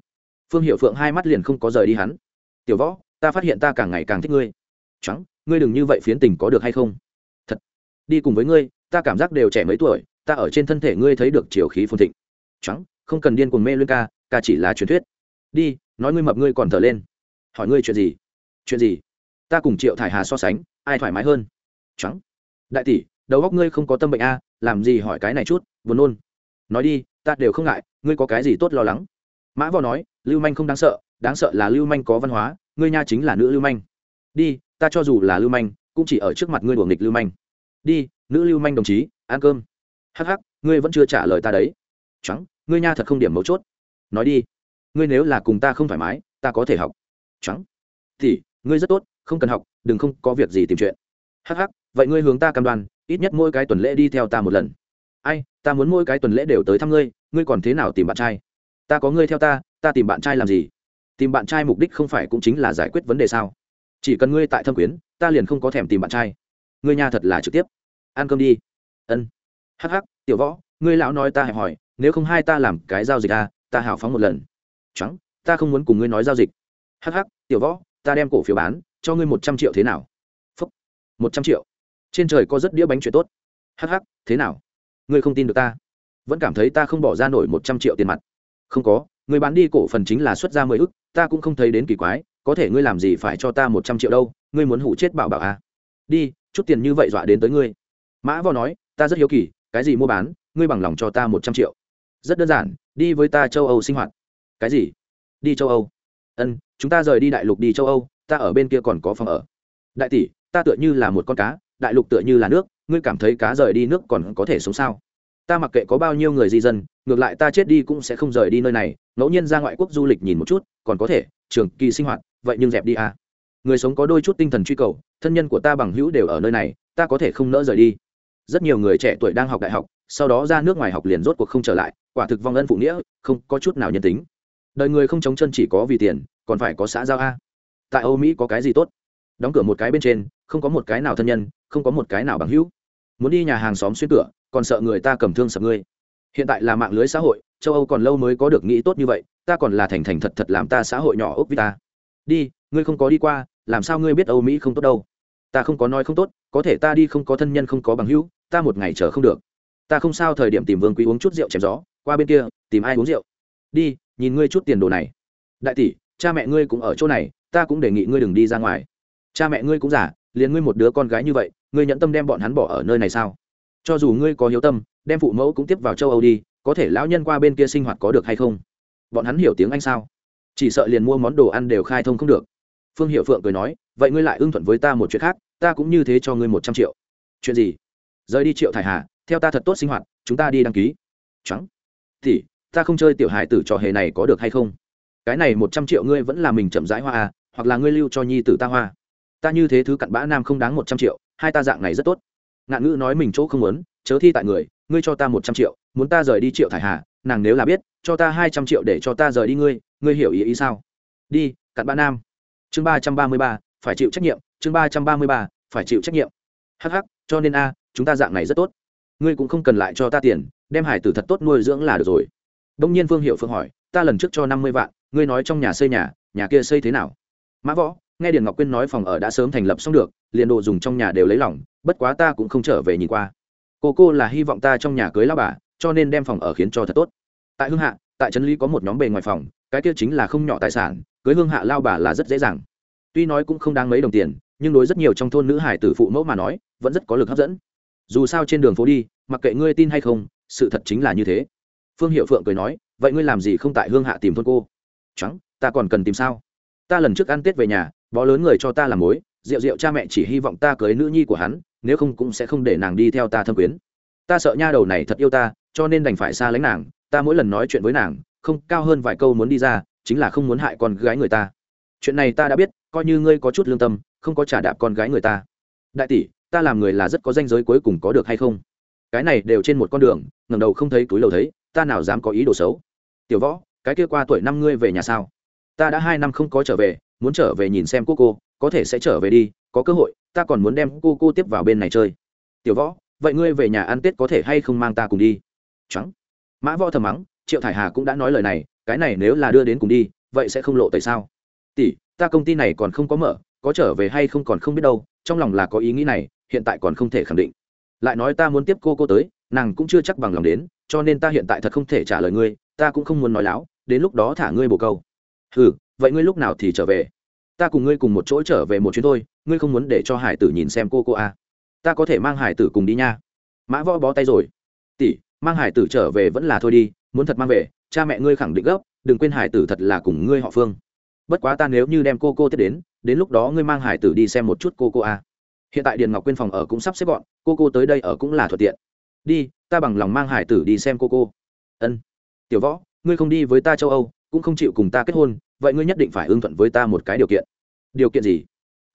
Phương hiệu phượng hai mắt liền không có rời đi hắn. Tiểu võ ta phát hiện ta càng ngày càng thích ngươi. Trắng ngươi đừng như vậy phiến tình có được hay không? Thật. Đi cùng với ngươi, ta cảm giác đều trẻ mấy tuổi, ta ở trên thân thể ngươi thấy được chiều khí phồn thịnh. Trắng không cần điên cuồng mê luyên ca ca chỉ là truyền thuyết. Đi, nói ngươi mập ngươi còn thở lên. Hỏi ngươi chuyện gì? Chuyện gì? Ta cùng triệu thải hà so sánh, ai thoải mái hơn? Trắng đại tỷ, đầu góc ngươi không có tâm bệnh a, làm gì hỏi cái này chút, buồn nôn. Nói đi, ta đều không ngại, ngươi có cái gì tốt lo lắng? Mã võ nói, lưu manh không đáng sợ đáng sợ là lưu manh có văn hóa ngươi nha chính là nữ lưu manh. Đi, ta cho dù là lưu manh, cũng chỉ ở trước mặt ngươi đuổi nghịch lưu manh. Đi, nữ lưu manh đồng chí, ăn cơm. Hắc hắc, ngươi vẫn chưa trả lời ta đấy. Trắng ngươi nha thật không điểm mấu chốt. Nói đi, ngươi nếu là cùng ta không thoải mái, ta có thể học. Trắng thì, ngươi rất tốt, không cần học, đừng không có việc gì tìm chuyện. Hắc hắc, vậy ngươi hướng ta cam đoan, ít nhất mỗi cái tuần lễ đi theo ta một lần. Ai, ta muốn mỗi cái tuần lễ đều tới thăm ngươi ngươi còn thế nào tìm bạn trai? Ta có ngươi theo ta ta tìm bạn trai làm gì? Tìm bạn trai mục đích không phải cũng chính là giải quyết vấn đề sao? Chỉ cần ngươi tại thâm quyến, ta liền không có thèm tìm bạn trai. Ngươi nhà thật là trực tiếp. Ăn cơm đi. Ân. Hắc hắc, tiểu võ, ngươi lão nói ta hẹp hỏi nếu không hai ta làm cái giao dịch à ta hào phóng một lần. Trắng, ta không muốn cùng ngươi nói giao dịch. Hắc hắc, tiểu võ, ta đem cổ phiếu bán, cho ngươi một trăm triệu thế nào? Phúc. Một trăm triệu. Trên trời có rất đĩa bánh chuyện tốt. Hắc hắc, thế nào? Ngươi không tin được ta. Vẫn cảm thấy ta không bỏ ra nổi một trăm triệu tiền mặt. Không có người bán đi cổ phần chính là xuất ra mười ức ta cũng không thấy đến kỳ quái, có thể ngươi làm gì phải cho ta một trăm triệu đâu, ngươi muốn hủ chết bảo bảo à? Đi, chút tiền như vậy dọa đến tới ngươi. Mã vò nói, ta rất hiếu kỳ, cái gì mua bán, ngươi bằng lòng cho ta một trăm triệu. Rất đơn giản, đi với ta châu âu sinh hoạt. Cái gì? Đi châu âu. Ân, chúng ta rời đi đại lục đi châu âu, ta ở bên kia còn có phòng ở. Đại tỷ, ta tựa như là một con cá, đại lục tựa như là nước, ngươi cảm thấy cá rời đi nước còn có thể sống sao? Ta mặc kệ có bao nhiêu người di dân, ngược lại ta chết đi cũng sẽ không rời đi nơi này, ngẫu nhiên ra ngoại quốc du lịch nhìn một chút, còn có thể, trường kỳ sinh hoạt, vậy nhưng dẹp đi à. người sống có đôi chút tinh thần truy cầu, thân nhân của ta bằng hữu đều ở nơi này, ta có thể không nỡ rời đi. Rất nhiều người trẻ tuổi đang học đại học, sau đó ra nước ngoài học liền rốt cuộc không trở lại, quả thực vong ân phụ nghĩa, không có chút nào nhân tính. Đời người không chống chân chỉ có vì tiền, còn phải có xã giao a. Tại âu mỹ có cái gì tốt? Đóng cửa một cái bên trên, không có một cái nào thân nhân, không có một cái nào bằng hữu. Muốn đi nhà hàng xóm xuyên cửa còn sợ người ta cầm thương sập ngươi. Hiện tại là mạng lưới xã hội, châu âu còn lâu mới có được nghĩ tốt như vậy, ta còn là thành thành thật thật làm ta xã hội nhỏ ốc vita đi, ngươi không có đi qua, làm sao ngươi biết âu mỹ không tốt đâu? Ta không có nói không tốt, có thể ta đi không có thân nhân không có bằng hữu, ta một ngày chờ không được. Ta không sao thời điểm tìm vương quý uống chút rượu chém gió, qua bên kia, tìm ai uống rượu. Đi, nhìn ngươi chút tiền đồ này. Đại tỷ, cha mẹ ngươi cũng ở chỗ này, ta cũng đề nghị ngươi đừng đi ra ngoài. Cha mẹ ngươi cũng giả liền ngươi một đứa con gái như vậy, ngươi nhận tâm đem bọn hắn bỏ ở nơi này sao? Cho dù ngươi có hiếu tâm, đem phụ mẫu cũng tiếp vào châu âu đi, có thể lão nhân qua bên kia sinh hoạt có được hay không? Bọn hắn hiểu tiếng anh sao? Chỉ sợ liền mua món đồ ăn đều khai thông không được. Phương hiệu phượng cười nói, vậy ngươi lại ưng thuận với ta một chuyện khác, ta cũng như thế cho ngươi một trăm triệu. Chuyện gì? Rời đi triệu thải hà, theo ta thật tốt sinh hoạt, chúng ta đi đăng ký. Trắng. Thì ta không chơi tiểu hài tử trò hề này có được hay không? Cái này một trăm triệu ngươi vẫn là mình chậm rãi hoa à hoặc là ngươi lưu cho nhi tử ta hoa. Ta như thế thứ cặn bã nam không đáng một trăm triệu, hai ta dạng này rất tốt ngạn ngữ nói mình chỗ không muốn, chớ thi tại người, ngươi cho ta một trăm triệu, muốn ta rời đi triệu thải hà, nàng nếu là biết, cho ta hai trăm triệu để cho ta rời đi ngươi ngươi hiểu ý ý sao? Đi, cặn bã nam. Chương ba trăm ba mươi ba, phải chịu trách nhiệm, chương ba trăm ba mươi ba, phải chịu trách nhiệm. Hh cho nên a, chúng ta dạng này rất tốt. Ngươi cũng không cần lại cho ta tiền, đem hải tử thật tốt nuôi dưỡng là được rồi. Đông nhiên phương hiệu phương hỏi, ta lần trước cho năm mươi vạn, ngươi nói trong nhà xây nhà nhà kia xây thế nào? Mã võ, nghe điền ngọc quyên nói phòng ở đã sớm thành lập xong được, liền đồ dùng trong nhà đều lấy lỏng bất quá ta cũng không trở về nhìn qua. Cô cô là hy vọng ta trong nhà cưới lao bà, cho nên đem phòng ở khiến cho thật tốt. Tại hương hạ, tại trấn lý có một nhóm bề ngoài phòng, cái kia chính là không nhỏ tài sản, cưới hương hạ lao bà là rất dễ dàng. Tuy nói cũng không đáng mấy đồng tiền, nhưng đối rất nhiều trong thôn nữ hải tử phụ mẫu mà nói, vẫn rất có lực hấp dẫn. Dù sao trên đường phố đi, mặc kệ ngươi tin hay không, sự thật chính là như thế. Phương hiệu phượng cười nói, vậy ngươi làm gì không tại hương hạ tìm thôn cô? Trắng ta còn cần tìm sao? Ta lần trước ăn tết về nhà, bó lớn người cho ta làm mối, rượu rượu cha mẹ chỉ hy vọng ta cưới nữ nhi của hắn nếu không cũng sẽ không để nàng đi theo ta thâm quyến. Ta sợ nha đầu này thật yêu ta, cho nên đành phải xa lánh nàng. Ta mỗi lần nói chuyện với nàng, không, cao hơn vài câu muốn đi ra, chính là không muốn hại con gái người ta. Chuyện này ta đã biết, coi như ngươi có chút lương tâm, không có trả đạp con gái người ta. Đại tỷ, ta làm người là rất có danh giới cuối cùng có được hay không? Cái này đều trên một con đường ngầm đầu không thấy túi lầu thấy, ta nào dám có ý đồ xấu? Tiểu võ, cái kia qua tuổi năm ngươi về nhà sao? Ta đã hai năm không có trở về, muốn trở về nhìn xem cô cô, có thể sẽ trở về đi, có cơ hội ta còn muốn đem cô cô tiếp vào bên này chơi. Tiểu võ, vậy ngươi về nhà ăn tết có thể hay không mang ta cùng đi? Trắng. Mã võ thầm mắng, triệu thải hà cũng đã nói lời này, cái này nếu là đưa đến cùng đi, vậy sẽ không lộ tại sao. Tỷ, ta công ty này còn không có mở, có trở về hay không còn không biết đâu, trong lòng là có ý nghĩ này, hiện tại còn không thể khẳng định. Lại nói ta muốn tiếp cô cô tới, nàng cũng chưa chắc bằng lòng đến, cho nên ta hiện tại thật không thể trả lời ngươi, ta cũng không muốn nói láo, đến lúc đó thả ngươi bồ câu. Ừ vậy ngươi lúc nào thì trở về? Ta cùng ngươi cùng một chỗ trở về một chuyến thôi ngươi không muốn để cho hải tử nhìn xem cô cô à. ta có thể mang hải tử cùng đi nha. Mã võ bó tay rồi. Tỷ, mang hải tử trở về vẫn là thôi đi, muốn thật mang về, cha mẹ ngươi khẳng định gấp, đừng quên hải tử thật là cùng ngươi họ phương. Bất quá ta nếu như đem cô cô tiếp đến đến lúc đó ngươi mang hải tử đi xem một chút cô cô à. hiện tại điền ngọc quyên phòng ở cũng sắp xếp gọn, cô cô tới đây ở cũng là thuận tiện. Đi, ta bằng lòng mang hải tử đi xem cô cô. Ân. Tiểu võ, ngươi không đi với ta châu âu, cũng không chịu cùng ta kết hôn, vậy ngươi nhất định phải ưng thuận với ta một cái điều kiện. Điều kiện gì?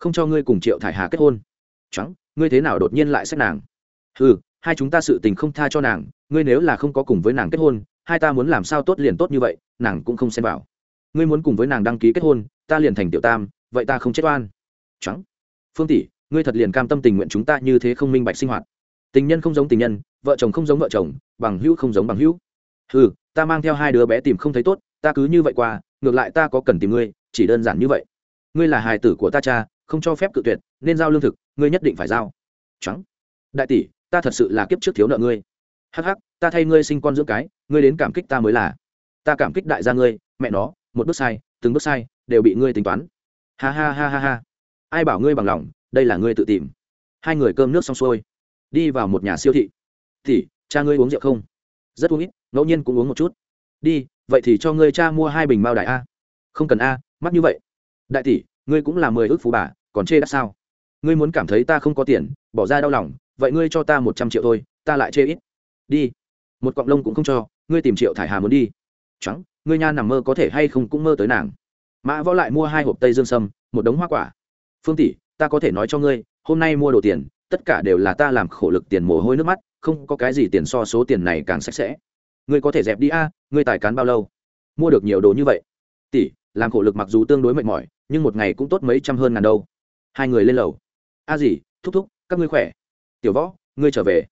Không cho ngươi cùng triệu thải hà kết hôn. Trắng ngươi thế nào đột nhiên lại xét nàng? Ừ hai chúng ta sự tình không tha cho nàng, ngươi nếu là không có cùng với nàng kết hôn, hai ta muốn làm sao tốt liền tốt như vậy, nàng cũng không xem vào. Ngươi muốn cùng với nàng đăng ký kết hôn, ta liền thành tiểu tam, vậy ta không chết oan. Trắng phương tỷ, ngươi thật liền cam tâm tình nguyện chúng ta như thế không minh bạch sinh hoạt. Tình nhân không giống tình nhân, vợ chồng không giống vợ chồng, bằng hữu không giống bằng hữu. Ừ ta mang theo hai đứa bé tìm không thấy tốt, ta cứ như vậy qua, ngược lại ta có cần tìm ngươi, chỉ đơn giản như vậy. Ngươi là hài tử của ta cha không cho phép cự tuyệt, nên giao lương thực, ngươi nhất định phải giao. Trắng. Đại tỷ, ta thật sự là kiếp trước thiếu nợ ngươi. Hắc hắc, ta thay ngươi sinh con dưỡng cái, ngươi đến cảm kích ta mới là. Ta cảm kích đại gia ngươi, mẹ nó, một bước sai, từng bước sai, đều bị ngươi tính toán. Ha ha ha ha ha. Ai bảo ngươi bằng lòng, đây là ngươi tự tìm. Hai người cơm nước xong xuôi. Đi vào một nhà siêu thị. Thì cha ngươi uống rượu không? Rất uống ít, ngẫu nhiên cũng uống một chút. Đi, vậy thì cho ngươi cha mua hai bình mao đại a. Không cần a, mắc như vậy. Đại tỷ, ngươi cũng là mười ước phú bà còn chê đắt sao? Ngươi muốn cảm thấy ta không có tiền, bỏ ra đau lòng, vậy ngươi cho ta một trăm triệu thôi, ta lại chê ít. Đi. Một cọng lông cũng không cho, ngươi tìm triệu thải hà muốn đi. Trắng, ngươi nha nằm mơ có thể hay không cũng mơ tới nàng. Mã võ lại mua hai hộp tây dương sâm, một đống hoa quả. Phương tỷ, ta có thể nói cho ngươi, hôm nay mua đồ tiền, tất cả đều là ta làm khổ lực tiền mồ hôi nước mắt, không có cái gì tiền so số tiền này càng sạch sẽ. Ngươi có thể dẹp đi a, ngươi tài cán bao lâu? Mua được nhiều đồ như vậy. Tỷ, làm khổ lực mặc dù tương đối mệt mỏi, nhưng một ngày cũng tốt mấy trăm hơn ngàn đâu hai người lên lầu. A gì thúc thúc, các ngươi khỏe? Tiểu võ, ngươi trở về.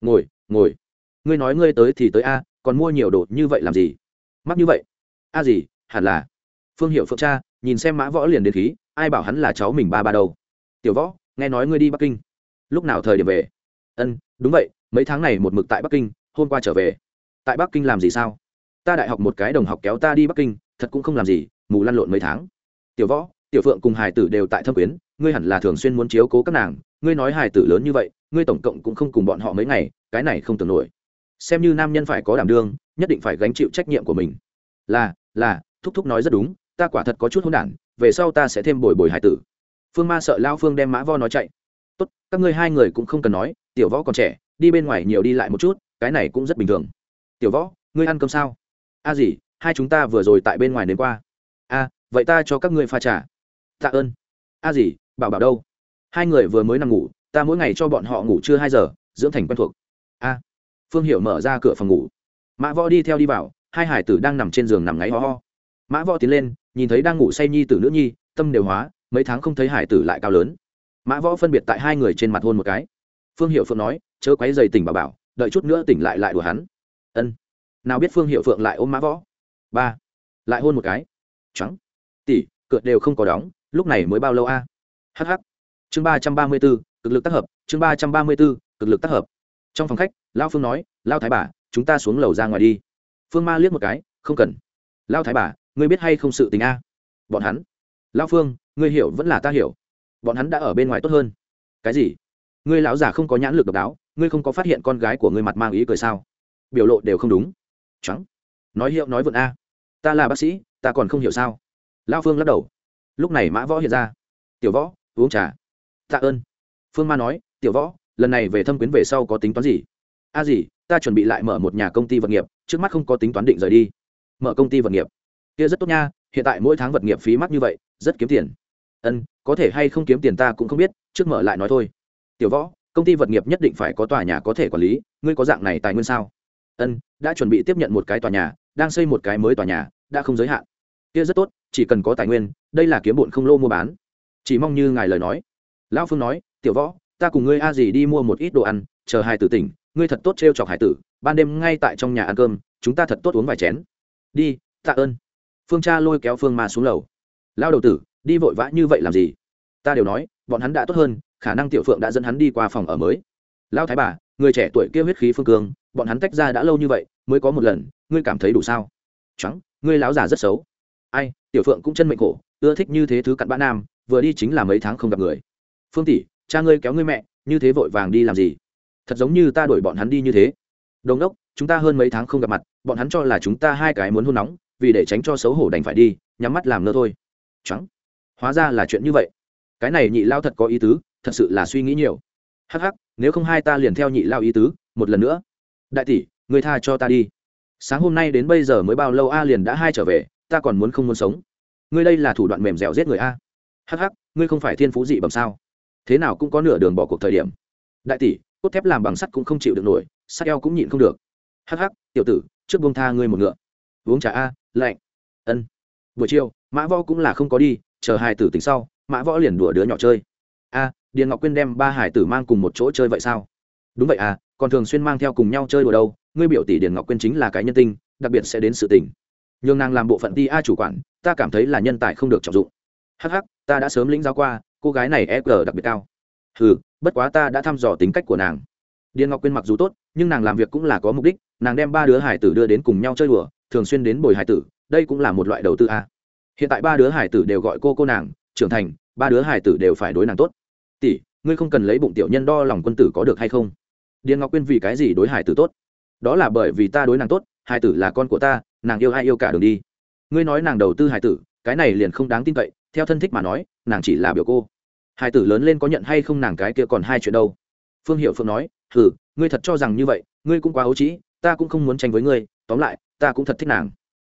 Ngồi ngồi. Ngươi nói ngươi tới thì tới a, còn mua nhiều đồ như vậy làm gì? Mắc như vậy. A gì hẳn là. Phương hiệu phượng cha, nhìn xem mã võ liền đến khí, ai bảo hắn là cháu mình ba ba đâu. Tiểu võ, nghe nói ngươi đi bắc kinh. Lúc nào thời điểm về? Ân, đúng vậy, mấy tháng này một mực tại bắc kinh, hôm qua trở về. Tại bắc kinh làm gì sao? Ta đại học một cái đồng học kéo ta đi bắc kinh, thật cũng không làm gì, mù lăn lộn mấy tháng. Tiểu võ, tiểu phượng cùng hải tử đều tại thâm quyến ngươi hẳn là thường xuyên muốn chiếu cố các nàng, ngươi nói hải tử lớn như vậy, ngươi tổng cộng cũng không cùng bọn họ mấy ngày, cái này không tưởng nổi. Xem như nam nhân phải có đảm đương, nhất định phải gánh chịu trách nhiệm của mình. Là là, thúc thúc nói rất đúng, ta quả thật có chút hôn đản, về sau ta sẽ thêm bồi bồi hải tử. Phương ma sợ lao phương đem mã vo nói chạy. Tốt, các ngươi hai người cũng không cần nói, tiểu võ còn trẻ, đi bên ngoài nhiều đi lại một chút, cái này cũng rất bình thường. Tiểu võ, ngươi ăn cơm sao? A gì hai chúng ta vừa rồi tại bên ngoài đến qua. A, vậy ta cho các ngươi pha trà. Tạ ơn. A gì bảo bảo đâu? Hai người vừa mới nằm ngủ, ta mỗi ngày cho bọn họ ngủ chưa hai giờ, dưỡng thành quen thuộc. A. Phương hiểu mở ra cửa phòng ngủ. Mã võ đi theo đi vào, hai hải tử đang nằm trên giường nằm ngáy ho ho. Mã võ tiến lên, nhìn thấy đang ngủ say nhi tử nữ nhi, tâm đều hóa, mấy tháng không thấy hải tử lại cao lớn. Mã võ phân biệt tại hai người trên mặt hôn một cái. Phương hiệu phượng nói, chớ quấy dày tỉnh bà bảo, đợi chút nữa tỉnh lại lại đùa hắn. Ân. Nào biết phương hiệu phượng lại ôm mã võ? Ba. Lại hôn một cái. Trắng tỷ cựa đều không có đóng, lúc này mới bao lâu a? à? Hh chương ba trăm ba mươi b ố cực lực tác hợp. Chương ba trăm ba mươi b ố cực lực tác hợp. Trong phòng khách lao phương nói lao thái bà, chúng ta xuống lầu ra ngoài đi. Phương ma liếc một cái, không cần. Lao thái bà, ngươi biết hay không sự tình a? Bọn hắn. Lao phương, ngươi hiểu vẫn là ta hiểu. Bọn hắn đã ở bên ngoài tốt hơn. Cái gì? Ngươi lão già không có nhãn lực độc đáo, ngươi không có phát hiện con gái của ngươi mặt mang ý cười sao? Biểu lộ đều không đúng. Trắng. Nói hiệu nói vượn a. Ta là bác sĩ, ta còn không hiểu sao. Lao phương lắc đầu. Lúc này mã võ hiện ra. Tiểu võ uống trà. Tạ ơn. Phương ma nói, tiểu võ, lần này về thâm quyến về sau có tính toán gì? A gì, ta chuẩn bị lại mở một nhà công ty vật nghiệp, trước mắt không có tính toán định rời đi. Mở công ty vật nghiệp? Kia rất tốt nha, hiện tại mỗi tháng vật nghiệp phí mắc như vậy, rất kiếm tiền. Ân, có thể hay không kiếm tiền ta cũng không biết, trước mở lại nói thôi. Tiểu võ, công ty vật nghiệp nhất định phải có tòa nhà có thể quản lý, ngươi có dạng này tài nguyên sao? Ân, đã chuẩn bị tiếp nhận một cái tòa nhà, đang xây một cái mới tòa nhà, đã không giới hạn. Kia rất tốt, chỉ cần có tài nguyên, đây là kiếm bụn không lô mua bán chỉ mong như ngài lời nói. Lão phương nói, tiểu võ, ta cùng ngươi a gì đi mua một ít đồ ăn, chờ hai tử tỉnh, ngươi thật tốt t r e o chọc hải tử, ban đêm ngay tại trong nhà ăn cơm, chúng ta thật tốt uống vài chén. Đi, tạ ơn. Phương cha lôi kéo phương ma xuống lầu. Lao đầu tử, đi vội vã như vậy làm gì? Ta đều nói, bọn hắn đã tốt hơn, khả năng tiểu phượng đã dẫn hắn đi qua phòng ở mới. Lao thái bà, người trẻ tuổi kia huyết khí phương cương, bọn hắn tách ra đã lâu như vậy, mới có một lần, ngươi cảm thấy đủ sao? Trắng ngươi láo giả rất xấu. Ai, tiểu phượng cũng chân mệnh khổ, ưa thích như thế thứ cặn bã nam vừa đi chính là mấy tháng không gặp người. Phương tỷ, cha ngươi kéo ngươi mẹ, như thế vội vàng đi làm gì? Thật giống như ta đuổi bọn hắn đi như thế. Đồng đốc, chúng ta hơn mấy tháng không gặp mặt, bọn hắn cho là chúng ta hai cái muốn hôn nóng, vì để tránh cho xấu hổ đành phải đi, nhắm mắt làm ngơ thôi. Trắng. Hóa ra là chuyện như vậy. Cái này nhị lao thật có ý tứ, thật sự là suy nghĩ nhiều. Hắc hắc, nếu không hai ta liền theo nhị lao ý tứ, một lần nữa. Đại tỷ người tha cho ta đi. Sáng hôm nay đến bây giờ mới bao lâu a liền đã hai trở về, ta còn muốn không muốn sống. Ngươi đây là thủ đoạn mềm dẻo giết người a hắc hắc, ngươi không phải thiên phú dị bẩm sao? Thế nào cũng có nửa đường bỏ cuộc thời điểm. Đại tỷ, cốt thép làm bằng sắt cũng không chịu được nổi, sắt eo cũng nhịn không được. Hắc hắc, tiểu tử, trước buông tha ngươi một ngựa. Uống trà a, lạnh. Ân. Buổi chiều, mã võ cũng là không có đi, chờ hai tử tỉnh sau, mã võ liền đùa đứa nhỏ chơi. A, điền ngọc quyên đem ba hải tử mang cùng một chỗ chơi vậy sao? Đúng vậy à còn thường xuyên mang theo cùng nhau chơi đùa đâu, ngươi biểu tỷ điền ngọc quyên chính là cái nhân tinh đặc biệt sẽ đến sự tình. Nhường nàng làm bộ phận ti a chủ quản, ta cảm thấy là nhân tài không được trọng dụng. Hh ta đã sớm lĩnh giáo qua, cô gái này e g đặc biệt cao. Ừ bất quá ta đã thăm dò tính cách của nàng. Điền ngọc quyên mặc dù tốt, nhưng nàng làm việc cũng là có mục đích, nàng đem ba đứa hải tử đưa đến cùng nhau chơi đùa, thường xuyên đến bồi hải tử, đây cũng là một loại đầu tư a. Hiện tại ba đứa hải tử đều gọi cô cô nàng, trưởng thành, ba đứa hải tử đều phải đối nàng tốt. Tỷ, ngươi không cần lấy bụng tiểu nhân đo lòng quân tử có được hay không? Điền ngọc quyên vì cái gì đối hải tử tốt? Đó là bởi vì ta đối nàng tốt, hải tử là con của ta, nàng yêu ai yêu cả đường đi. Ngươi nói nàng đầu tư hải tử, cái này liền không đáng tin cậy theo thân thích mà nói nàng chỉ là biểu cô. Hai tử lớn lên có nhận hay không nàng cái kia còn hai chuyện đâu. Phương hiệu phương nói ừ, ngươi thật cho rằng như vậy ngươi cũng quá ấu trĩ ta cũng không muốn tranh với ngươi tóm lại ta cũng thật thích nàng.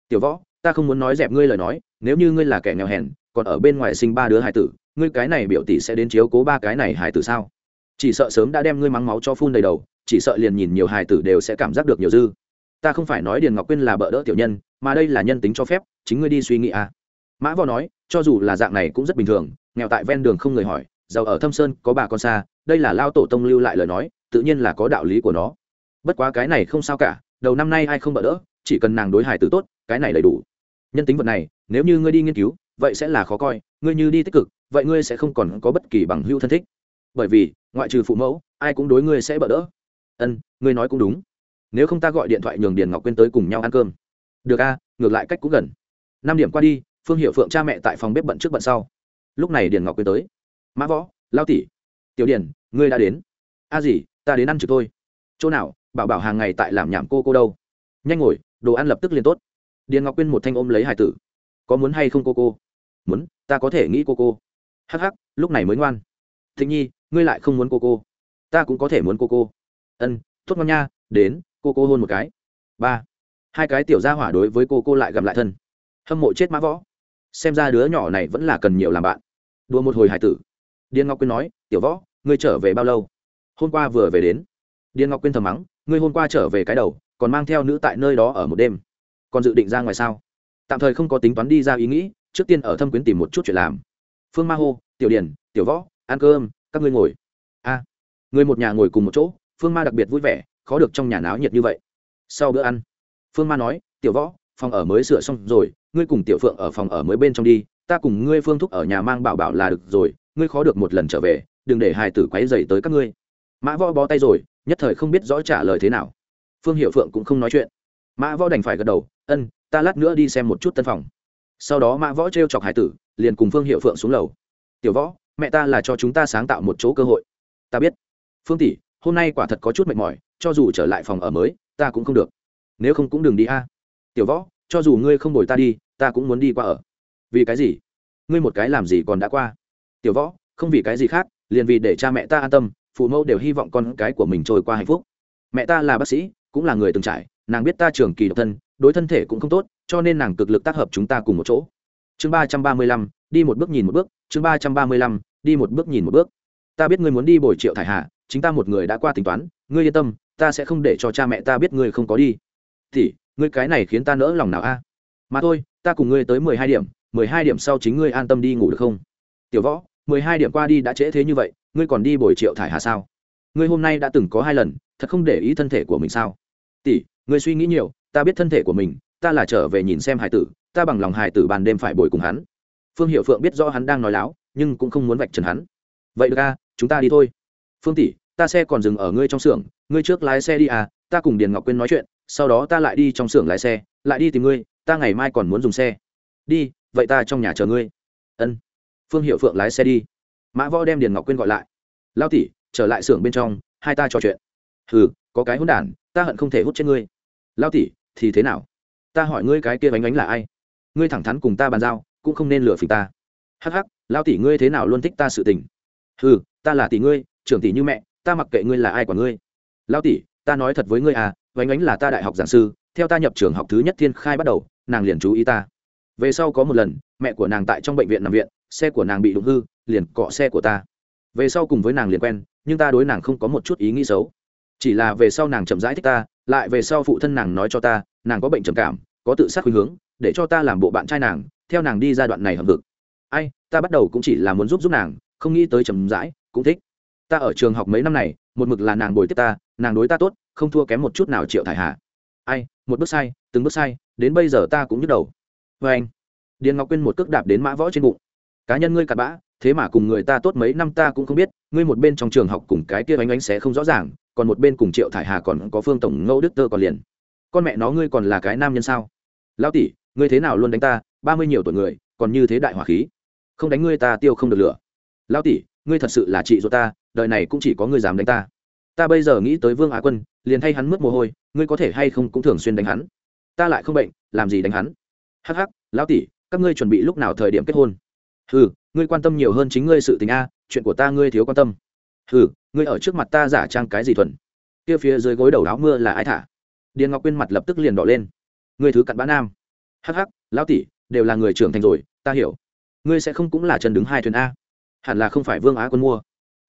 Tiểu võ ta không muốn nói dẹp ngươi lời nói nếu như ngươi là kẻ nghèo hèn còn ở bên ngoài sinh ba đứa hải tử ngươi cái này biểu tỷ sẽ đến chiếu cố ba cái này hài tử sao? Chỉ sợ sớm đã đem ngươi mắng máu cho phun đầy đầu chỉ sợ liền nhìn nhiều hài tử đều sẽ cảm giác được nhiều dư. Ta không phải nói điền ngọc quyên là bợ đỡ tiểu nhân mà đây là nhân tính cho phép chính ngươi đi suy nghĩ à mã võ nói, cho dù là dạng này cũng rất bình thường, nghèo tại ven đường không người hỏi, giàu ở thâm sơn, có bà con xa, đây là lao tổ tông lưu lại lời nói, tự nhiên là có đạo lý của nó. Bất quá cái này không sao cả, đầu năm nay ai không bỡ đỡ, chỉ cần nàng đối hài tử tốt, cái này đầy đủ. Nhân tính vật này, nếu như ngươi đi nghiên cứu, vậy sẽ là khó coi, ngươi như đi tích cực, vậy ngươi sẽ không còn có bất kỳ bằng hữu thân thích. Bởi vì, ngoại trừ phụ mẫu, ai cũng đối ngươi sẽ bỡ đỡ. Ân, ngươi nói cũng đúng. Nếu không ta gọi điện thoại nhường điền ngọc quyên tới cùng nhau ăn cơm. Được a, ngược lại cách cũng gần. Năm điểm qua đi phương hiệu phượng cha mẹ tại phòng bếp bận trước bận sau. Lúc này điền ngọc quyên tới. Mã võ, lao tỷ, tiểu điền, ngươi đã đến. A gì, ta đến ăn trực thôi. Chỗ nào, bảo bảo hàng ngày tại làm nhảm cô cô đâu. Nhanh ngồi, đồ ăn lập tức liền tốt. Điền ngọc quyên một thanh ôm lấy hải tử. Có muốn hay không cô cô? Muốn, ta có thể nghĩ cô cô. Hắc hắc, lúc này mới ngoan. Thịnh nhi, ngươi lại không muốn cô cô. Ta cũng có thể muốn cô cô. Ân, tốt ngon nha, đến, cô cô hôn một cái. Ba. Hai cái tiểu gia hỏa đối với cô cô lại gặp lại thân. Hâm mộ chết mã võ xem ra đứa nhỏ này vẫn là cần nhiều làm bạn. Đua một hồi hải tử. Điền ngọc quyên nói, tiểu võ, ngươi trở về bao lâu? Hôm qua vừa về đến. Điền ngọc quyên thầm mắng, ngươi hôm qua trở về cái đầu, còn mang theo nữ tại nơi đó ở một đêm. Còn dự định ra ngoài sao? Tạm thời không có tính toán đi ra ý nghĩ, trước tiên ở thâm quyến tìm một chút chuyện làm. Phương ma hô, tiểu điền, tiểu võ, ăn cơm, các ngươi ngồi. A người một nhà ngồi cùng một chỗ, phương ma đặc biệt vui vẻ, khó được trong nhà náo nhiệt như vậy. Sau bữa ăn. Phương ma nói, tiểu võ, phòng ở mới sửa xong rồi ngươi cùng tiểu phượng ở phòng ở mới bên trong đi, ta cùng ngươi phương thúc ở nhà mang bảo bảo là được rồi, ngươi khó được một lần trở về, đừng để hài tử quấy dày tới các ngươi. Mã võ bó tay rồi, nhất thời không biết rõ trả lời thế nào. Phương hiệu phượng cũng không nói chuyện. Mã võ đành phải gật đầu, ân, ta lát nữa đi xem một chút tân phòng. Sau đó mã võ t r e o chọc hải tử, liền cùng phương hiệu phượng xuống lầu. Tiểu võ, mẹ ta là cho chúng ta sáng tạo một chỗ cơ hội. Ta biết. Phương tỷ, hôm nay quả thật có chút mệt mỏi, cho dù trở lại phòng ở mới, ta cũng không được. Nếu không cũng đừng đi a. Tiểu võ cho dù ngươi không đổi ta đi, ta cũng muốn đi qua ở. Vì cái gì? Ngươi một cái làm gì còn đã qua? Tiểu võ, không vì cái gì khác, liền vì để cha mẹ ta an tâm, phụ mẫu đều hy vọng con cái của mình trôi qua hạnh phúc. Mẹ ta là bác sĩ, cũng là người từng trải, nàng biết ta trường kỳ độc thân, đối thân thể cũng không tốt, cho nên nàng cực lực tác hợp chúng ta cùng một chỗ. Chương ba trăm ba mươi lăm, đi một bước nhìn một bước, chương ba trăm ba mươi lăm, đi một bước nhìn một bước. Ta biết ngươi muốn đi bồi triệu thải hạ chính ta một người đã qua tính toán, ngươi yên tâm, ta sẽ không để cho cha mẹ ta biết ngươi không có đi. Thì ngươi cái này khiến ta nỡ lòng nào a? Mà thôi, ta cùng ngươi tới mười hai điểm, mười hai điểm sau chính ngươi an tâm đi ngủ được không? Tiểu võ, mười hai điểm qua đi đã trễ thế như vậy, ngươi còn đi bồi triệu thải hà sao? Ngươi hôm nay đã từng có hai lần, thật không để ý thân thể của mình sao? Tỷ, ngươi suy nghĩ nhiều, ta biết thân thể của mình, ta là trở về nhìn xem hải tử, ta bằng lòng hải tử ban đêm phải bồi cùng hắn. Phương hiệu phượng biết rõ hắn đang nói láo, nhưng cũng không muốn vạch trần hắn. Vậy được a, chúng ta đi thôi. Phương tỷ, ta xe còn dừng ở ngươi trong xưởng, ngươi trước lái xe đi à ta cùng điền ngọc quyên nói chuyện, sau đó ta lại đi trong xưởng lái xe, lại đi tìm ngươi, ta ngày mai còn muốn dùng xe. Đi, vậy ta trong nhà chờ ngươi. Ân. Phương hiệu phượng lái xe đi. Mã võ đem điền ngọc quyên gọi lại. Lao tỷ, trở lại xưởng bên trong, hai ta trò chuyện. Hừ, có cái hôn đản, ta hận không thể hút chết ngươi. Lao tỷ, thì thế nào? Ta hỏi ngươi cái kia bánh bánh là ai? Ngươi thẳng thắn cùng ta bàn giao, cũng không nên lừa phình ta. Hắc hắc, lao tỷ ngươi thế nào luôn thích ta sự tình? Hừ, ta là tỷ ngươi, trưởng tỷ như mẹ, ta mặc kệ ngươi là ai của ngươi. Lao tỷ ta nói thật với ngươi à vánh ánh là ta đại học giảng sư, theo ta nhập trường học thứ nhất thiên khai bắt đầu, nàng liền chú ý ta. Về sau có một lần, mẹ của nàng tại trong bệnh viện nằm viện, xe của nàng bị đụng hư, liền cọ xe của ta. Về sau cùng với nàng liền quen, nhưng ta đối nàng không có một chút ý nghĩ xấu. Chỉ là về sau nàng chậm rãi thích ta, lại về sau phụ thân nàng nói cho ta, nàng có bệnh trầm cảm, có tự sát khuynh hướng, để cho ta làm bộ bạn trai nàng, theo nàng đi giai đoạn này hầm vực ai, ta bắt đầu cũng chỉ là muốn giúp giúp nàng, không nghĩ tới chậm rãi, cũng thích. Ta ở trường học mấy năm này một mực là nàng bồi tiếp ta, nàng đối ta tốt, không thua kém một chút nào triệu thải hà. Ai, một bước sai, từng bước sai, đến bây giờ ta cũng nhức đầu. Vê anh, điền ngọc quyên một cước đạp đến mã võ trên bụng. Cá nhân ngươi cặp bã, thế mà cùng người ta tốt mấy năm ta cũng không biết, ngươi một bên trong trường học cùng cái kia bánh bánh sẽ không rõ ràng, còn một bên cùng triệu thải hà còn có phương tổng ngẫu đức tơ còn liền. Con mẹ nó ngươi còn là cái nam nhân sao? Lao tỷ, ngươi thế nào luôn đánh ta, ba mươi nhiều tuổi người, còn như thế đại hỏa khí. Không đánh ngươi ta tiêu không được lửa. Lao tỷ ngươi thật sự là chị ruột ta, đời này cũng chỉ có ngươi dám đánh ta. Ta bây giờ nghĩ tới vương á quân, liền thay hắn mất mồ hôi, ngươi có thể hay không cũng thường xuyên đánh hắn. Ta lại không bệnh, làm gì đánh hắn? Hắc hắc, lão tỷ, các ngươi chuẩn bị lúc nào thời điểm kết hôn? Ừ ngươi quan tâm nhiều hơn chính ngươi sự tình a, chuyện của ta ngươi thiếu quan tâm. Ừ ngươi ở trước mặt ta giả trang cái gì thuần? Kia phía dưới gối đầu áo mưa là ai thả? Điền ngọc quyên mặt lập tức liền đỏ lên. Ngươi thứ cặn bã nam. Hắc hắc, lão tỷ, đều là người trưởng thành rồi, ta hiểu. Ngươi sẽ không cũng là chân đứng hai thuyền a hẳn là không phải vương á quân mua.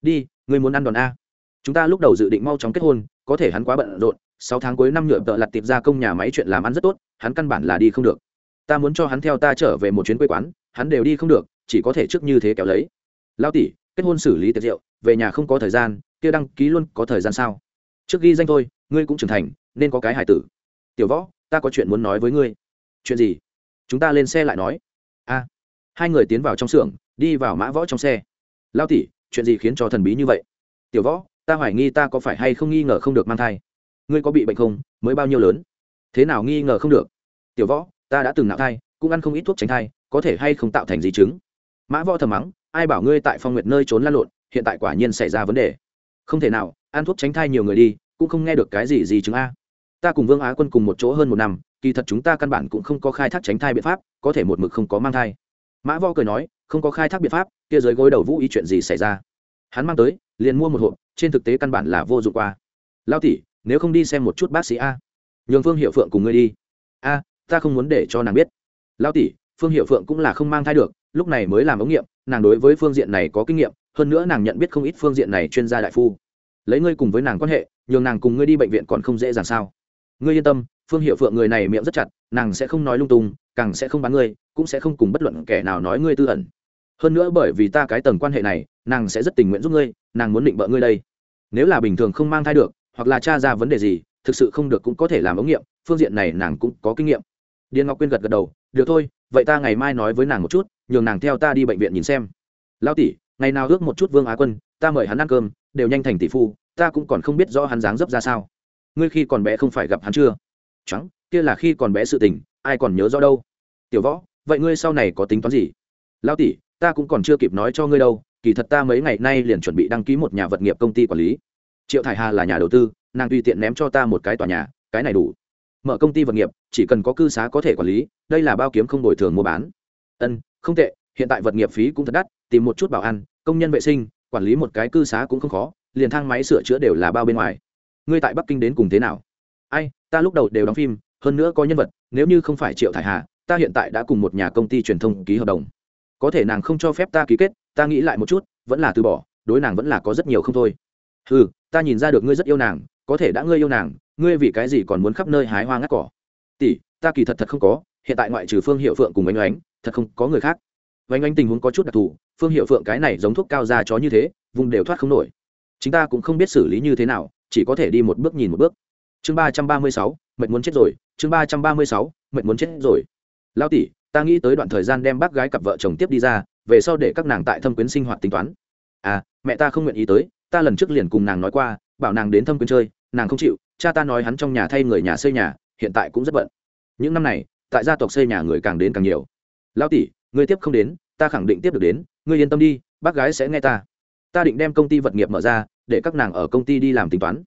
Đi người muốn ăn đòn a. Chúng ta lúc đầu dự định mau chóng kết hôn, có thể hắn quá bận rộn, sáu tháng cuối năm nhựa tợ lặt tiệp ra công nhà máy chuyện làm ăn rất tốt, hắn căn bản là đi không được. Ta muốn cho hắn theo ta trở về một chuyến quê quán, hắn đều đi không được, chỉ có thể trước như thế kéo lấy. Lao tỷ, kết hôn xử lý tiệc rượu về nhà không có thời gian, kia đăng ký luôn có thời gian sao? Trước ghi danh thôi, ngươi cũng trưởng thành, nên có cái hải tử. Tiểu võ, ta có chuyện muốn nói với ngươi. Chuyện gì? Chúng ta lên xe lại nói. A. Hai người tiến vào trong xưởng đi vào mã võ trong xe. Lao tỷ, chuyện gì khiến cho thần bí như vậy? Tiểu võ, ta hoài nghi ta có phải hay không nghi ngờ không được mang thai? Ngươi có bị bệnh không? Mới bao nhiêu lớn? Thế nào nghi ngờ không được? Tiểu võ, ta đã từng nạo thai, cũng ăn không ít thuốc tránh thai, có thể hay không tạo thành di chứng? Mã võ thầm mắng, ai bảo ngươi tại phong nguyệt nơi trốn lan lộn, hiện tại quả nhiên xảy ra vấn đề. Không thể nào, ăn thuốc tránh thai nhiều người đi, cũng không nghe được cái gì gì chứng a. Ta cùng vương á quân cùng một chỗ hơn một năm, kỳ thật chúng ta căn bản cũng không có khai thác tránh thai biện pháp, có thể một mực không có mang thai mã vo cười nói, không có khai thác biện pháp, kia dưới gối đầu vũ ý chuyện gì xảy ra? Hắn mang tới, liền mua một hộp, trên thực tế căn bản là vô dụng qua. Lao tỷ, nếu không đi xem một chút bác sĩ a. Nhường phương hiệu phượng cùng ngươi đi. A, ta không muốn để cho nàng biết. Lao tỷ, phương hiệu phượng cũng là không mang thai được, lúc này mới làm ống nghiệm, nàng đối với phương diện này có kinh nghiệm, hơn nữa nàng nhận biết không ít phương diện này chuyên gia đại phu. Lấy ngươi cùng với nàng quan hệ, nhường nàng cùng ngươi đi bệnh viện còn không dễ dàng sao? Ngươi yên tâm, phương hiệu phượng người này miệng rất chặt, nàng sẽ không nói lung tung càng sẽ không bán ngươi, cũng sẽ không cùng bất luận kẻ nào nói ngươi tư ẩn. Hơn nữa bởi vì ta cái tầng quan hệ này, nàng sẽ rất tình nguyện giúp ngươi, nàng muốn định bợ ngươi đây. Nếu là bình thường không mang thai được, hoặc là t r a ra vấn đề gì, thực sự không được cũng có thể làm ống nghiệm, phương diện này nàng cũng có kinh nghiệm. Điền ngọc quyên gật gật đầu, được thôi, vậy ta ngày mai nói với nàng một chút, nhường nàng theo ta đi bệnh viện nhìn xem. Lao tỷ, ngày nào ước một chút vương á quân, ta mời hắn ăn cơm, đều nhanh thành tỷ phu, ta cũng còn không biết rõ hắn dáng dấp ra sao. Ngươi khi còn bé không phải gặp hắn chưa? Trắng kia là khi còn bé sự tình ai còn nhớ rõ đâu. Tiểu võ, vậy ngươi sau này có tính toán gì? Lao tỷ, ta cũng còn chưa kịp nói cho ngươi đâu, kỳ thật ta mấy ngày nay liền chuẩn bị đăng ký một nhà vật nghiệp công ty quản lý. Triệu thải hà là nhà đầu tư, nàng tùy tiện ném cho ta một cái tòa nhà, cái này đủ. Mở công ty vật nghiệp, chỉ cần có cư xá có thể quản lý, đây là bao kiếm không đổi thường mua bán. Ân, không tệ, hiện tại vật nghiệp phí cũng thật đắt, tìm một chút bảo ăn công nhân vệ sinh, quản lý một cái cư xá cũng không khó, liền thang máy sửa chữa đều là bao bên ngoài. Ngươi tại bắc kinh đến cùng thế nào? Ai, ta lúc đầu đều đóng phim hơn nữa có nhân vật, nếu như không phải triệu thải hà, ta hiện tại đã cùng một nhà công ty truyền thông ký hợp đồng. Có thể nàng không cho phép ta ký kết, ta nghĩ lại một chút, vẫn là từ bỏ, đối nàng vẫn là có rất nhiều không thôi. Ừ ta nhìn ra được ngươi rất yêu nàng, có thể đã ngươi yêu nàng, ngươi vì cái gì còn muốn khắp nơi hái hoa ngắt cỏ? Tỷ, ta kỳ thật thật không có, hiện tại ngoại trừ phương hiệu phượng cùng ánh oánh, thật không có người khác. Anh oánh tình huống có chút đặc thù, phương hiệu phượng cái này giống thuốc cao da chó như thế, vùng đều thoát không nổi. Chúng ta cũng không biết xử lý như thế nào, chỉ có thể đi một bước nhìn một bước. Chương ba trăm ba mươi sáu mệnh muốn chết rồi, chương ba trăm ba mươi sáu mệnh muốn chết rồi. Lao tỷ, ta nghĩ tới đoạn thời gian đem bác gái cặp vợ chồng tiếp đi ra, về sau để các nàng tại thâm quyến sinh hoạt tính toán. À mẹ ta không nguyện ý tới, ta lần trước liền cùng nàng nói qua, bảo nàng đến thâm quyến chơi, nàng không chịu, cha ta nói hắn trong nhà thay người nhà xây nhà, hiện tại cũng rất bận. Những năm này, tại gia tộc xây nhà người càng đến càng nhiều. Lao tỷ, người tiếp không đến, ta khẳng định tiếp được đến, ngươi yên tâm đi, bác gái sẽ nghe ta. Ta định đem công ty vật nghiệp mở ra, để các nàng ở công ty đi làm tính toán.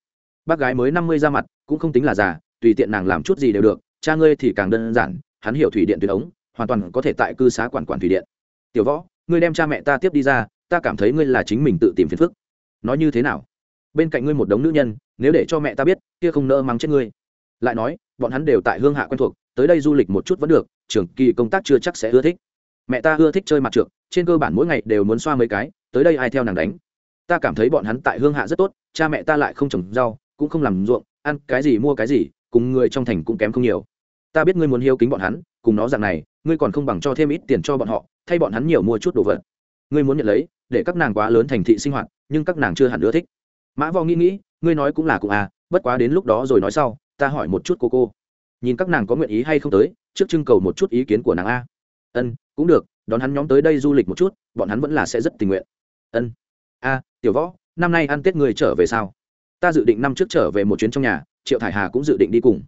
Bác gái mới năm mươi ra mặt, cũng không tính là già tùy tiện nàng làm chút gì đều được, cha ngươi thì càng đơn giản, hắn hiểu thủy điện tuyến ống, hoàn toàn có thể tại cư xá quản quản thủy điện. Tiểu võ, ngươi đem cha mẹ ta tiếp đi ra, ta cảm thấy ngươi là chính mình tự tìm phiền phức. Nói như thế nào? Bên cạnh ngươi một đống nữ nhân, nếu để cho mẹ ta biết, kia không nỡ mắng chết ngươi. Lại nói, bọn hắn đều tại hương hạ quen thuộc, tới đây du lịch một chút vẫn được trường kỳ công tác chưa chắc sẽ ưa thích. Mẹ ta ưa thích chơi mặt trượt trên cơ bản mỗi ngày đều muốn xoa mấy cái, tới đây ai theo nàng đánh? Ta cảm thấy bọn hắn tại hương hạ rất tốt, cha mẹ ta lại không trồng rau, cũng không làm ruộng, ăn cái gì mua cái gì cùng người trong thành cũng kém không nhiều. Ta biết ngươi muốn hiếu kính bọn hắn, cùng nó rằng này, ngươi còn không bằng cho thêm ít tiền cho bọn họ, thay bọn hắn nhiều mua chút đồ vật. Ngươi muốn nhận lấy, để các nàng quá lớn thành thị sinh hoạt, nhưng các nàng chưa hẳn ưa thích. Mã vò nghĩ nghĩ, ngươi nói cũng là cũng à bất quá đến lúc đó rồi nói sau, ta hỏi một chút cô cô. Nhìn các nàng có nguyện ý hay không tới, trước trưng cầu một chút ý kiến của nàng a. Ân, cũng được, đón hắn nhóm tới đây du lịch một chút, bọn hắn vẫn là sẽ rất tình nguyện. Ân. A, tiểu võ, năm nay ăn tết người trở về sao? Ta dự định năm trước trở về một chuyến trong nhà triệu thải hà cũng dự định đi cùng.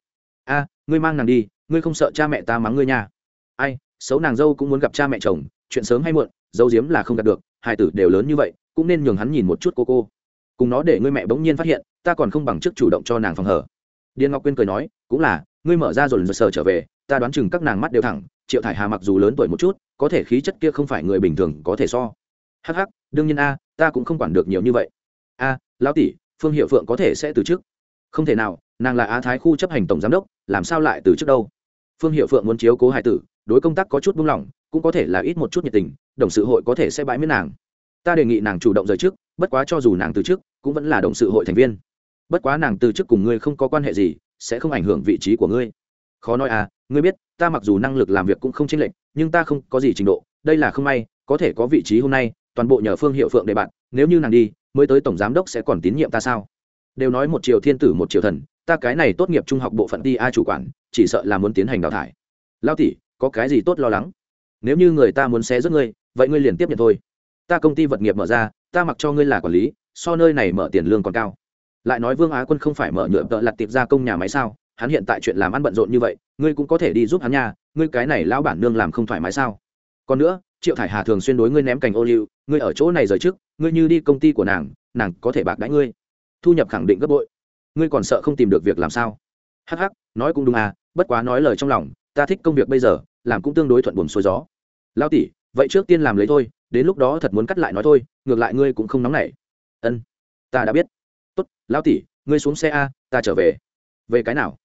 A, ngươi mang nàng đi, ngươi không sợ cha mẹ ta mắng ngươi nha. Ai, xấu nàng dâu cũng muốn gặp cha mẹ chồng, chuyện sớm hay muộn, dâu diếm là không gặp được hai tử đều lớn như vậy, cũng nên nhường hắn nhìn một chút cô cô. Cùng nó để ngươi mẹ bỗng nhiên phát hiện, ta còn không bằng chức chủ động cho nàng phòng hở. Điền ngọc quyên cười nói, cũng là, ngươi mở ra rồi sờ trở về, ta đoán chừng các nàng mắt đều thẳng, triệu thải hà mặc dù lớn tuổi một chút, có thể khí chất kia không phải người bình thường có thể so. Hắc hắc, đương nhiên a, ta cũng không quản được nhiều như vậy. A, lão tỷ, phương hiệu phượng có thể sẽ từ chức. Không thể nào nàng là á thái khu chấp hành tổng giám đốc, làm sao lại từ chức đâu? Phương hiệu phượng muốn chiếu cố hải tử, đối công tác có chút buông lỏng, cũng có thể là ít một chút nhiệt tình, đồng sự hội có thể sẽ bãi miễn nàng. Ta đề nghị nàng chủ động rời trước, bất quá cho dù nàng từ chức cũng vẫn là Đồng sự hội thành viên. Bất quá nàng từ chức cùng ngươi không có quan hệ gì, sẽ không ảnh hưởng vị trí của ngươi. Khó nói à ngươi biết, ta mặc dù năng lực làm việc cũng không chênh lệch, nhưng ta không có gì trình độ, đây là không may, có thể có vị trí hôm nay, toàn bộ nhờ phương hiệu phượng để bạn, nếu như nàng đi, mới tới tổng giám đốc sẽ còn tín nhiệm ta sao? Đều nói một triều thiên tử một triều thần ta cái này tốt nghiệp trung học bộ phận ti a chủ quản, chỉ sợ là muốn tiến hành đào thải. Lao tỷ, có cái gì tốt lo lắng? Nếu như người ta muốn xé rớt ngươi, vậy ngươi liền tiếp nhận thôi. Ta công ty vật nghiệp mở ra, ta mặc cho ngươi là quản lý, so nơi này mở tiền lương còn cao. Lại nói vương á quân không phải mở nhựa tợ lặt tiệp ra công nhà máy sao? Hắn hiện tại chuyện làm ăn bận rộn như vậy, ngươi cũng có thể đi giúp hắn nha. ngươi cái này lão bản nương làm không thoải mái sao? Còn nữa, triệu thải hà thường xuyên đối ngươi ném cành ô liu, ngươi ở chỗ này rời trước, ngươi như đi công ty của nàng nàng có thể bạc đãi ngươi. Thu nhập khẳng định gấp bội ngươi còn sợ không tìm được việc làm sao? Hắc hắc, nói cũng đúng à bất quá nói lời trong lòng ta thích công việc bây giờ làm cũng tương đối thuận buồm xuôi gió. Lao tỷ vậy trước tiên làm lấy thôi đến lúc đó thật muốn cắt lại nói thôi ngược lại ngươi cũng không nóng nảy. Ân ta đã biết. Tốt lao tỷ ngươi xuống xe a ta trở về. Về cái nào?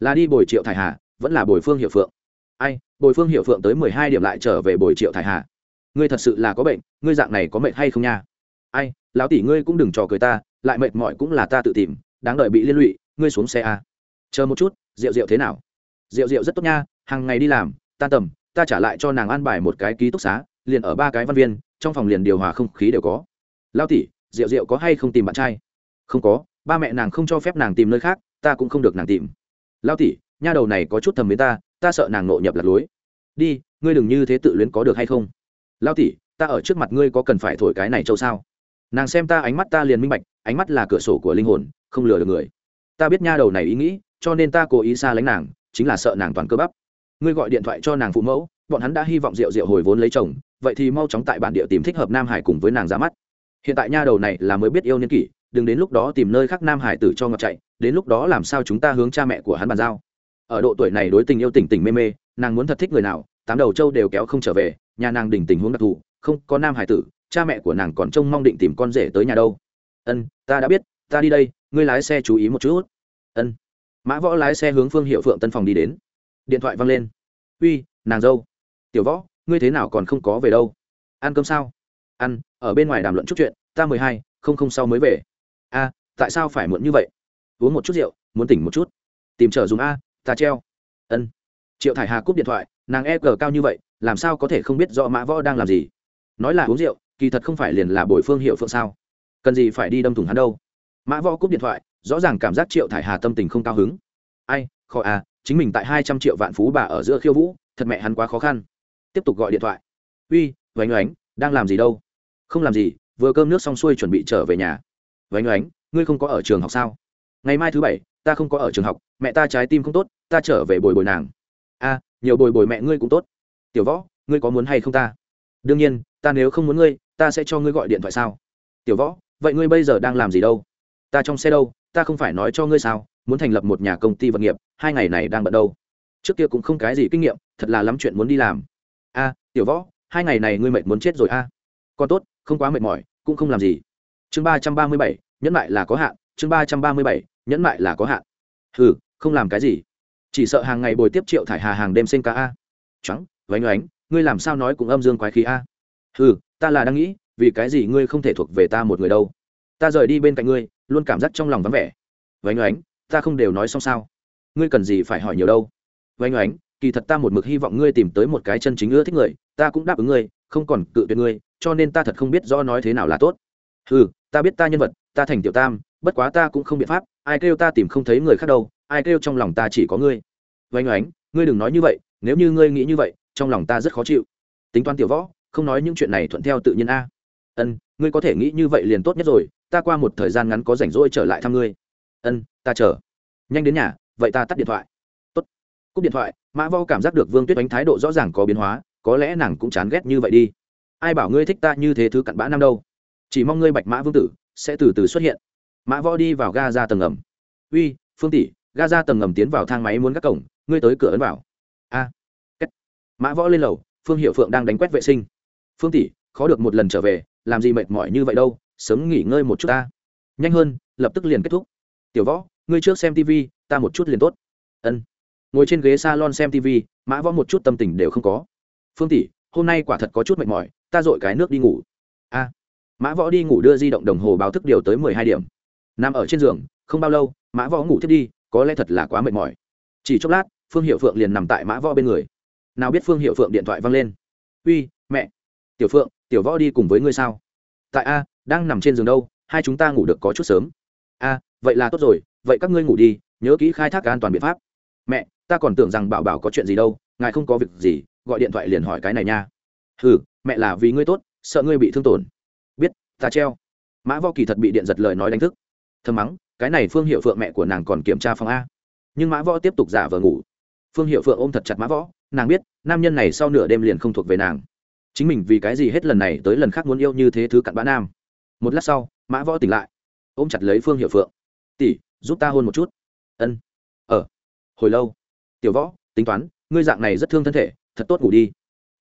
Là đi bồi triệu thải hà vẫn là bồi phương hiệu phượng. Ai bồi phương hiệu phượng tới mười hai điểm lại trở về bồi triệu thải hà. Ngươi thật sự là có bệnh ngươi dạng này có mệt hay không nha? Ai lão tỷ ngươi cũng đừng trò cười ta lại mệt mỏi cũng là ta tự tìm đáng đợi bị liên lụy, ngươi xuống xe a chờ một chút rượu rượu thế nào? Rượu rượu rất tốt nha, hàng ngày đi làm, tan tầm, ta trả lại cho nàng an bài một cái ký túc xá, liền ở ba cái văn viên, trong phòng liền điều hòa không khí đều có. Lao tỷ rượu rượu có hay không tìm bạn trai? Không có, ba mẹ nàng không cho phép nàng tìm nơi khác, ta cũng không được nàng tìm. Lao tỷ, nha đầu này có chút thầm với ta ta sợ nàng nộ nhập lạc lối. Đi, ngươi đừng như thế tự luyến có được hay không? Lao tỷ, ta ở trước mặt ngươi có cần phải thổi cái này châu sao? Nàng xem ta ánh mắt ta liền minh bạch, ánh mắt là cửa sổ của linh hồn, không lừa được người. Ta biết nha đầu này ý nghĩ, cho nên ta cố ý xa lánh nàng, chính là sợ nàng toàn cơ bắp. Ngươi gọi điện thoại cho nàng phụ mẫu, bọn hắn đã hy vọng rượu rượu hồi vốn lấy chồng, vậy thì mau chóng tại bản địa tìm thích hợp nam hải cùng với nàng ra mắt. Hiện tại nha đầu này là mới biết yêu niên kỷ, đừng đến lúc đó tìm nơi khác nam hải tử cho ngọc chạy, đến lúc đó làm sao chúng ta hướng cha mẹ của hắn bàn giao. Ở độ tuổi này đối tình yêu tỉnh tỉnh mê mê, nàng muốn thật thích người nào, tám đầu châu đều kéo không trở về, nhà nàng đỉnh tình huống đặc thù, không có nam hải tử cha mẹ của nàng còn trông mong định tìm con rể tới nhà đâu. Ân, ta đã biết, ta đi đây, ngươi lái xe chú ý một chút. Ân. Mã võ lái xe hướng phương hiệu phượng tân phòng đi đến. Điện thoại văng lên. Uy, nàng dâu. Tiểu võ, ngươi thế nào còn không có về đâu? Ăn cơm sao? Ăn, ở bên ngoài đàm luận chút chuyện, ta mười hai, không không sau mới về. A, tại sao phải muộn như vậy? Uống một chút rượu, muốn tỉnh một chút. Tìm trở dùng a, ta treo. Ân. Triệu thải hà cúp điện thoại, nàng e g cao như vậy, làm sao có thể không biết rõ mã võ đang làm gì? Nói là uống rượu kỳ thật không phải liền là bồi phương hiệu phượng sao. Cần gì phải đi đâm thủng hắn đâu? Mã võ cúp điện thoại, rõ ràng cảm giác triệu thải hà tâm tình không cao hứng. Ai, khó à chính mình tại hai trăm triệu vạn phú bà ở giữa khiêu vũ, thật mẹ hắn quá khó khăn. Tiếp tục gọi điện thoại. Uy, vánh oánh, đang làm gì đâu? Không làm gì, vừa cơm nước xong xuôi chuẩn bị trở về nhà. Vánh oánh, ngươi không có ở trường học sao? Ngày mai thứ bảy, ta không có ở trường học, mẹ ta trái tim không tốt, ta trở về bồi bồi nàng. A nhiều bồi bồi mẹ ngươi cũng tốt. Tiểu võ, ngươi có muốn hay không ta? Đương nhiên, ta nếu không muốn ngươi ta sẽ cho ngươi gọi điện thoại sao? Tiểu võ, vậy ngươi bây giờ đang làm gì đâu? Ta trong xe đâu, ta không phải nói cho ngươi sao, muốn thành lập một nhà công ty vật nghiệp, hai ngày này đang bận đâu. Trước kia cũng không cái gì kinh nghiệm, thật là lắm chuyện muốn đi làm. A, tiểu võ, hai ngày này ngươi mệt muốn chết rồi a? Còn tốt, không quá mệt mỏi, cũng không làm gì. Chương ba trăm ba mươi bảy, nhẫn mại là có hạn, chương ba trăm ba mươi bảy, nhẫn mại là có hạn. Hừ, không làm cái gì. Chỉ sợ hàng ngày bồi tiếp triệu thải hà hàng đêm sinh ca a. Trắng vánh oánh, ngươi làm sao nói cũng âm dương quái khí a? Hừ ta là đang nghĩ, vì cái gì ngươi không thể thuộc về ta một người đâu? Ta rời đi bên cạnh ngươi, luôn cảm giác trong lòng vắng vẻ. Vánh oánh, ta không đều nói xong sao? Ngươi cần gì phải hỏi nhiều đâu? Vánh oánh, kỳ thật ta một mực hy vọng ngươi tìm tới một cái chân chính ưa thích người, ta cũng đáp ứng ngươi, không còn cự tuyệt ngươi, cho nên ta thật không biết rõ nói thế nào là tốt. Ừ ta biết ta nhân vật, ta thành tiểu tam, bất quá ta cũng không biện pháp, ai kêu ta tìm không thấy người khác đâu, ai kêu trong lòng ta chỉ có ngươi. Vánh oánh, ngươi đừng nói như vậy, nếu như ngươi nghĩ như vậy, trong lòng ta rất khó chịu. Tính toán tiểu võ không nói những chuyện này thuận theo tự nhiên a. Ân, ngươi có thể nghĩ như vậy liền tốt nhất rồi, ta qua một thời gian ngắn có rảnh rỗi trở lại thăm ngươi. Ân, ta chờ. Nhanh đến nhà, vậy ta tắt điện thoại. Tốt. cúp điện thoại, mã vo cảm giác được vương tuyết đánh thái độ rõ ràng có biến hóa, có lẽ nàng cũng chán ghét như vậy đi. Ai bảo ngươi thích ta như thế thứ cặn bã năm đâu? Chỉ mong ngươi bạch mã vương tử sẽ từ từ xuất hiện. Mã võ đi vào ga ra tầng ngầm. Uy, phương tỷ, ga ra tầng ngầm tiến vào thang máy muốn các cổng, ngươi tới cửa ấn vào. A. À. mã võ lên lầu, phương hiệu phượng đang đánh quét vệ sinh phương tỷ, khó được một lần trở về, làm gì mệt mỏi như vậy đâu, sớm nghỉ ngơi một chút ta. Nhanh hơn, lập tức liền kết thúc. Tiểu võ, ngươi trước xem tv ta một chút liền tốt. Ân. Ngồi trên ghế s a lon xem tv mã võ một chút tâm tình đều không có. Phương tỷ, hôm nay quả thật có chút mệt mỏi, ta dội cái nước đi ngủ. A. Mã võ đi ngủ đưa di động đồng hồ báo thức điều tới mười hai điểm. Nằm ở trên giường, không bao lâu, mã võ ngủ thiết đi, có lẽ thật là quá mệt mỏi. Chỉ chốc lát, phương hiệu phượng liền nằm tại mã võ bên người. Nào biết phương hiệu phượng điện thoại văng lên. Uy, mẹ tiểu phượng, tiểu võ đi cùng với ngươi sao? Tại a, đang nằm trên giường đâu, hai chúng ta ngủ được có chút sớm. A, vậy là tốt rồi, vậy các ngươi ngủ đi, nhớ kỹ khai thác an toàn biện pháp. Mẹ, ta còn tưởng rằng bảo bảo có chuyện gì đâu, ngài không có việc gì, gọi điện thoại liền hỏi cái này nha. Ừ mẹ là vì ngươi tốt, sợ ngươi bị thương tổn. Biết, ta treo. Mã võ kỳ thật bị điện giật lời nói đánh thức. Thơm mắng, cái này phương hiệu phượng mẹ của nàng còn kiểm tra phòng a. Nhưng mã võ tiếp tục giả vờ ngủ. Phương hiệu phượng ôm thật chặt mã võ, nàng biết, nam nhân này sau nửa đêm liền không thuộc về nàng chính mình vì cái gì hết lần này tới lần khác muốn yêu như thế thứ cặn bã nam? Một lát sau, mã võ tỉnh lại, ôm chặt lấy phương hiệu phượng. Tỷ, giúp ta hôn một chút. Ân. Ờ. Hồi lâu. Tiểu võ, tính toán, ngươi dạng này rất thương thân thể, thật tốt ngủ đi.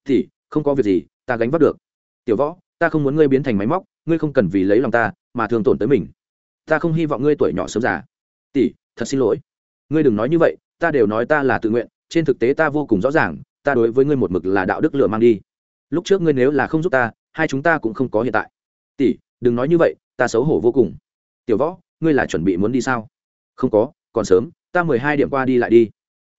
Tỷ, không có việc gì, ta gánh vác được. Tiểu võ, ta không muốn ngươi biến thành máy móc, ngươi không cần vì lấy lòng ta, mà thương tổn tới mình. Ta không hy vọng ngươi tuổi nhỏ sớm già. Tỷ, thật xin lỗi. Ngươi đừng nói như vậy, ta đều nói ta là tự nguyện, trên thực tế ta vô cùng rõ ràng, ta đối với ngươi một mực là đạo đức lửa mang đi lúc trước ngươi nếu là không giúp ta, hai chúng ta cũng không có hiện tại. Tỷ, đừng nói như vậy, ta xấu hổ vô cùng. Tiểu võ, ngươi là chuẩn bị muốn đi sao? Không có, còn sớm, ta mười hai điểm qua đi lại đi.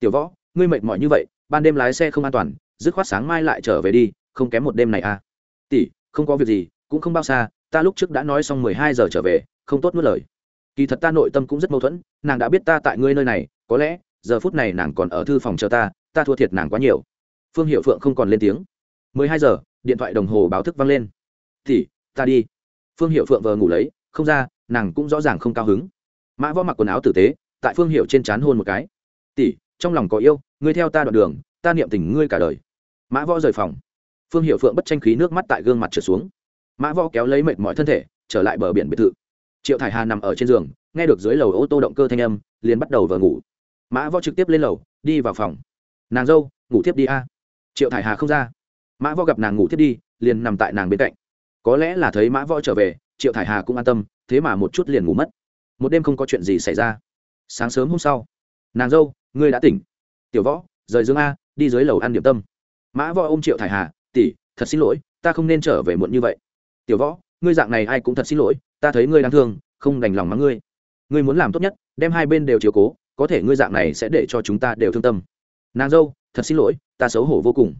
Tiểu võ, ngươi mệt mỏi như vậy, ban đêm lái xe không an toàn, dứt khoát sáng mai lại trở về đi, không kém một đêm này à. Tỷ, không có việc gì, cũng không bao xa, ta lúc trước đã nói xong mười hai giờ trở về, không tốt nuốt lời. Kỳ thật ta nội tâm cũng rất mâu thuẫn, nàng đã biết ta tại ngươi nơi này, có lẽ, giờ phút này nàng còn ở thư phòng chờ ta ta thua thiệt nàng quá nhiều. Phương hiệu phượng không còn lên tiếng mười hai giờ, điện thoại đồng hồ báo thức vang lên. Thì ta đi. Phương hiệu phượng vờ ngủ lấy, không ra, nàng cũng rõ ràng không cao hứng. Mã võ mặc quần áo tử tế, tại phương hiệu trên c h á n hôn một cái. Tỷ, trong lòng có yêu, ngươi theo ta đoạn đường, ta niệm tình ngươi cả đời. Mã võ rời phòng. Phương hiệu phượng bất tranh khí nước mắt tại gương mặt trở xuống. Mã võ kéo lấy mệt mọi thân thể, trở lại bờ biển biệt thự. Triệu thải hà nằm ở trên giường, nghe được dưới lầu ô tô động cơ thanh âm, liền bắt đầu vờ ngủ. Mã võ trực tiếp lên lầu, đi vào phòng. Nàng dâu, ngủ tiếp đi a. Triệu thải hà không ra mã võ gặp nàng ngủ tiếp đi, liền nằm tại nàng bên cạnh. Có lẽ là thấy mã võ trở về, triệu thải hà cũng an tâm, thế mà một chút liền ngủ mất. Một đêm không có chuyện gì xảy ra. Sáng sớm hôm sau, nàng dâu, ngươi đã tỉnh. Tiểu võ, rời dương a, đi dưới lầu ăn điểm tâm. Mã võ ôm triệu thải hà, tỷ, thật xin lỗi, ta không nên trở về muộn như vậy. Tiểu võ, ngươi dạng này ai cũng thật xin lỗi, ta thấy ngươi đáng thương, không đành lòng mắng ngươi. Ngươi muốn làm tốt nhất, đem hai bên đều chiếu cố, có thể ngươi dạng này sẽ để cho chúng ta đều thương tâm. Nàng dâu, thật xin lỗi, ta xấu hổ vô cùng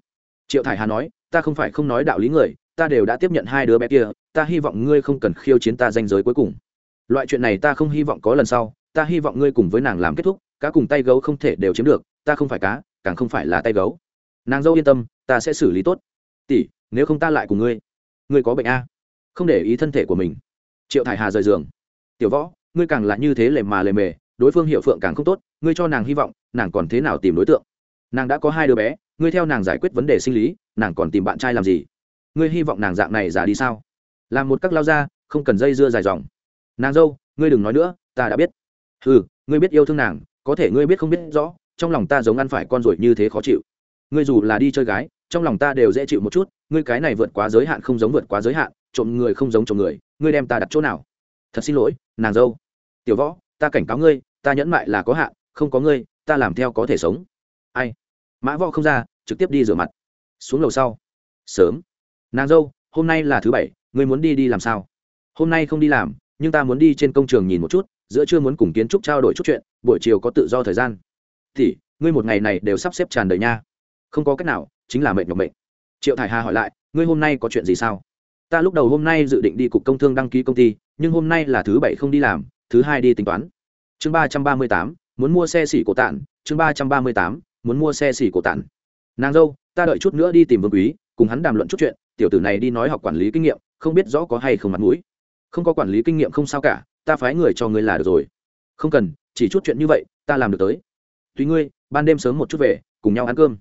triệu thải hà nói, ta không phải không nói đạo lý người, ta đều đã tiếp nhận hai đứa bé kia, ta hy vọng ngươi không cần khiêu chiến ta danh giới cuối cùng. Loại chuyện này ta không hy vọng có lần sau, ta hy vọng ngươi cùng với nàng làm kết thúc, cá cùng tay gấu không thể đều chiếm được, ta không phải cá, càng không phải là tay gấu. Nàng dâu yên tâm, ta sẽ xử lý tốt. Tỷ, nếu không ta lại cùng ngươi. Ngươi có bệnh a? Không để ý thân thể của mình. Triệu thải hà rời giường. Tiểu võ, ngươi càng là như thế lề mà lề mề, đối phương hiệu phượng càng không tốt, ngươi cho nàng hy vọng, nàng còn thế nào tìm đối tượng? Nàng đã có hai đứa bé ngươi theo nàng giải quyết vấn đề sinh lý, nàng còn tìm bạn trai làm gì? Ngươi hy vọng nàng dạng này giả đi sao? Làm một các lao ra không cần dây dưa dài dòng. Nàng dâu, ngươi đừng nói nữa, ta đã biết. Ừ ngươi biết yêu thương nàng, có thể ngươi biết không biết rõ, trong lòng ta giống ăn phải con ruồi như thế khó chịu. Ngươi dù là đi chơi gái, trong lòng ta đều dễ chịu một chút, ngươi cái này vượt quá giới hạn không giống vượt quá giới hạn, trộm người không giống trộm người, ngươi đem ta đặt chỗ nào? Thật xin lỗi, nàng dâu. Tiểu võ, ta cảnh cáo ngươi, ta nhẫn mại là có hạn, không có ngươi, ta làm theo có thể sống. Ai? Mã võ không ra trực tiếp đi rửa mặt. Xuống lầu sau. Sớm. Nàng dâu, hôm nay là thứ bảy, ngươi muốn đi đi làm sao? Hôm nay không đi làm, nhưng ta muốn đi trên công trường nhìn một chút, giữa trưa muốn cùng kiến trúc trao đổi chút chuyện, buổi chiều có tự do thời gian. Thì, ngươi một ngày này đều sắp xếp tràn đầy nha. Không có cách nào, chính là mệnh nhọc mệnh triệu thải hà hỏi lại, ngươi hôm nay có chuyện gì sao? Ta lúc đầu hôm nay dự định đi cục công thương đăng ký công ty, nhưng hôm nay là thứ bảy không đi làm, thứ hai đi tính toán. Chương ba trăm ba mươi tám, muốn mua xe xỉ cổ tản chương ba trăm ba mươi tám, muốn mua xe xỉ cổ tản nàng dâu, ta đợi chút nữa đi tìm vương quý, cùng hắn đàm luận chút chuyện, tiểu tử này đi nói học quản lý kinh nghiệm, không biết rõ có hay không mặt mũi. Không có quản lý kinh nghiệm không sao cả, ta phái người cho ngươi là được rồi. Không cần, chỉ chút chuyện như vậy, ta làm được tới. Tùy ngươi, ban đêm sớm một chút về, cùng nhau ăn cơm.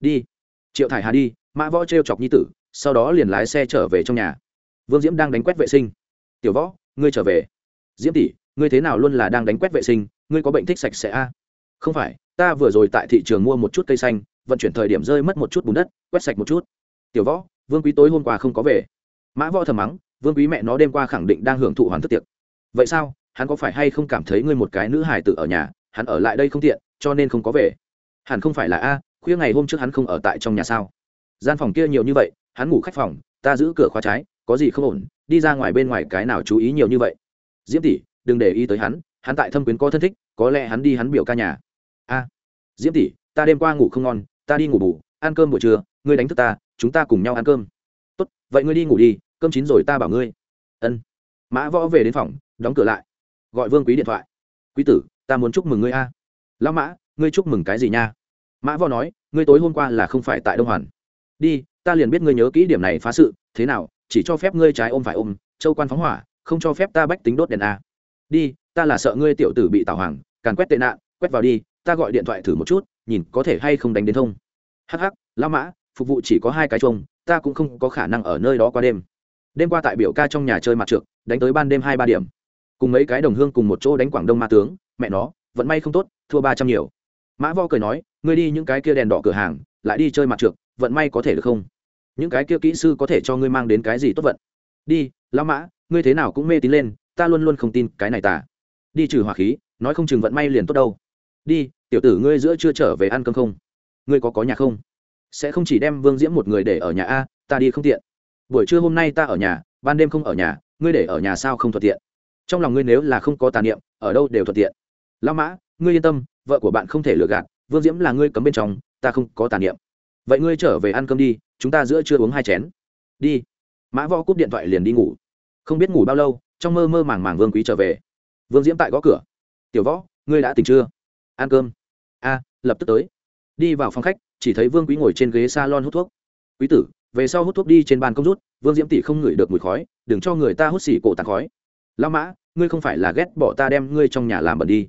Đi. Triệu thải hà đi, mã võ t r e o chọc nhi tử, sau đó liền lái xe trở về trong nhà. Vương diễm đang đánh quét vệ sinh. Tiểu võ, ngươi trở về. Diễm tỷ, ngươi thế nào luôn là đang đánh quét vệ sinh, ngươi có bệnh thích sạch sẽ a không phải, ta vừa rồi tại thị trường mua một chút cây xanh vận chuyển thời điểm rơi mất một chút bùn đất, quét sạch một chút. Tiểu võ, vương quý tối hôm qua không có về. Mã võ thầm mắng, vương quý mẹ nó đêm qua khẳng định đang hưởng thụ hoàn thức tiệc. Vậy sao, hắn có phải hay không cảm thấy ngươi một cái nữ hài tử ở nhà, hắn ở lại đây không tiện, cho nên không có về? Hẳn không phải là a, khuya ngày hôm trước hắn không ở tại trong nhà sao? Gian phòng kia nhiều như vậy, hắn ngủ khách phòng, ta giữ cửa khóa trái, có gì không ổn, đi ra ngoài bên ngoài cái nào chú ý nhiều như vậy? Diễm tỷ, đừng để ý tới hắn hắn tại thâm quyến có thân thích, có lẽ hắn đi hắn biểu ca nhà. A, diễm tỷ, ta đêm qua ngủ không ngon ta đi ngủ bù, ăn cơm buổi trưa, ngươi đánh thức ta, chúng ta cùng nhau ăn cơm. Tốt, vậy ngươi đi ngủ đi, cơm chín rồi ta bảo ngươi. Ân. Mã võ về đến phòng, đóng cửa lại. Gọi vương quý điện thoại. Quý tử, ta muốn chúc mừng ngươi a. Lão mã, ngươi chúc mừng cái gì nha? Mã võ nói, ngươi tối hôm qua là không phải tại đông hoàn. Đi, ta liền biết ngươi nhớ kỹ điểm này phá sự, thế nào, chỉ cho phép ngươi trái ôm phải ôm, châu quan phóng hỏa, không cho phép ta bách tính đốt đèn a. Đi, ta là sợ ngươi tiểu tử bị tảo hoàng, càn quét tệ nạn, quét vào đi, ta gọi điện thoại thử một chút nhìn có thể hay không đánh đến thông. Hắc hắc, lão mã, phục vụ chỉ có hai cái chuông, ta cũng không có khả năng ở nơi đó qua đêm. Đêm qua tại biểu ca trong nhà chơi mặt trượt đánh tới ban đêm hai ba điểm. Cùng mấy cái đồng hương cùng một chỗ đánh quảng đông ma tướng, mẹ nó vẫn may không tốt, thua ba trăm nhiều. Mã vo cười nói, ngươi đi những cái kia đèn đỏ cửa hàng, lại đi chơi mặt trượt vận may có thể được không? Những cái kia kỹ sư có thể cho ngươi mang đến cái gì tốt vận? Đi, lão mã, ngươi thế nào cũng mê tín lên, ta luôn luôn không tin cái này tả đi trừ hỏa khí, nói không chừng vận may liền tốt đâu. Đi tiểu tử ngươi giữa chưa trở về ăn cơm không? Ngươi có có nhà không? Sẽ không chỉ đem vương diễm một người để ở nhà a, ta đi không tiện. Buổi trưa hôm nay ta ở nhà, ban đêm không ở nhà, ngươi để ở nhà sao không thuận tiện? Trong lòng ngươi nếu là không có tà niệm, ở đâu đều thuận tiện. Lão mã, ngươi yên tâm, vợ của bạn không thể lừa gạt, vương diễm là ngươi cấm bên trong, ta không có tà niệm. Vậy ngươi trở về ăn cơm đi, chúng ta giữa chưa uống hai chén. Đi. Mã võ cúp điện thoại liền đi ngủ. Không biết ngủ bao lâu, trong mơ mơ màng màng vương quý trở về. Vương diễm tại gõ cửa. Tiểu võ, ngươi đã tỉnh chưa? Ăn cơm. A, lập tức tới. Đi vào phòng khách, chỉ thấy vương quý ngồi trên ghế s a lon hút thuốc. Quý tử, về sau hút thuốc đi trên bàn công rút, vương diễm tỷ không ngửi được mùi khói, đừng cho người ta hút xỉ cổ tàn khói. Lao mã, ngươi không phải là ghét bỏ ta đem ngươi trong nhà làm bẩn đi.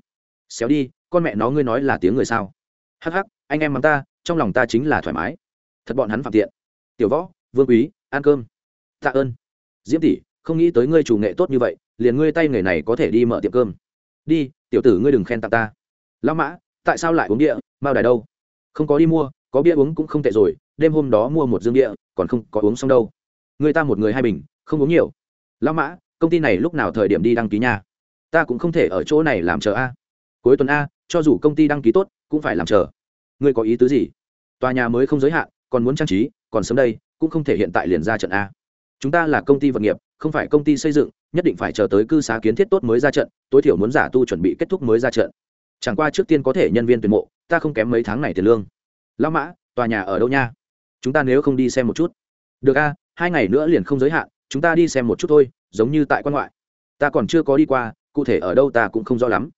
Xéo đi, con mẹ nó ngươi nói là tiếng người sao? Hắc hắc, anh em mắng ta, trong lòng ta chính là thoải mái. Thật bọn hắn phạm tiện. Tiểu võ, vương quý, ăn cơm. Tạ ơn. Diễm tỷ, không nghĩ tới ngươi chủ nghệ tốt như vậy, liền ngươi tay nghề này có thể đi mở tiệm cơm. Đi, tiểu tử ngươi đừng khen tặng ta lão mã, tại sao lại uống địa? Mao đài đâu? Không có đi mua, có bia uống cũng không tệ rồi, đêm hôm đó mua một dương địa, còn không có uống xong đâu. Người ta một người hai bình, không uống nhiều. Lão mã, công ty này lúc nào thời điểm đi đăng ký nhà? ta cũng không thể ở chỗ này làm chờ a. Cuối tuần a, cho dù công ty đăng ký tốt, cũng phải làm chờ. Ngươi có ý tứ gì? Tòa nhà mới không giới hạn, còn muốn trang trí, còn sớm đây, cũng không thể hiện tại liền ra trận a. Chúng ta là công ty vật nghiệp, không phải công ty xây dựng, nhất định phải chờ tới cư xá kiến thiết tốt mới ra trận, tối thiểu muốn giả tu chuẩn bị kết thúc mới ra trận chẳng qua trước tiên có thể nhân viên tuyển mộ, ta không kém mấy tháng này tiền lương. Lão mã, tòa nhà ở đâu nha? Chúng ta nếu không đi xem một chút. Được a, hai ngày nữa liền không giới hạn, chúng ta đi xem một chút thôi, giống như tại quan ngoại. Ta còn chưa có đi qua, cụ thể ở đâu ta cũng không rõ lắm.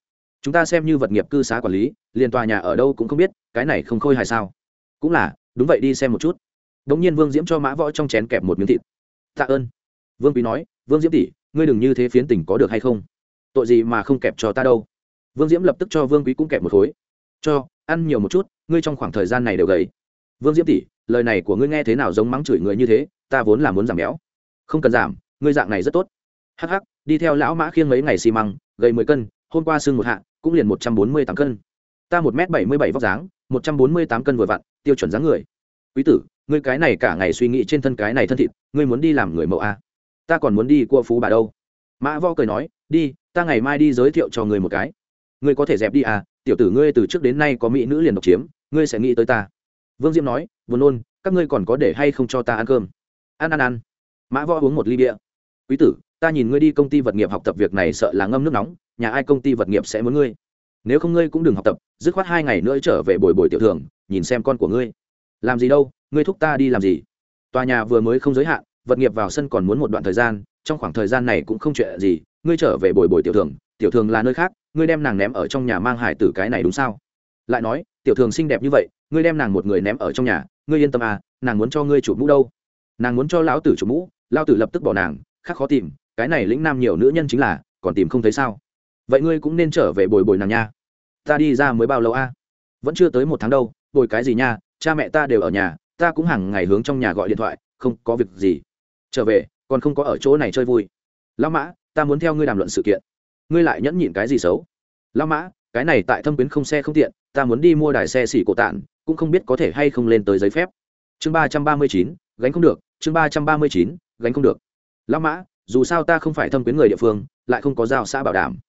Chúng ta xem như vật nghiệp cư xá quản lý, liền tòa nhà ở đâu cũng không biết, cái này không khôi hài sao? Cũng là, đúng vậy đi xem một chút. Đ ỗ n g nhiên vương diễm cho mã võ trong chén kẹp một miếng thịt. Tạ ơn. Vương quý nói, vương diễm tỷ, ngươi đừng như thế phiến tỉnh có được hay không? Tội gì mà không kẹp cho ta đâu? Vương diễm lập tức cho vương quý cũng kẹp một khối. Cho, ăn nhiều một chút, ngươi trong khoảng thời gian này đều gầy. Vương diễm tỷ, lời này của ngươi nghe thế nào giống mắng chửi người như thế, ta vốn là muốn giảm béo. Không cần giảm, ngươi dạng này rất tốt. Hắc hắc, đi theo lão mã khiêng mấy ngày xi măng, gầy mười cân, hôm qua sưng một hạ, cũng liền một trăm bốn mươi tám cân. Ta một m bảy mươi bảy vóc dáng, một trăm bốn mươi tám cân vừa vặn, tiêu chuẩn dáng người. Quý tử, ngươi cái này cả ngày suy nghĩ trên thân cái này thân thịt, ngươi muốn đi làm người mẫu à? ta còn muốn đi cua phú bà đâu. Mã vo cười nói, đi, ta ngày mai đi giới thiệu cho người một cái ngươi có thể dẹp đi à tiểu tử ngươi từ trước đến nay có mỹ nữ liền độc chiếm, ngươi sẽ nghĩ tới ta. Vương diễm nói, buồn nôn, các ngươi còn có để hay không cho ta ăn cơm? Ăn ăn ăn. Mã võ uống một ly bia. Quý tử, ta nhìn ngươi đi công ty vật nghiệp học tập việc này sợ là ngâm nước nóng, nhà ai công ty vật nghiệp sẽ muốn ngươi? Nếu không ngươi cũng đừng học tập, dứt khoát hai ngày nữa trở về bồi bồi tiểu thường, nhìn xem con của ngươi. Làm gì đâu, ngươi thúc ta đi làm gì? Tòa nhà vừa mới không giới hạn, vật nghiệp vào sân còn muốn một đoạn thời gian, trong khoảng thời gian này cũng không chuyện gì, ngươi trở về bồi bồi tiểu thường tiểu thường là nơi khác ngươi đem nàng ném ở trong nhà mang hải tử cái này đúng sao? Lại nói, tiểu thường xinh đẹp như vậy, ngươi đem nàng một người ném ở trong nhà, ngươi yên tâm à nàng muốn cho ngươi chủ mũ đâu? Nàng muốn cho lão tử chủ mũ lao tử lập tức bỏ nàng, khác khó tìm, cái này lĩnh nam nhiều nữ nhân chính là, còn tìm không thấy sao? Vậy ngươi cũng nên trở về bồi bồi nàng nha. Ta đi ra mới bao lâu a vẫn chưa tới một tháng đâu, bồi cái gì nha, cha mẹ ta đều ở nhà, ta cũng hàng ngày hướng trong nhà gọi điện thoại, không có việc gì. Trở về, còn không có ở chỗ này chơi vui. Lão mã, ta muốn theo ngươi đàm luận sự kiện ngươi lại nhẫn nhịn cái gì xấu? Lão mã, cái này tại thâm quyến không xe không tiện, ta muốn đi mua đài xe xỉ cổ tản, cũng không biết có thể hay không lên tới giấy phép. Chương ba trăm ba mươi chín, gánh không được, chương ba trăm ba mươi chín, gánh không được. Lão mã, dù sao ta không phải thâm quyến người địa phương, lại không có giao xã bảo đảm.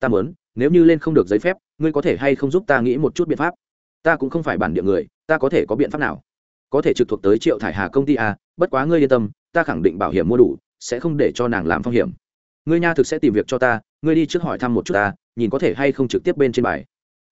Ta muốn, nếu như lên không được giấy phép, ngươi có thể hay không giúp ta nghĩ một chút biện pháp? Ta cũng không phải bản địa người, ta có thể có biện pháp nào? Có thể trực thuộc tới triệu thải hà công ty a bất quá ngươi yên tâm, ta khẳng định bảo hiểm mua đủ, sẽ không để cho nàng làm phong hiểm. Ngươi nha thực sẽ tìm việc cho ta ngươi đi trước hỏi thăm một chút ta nhìn có thể hay không trực tiếp bên trên bài.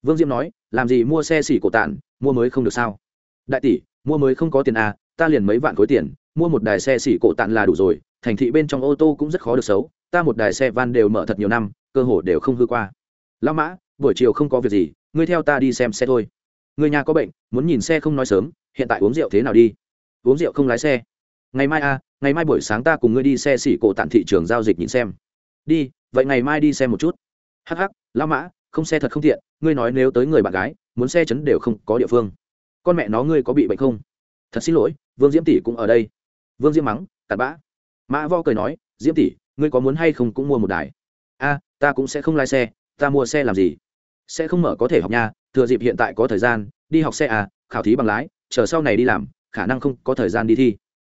Vương diễm nói làm gì mua xe xỉ cổ tản mua mới không được sao? Đại tỷ mua mới không có tiền à ta liền mấy vạn khối tiền mua một đài xe xỉ cổ tản là đủ rồi thành thị bên trong ô tô cũng rất khó được xấu ta một đài xe van đều mở thật nhiều năm cơ hồ đều không hư qua. Lao mã buổi chiều không có việc gì ngươi theo ta đi xem xe thôi. Người nhà có bệnh muốn nhìn xe không nói sớm hiện tại uống rượu thế nào đi? Uống rượu không lái xe. Ngày mai a à, ngày mai buổi sáng ta cùng ngươi đi xe xỉ cổ tản thị trường giao dịch nhìn xem. Đi vậy ngày mai đi xem một chút. Hh lao mã, không xe thật không tiện, ngươi nói nếu tới người bạn gái, muốn xe chấn đều không có địa phương. Con mẹ nó ngươi có bị bệnh không? Thật xin lỗi, vương diễm tỷ cũng ở đây. Vương diễm mắng, cặn bã. Mã vo cười nói, diễm tỷ, ngươi có muốn hay không cũng mua một đài. A, ta cũng sẽ không lái xe, ta mua xe làm gì? Sẽ không mở có thể học nha, thừa dịp hiện tại có thời gian, đi học xe à khảo thí bằng lái, chờ sau này đi làm, khả năng không có thời gian đi thi.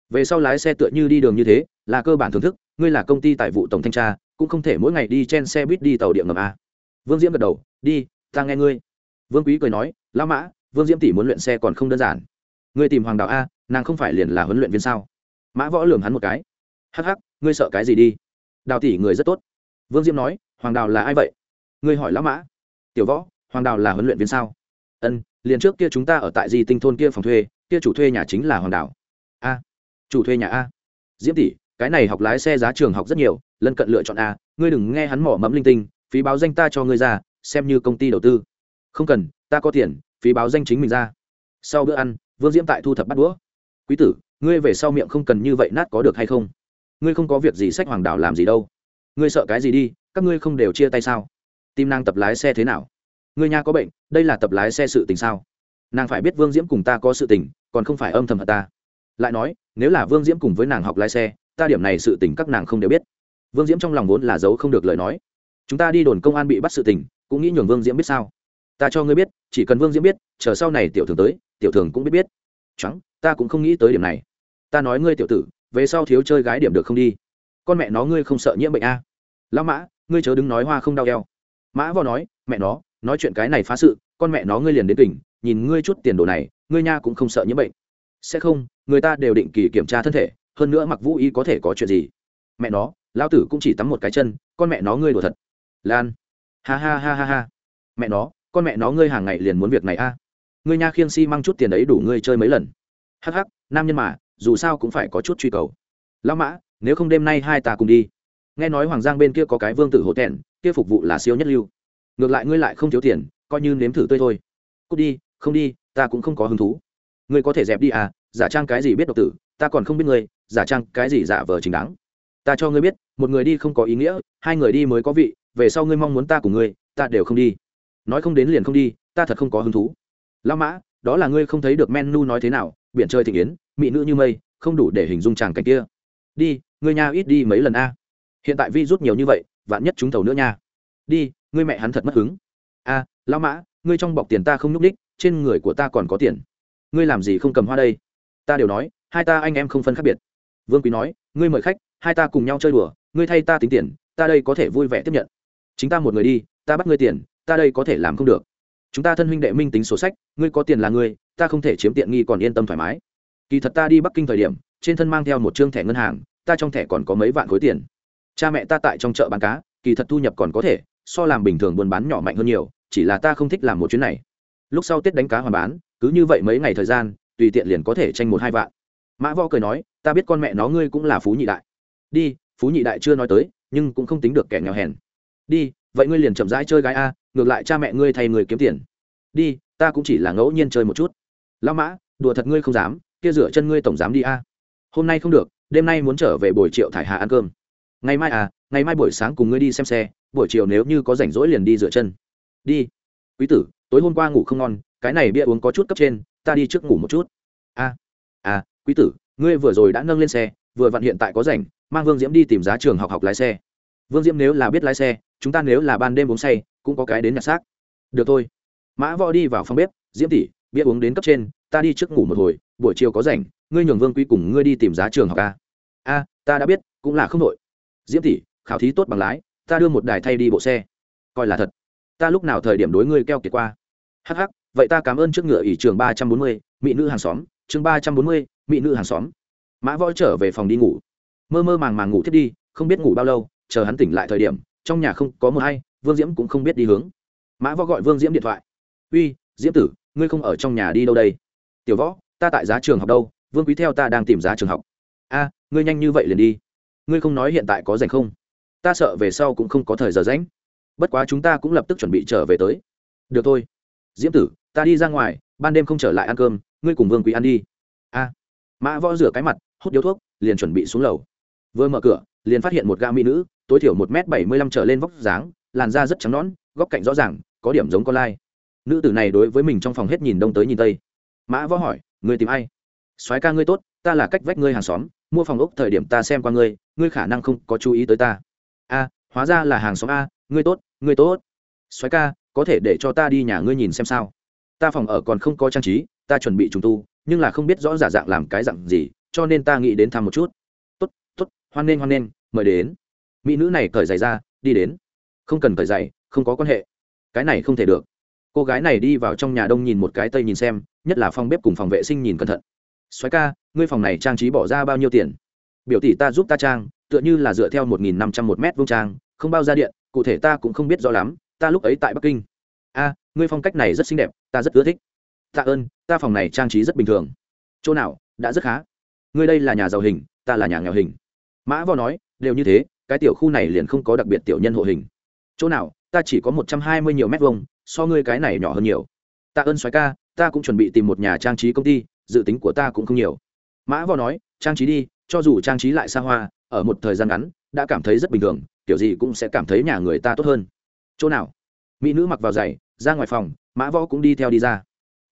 Về sau lái xe tựa như đi đường như thế, là cơ bản thưởng thức, ngươi là công ty tài vụ tổng thanh tra cũng không thể mỗi ngày đi trên xe buýt đi tàu điện ngầm a vương diễm gật đầu, đi, ta nghe ngươi. Vương quý cười nói lao mã, vương diễm tỷ muốn luyện xe còn không đơn giản. Ngươi tìm hoàng đạo a, nàng không phải liền là huấn luyện viên sao? Mã võ lường hắn một cái. Hắc hắc, ngươi sợ cái gì đi? Đào tỷ người rất tốt. Vương diễm nói, hoàng đào là ai vậy? Ngươi hỏi lão mã. Tiểu võ, hoàng đào là huấn luyện viên sao? Ân, liền trước kia chúng ta ở tại di tinh thôn kia phòng thuê, kia chủ thuê nhà chính là hoàng đào a, chủ thuê nhà a. Diễm tỷ cái này học lái xe giá trường học rất nhiều, lân cận lựa chọn a, ngươi đừng nghe hắn mỏ mẫm linh tinh, phí báo danh ta cho ngươi ra, xem như công ty đầu tư. Không cần, ta có tiền, phí báo danh chính mình ra. Sau bữa ăn, vương diễm tại thu thập bắt đũa. Quý tử, ngươi về sau miệng không cần như vậy nát có được hay không? Ngươi không có việc gì sách hoàng đảo làm gì đâu. Ngươi sợ cái gì đi, các ngươi không đều chia tay sao? Tim nàng tập lái xe thế nào? Ngươi nhà có bệnh, đây là tập lái xe sự tình sao? Nàng phải biết vương diễm cùng ta có sự tình, còn không phải âm thầm hận ta. Lại nói, nếu là vương diễm cùng với nàng học lái xe ta điểm này sự tình các nàng không đều biết. Vương diễm trong lòng vốn là giấu không được lời nói. Chúng ta đi đồn công an bị bắt sự tình, cũng nghĩ nhường vương diễm biết sao? Ta cho ngươi biết, chỉ cần vương diễm biết, chờ sau này tiểu thường tới, tiểu thường cũng biết biết. Trắng ta cũng không nghĩ tới điểm này. Ta nói ngươi tiểu tử, về sau thiếu chơi gái điểm được không đi? Con mẹ nó ngươi không sợ nhiễm bệnh a à? lão mã, ngươi chớ đứng nói hoa không đau eo. Mã vào nói, mẹ nó, nói chuyện cái này phá sự, con mẹ nó ngươi liền đến tỉnh, nhìn ngươi chút tiền đồ này, ngươi nha cũng không sợ nhiễm bệnh. Sẽ không, người ta đều định kỳ kiểm tra thân thể hơn nữa mặc vũ y có thể có chuyện gì? Mẹ nó lao tử cũng chỉ tắm một cái chân, con mẹ nó ngươi đùa thật. Lan. Ha ha ha ha ha. Mẹ nó, con mẹ nó ngươi hàng ngày liền muốn việc này a. Ngươi nha khiêng si-mang chút tiền ấy đủ ngươi chơi mấy lần. Hắc hắc, nam nhân mà, dù sao cũng phải có chút truy cầu. Lão mã, nếu không đêm nay hai ta cùng đi. Nghe nói hoàng giang bên kia có cái vương tử hổ thẹn, kia phục vụ là siêu nhất lưu. Ngược lại ngươi lại không thiếu tiền, coi như nếm thử tươi thôi. Cút đi, không đi, ta cũng không có hứng thú. Ngươi có thể dẹp đi à giả trang cái gì biết độc tử ta còn không biết ngươi giả trang cái gì giả vờ chính đáng. Ta cho ngươi biết một người đi không có ý nghĩa hai người đi mới có vị về sau ngươi mong muốn ta cùng ngươi ta đều không đi. Nói không đến liền không đi ta thật không có hứng thú. Lão mã đó là ngươi không thấy được menu nói thế nào biển chơi thị yến mỹ nữ như mây không đủ để hình dung chàng cảnh kia. Đi ngươi nha ít đi mấy lần a. Hiện tại vi rút nhiều như vậy vạn nhất chúng thầu nữa nha. Đi ngươi mẹ hắn thật mất hứng. A à, mã ngươi trong bọc tiền ta không nhúc đích trên người của ta còn có tiền. Ngươi làm gì không cầm hoa đây? Ta đều nói hai ta anh em không phân khác biệt. Vương quý nói, ngươi mời khách, hai ta cùng nhau chơi đùa, ngươi thay ta tính tiền, ta đây có thể vui vẻ tiếp nhận. Chính ta một người đi, ta bắt ngươi tiền, ta đây có thể làm không được. Chúng ta thân huynh đệ minh tính sổ sách, ngươi có tiền là ngươi, ta không thể chiếm tiện nghi còn yên tâm thoải mái. Kỳ thật ta đi bắc kinh thời điểm, trên thân mang theo một chương thẻ ngân hàng, ta trong thẻ còn có mấy vạn khối tiền. Cha mẹ ta tại trong chợ bán cá, kỳ thật thu nhập còn có thể, so làm bình thường buôn bán nhỏ mạnh hơn nhiều, chỉ là ta không thích làm một chuyến này. Lúc sau tết đánh cá hoàn bán, cứ như vậy mấy ngày thời gian, tùy tiện liền có thể tranh một hai vạn mã võ cười nói, ta biết con mẹ nó ngươi cũng là phú nhị đại. Đi, phú nhị đại chưa nói tới, nhưng cũng không tính được kẻ nghèo hèn. Đi, vậy ngươi liền chậm rãi chơi gái a, ngược lại cha mẹ ngươi thay người kiếm tiền. Đi, ta cũng chỉ là ngẫu nhiên chơi một chút. Lão mã, đùa thật ngươi không dám, kia rửa chân ngươi tổng dám đi a. Hôm nay không được, đêm nay muốn trở về buổi triệu thải hà ăn cơm. Ngày mai à ngày mai buổi sáng cùng ngươi đi xem xe, buổi chiều nếu như có rảnh rỗi liền đi rửa chân. Đi. Quý tử, tối hôm qua ngủ không ngon, cái này bia uống có chút cấp trên, ta đi trước ngủ một chút. A à quý tử, ngươi vừa rồi đã nâng lên xe, vừa vặn hiện tại có rảnh, mang vương diễm đi tìm giá trường học học lái xe. Vương diễm nếu là biết lái xe, chúng ta nếu là ban đêm uống say, cũng có cái đến nhặt xác. Được thôi. Mã võ đi vào phòng bếp, diễm tỷ biết uống đến cấp trên, ta đi trước ngủ một hồi, buổi chiều có rảnh, ngươi nhường vương quý cùng ngươi đi tìm giá trường học a a, ta đã biết, cũng là không đội diễm tỷ, khảo thí tốt bằng lái, ta đưa một đài thay đi bộ xe. Coi là thật. Ta lúc nào thời điểm đối ngươi keo kiệt qua? Hh vậy ta cảm ơn trước ngựa ỷ trường ba trăm bốn mươi, mỹ nữ hàng xóm, chương ba trăm bốn mươi mỹ nữ hàng xóm. Mã võ trở về phòng đi ngủ. Mơ mơ màng màng ngủ thiết đi, không biết ngủ bao lâu, chờ hắn tỉnh lại thời điểm, trong nhà không có một hay, vương diễm cũng không biết đi hướng. Mã võ gọi vương diễm điện thoại. Uy, diễm tử, ngươi không ở trong nhà đi đâu đây? Tiểu võ, ta tại giá trường học đâu, vương quý theo ta đang tìm giá trường học. A, ngươi nhanh như vậy liền đi. Ngươi không nói hiện tại có rảnh không? Ta sợ về sau cũng không có thời giờ rảnh. Bất quá chúng ta cũng lập tức chuẩn bị trở về tới. Được thôi. Diễm tử, ta đi ra ngoài, ban đêm không trở lại ăn cơm, ngươi cùng vương quý ăn đi. A mã võ rửa cái mặt, hút điếu thuốc, liền chuẩn bị xuống lầu. Vừa mở cửa, liền phát hiện một gã mỹ nữ, tối thiểu một m bảy mươi lăm trở lên vóc dáng, làn da rất trắng nõn, góc cạnh rõ ràng, có điểm giống con lai. Nữ tử này đối với mình trong phòng hết nhìn đông tới nhìn tây. Mã võ hỏi người tìm ai? Soái ca ngươi tốt, ta là cách vách ngươi hàng xóm, mua phòng ốc thời điểm ta xem qua ngươi ngươi khả năng không có chú ý tới ta. A, hóa ra là hàng xóm a, ngươi tốt ngươi tốt. Soái ca, có thể để cho ta đi nhà ngươi nhìn xem sao? Ta phòng ở còn không có trang trí, ta chuẩn bị trùng tu nhưng là không biết rõ giả dạng làm cái dạng gì, cho nên ta nghĩ đến thăm một chút. Tốt tốt, hoan nghênh hoan nghênh, mời đến. Mỹ nữ này cởi giày ra, đi đến. Không cần cởi giày, không có quan hệ. Cái này không thể được. Cô gái này đi vào trong nhà đông nhìn một cái tây nhìn xem, nhất là phòng bếp cùng phòng vệ sinh nhìn cẩn thận. Xoáy ca, ngươi phòng này trang trí bỏ ra bao nhiêu tiền? Biểu tỷ ta giúp ta trang, tựa như là dựa theo một nghìn năm trăm một mét vuông trang, không bao ra điện, cụ thể ta cũng không biết rõ lắm, ta lúc ấy tại bắc kinh. A, ngươi phong cách này rất xinh đẹp, ta rất ưa thích tạ ơn, ta phòng này trang trí rất bình thường. Chỗ nào, đã rất khá. Ngươi đây là nhà giàu hình, ta là nhà nghèo hình. Mã vò nói, đều như thế, cái tiểu khu này liền không có đặc biệt tiểu nhân hộ hình. Chỗ nào, ta chỉ có một trăm hai mươi nhiều mét vuông, so ngươi cái này nhỏ hơn nhiều. Tạ ơn xoáy ca, ta cũng chuẩn bị tìm một nhà trang trí công ty, dự tính của ta cũng không nhiều. Mã vò nói, trang trí đi, cho dù trang trí lại xa hoa, ở một thời gian ngắn, đã cảm thấy rất bình thường, kiểu gì cũng sẽ cảm thấy nhà người ta tốt hơn. Chỗ nào? Mỹ nữ mặc vào giày, ra ngoài phòng, mã võ cũng đi theo đi ra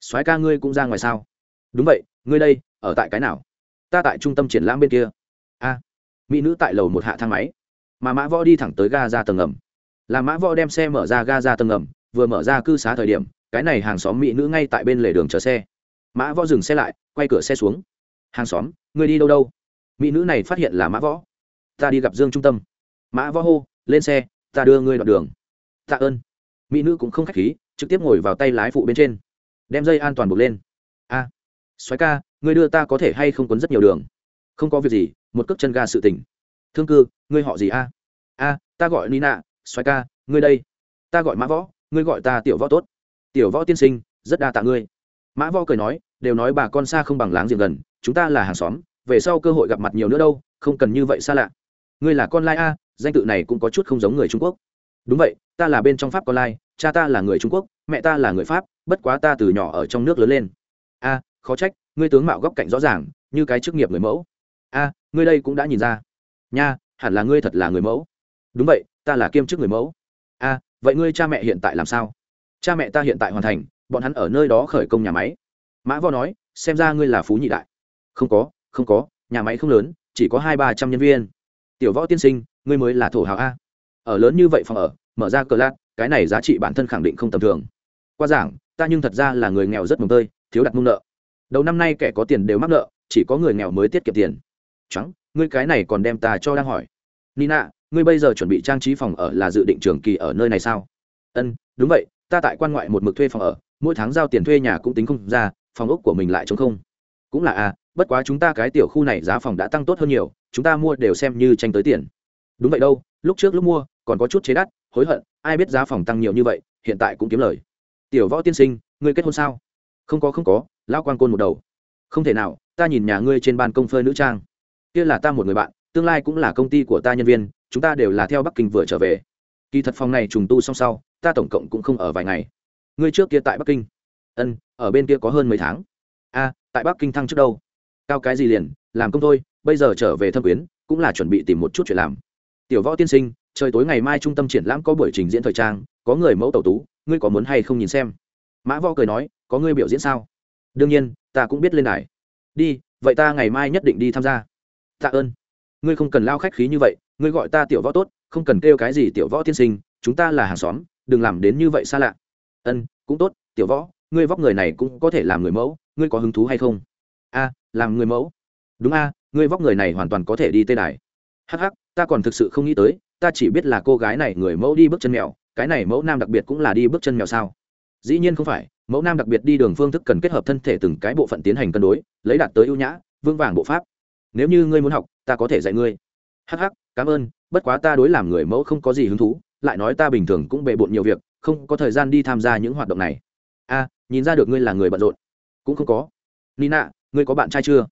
soái ca ngươi cũng ra ngoài sao? Đúng vậy, ngươi đây, ở tại cái nào? Ta tại trung tâm triển lãm bên kia. A. Mỹ nữ tại lầu một hạ thang máy. Mà mã võ đi thẳng tới ga ra tầng ngầm là mã võ đem xe mở ra ga ra tầng ngầm vừa mở ra cư xá thời điểm, cái này hàng xóm mỹ nữ ngay tại bên lề đường chờ xe. Mã võ dừng xe lại, quay cửa xe xuống. Hàng xóm, ngươi đi đâu đâu? Mỹ nữ này phát hiện là mã võ. Ta đi gặp dương trung tâm. Mã võ hô, lên xe, ta đưa ngươi đoạn đường. Tạ ơn. Mỹ nữ cũng không k h á c h khí, trực tiếp ngồi vào tay lái phụ bên trên đem dây an toàn buộc lên. A à, xoáy ca người đưa ta có thể hay không quấn rất nhiều đường? Không có việc gì một cước chân ga sự tỉnh thương cư ngươi họ gì a? A ta gọi nina xoáy ca ngươi đây. Ta gọi mã võ ngươi gọi ta tiểu võ tốt. Tiểu võ tiên sinh rất đa tạ ngươi. Mã võ cười nói đều nói bà con xa không bằng láng giềng gần chúng ta là hàng xóm về sau cơ hội gặp mặt nhiều nữa đâu không cần như vậy xa lạ. Ngươi là con lai a danh tự này cũng có chút không giống người trung quốc. Đúng vậy ta là bên trong pháp con lai cha ta là người trung quốc, mẹ ta là người pháp, bất quá ta từ nhỏ ở trong nước lớn lên. A, khó trách, ngươi tướng mạo góc cạnh rõ ràng, như cái chức nghiệp người mẫu. A, ngươi đây cũng đã nhìn ra. Nha, hẳn là ngươi thật là người mẫu. Đúng vậy, ta là kiêm chức người mẫu. A, vậy ngươi cha mẹ hiện tại làm sao? Cha mẹ ta hiện tại hoàn thành, bọn hắn ở nơi đó khởi công nhà máy. Mã vo nói, xem ra ngươi là phú nhị đại. Không có không có, nhà máy không lớn, chỉ có hai ba trăm nhân viên. Tiểu võ tiên sinh, ngươi mới là thổ hào a. Ở lớn như vậy phòng ở, mở ra cờ lát cái này giá trị bản thân khẳng định không tầm thường. Qua giảng, ta nhưng thật ra là người nghèo rất mồm tơi, thiếu đặt mông nợ. Đầu năm nay kẻ có tiền đều mắc nợ, chỉ có người nghèo mới tiết kiệm tiền. Trắng, ngươi cái này còn đem ta cho đang hỏi. Nina, ngươi bây giờ chuẩn bị trang trí phòng ở là dự định trường kỳ ở nơi này sao? Ân, đúng vậy, ta tại quan ngoại một mực thuê phòng ở, mỗi tháng giao tiền thuê nhà cũng tính không ra, phòng ốc của mình lại chống không. Cũng là à bất quá chúng ta cái tiểu khu này giá phòng đã tăng tốt hơn nhiều, chúng ta mua đều xem như tranh tới tiền. Đúng vậy đâu lúc trước lúc mua, còn có chút chế đắt, hối hận, ai biết giá phòng tăng nhiều như vậy, hiện tại cũng kiếm lời. Tiểu võ tiên sinh, ngươi kết hôn sao? Không có không có, lão quan côn một đầu. Không thể nào, ta nhìn nhà ngươi trên ban công phơi nữ trang. Kia là ta một người bạn, tương lai cũng là công ty của ta nhân viên, chúng ta đều là theo bắc kinh vừa trở về. Kỳ thật phòng này trùng tu xong sau, ta tổng cộng cũng không ở vài ngày. Ngươi trước kia tại bắc kinh. Ân, ở bên kia có hơn mấy tháng. A tại bắc kinh thăng trước đâu? Cao cái gì liền, làm công thôi, bây giờ trở về thâm quyến, cũng là chuẩn bị tìm một chút chuyện làm tiểu võ tiên sinh, trời tối ngày mai trung tâm triển lãm có buổi trình diễn thời trang, có người mẫu tẩu tú, ngươi có muốn hay không nhìn xem? Mã võ cười nói, có ngươi biểu diễn sao? Đương nhiên, ta cũng biết lên đài. Đi, vậy ta ngày mai nhất định đi tham gia. Tạ ơn. Ngươi không cần lao khách khí như vậy, ngươi gọi ta tiểu võ tốt, không cần kêu cái gì tiểu võ tiên sinh, chúng ta là hàng xóm, đừng làm đến như vậy xa lạ. Ân, cũng tốt, tiểu võ, ngươi vóc người này cũng có thể làm người mẫu, ngươi có hứng thú hay không? A, làm người mẫu. Đúng a, ngươi vóc người này hoàn toàn có thể đi tê đài. Hắc Hắc, ta còn thực sự không nghĩ tới ta chỉ biết là cô gái này người mẫu đi bước chân mèo cái này mẫu nam đặc biệt cũng là đi bước chân mèo sao? Dĩ nhiên không phải mẫu nam đặc biệt đi đường phương thức cần kết hợp thân thể từng cái bộ phận tiến hành cân đối lấy đạt tới ưu nhã vương vàng bộ pháp. Nếu như ngươi muốn học ta có thể dạy ngươi. Hắc hắc cảm ơn bất quá ta đối làm người mẫu không có gì hứng thú lại nói ta bình thường cũng bề bộn nhiều việc không có thời gian đi tham gia những hoạt động này. A nhìn ra được ngươi là người bận rộn. Cũng không có. Nina ngươi có bạn trai chưa?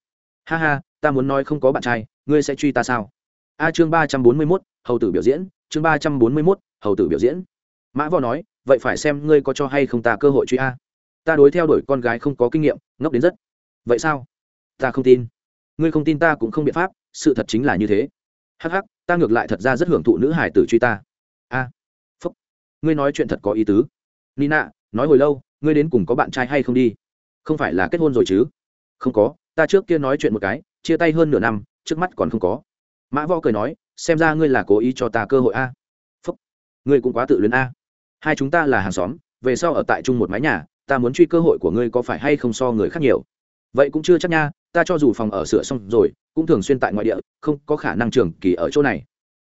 Ha ha ta muốn nói không có bạn trai ngươi sẽ truy ta sao? A chương ba trăm bốn mươi mốt hầu tử biểu diễn chương ba trăm bốn mươi mốt hầu tử biểu diễn. Mã võ nói vậy phải xem ngươi có cho hay không ta cơ hội truy a. Ta đối theo đuổi con gái không có kinh nghiệm ngốc đến rất. Vậy sao? Ta không tin. Ngươi không tin ta cũng không biện pháp sự thật chính là như thế. Hắc hắc ta ngược lại thật ra rất hưởng thụ nữ hải tử truy ta. A. À, phúc. Ngươi nói chuyện thật có ý tứ. Nina nói hồi lâu ngươi đến cùng có bạn trai hay không đi? Không phải là kết hôn rồi chứ? Không có ta trước kia nói chuyện một cái chia tay hơn nửa năm trước mắt còn không có mã võ cười nói, xem ra ngươi là cố ý cho ta cơ hội a. Phúc. Ngươi cũng quá tự luyến a. Hai chúng ta là hàng xóm, về sau ở tại chung một mái nhà, ta muốn truy cơ hội của ngươi có phải hay không so người khác nhiều? Vậy cũng chưa chắc nha, ta cho dù phòng ở sửa xong rồi, cũng thường xuyên tại ngoại địa, không có khả năng trường kỳ ở chỗ này.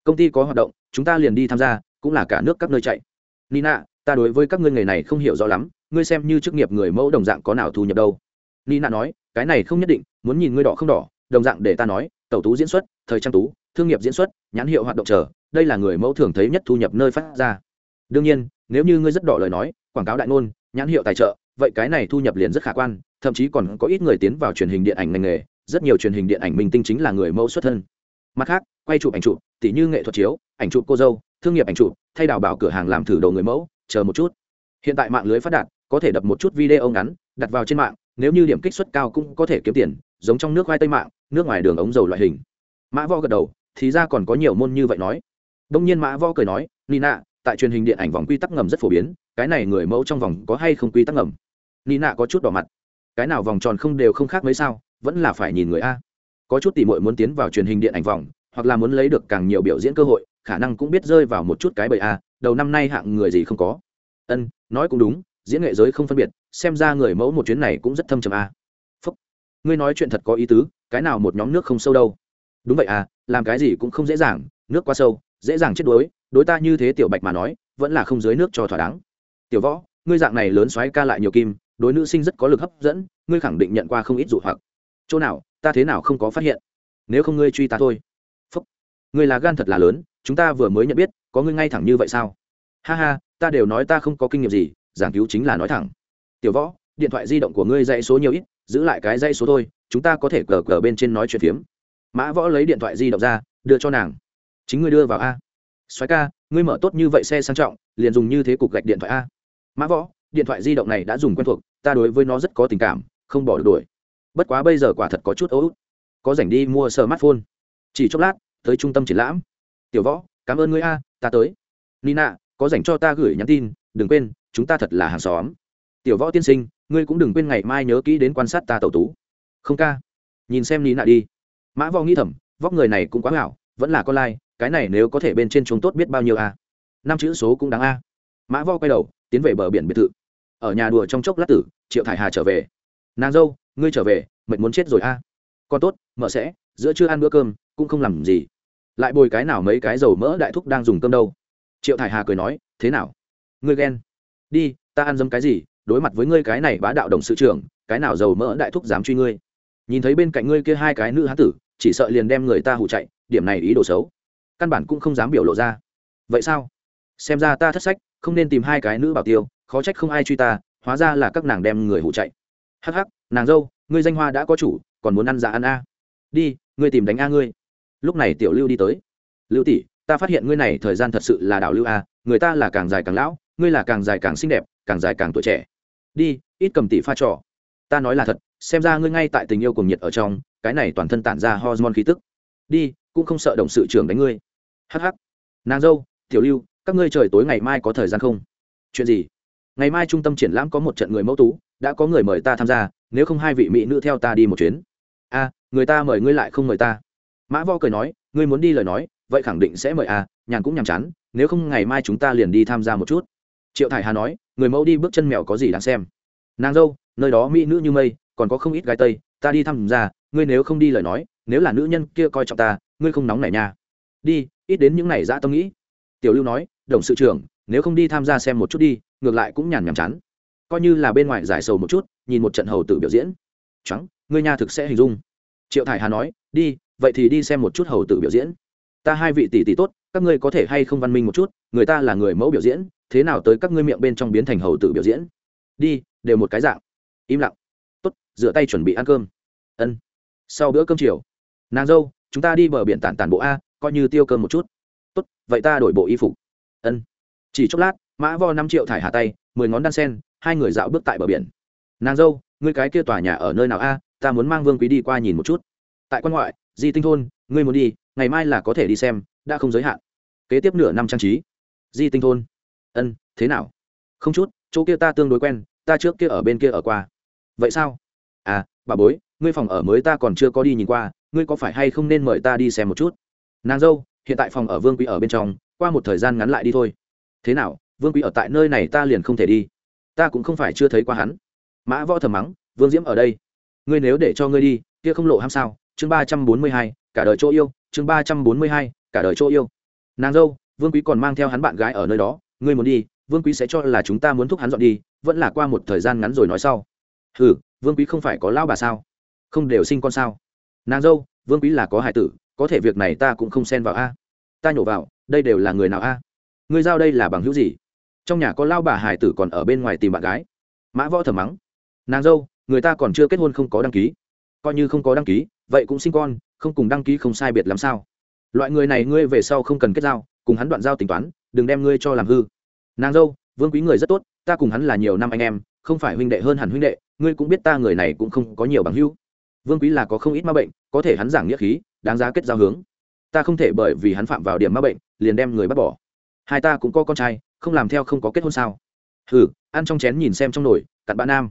Công ty có hoạt động, chúng ta liền đi tham gia, cũng là cả nước các nơi chạy. Nina, ta đối với các ngươi nghề này không hiểu rõ lắm, ngươi xem như chức nghiệp người mẫu đồng dạng có nào thu nhập đâu? Nina nói, cái này không nhất định, muốn nhìn ngươi đỏ không đỏ, đồng dạng để ta nói tẩu tú diễn xuất, thời trang tú, thương nghiệp diễn xuất, nhãn hiệu hoạt động chờ, đây là người mẫu thường thấy nhất thu nhập nơi phát ra. Đương nhiên, nếu như ngươi rất đỏ lời nói, quảng cáo đại ngôn, nhãn hiệu tài trợ, vậy cái này thu nhập liền rất khả quan, thậm chí còn có ít người tiến vào truyền hình điện ảnh ngành nghề, rất nhiều truyền hình điện ảnh minh tinh chính là người mẫu xuất thân. Mặt khác, quay chụp ảnh chụp, tỉ như nghệ thuật chiếu, ảnh chụp cô dâu, thương nghiệp ảnh chụp, thay đào bảo cửa hàng làm thử đồ người mẫu, chờ một chút. Hiện tại mạng lưới phát đạt, có thể đập một chút video ngắn, đặt vào trên mạng, nếu như điểm kích suất cao cũng có thể kiếm tiền giống trong nước khoai tây mạng, nước ngoài đường ống dầu loại hình. Mã vo gật đầu, thì ra còn có nhiều môn như vậy nói. Đông nhiên mã vo cười nói, nina, tại truyền hình điện ảnh vòng quy tắc ngầm rất phổ biến, cái này người mẫu trong vòng có hay không quy tắc ngầm? Nina có chút đỏ mặt. Cái nào vòng tròn không đều không khác mấy sao, vẫn là phải nhìn người a. Có chút tỉ mội muốn tiến vào truyền hình điện ảnh vòng, hoặc là muốn lấy được càng nhiều biểu diễn cơ hội, khả năng cũng biết rơi vào một chút cái bầy a, đầu năm nay hạng người gì không có. Ân, nói cũng đúng, diễn nghệ giới không phân biệt, xem ra người mẫu một chuyến này cũng rất thâm trầm a ngươi nói chuyện thật có ý tứ, cái nào một nhóm nước không sâu đâu. Đúng vậy à làm cái gì cũng không dễ dàng, nước quá sâu, dễ dàng chết đuối, đối ta như thế tiểu bạch mà nói, vẫn là không dưới nước cho thỏa đáng. Tiểu võ, ngươi dạng này lớn xoáy ca lại nhiều kim, đối nữ sinh rất có lực hấp dẫn, ngươi khẳng định nhận qua không ít dụ hoặc. Chỗ nào, ta thế nào không có phát hiện? Nếu không ngươi truy ta thôi. Phúc, ngươi là gan thật là lớn, chúng ta vừa mới nhận biết, có ngươi ngay thẳng như vậy sao? Ha ha, ta đều nói ta không có kinh nghiệm gì, giảng cứu chính là nói thẳng. Tiểu võ, điện thoại di động của ngươi dạy số nhiều ít giữ lại cái dây số thôi, chúng ta có thể cờ cờ bên trên nói chuyện phiếm. Mã võ lấy điện thoại di động ra, đưa cho nàng. Chính ngươi đưa vào a. Xoáy ca, ngươi mở tốt như vậy xe sang trọng, liền dùng như thế cục gạch điện thoại a. Mã võ, điện thoại di động này đã dùng quen thuộc, ta đối với nó rất có tình cảm, không bỏ được đuổi. Bất quá bây giờ quả thật có chút ấu có rảnh đi mua smartphone. Chỉ chốc lát, tới trung tâm triển lãm. Tiểu võ, cảm ơn ngươi a, ta tới. Nina, có rảnh cho ta gửi nhắn tin, đừng quên, chúng ta thật là hàng xóm. Tiểu võ tiên sinh ngươi cũng đừng quên ngày mai nhớ kỹ đến quan sát ta tẩu tú. Không ca. Nhìn xem nina đi. Mã võ nghĩ thầm, vóc người này cũng quá hảo, vẫn là con lai, cái này nếu có thể bên trên chúng tốt biết bao nhiêu a. Năm chữ số cũng đáng a. Mã võ quay đầu, tiến về bờ biển biệt thự. Ở nhà đùa trong chốc lát tử, triệu thải hà trở về. Nàng dâu, ngươi trở về, mệt muốn chết rồi a. À. tốt mở sẽ, giữa chưa ăn bữa cơm, cũng không làm gì. Lại bồi cái nào mấy cái dầu mỡ đại thúc đang dùng cơm đâu. Triệu thải hà cười nói, thế nào? Ngươi ghen. Đi, ta ăn dấm cái gì đối mặt với ngươi cái này bá đạo đồng sự trưởng, cái nào giàu mỡ đại thúc dám truy ngươi? Nhìn thấy bên cạnh ngươi kia hai cái nữ hán tử, chỉ sợ liền đem người ta hụ chạy, điểm này ý đồ xấu. Căn bản cũng không dám biểu lộ ra. Vậy sao? Xem ra ta thất sách, không nên tìm hai cái nữ bảo tiêu, khó trách không ai truy ta, hóa ra là các nàng đem người hụ chạy. Hắc hắc, nàng dâu, ngươi danh hoa đã có chủ, còn muốn ăn dạ ăn a? Đi, ngươi tìm đánh a ngươi. Lúc này tiểu lưu đi tới. Lưu tỷ, ta phát hiện ngươi này thời gian thật sự là đảo lưu a, người ta là càng dài càng lão, ngươi là càng dài càng xinh đẹp, càng dài càng tuổi trẻ đi, ít cầm tỷ pha trò. Ta nói là thật, xem ra ngươi ngay tại tình yêu cùng nhiệt ở trong, cái này toàn thân tản ra hormone khí tức. Đi, cũng không sợ đồng sự trưởng đánh ngươi. Hắc hắc. Nàng dâu, tiểu lưu, các ngươi trời tối ngày mai có thời gian không? Chuyện gì? Ngày mai trung tâm triển lãm có một trận người mẫu tú, đã có người mời ta tham gia, nếu không hai vị mỹ nữ theo ta đi một chuyến. A, người ta mời ngươi lại không mời ta. Mã vo cười nói, ngươi muốn đi lời nói, vậy khẳng định sẽ mời a, nhàn cũng nhàm chán, nếu không ngày mai chúng ta liền đi tham gia một chút. Triệu thải hà nói người mẫu đi bước chân mèo có gì đáng xem. Nàng dâu, nơi đó mỹ nữ như mây, còn có không ít gái tây, ta đi tham gia ngươi nếu không đi lời nói, nếu là nữ nhân kia coi trọng ta, ngươi không nóng nảy nha. Đi, ít đến những này dã tâm nghĩ. Tiểu lưu nói, đồng sự trưởng, nếu không đi tham gia xem một chút đi, ngược lại cũng nhàn nhàm chán. Coi như là bên ngoài giải sầu một chút, nhìn một trận hầu tử biểu diễn. Trắng ngươi nha thực sẽ hình dung. Triệu thải hà nói, đi, vậy thì đi xem một chút hầu tử biểu diễn ta hai vị tỷ tỷ tốt, các ngươi có thể hay không văn minh một chút, người ta là người mẫu biểu diễn, thế nào tới các ngươi miệng bên trong biến thành hầu tử biểu diễn? Đi, đều một cái dạng. Im lặng. Tốt, rửa tay chuẩn bị ăn cơm. Ân. Sau bữa cơm chiều, nàng dâu, chúng ta đi bờ biển tản tản bộ a, coi như tiêu cơm một chút. Tốt, vậy ta đổi bộ y phục. Ân. Chỉ chốc lát, mã vo năm triệu thải hà tay, mười ngón đan sen, hai người dạo bước tại bờ biển. Nàng dâu, ngươi cái kia tòa nhà ở nơi nào a, ta muốn mang vương quý đi qua nhìn một chút. Tại quan ngoại di tinh thôn, ngươi muốn đi, ngày mai là có thể đi xem, đã không giới hạn. Kế tiếp nửa năm trang trí. Di tinh thôn. Ân, thế nào? Không chút, chỗ kia ta tương đối quen, ta trước kia ở bên kia ở qua. Vậy sao? À bà bối, ngươi phòng ở mới ta còn chưa có đi nhìn qua, ngươi có phải hay không nên mời ta đi xem một chút? Nàng dâu, hiện tại phòng ở vương quý ở bên trong, qua một thời gian ngắn lại đi thôi. Thế nào, vương quý ở tại nơi này ta liền không thể đi. Ta cũng không phải chưa thấy qua hắn. Mã võ thầm mắng, vương diễm ở đây. Ngươi nếu để cho ngươi đi, kia không lộ ham sao? Chương ba trăm bốn mươi hai, cả đời chỗ yêu, chương ba trăm bốn mươi hai, cả đời chỗ yêu. Nàng dâu, vương quý còn mang theo hắn bạn gái ở nơi đó, ngươi muốn đi, vương quý sẽ cho là chúng ta muốn thúc hắn dọn đi, vẫn là qua một thời gian ngắn rồi nói sau. Ừ vương quý không phải có lão bà sao? Không đều sinh con sao? Nàng dâu, vương quý là có hải tử, có thể việc này ta cũng không xen vào a. Ta nhổ vào, đây đều là người nào a? Ngươi giao đây là bằng hữu gì? Trong nhà có lao bà hải tử còn ở bên ngoài tìm bạn gái. Mã võ thầm mắng. Nàng dâu, người ta còn chưa kết hôn không có đăng ký. Coi như không có đăng ký vậy cũng sinh con, không cùng đăng ký không sai biệt làm sao? Loại người này ngươi về sau không cần kết giao, cùng hắn đoạn giao tính toán, đừng đem ngươi cho làm hư. Nàng dâu, vương quý người rất tốt, ta cùng hắn là nhiều năm anh em, không phải huynh đệ hơn hẳn huynh đệ, ngươi cũng biết ta người này cũng không có nhiều bằng hữu. Vương quý là có không ít ma bệnh, có thể hắn giảng nghĩa khí, đáng giá kết giao hướng. Ta không thể bởi vì hắn phạm vào điểm ma bệnh, liền đem người bắt bỏ. Hai ta cũng có con trai, không làm theo không có kết hôn sao? Hừ, ăn trong chén nhìn xem trong nồi, cặn bạn nam.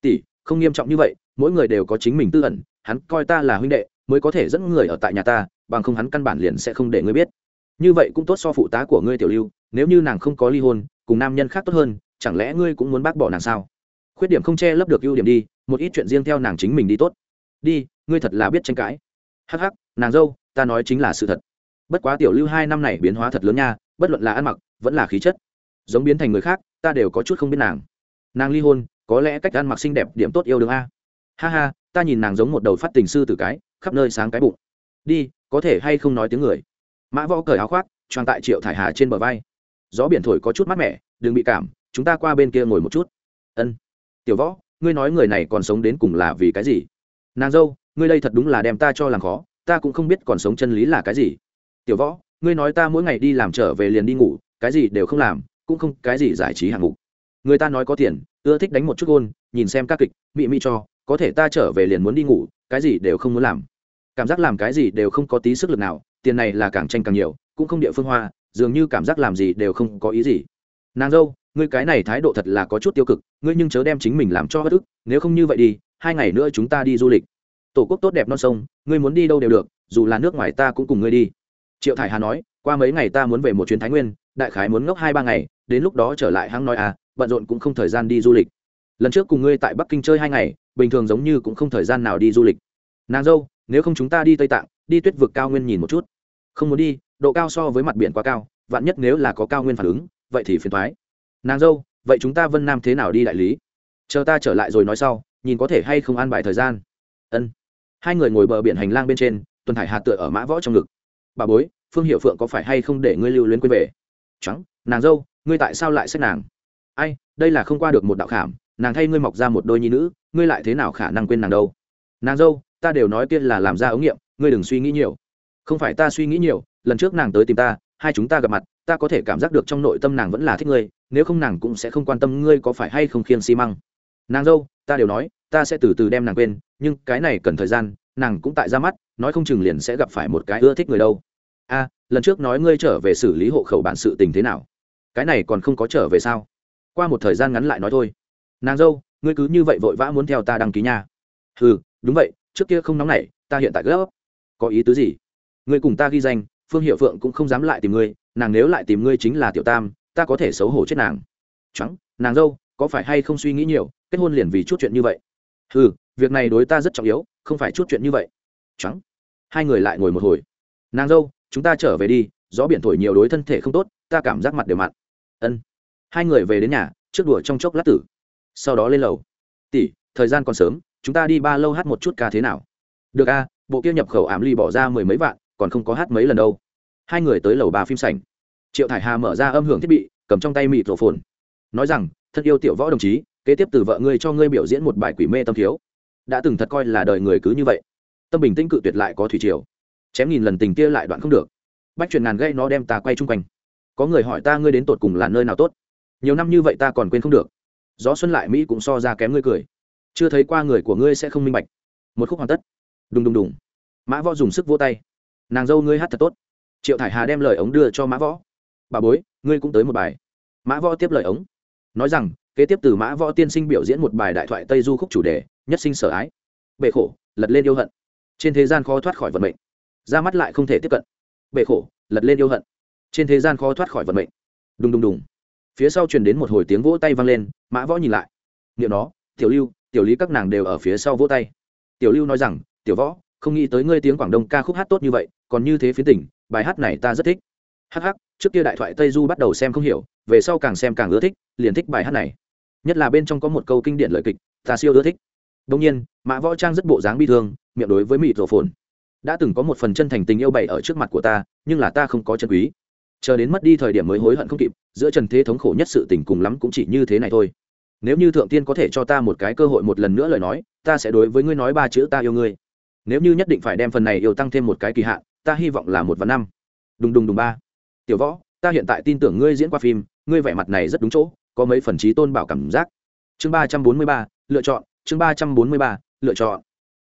Tỷ, không nghiêm trọng như vậy, mỗi người đều có chính mình tư ẩn hắn coi ta là huynh đệ, mới có thể dẫn người ở tại nhà ta, bằng không hắn căn bản liền sẽ không để ngươi biết. Như vậy cũng tốt so phụ tá của ngươi tiểu lưu, nếu như nàng không có ly hôn, cùng nam nhân khác tốt hơn, chẳng lẽ ngươi cũng muốn bác bỏ nàng sao? Khuyết điểm không che lấp được ưu điểm đi, một ít chuyện riêng theo nàng chính mình đi tốt. Đi, ngươi thật là biết tranh cãi. Hắc hắc, nàng dâu, ta nói chính là sự thật. Bất quá tiểu lưu hai năm này biến hóa thật lớn nha, bất luận là ăn mặc, vẫn là khí chất, giống biến thành người khác, ta đều có chút không biết nàng. Nàng ly hôn, có lẽ cách ăn mặc xinh đẹp điểm tốt yêu đương a ha ha, ta nhìn nàng giống một đầu phát tình sư từ cái, khắp nơi sáng cái bụng. Đi, có thể hay không nói tiếng người? Mã võ cởi áo khoác, choàng tại triệu thải hà trên bờ vai. Gió biển thổi có chút mát mẻ, đừng bị cảm, chúng ta qua bên kia ngồi một chút. Ân. Tiểu võ, ngươi nói người này còn sống đến cùng là vì cái gì? Nàng dâu, ngươi đây thật đúng là đem ta cho làm khó, ta cũng không biết còn sống chân lý là cái gì. Tiểu võ, ngươi nói ta mỗi ngày đi làm trở về liền đi ngủ, cái gì đều không làm, cũng không cái gì giải trí hạng mục. Người ta nói có tiền, ưa thích đánh một chút gôn, nhìn xem các kịch, mị mị cho có thể ta trở về liền muốn đi ngủ, cái gì đều không muốn làm. Cảm giác làm cái gì đều không có tí sức lực nào, tiền này là càng tranh càng nhiều, cũng không địa phương hoa, dường như cảm giác làm gì đều không có ý gì. Nàng dâu, ngươi cái này thái độ thật là có chút tiêu cực, ngươi nhưng chớ đem chính mình làm cho bất ức, nếu không như vậy đi, hai ngày nữa chúng ta đi du lịch. Tổ quốc tốt đẹp non sông, ngươi muốn đi đâu đều được, dù là nước ngoài ta cũng cùng ngươi đi. Triệu thải hà nói, qua mấy ngày ta muốn về một chuyến thái nguyên, đại khái muốn ngốc hai ba ngày, đến lúc đó trở lại hãng nói à bận rộn cũng không thời gian đi du lịch lần trước cùng ngươi tại bắc kinh chơi hai ngày, bình thường giống như cũng không thời gian nào đi du lịch. Nàng dâu, nếu không chúng ta đi tây tạng, đi tuyết vực cao nguyên nhìn một chút. Không muốn đi, độ cao so với mặt biển quá cao, vạn nhất nếu là có cao nguyên phản ứng, vậy thì phiền thoái nàng dâu, vậy chúng ta vân nam thế nào đi đại lý? Chờ ta trở lại rồi nói sau, nhìn có thể hay không an bài thời gian. Ân. Hai người ngồi bờ biển hành lang bên trên, tuần thải hạt tựa ở mã võ trong ngực. Bà bối, phương hiệu phượng có phải hay không để ngươi lưu luyến quên về? Trắng nàng dâu, ngươi tại sao lại xét nàng? Ai, đây là không qua được một đạo khảm nàng thay ngươi mọc ra một đôi nhi nữ, ngươi lại thế nào khả năng quên nàng đâu? Nàng dâu, ta đều nói tiên là làm ra ống nghiệm, ngươi đừng suy nghĩ nhiều. Không phải ta suy nghĩ nhiều, lần trước nàng tới tìm ta, hai chúng ta gặp mặt, ta có thể cảm giác được trong nội tâm nàng vẫn là thích ngươi, nếu không nàng cũng sẽ không quan tâm ngươi có phải hay không khiêng xi măng. Nàng dâu, ta đều nói, ta sẽ từ từ đem nàng quên, nhưng cái này cần thời gian, nàng cũng tại ra mắt, nói không chừng liền sẽ gặp phải một cái ưa thích người đâu. A, lần trước nói ngươi trở về xử lý hộ khẩu bản sự tình thế nào? Cái này còn không có trở về sao? Qua một thời gian ngắn lại nói thôi nàng dâu, ngươi cứ như vậy vội vã muốn theo ta đăng ký nha. Ừ đúng vậy, trước kia không nóng nảy, ta hiện tại gấp. Có ý tứ gì? Ngươi cùng ta ghi danh, phương hiệu phượng cũng không dám lại tìm ngươi, nàng nếu lại tìm ngươi chính là tiểu tam, ta có thể xấu hổ chết nàng. Trắng nàng dâu, có phải hay không suy nghĩ nhiều, kết hôn liền vì chút chuyện như vậy? Ừ việc này đối ta rất trọng yếu, không phải chút chuyện như vậy. Trắng hai người lại ngồi một hồi. Nàng dâu, chúng ta trở về đi, gió biển thổi nhiều đối thân thể không tốt, ta cảm giác mặt đều mặn. Ân. Hai người về đến nhà, trước đùa trong chốc lát tử sau đó lên lầu. Tỷ, thời gian còn sớm, chúng ta đi ba lâu hát một chút ca thế nào? Được a, bộ kia nhập khẩu ảm ly bỏ ra mười mấy vạn, còn không có hát mấy lần đâu. Hai người tới lầu ba phim sảnh. Triệu thải hà mở ra âm hưởng thiết bị, cầm trong tay mịt rổ phồn nói rằng thân yêu tiểu võ đồng chí, kế tiếp từ vợ ngươi cho ngươi biểu diễn một bài quỷ mê tâm thiếu. Đã từng thật coi là đời người cứ như vậy. Tâm bình tĩnh cự tuyệt lại có thủy triều. Chém nghìn lần tình kia lại đoạn không được. Bách truyền ngàn gây nó đem ta quay chung quanh. Có người hỏi ta ngươi đến tột cùng là nơi nào tốt? Nhiều năm như vậy ta còn quên không được gió xuân lại mỹ cũng so ra kém ngươi cười. Chưa thấy qua người của ngươi sẽ không minh bạch. Một khúc hoàn tất. Đùng đùng đùng. Mã võ dùng sức vô tay. Nàng dâu ngươi hát thật tốt. Triệu thải hà đem lời ống đưa cho mã võ. Bà bối, ngươi cũng tới một bài. Mã võ tiếp lời ống. Nói rằng, kế tiếp từ mã võ tiên sinh biểu diễn một bài đại thoại tây du khúc chủ đề, nhất sinh sở ái. Bệ khổ, lật lên yêu hận. Trên thế gian khó thoát khỏi vận mệnh. Ra mắt lại không thể tiếp cận. Bệ khổ, lật lên yêu hận. Trên thế gian khó thoát khỏi vận mệnh. Đùng đùng đùng phía sau truyền đến một hồi tiếng vỗ tay vang lên, mã võ nhìn lại. Niệm nó, tiểu lưu, tiểu lý các nàng đều ở phía sau vỗ tay. Tiểu lưu nói rằng, tiểu võ, không nghĩ tới ngươi tiếng quảng đông ca khúc hát tốt như vậy, còn như thế phía tỉnh bài hát này ta rất thích. Hh trước kia đại thoại tây du bắt đầu xem không hiểu, về sau càng xem càng ưa thích, liền thích bài hát này. Nhất là bên trong có một câu kinh điển lời kịch, ta siêu ưa thích. Đông nhiên, mã võ trang rất bộ dáng bi thương, miệng đối với mịt rổ phồn. Đã từng có một phần chân thành tình yêu bày ở trước mặt của ta, nhưng là ta không có chân quý chờ đến mất đi thời điểm mới hối hận không kịp, giữa trần thế thống khổ nhất sự tình cùng lắm cũng chỉ như thế này thôi. Nếu như thượng tiên có thể cho ta một cái cơ hội một lần nữa lời nói, ta sẽ đối với ngươi nói ba chữ ta yêu ngươi. Nếu như nhất định phải đem phần này yêu tăng thêm một cái kỳ hạn, ta hy vọng là một và năm. Đùng đùng đùng ba. Tiểu võ, ta hiện tại tin tưởng ngươi diễn qua phim, ngươi vẻ mặt này rất đúng chỗ, có mấy phần trí tôn bảo cảm giác. Chương ba trăm bốn mươi ba, lựa chọn, chương ba trăm bốn mươi ba, lựa chọn.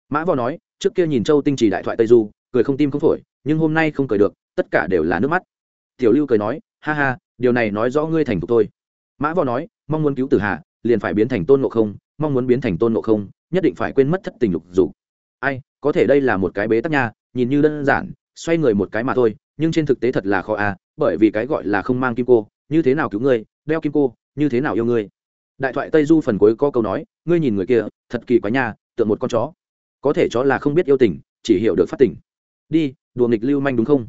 Mã võ nói, trước kia nhìn châu tinh trì đại thoại tây du, cười không tim không phổi, nhưng hôm nay không cười được, tất cả đều là nước mắt tiểu lưu cười nói, ha ha, điều này nói rõ ngươi thành thục tôi mã võ nói, mong muốn cứu tử hạ liền phải biến thành tôn ngộ không, mong muốn biến thành tôn ngộ không, nhất định phải quên mất thất tình lục dục. Ai, có thể đây là một cái bế tắc nha, nhìn như đơn giản, xoay người một cái mà thôi, nhưng trên thực tế thật là khó à bởi vì cái gọi là không mang kim cô, như thế nào cứu ngươi, đeo kim cô, như thế nào yêu ngươi? Đại thoại tây du phần cuối có câu nói, ngươi nhìn người kia, thật kỳ quá nha, tượng một con chó. Có thể chó là không biết yêu tình, chỉ hiểu được phát tình. Đi, đùa nghịch lưu manh đúng không?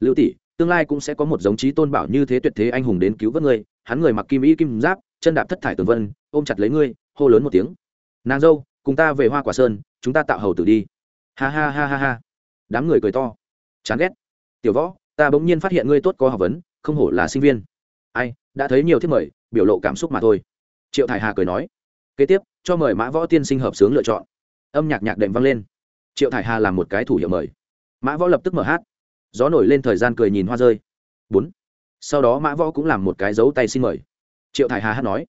Lưu tỷ tương lai cũng sẽ có một giống trí tôn bảo như thế tuyệt thế anh hùng đến cứu vớt ngươi, hắn người mặc kim y kim giáp, chân đạp thất thải tường vân, ôm chặt lấy ngươi, hô lớn một tiếng. Nàng dâu, cùng ta về hoa quả sơn, chúng ta tạo hầu tử đi. Ha ha ha ha ha. Đám người cười to. Chán ghét. Tiểu võ, ta bỗng nhiên phát hiện ngươi tốt có học vấn, không hổ là sinh viên. Ai, đã thấy nhiều thiết mời, biểu lộ cảm xúc mà thôi. Triệu thải hà cười nói. Kế tiếp, cho mời mã võ tiên sinh hợp sướng lựa chọn. Âm nhạc nhạc đệm vang lên. Triệu thải hà làm một cái thủ hiệu mời. Mã võ lập tức mở hát gió nổi lên thời gian cười nhìn hoa rơi. Bốn. Sau đó mã võ cũng làm một cái dấu tay xin mời. Triệu thải hà hát nói,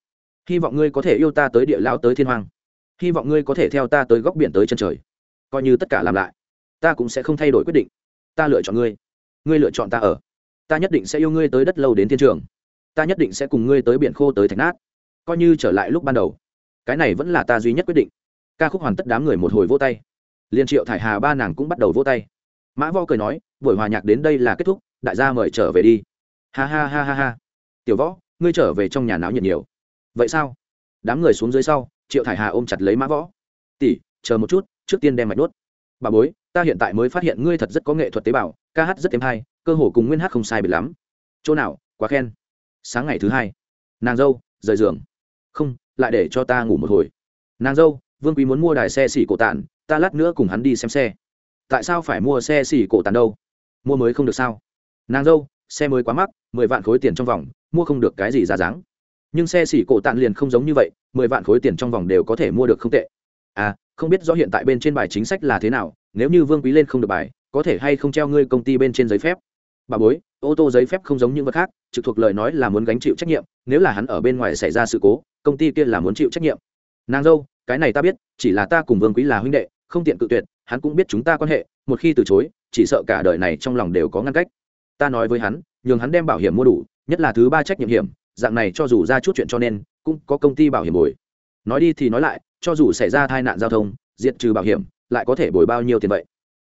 hy vọng ngươi có thể yêu ta tới địa lao tới thiên hoàng hy vọng ngươi có thể theo ta tới góc biển tới chân trời. Coi như tất cả làm lại, ta cũng sẽ không thay đổi quyết định. Ta lựa chọn ngươi. Ngươi lựa chọn ta ở. Ta nhất định sẽ yêu ngươi tới đất lâu đến thiên trường. Ta nhất định sẽ cùng ngươi tới biển khô tới thạch nát. Coi như trở lại lúc ban đầu, cái này vẫn là ta duy nhất quyết định. Ca khúc hoàn tất đám người một hồi vô tay. Liên triệu thải hà ba nàng cũng bắt đầu vô tay mã vo cười nói, buổi hòa nhạc đến đây là kết thúc, đại gia mời trở về đi. Ha ha ha ha ha. Tiểu võ, ngươi trở về trong nhà náo nhiệt nhiều. Vậy sao? Đám người xuống dưới sau, triệu thải hà ôm chặt lấy mã võ. Tỷ, chờ một chút, trước tiên đem mạch nuốt bà bối, ta hiện tại mới phát hiện ngươi thật rất có nghệ thuật tế bào, ca hát rất êm hay, cơ hồ cùng nguyên hát không sai biệt lắm. Chỗ nào, quá khen. Sáng ngày thứ hai. Nàng dâu, rời giường. Không, lại để cho ta ngủ một hồi. Nàng dâu, vương quý muốn mua đài xe xỉ cổ tản, ta lát nữa cùng hắn đi xem xe tại sao phải mua xe xỉ cổ tàn đâu? Mua mới không được sao? Nàng dâu, xe mới quá mắc, mười vạn khối tiền trong vòng, mua không được cái gì ra dáng. Nhưng xe xỉ cổ tàn liền không giống như vậy, mười vạn khối tiền trong vòng đều có thể mua được không tệ. À không biết rõ hiện tại bên trên bài chính sách là thế nào, nếu như vương quý lên không được bài, có thể hay không treo ngươi công ty bên trên giấy phép? Bà bối, ô tô giấy phép không giống những vật khác, trực thuộc lời nói là muốn gánh chịu trách nhiệm, nếu là hắn ở bên ngoài xảy ra sự cố, công ty kia là muốn chịu trách nhiệm. Nàng dâu, cái này ta biết, chỉ là ta cùng vương quý là huynh đệ, không tiện cự tuyệt hắn cũng biết chúng ta quan hệ, một khi từ chối, chỉ sợ cả đời này trong lòng đều có ngăn cách. Ta nói với hắn, nhường hắn đem bảo hiểm mua đủ, nhất là thứ ba trách nhiệm hiểm, dạng này cho dù ra chút chuyện cho nên, cũng có công ty bảo hiểm bồi. Nói đi thì nói lại, cho dù xảy ra tai nạn giao thông, diệt trừ bảo hiểm, lại có thể bồi bao nhiêu tiền vậy?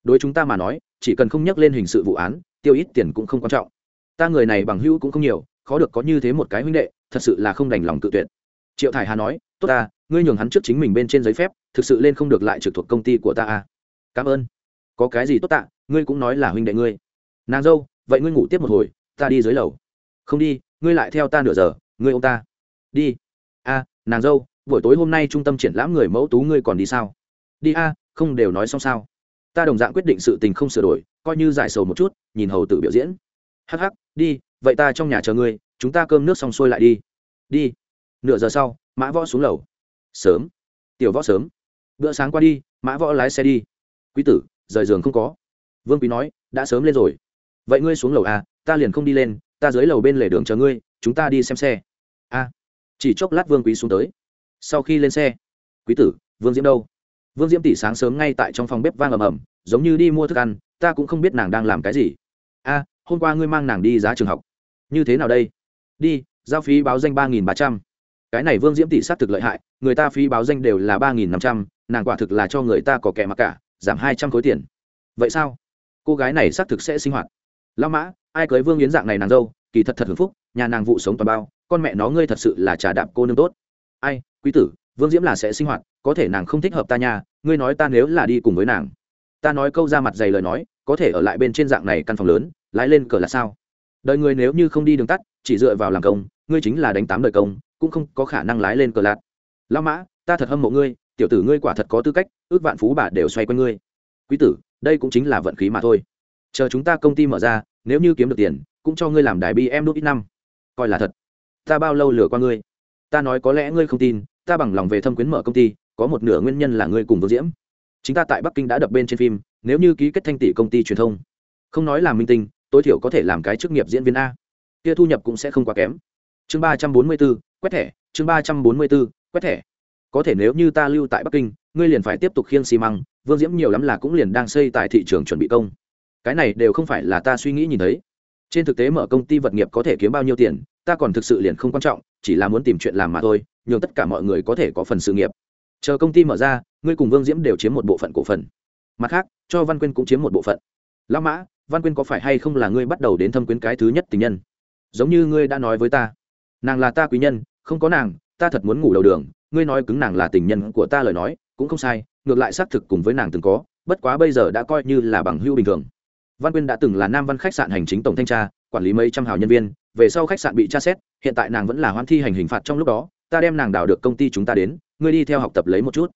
Đối chúng ta mà nói, chỉ cần không nhắc lên hình sự vụ án, tiêu ít tiền cũng không quan trọng. Ta người này bằng hữu cũng không nhiều, khó được có như thế một cái huynh đệ, thật sự là không đành lòng cự tuyệt. Triệu thải hà nói, tốt ta, ngươi nhường hắn trước chính mình bên trên giấy phép, thực sự lên không được lại trực thuộc công ty của ta à cảm ơn. Có cái gì tốt tạ, ngươi cũng nói là huynh đệ ngươi. Nàng dâu, vậy ngươi ngủ tiếp một hồi, ta đi dưới lầu. Không đi, ngươi lại theo ta nửa giờ, ngươi ô m ta. Đi. A, nàng dâu, buổi tối hôm nay trung tâm triển lãm người mẫu tú ngươi còn đi sao? Đi a, không đều nói xong sao. Ta đồng dạng quyết định sự tình không sửa đổi, coi như giải sầu một chút, nhìn hầu tử biểu diễn. Hắc hắc, đi, vậy ta trong nhà chờ ngươi, chúng ta cơm nước xong xuôi lại đi. Đi. Nửa giờ sau, mã võ xuống lầu. Sớm. Tiểu võ sớm. Bữa sáng qua đi, mã võ lái xe đi quý tử, rời giường không có. Vương quý nói, đã sớm lên rồi. Vậy ngươi xuống lầu à ta liền không đi lên, ta dưới lầu bên lề đường chờ ngươi, chúng ta đi xem xe. A. Chỉ chốc lát vương quý xuống tới. Sau khi lên xe, quý tử, vương diễm đâu? Vương diễm tỷ sáng sớm ngay tại trong phòng bếp vang ầm ầm, giống như đi mua thức ăn, ta cũng không biết nàng đang làm cái gì. A, hôm qua ngươi mang nàng đi giá trường học. Như thế nào đây? Đi, giao phí báo danh ba nghìn ba trăm. Cái này vương diễm tỷ s á t thực lợi hại, người ta phí báo danh đều là ba nghìn năm trăm, nàng quả thực là cho người ta có kẻ mặc cả giảm hai trăm khối tiền. Vậy sao? Cô gái này xác thực sẽ sinh hoạt. Lao mã, ai cưới vương yến dạng này nàng dâu, kỳ thật thật hưởng phúc, nhà nàng vụ sống toàn bao, con mẹ nó ngươi thật sự là trà đạp cô nương tốt. Ai, quý tử, vương diễm là sẽ sinh hoạt, có thể nàng không thích hợp ta nha, ngươi nói ta nếu là đi cùng với nàng. Ta nói câu ra mặt dày lời nói, có thể ở lại bên trên dạng này căn phòng lớn, lái lên cờ là sao? Đời người nếu như không đi đường tắt, chỉ dựa vào làm công, ngươi chính là đánh tám đời công, cũng không có khả năng lái lên cờ lạt. Lao mã, ta thật hâm mộ ngươi tiểu tử ngươi quả thật có tư cách, ước vạn phú bà đều xoay quanh ngươi. Quý tử, đây cũng chính là vận khí mà thôi. Chờ chúng ta công ty mở ra, nếu như kiếm được tiền, cũng cho ngươi làm đài bi em nút ít năm. Coi là thật. Ta bao lâu lừa qua ngươi? Ta nói có lẽ ngươi không tin, ta bằng lòng về thâm quyến mở công ty, có một nửa nguyên nhân là ngươi cùng vương diễm. Chính ta tại bắc kinh đã đập bên trên phim, nếu như ký kết thanh tỷ công ty truyền thông. Không nói làm minh tinh, tối thiểu có thể làm cái chức nghiệp diễn viên a. Kia thu nhập cũng sẽ không quá kém. Chương ba trăm bốn mươi b ố quét thẻ, chương ba trăm bốn mươi b ố quét thẻ có thể nếu như ta lưu tại bắc kinh, ngươi liền phải tiếp tục khiêng xi măng, vương diễm nhiều lắm là cũng liền đang xây tại thị trường chuẩn bị công. Cái này đều không phải là ta suy nghĩ nhìn thấy. Trên thực tế mở công ty vật nghiệp có thể kiếm bao nhiêu tiền, ta còn thực sự liền không quan trọng, chỉ là muốn tìm chuyện làm mà thôi, nhường tất cả mọi người có thể có phần sự nghiệp. Chờ công ty mở ra, ngươi cùng vương diễm đều chiếm một bộ phận cổ phần. Mặt khác, cho văn quyên cũng chiếm một bộ phận. Lão mã, văn quyên có phải hay không là ngươi bắt đầu đến thâm quyến cái thứ nhất tình nhân? Giống như ngươi đã nói với ta. Nàng là ta quý nhân, không có nàng, ta thật muốn ngủ đầu đường ngươi nói cứng nàng là tình nhân của ta lời nói, cũng không sai, ngược lại xác thực cùng với nàng từng có, bất quá bây giờ đã coi như là bằng hưu bình thường. Văn quyên đã từng là nam văn khách sạn hành chính tổng thanh tra, quản lý mấy trăm hào nhân viên, về sau khách sạn bị tra xét, hiện tại nàng vẫn là hoan thi hành hình phạt trong lúc đó, ta đem nàng đào được công ty chúng ta đến, ngươi đi theo học tập lấy một chút.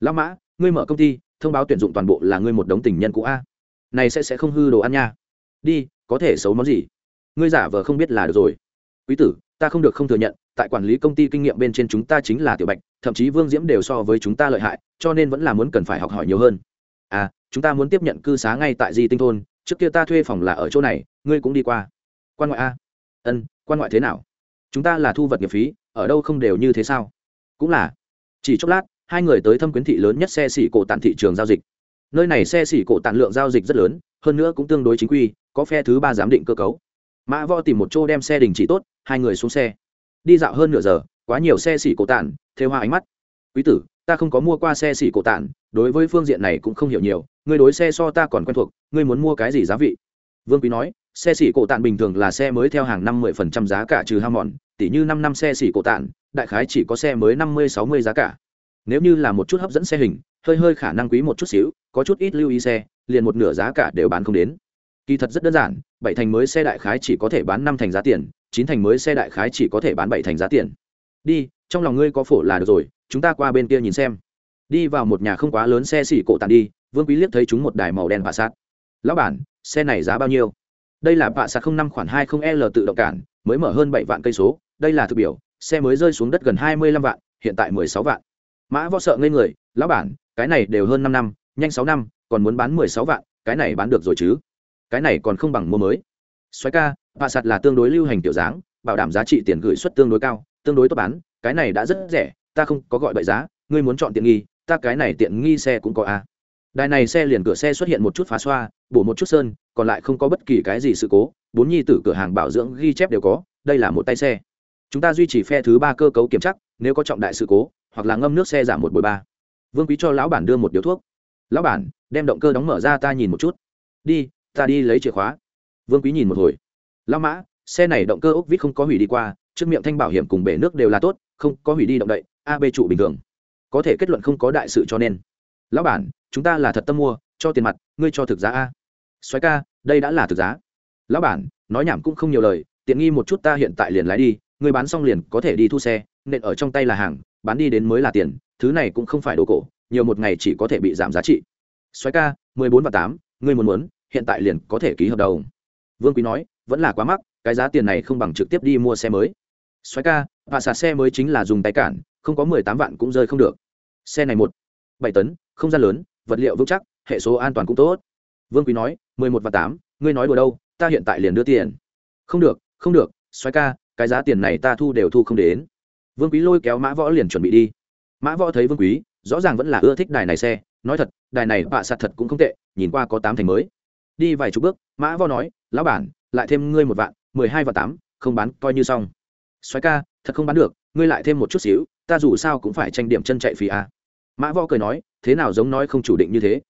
Lão mã, ngươi mở công ty, thông báo tuyển dụng toàn bộ là ngươi một đống tình nhân cũ a. Này sẽ sẽ không hư đồ ăn nha. Đi, có thể xấu món gì? Ngươi giả vờ không biết là được rồi. Quý tử ta không được không thừa nhận, tại quản lý công ty kinh nghiệm bên trên chúng ta chính là tiểu bạch, thậm chí vương diễm đều so với chúng ta lợi hại, cho nên vẫn là muốn cần phải học hỏi nhiều hơn. À chúng ta muốn tiếp nhận cư xá ngay tại di tinh thôn, trước kia ta thuê phòng là ở chỗ này, ngươi cũng đi qua. Quan ngoại a. Ân, quan ngoại thế nào? Chúng ta là thu vật nghiệp phí, ở đâu không đều như thế sao? Cũng là. Chỉ chốc lát, hai người tới thâm quyến thị lớn nhất xe xỉ cổ tàn thị trường giao dịch. Nơi này xe xỉ cổ tàn lượng giao dịch rất lớn, hơn nữa cũng tương đối chính quy, có phe thứ ba giám định cơ cấu mã võ tìm một chỗ đem xe đình chỉ tốt hai người xuống xe. Đi dạo hơn nửa giờ quá nhiều xe xỉ cổ tản, theo hoa ánh mắt. Quý tử ta không có mua qua xe xỉ cổ tản, đối với phương diện này cũng không hiểu nhiều ngươi đối xe so ta còn quen thuộc ngươi muốn mua cái gì giá vị? Vương quý nói xe xỉ cổ tản bình thường là xe mới theo hàng năm mười phần trăm giá cả trừ hao mòn tỷ như năm năm xe xỉ cổ tản, đại khái chỉ có xe mới năm mươi sáu mươi giá cả. Nếu như là một chút hấp dẫn xe hình hơi hơi khả năng quý một chút xíu có chút ít lưu ý xe liền một nửa giá cả đều bán không đến kỳ thật rất đơn giản, bảy thành mới xe đại khái chỉ có thể bán năm thành giá tiền, chín thành mới xe đại khái chỉ có thể bán bảy thành giá tiền. Đi, trong lòng ngươi có phổ là được rồi, chúng ta qua bên kia nhìn xem. Đi vào một nhà không quá lớn xe xỉ cộ tàn đi, vương quý liếc thấy chúng một đài màu đen vạ sát lão bản, xe này giá bao nhiêu? Đây là vạ sát không năm khoản hai không l tự động cản, mới mở hơn bảy vạn cây số, đây là thực biểu, xe mới rơi xuống đất gần hai mươi lăm vạn, hiện tại mười sáu vạn. Mã võ sợ ngây người, lão bản, cái này đều hơn năm năm, nhanh sáu năm, còn muốn bán mười sáu vạn, cái này bán được rồi chứ? Cái này còn không bằng mua mới. Xoáy ca bạ sạt là tương đối lưu hành tiểu dáng, bảo đảm giá trị tiền gửi suất tương đối cao, tương đối tốt bán, cái này đã rất rẻ, ta không có gọi bậy giá, ngươi muốn chọn tiện nghi, ta cái này tiện nghi xe cũng có a. À. đài này xe liền cửa xe xuất hiện một chút phá xoa, bổ một chút sơn, còn lại không có bất kỳ cái gì sự cố, bốn nhi tử cửa hàng bảo dưỡng ghi chép đều có, đây là một tay xe. Chúng ta duy trì phe thứ ba cơ cấu kiểm chắc, nếu có trọng đại sự cố, hoặc là ngâm nước xe giảm một bồi ba. Vương quý cho lão bản đưa một điếu thuốc. Lão bản, đem động cơ đóng mở ra ta nhìn một chút. Đi ta đi lấy chìa khóa. Vương quý nhìn một hồi. Lão mã, xe này động cơ ốc vít không có hủy đi qua, trước miệng thanh bảo hiểm cùng bể nước đều là tốt, không có hủy đi động đậy ab trụ bình thường. Có thể kết luận không có đại sự cho nên. Lão bản, chúng ta là thật tâm mua, cho tiền mặt, ngươi cho thực giá a. Xoáy ca, đây đã là thực giá. Lão bản, nói nhảm cũng không nhiều lời, tiện nghi một chút ta hiện tại liền lái đi người bán xong liền có thể đi thu xe nện ở trong tay là hàng, bán đi đến mới là tiền, thứ này cũng không phải đồ cổ, nhiều một ngày chỉ có thể bị giảm giá trị. Xoáy ca, mười bốn và tám, ngươi muốn muốn hiện tại liền có thể ký hợp đồng. Vương quý nói, vẫn là quá mắc, cái giá tiền này không bằng trực tiếp đi mua xe mới. Xoáy ca, và xả xe mới chính là dùng tay cản, không có mười tám vạn cũng rơi không được. Xe này một, bảy tấn, không gian lớn, vật liệu vững chắc, hệ số an toàn cũng tốt. Vương quý nói, mười một và tám, ngươi nói đùa đâu, ta hiện tại liền đưa tiền. Không được không được xoáy ca, cái giá tiền này ta thu đều thu không đến. Vương quý lôi kéo mã võ liền chuẩn bị đi. Mã võ thấy vương quý, rõ ràng vẫn là ưa thích đài này xe, nói thật, đài này bạ sạt thật cũng không tệ, nhìn qua có tám thành mới đi vài chục bước, mã võ nói, lão bản, lại thêm ngươi một vạn, mười hai và tám, không bán, coi như xong. Xoáy ca, thật không bán được, ngươi lại thêm một chút xíu, ta dù sao cũng phải tranh điểm chân chạy phí à. mã võ cười nói, thế nào giống nói không chủ định như thế.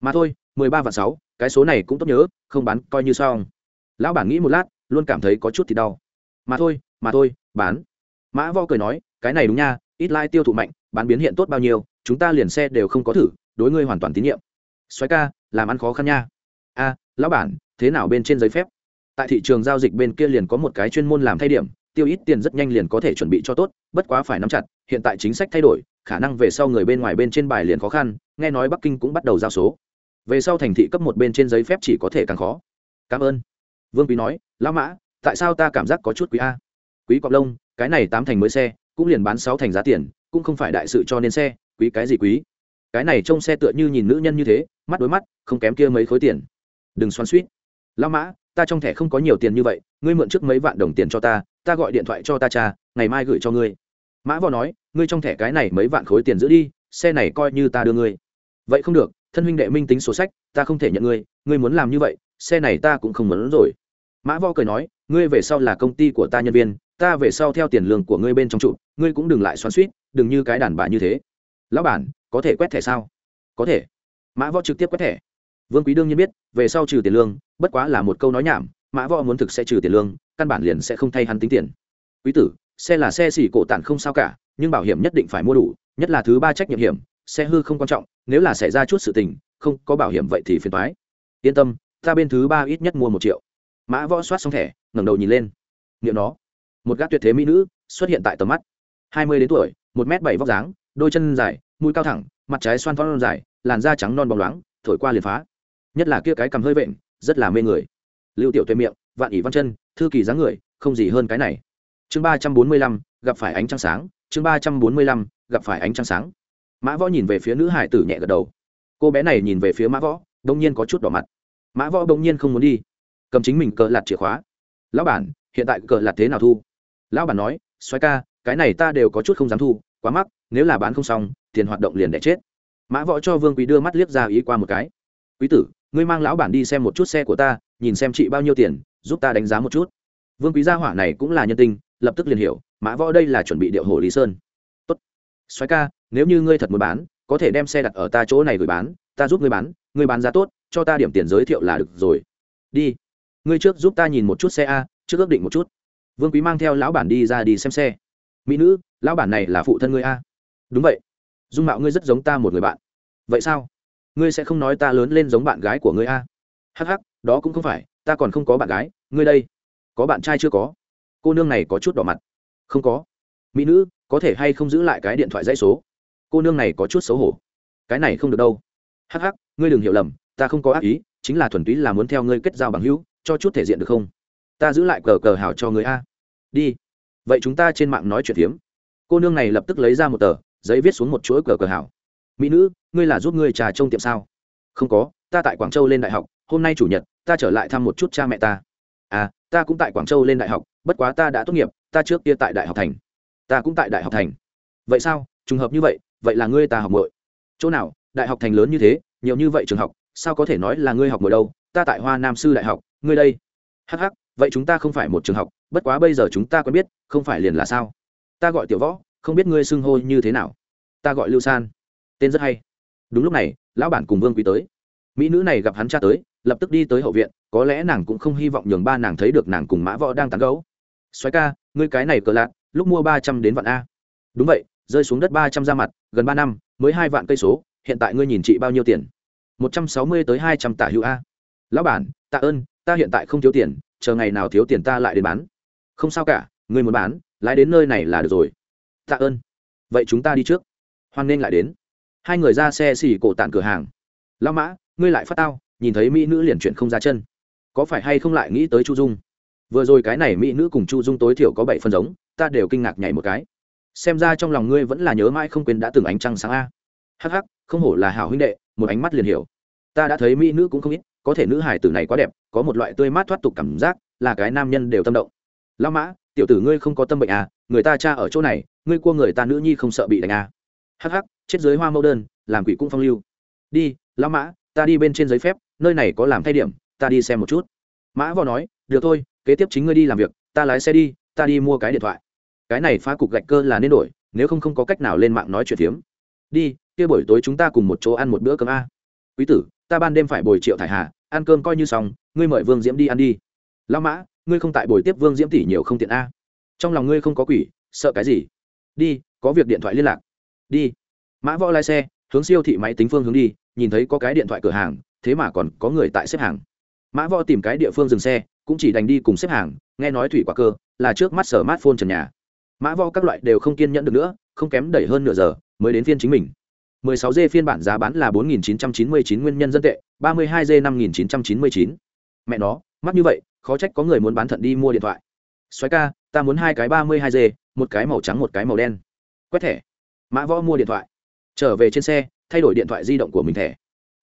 Mà thôi, mười ba và sáu, cái số này cũng tốt nhớ, không bán, coi như xong. Lão bản nghĩ một lát, luôn cảm thấy có chút thì đau. Mà thôi mà thôi, bán. Mã võ cười nói, cái này đúng nha, ít lai、like、tiêu thụ mạnh, bán biến hiện tốt bao nhiêu, chúng ta liền xe đều không có thử, đối ngươi hoàn toàn tín nhiệm. Xoáy ca, làm ăn khó khăn nha a, lão bản, thế nào bên trên giấy phép? Tại thị trường giao dịch bên kia liền có một cái chuyên môn làm thay điểm, tiêu ít tiền rất nhanh liền có thể chuẩn bị cho tốt, bất quá phải nắm chặt, hiện tại chính sách thay đổi, khả năng về sau người bên ngoài bên trên bài liền khó khăn, nghe nói bắc kinh cũng bắt đầu giao số. Về sau thành thị cấp một bên trên giấy phép chỉ có thể càng khó. Cảm ơn. Vương quý nói, lão mã, tại sao ta cảm giác có chút quý a? Quý cọc lông, cái này tám thành mới xe, cũng liền bán sáu thành giá tiền, cũng không phải đại sự cho nên xe, quý cái gì quý? Cái này trông xe tựa như nhìn nữ nhân như thế, mắt đối mắt, không kém kia mấy khối tiền đừng xoắn suýt. Lão mã, ta trong thẻ không có nhiều tiền như vậy, ngươi mượn trước mấy vạn đồng tiền cho ta ta gọi điện thoại cho ta cha, ngày mai gửi cho ngươi. Mã võ nói, ngươi trong thẻ cái này mấy vạn khối tiền giữ đi, xe này coi như ta đưa ngươi. Vậy không được, thân huynh đệ minh tính sổ sách, ta không thể nhận ngươi ngươi muốn làm như vậy, xe này ta cũng không muốn rồi. Mã võ cười nói, ngươi về sau là công ty của ta nhân viên, ta về sau theo tiền lương của ngươi bên trong trụ, ngươi cũng đừng lại xoắn suýt, đừng như cái đàn bà như thế. Lão bản, có thể quét thẻ sao? Có thể. Mã võ trực tiếp quét thẻ vương quý đương nhiên biết, về sau trừ tiền lương, bất quá là một câu nói nhảm, mã võ muốn thực sẽ trừ tiền lương, căn bản liền sẽ không thay hắn tính tiền. Quý tử, xe là xe xỉ cổ tản không sao cả, nhưng bảo hiểm nhất định phải mua đủ, nhất là thứ ba trách nhiệm hiểm, xe hư không quan trọng, nếu là xảy ra chút sự tình, không có bảo hiểm vậy thì phiền thoái yên tâm, ta bên thứ ba ít nhất mua một triệu. Mã võ soát xong thẻ, ngẩng đầu nhìn lên. Nghiệm nó. Một gác tuyệt thế mỹ nữ xuất hiện tại tầm mắt. Hai mươi đến tuổi, một m bảy vóc dáng, đôi chân dài, mũi cao thẳng, mặt trái xoan thon dài, làn da trắng non bóng loáng, thổi qua liền phá nhất là kia cái cầm hơi vện, rất là mê người. Lưu tiểu tuệ miệng, vạn ỷ văn chân, thư kỳ dáng người, không gì hơn cái này. Chương ba trăm bốn mươi lăm, gặp phải ánh trăng sáng, chương ba trăm bốn mươi lăm, gặp phải ánh trăng sáng. Mã võ nhìn về phía nữ hải tử nhẹ gật đầu. Cô bé này nhìn về phía mã võ, đông nhiên có chút đỏ mặt. Mã võ đông nhiên không muốn đi. Cầm chính mình cờ lạt chìa khóa. Lão bản, hiện tại cờ lạt thế nào thu? Lão bản nói xoáy ca, cái này ta đều có chút không dám thu, quá mắc, nếu là bán không xong, tiền hoạt động liền đẻ chết. Mã võ cho vương quý đưa mắt liếc ra ý qua một cái. Quý tử ngươi mang lão bản đi xem một chút xe của ta, nhìn xem chị bao nhiêu tiền, giúp ta đánh giá một chút. Vương quý gia hỏa này cũng là nhân tinh, lập tức liền hiểu, mã võ đây là chuẩn bị điệu hồ lý sơn. Tốt. Xoáy ca, nếu như ngươi thật muốn bán, có thể đem xe đặt ở ta chỗ này gửi bán, ta giúp ngươi bán ngươi bán giá tốt, cho ta điểm tiền giới thiệu là được rồi. Đi. Ngươi trước giúp ta nhìn một chút xe a, trước ước định một chút. Vương quý mang theo lão bản đi ra đi xem xe. Mỹ nữ, lão bản này là phụ thân ngươi a. Đúng vậy. Dung mạo ngươi rất giống ta một người bạn. Vậy sao? Ngươi sẽ không nói ta lớn lên giống bạn gái của ngươi a. Hh đó cũng không phải, ta còn không có bạn gái, ngươi đây. Có bạn trai chưa có? Cô nương này có chút đỏ mặt. Không có. Mỹ nữ, có thể hay không giữ lại cái điện thoại dãy số? Cô nương này có chút xấu hổ. Cái này không được đâu. Hh ngươi đừng hiểu lầm, ta không có ác ý, chính là thuần túy là muốn theo ngươi kết giao bằng hữu, cho chút thể diện được không? Ta giữ lại cờ cờ hảo cho người a. Đi. Vậy chúng ta trên mạng nói chuyện hiếm. cô nương này lập tức lấy ra một tờ, giấy viết xuống một chuỗi cờ cờ hảo mỹ nữ, ngươi là giúp ngươi trà trông tiệm sao? Không có, ta tại quảng châu lên đại học, hôm nay chủ nhật, ta trở lại thăm một chút cha mẹ ta. À ta cũng tại quảng châu lên đại học, bất quá ta đã tốt nghiệp, ta trước kia tại đại học thành. Ta cũng tại đại học thành. Vậy sao? Trùng hợp như vậy vậy là ngươi ta học mội chỗ nào, đại học thành lớn như thế, nhiều như vậy trường học, sao có thể nói là ngươi học mội đâu? Ta tại hoa nam sư đại học, ngươi đây. Hh vậy chúng ta không phải một trường học, bất quá bây giờ chúng ta quen biết, không phải liền là sao? Ta gọi tiểu võ, không biết ngươi xưng hô như thế nào. Ta gọi lưu san tên rất hay. Đúng lúc này, lão bản cùng vương quý tới. Mỹ nữ này gặp hắn cha tới, lập tức đi tới hậu viện, có lẽ nàng cũng không hy vọng nhường ba nàng thấy được nàng cùng mã võ đang tán gấu xoáy ca, ngươi cái này cờ lạc lúc mua ba trăm đến vạn a. Đúng vậy, rơi xuống đất ba trăm ra mặt, gần ba năm, mới hai vạn cây số, hiện tại ngươi nhìn chị bao nhiêu tiền? Một trăm sáu mươi tới hai trăm tả hữu a. Lão bản, tạ ơn, ta hiện tại không thiếu tiền, chờ ngày nào thiếu tiền ta lại đến bán. Không sao cả, ngươi muốn bán, lái đến nơi này là được rồi. Tạ ơn. Vậy chúng ta đi trước. Hoan nên lại đến hai người ra xe xỉ cổ tản cửa hàng. Lao mã, ngươi lại phát tao, nhìn thấy mỹ nữ liền chuyện không ra chân. Có phải hay không lại nghĩ tới chu dung? Vừa rồi cái này mỹ nữ cùng chu dung tối thiểu có bảy phần giống, ta đều kinh ngạc nhảy một cái. Xem ra trong lòng ngươi vẫn là nhớ mãi không quên đã từng ánh trăng sáng a. Hắc hắc, không hổ là hảo huynh đệ, một ánh mắt liền hiểu. Ta đã thấy mỹ nữ cũng không ít, có thể nữ hải tử này quá đẹp, có một loại tươi mát thoát tục cảm giác, là cái nam nhân đều tâm động. Lao mã, tiểu tử ngươi không có tâm bệnh à người ta cha ở chỗ này, ngươi cua người ta nữ nhi không sợ bị đánh à. Hắc hắc chết dưới hoa mẫu đơn, làm quỷ cũng phong lưu. Đi, lão mã, ta đi bên trên giấy phép, nơi này có làm thay điểm, ta đi xem một chút. Mã vò nói, được thôi, kế tiếp chính ngươi đi làm việc, ta lái xe đi, ta đi mua cái điện thoại. Cái này phá cục gạch cơ là nên đổi, nếu không không có cách nào lên mạng nói chuyện phiếm. Đi, kia buổi tối chúng ta cùng một chỗ ăn một bữa cơm a. Quý tử, ta ban đêm phải bồi triệu thải hà, ăn cơm coi như xong, ngươi mời vương diễm đi ăn đi. Lão mã, ngươi không tại buổi tiếp vương diễm tỷ nhiều không tiện a. Trong lòng ngươi không có quỷ, sợ cái gì? Đi, có việc điện thoại liên lạc. Đi mã võ lái xe, hướng siêu thị máy tính phương hướng đi, nhìn thấy có cái điện thoại cửa hàng, thế mà còn có người tại xếp hàng. Mã võ tìm cái địa phương dừng xe, cũng chỉ đành đi cùng xếp hàng, nghe nói thủy quả cơ, là trước mắt sở mát phôn trần nhà. Mã võ các loại đều không kiên nhẫn được nữa, không kém đẩy hơn nửa giờ, mới đến phiên chính mình. 16 g phiên bản giá bán là 4.999 nguyên nhân dân tệ 32 g 5.999. mẹ nó, mắc như vậy, khó trách có người muốn bán thận đi mua điện thoại. Xoáy ca, ta muốn hai cái 32 g, một cái màu trắng, một cái màu đen. Quét thẻ. Mã võ mua điện thoại trở về trên xe, thay đổi điện thoại di động của mình thẻ.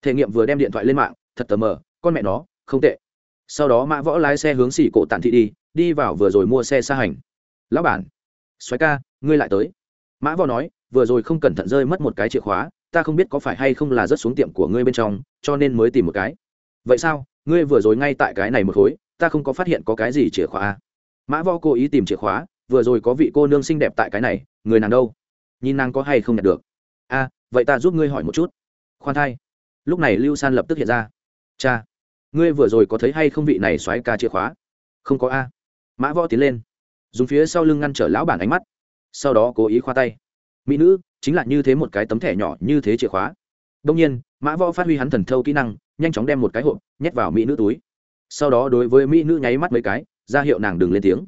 Thể nghiệm vừa đem điện thoại lên mạng, thật tờ mờ, con mẹ nó, không tệ. Sau đó mã võ lái xe hướng xỉ cổ tản thị đi đi vào vừa rồi mua xe xa hành. Lão bản xoáy ca, ngươi lại tới. Mã võ nói, vừa rồi không cẩn thận rơi mất một cái chìa khóa, ta không biết có phải hay không là rớt xuống tiệm của ngươi bên trong, cho nên mới tìm một cái. Vậy sao, ngươi vừa rồi ngay tại cái này một khối, ta không có phát hiện có cái gì chìa khóa à? mã võ cố ý tìm chìa khóa, vừa rồi có vị cô nương xinh đẹp tại cái này, người nàng đâu? Nhìn nàng có hay không nhận được? A vậy ta giúp ngươi hỏi một chút. Khoan thai. Lúc này lưu san lập tức hiện ra. Cha, ngươi vừa rồi có thấy hay không vị này xoáy ca chìa khóa? Không có a. Mã võ tiến lên, dùng phía sau lưng ngăn trở lão bản ánh mắt, sau đó cố ý khoa tay. Mỹ nữ, chính là như thế một cái tấm thẻ nhỏ, như thế chìa khóa. Đông nhiên, mã võ phát huy hắn thần thâu kỹ năng, nhanh chóng đem một cái hộp nhét vào mỹ nữ túi. Sau đó đối với mỹ nữ nháy mắt mấy cái, ra hiệu nàng đừng lên tiếng.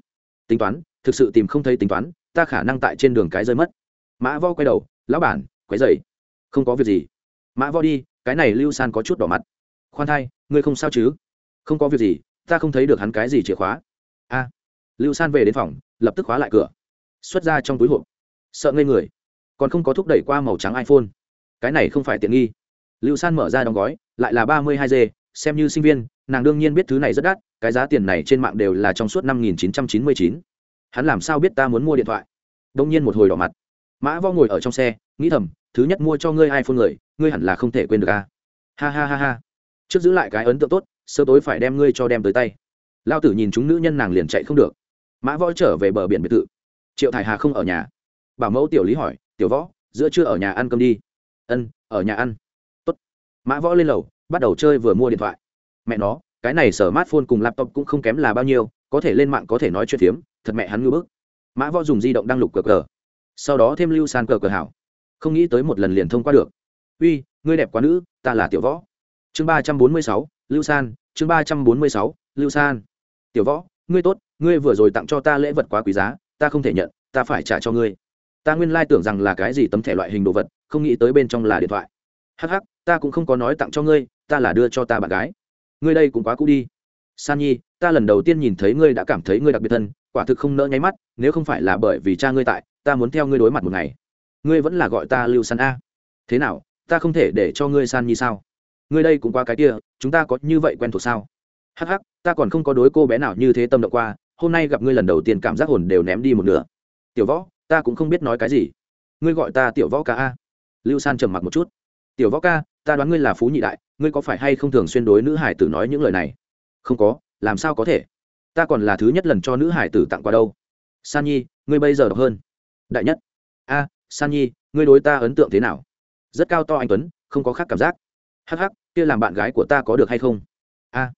Tính toán, thực sự tìm không thấy tính toán, ta khả năng tại trên đường cái rơi mất. Mã võ quay đầu, lão bản quấy dày không có việc gì. Mã võ đi, cái này lưu san có chút đỏ mặt. Khoan thai, ngươi không sao chứ? Không có việc gì, ta không thấy được hắn cái gì chìa khóa. A. Lưu san về đến phòng, lập tức khóa lại cửa. Xuất ra trong túi hộp. Sợ ngây người. Còn không có thúc đẩy qua màu trắng iphone. Cái này không phải tiện nghi. Lưu san mở ra đóng gói, lại là ba mươi hai g, xem như sinh viên, nàng đương nhiên biết thứ này rất đắt, cái giá tiền này trên mạng đều là trong suốt năm nghìn chín trăm chín mươi chín. Hắn làm sao biết ta muốn mua điện thoại? Đông nhiên một hồi đỏ mặt mã vo ngồi ở trong xe, nghĩ thầm, thứ nhất mua cho ngươi iphone người, ngươi hẳn là không thể quên được a ha ha ha ha. Trước giữ lại cái ấn tượng tốt, sơ tối phải đem ngươi cho đem tới tay. Lao tử nhìn chúng nữ nhân nàng liền chạy không được. Mã võ trở về bờ biển biệt thự. Triệu thải hà không ở nhà. Bảo mẫu tiểu lý hỏi, tiểu võ, giữa trưa ở nhà ăn cơm đi. Ân, ở nhà ăn. Tốt. mã võ lên lầu, bắt đầu chơi vừa mua điện thoại. Mẹ nó, cái này sở mát phone cùng laptop cũng không kém là bao nhiêu, có thể lên mạng có thể nói chuyện phiếm, thật mẹ hắn ngư bức. Mã võ dùng di động đăng lục cờ cờ sau đó thêm lưu san cờ cờ hảo. Không nghĩ tới một lần liền thông qua được. Uy, ngươi đẹp quá nữ, ta là tiểu võ. Chương ba trăm bốn mươi sáu, lưu san, chương ba trăm bốn mươi sáu, lưu san. Tiểu võ, ngươi tốt, ngươi vừa rồi tặng cho ta lễ vật quá quý giá, ta không thể nhận, ta phải trả cho ngươi. Ta nguyên lai tưởng rằng là cái gì tấm thẻ loại hình đồ vật, không nghĩ tới bên trong là điện thoại. Hh ta cũng không có nói tặng cho ngươi, ta là đưa cho ta bạn gái. Ngươi đây cũng quá cũ đi. San nhi, ta lần đầu tiên nhìn thấy ngươi đã cảm thấy ngươi đặc biệt thân, quả thực không nỡ nháy mắt, nếu không phải là bởi vì cha ngươi tại ta muốn theo ngươi đối mặt một ngày. Ngươi vẫn là gọi ta lưu san a. Thế nào, ta không thể để cho ngươi san nhi sao? Ngươi đây cũng qua cái kia, chúng ta có như vậy quen thuộc sao? Hh ta còn không có đối cô bé nào như thế tâm động qua, hôm nay gặp ngươi lần đầu tiên cảm giác hồn đều ném đi một nửa. Tiểu võ, ta cũng không biết nói cái gì. Ngươi gọi ta tiểu võ ca a. Lưu san trầm mặc một chút. Tiểu võ ca, ta đoán ngươi là phú nhị đại, ngươi có phải hay không thường xuyên đối nữ hải tử nói những lời này? Không có, làm sao có thể? Ta còn là thứ nhất lần cho nữ hải tử tặng qua đâu. San nhi, ngươi bây giờ đọc hơn đại nhất. A, san nhi, ngươi đối ta ấn tượng thế nào? Rất cao to anh tuấn, không có khác cảm giác. Hắc hắc, kia làm bạn gái của ta có được hay không? A,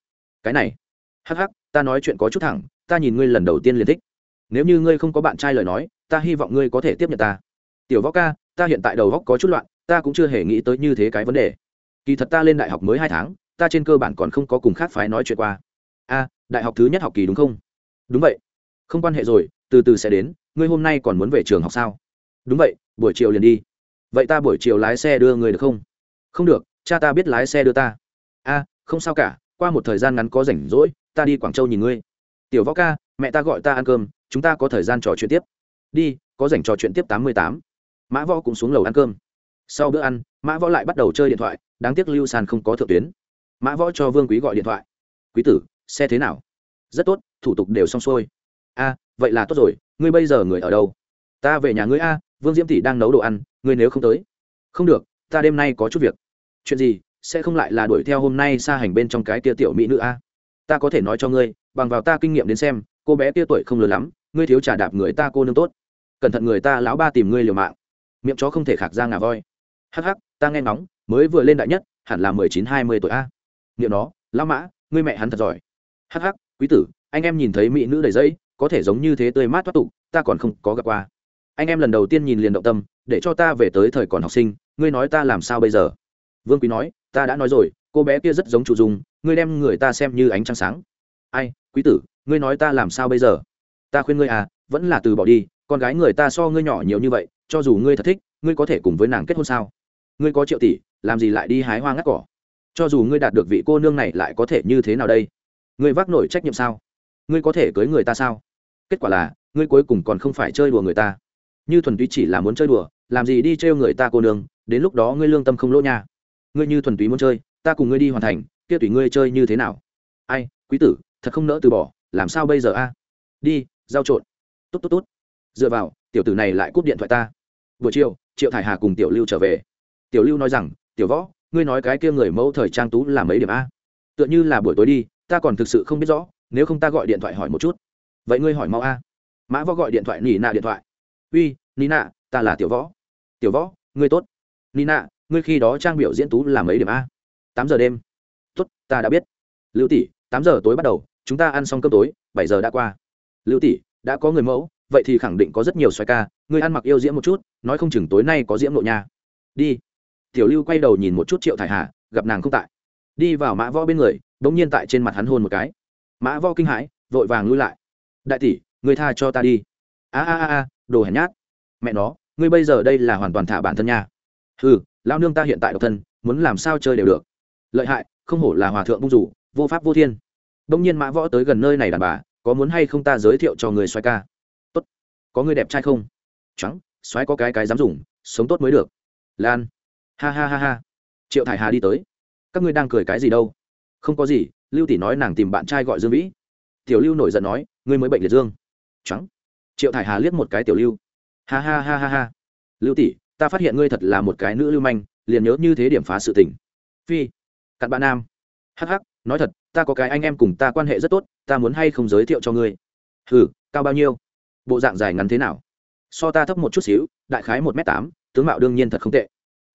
cái này. Hắc hắc, ta nói chuyện có chút thẳng, ta nhìn ngươi lần đầu tiên liền thích. Nếu như ngươi không có bạn trai lời nói, ta hy vọng ngươi có thể tiếp nhận ta. Tiểu võ ca, ta hiện tại đầu góc có chút loạn, ta cũng chưa hề nghĩ tới như thế cái vấn đề. Kỳ thật ta lên đại học mới hai tháng, ta trên cơ bản còn không có cùng khác phái nói chuyện qua. A, đại học thứ nhất học kỳ đúng không? Đúng vậy. Không quan hệ rồi, từ từ sẽ đến ngươi hôm nay còn muốn về trường học sao? Đúng vậy, buổi chiều liền đi. Vậy ta buổi chiều lái xe đưa người được không? Không được, cha ta biết lái xe đưa ta. A, không sao cả, qua một thời gian ngắn có rảnh rỗi, ta đi quảng châu nhìn ngươi. Tiểu võ ca, mẹ ta gọi ta ăn cơm, chúng ta có thời gian trò chuyện tiếp. Đi, có rảnh trò chuyện tiếp tám mươi tám. Mã võ cũng xuống lầu ăn cơm. Sau bữa ăn, mã võ lại bắt đầu chơi điện thoại, đáng tiếc lưu sàn không có thượng tuyến. Mã võ cho vương quý gọi điện thoại. Quý tử, xe thế nào? Rất tốt, thủ tục đều xong xuôi a, vậy là tốt rồi, ngươi bây giờ người ở đâu? Ta về nhà ngươi a, vương diễm tỷ đang nấu đồ ăn, ngươi nếu không tới. Không được, ta đêm nay có chút việc. Chuyện gì, sẽ không lại là đuổi theo hôm nay xa hành bên trong cái tia tiểu mỹ nữ a? Ta có thể nói cho ngươi, bằng vào ta kinh nghiệm đến xem, cô bé tia tuổi không lớn lắm, ngươi thiếu trả đạp người ta cô nương tốt. Cẩn thận người ta lão ba tìm ngươi liều mạng. Miệng chó không thể khạc ra ngà voi. Hắc hắc, ta nghe ngóng, mới vừa lên đại nhất, hẳn là mười chín, hai mươi tuổi a. Niệm nó, lão mã, ngươi mẹ hắn thật giỏi. Hắc hắc, quý tử, anh em nhìn thấy mỹ nữ đầy dây có thể giống như thế tươi mát thoát tục, ta còn không có gặp qua. Anh em lần đầu tiên nhìn liền động tâm, để cho ta về tới thời còn học sinh, ngươi nói ta làm sao bây giờ? Vương quý nói, ta đã nói rồi, cô bé kia rất giống chủ dung ngươi đem người ta xem như ánh trăng sáng. Ai, quý tử, ngươi nói ta làm sao bây giờ? Ta khuyên ngươi à vẫn là từ bỏ đi, con gái người ta so ngươi nhỏ nhiều như vậy, cho dù ngươi thật thích, ngươi có thể cùng với nàng kết hôn sao? Ngươi có triệu tỷ, làm gì lại đi hái hoa ngắt cỏ? Cho dù ngươi đạt được vị cô nương này lại có thể như thế nào đây? Ngươi vác nổi trách nhiệm sao? Ngươi có thể cưới người ta sao? Kết quả là, ngươi cuối cùng còn không phải chơi đùa người ta. Như thuần túy chỉ là muốn chơi đùa, làm gì đi trêu người ta cô nương, đến lúc đó ngươi lương tâm không lỗ nha. Ngươi như thuần túy muốn chơi, ta cùng ngươi đi hoàn thành, kia tùy ngươi chơi như thế nào? Ai, quý tử, thật không nỡ từ bỏ, làm sao bây giờ a? Đi, giao trộn. Tốt tốt tốt. Dựa vào, tiểu tử này lại cúp điện thoại ta. Buổi chiều, triệu thải hà cùng tiểu lưu trở về. Tiểu lưu nói rằng, tiểu võ, ngươi nói cái kia người mẫu thời trang tú là mấy điểm a? Tựa như là buổi tối đi, ta còn thực sự không biết rõ, nếu không ta gọi điện thoại hỏi một chút vậy ngươi hỏi mau a. Mã võ gọi điện thoại nỉ nạ điện thoại. Uy nỉ nạ, ta là tiểu võ. Tiểu võ, ngươi tốt. Nỉ nạ, ngươi khi đó trang biểu diễn tú làm mấy điểm a? Tám giờ đêm. Tốt, ta đã biết. Lưu tỷ, tám giờ tối bắt đầu, chúng ta ăn xong cơm tối, bảy giờ đã qua. Lưu tỷ, đã có người mẫu, vậy thì khẳng định có rất nhiều xoay ca, ngươi ăn mặc yêu diễm một chút, nói không chừng tối nay có diễm nội nha. Đi. Tiểu lưu quay đầu nhìn một chút triệu thải hà, gặp nàng không tại. Đi vào mã võ bên người đ ỗ n g nhiên tại trên mặt hắn hôn một cái. Mã võ kinh hãi, vội vàng lui lại đại tỷ người tha cho ta đi. A a a a, đồ hèn nhát. Mẹ nó, ngươi bây giờ đây là hoàn toàn thả bản thân nha. Ừ lao nương ta hiện tại độc thân, muốn làm sao chơi đều được. Lợi hại, không hổ là hòa thượng bung rủ, vô pháp vô thiên. Đông nhiên mã võ tới gần nơi này đàn bà, có muốn hay không ta giới thiệu cho người xoay ca? Tốt. Có người đẹp trai không? Trắng xoáy có cái cái dám dùng, sống tốt mới được. Lan. Ha ha ha ha. Triệu thải hà đi tới. Các ngươi đang cười cái gì đâu? Không có gì, lưu tỷ nói nàng tìm bạn trai gọi dương vĩ. Tiểu lưu nổi giận nói ngươi mới bệnh liệt dương. Trắng. Triệu thải hà liếc một cái tiểu lưu. Ha ha ha ha ha. Lưu tỷ, ta phát hiện ngươi thật là một cái nữ lưu manh, liền nhớ như thế điểm phá sự tình. Phi. Cặn bạn nam. Hh nói thật, ta có cái anh em cùng ta quan hệ rất tốt, ta muốn hay không giới thiệu cho ngươi? Hừ, cao bao nhiêu? Bộ dạng dài ngắn thế nào? So ta thấp một chút xíu, đại khái một m tám, tướng mạo đương nhiên thật không tệ.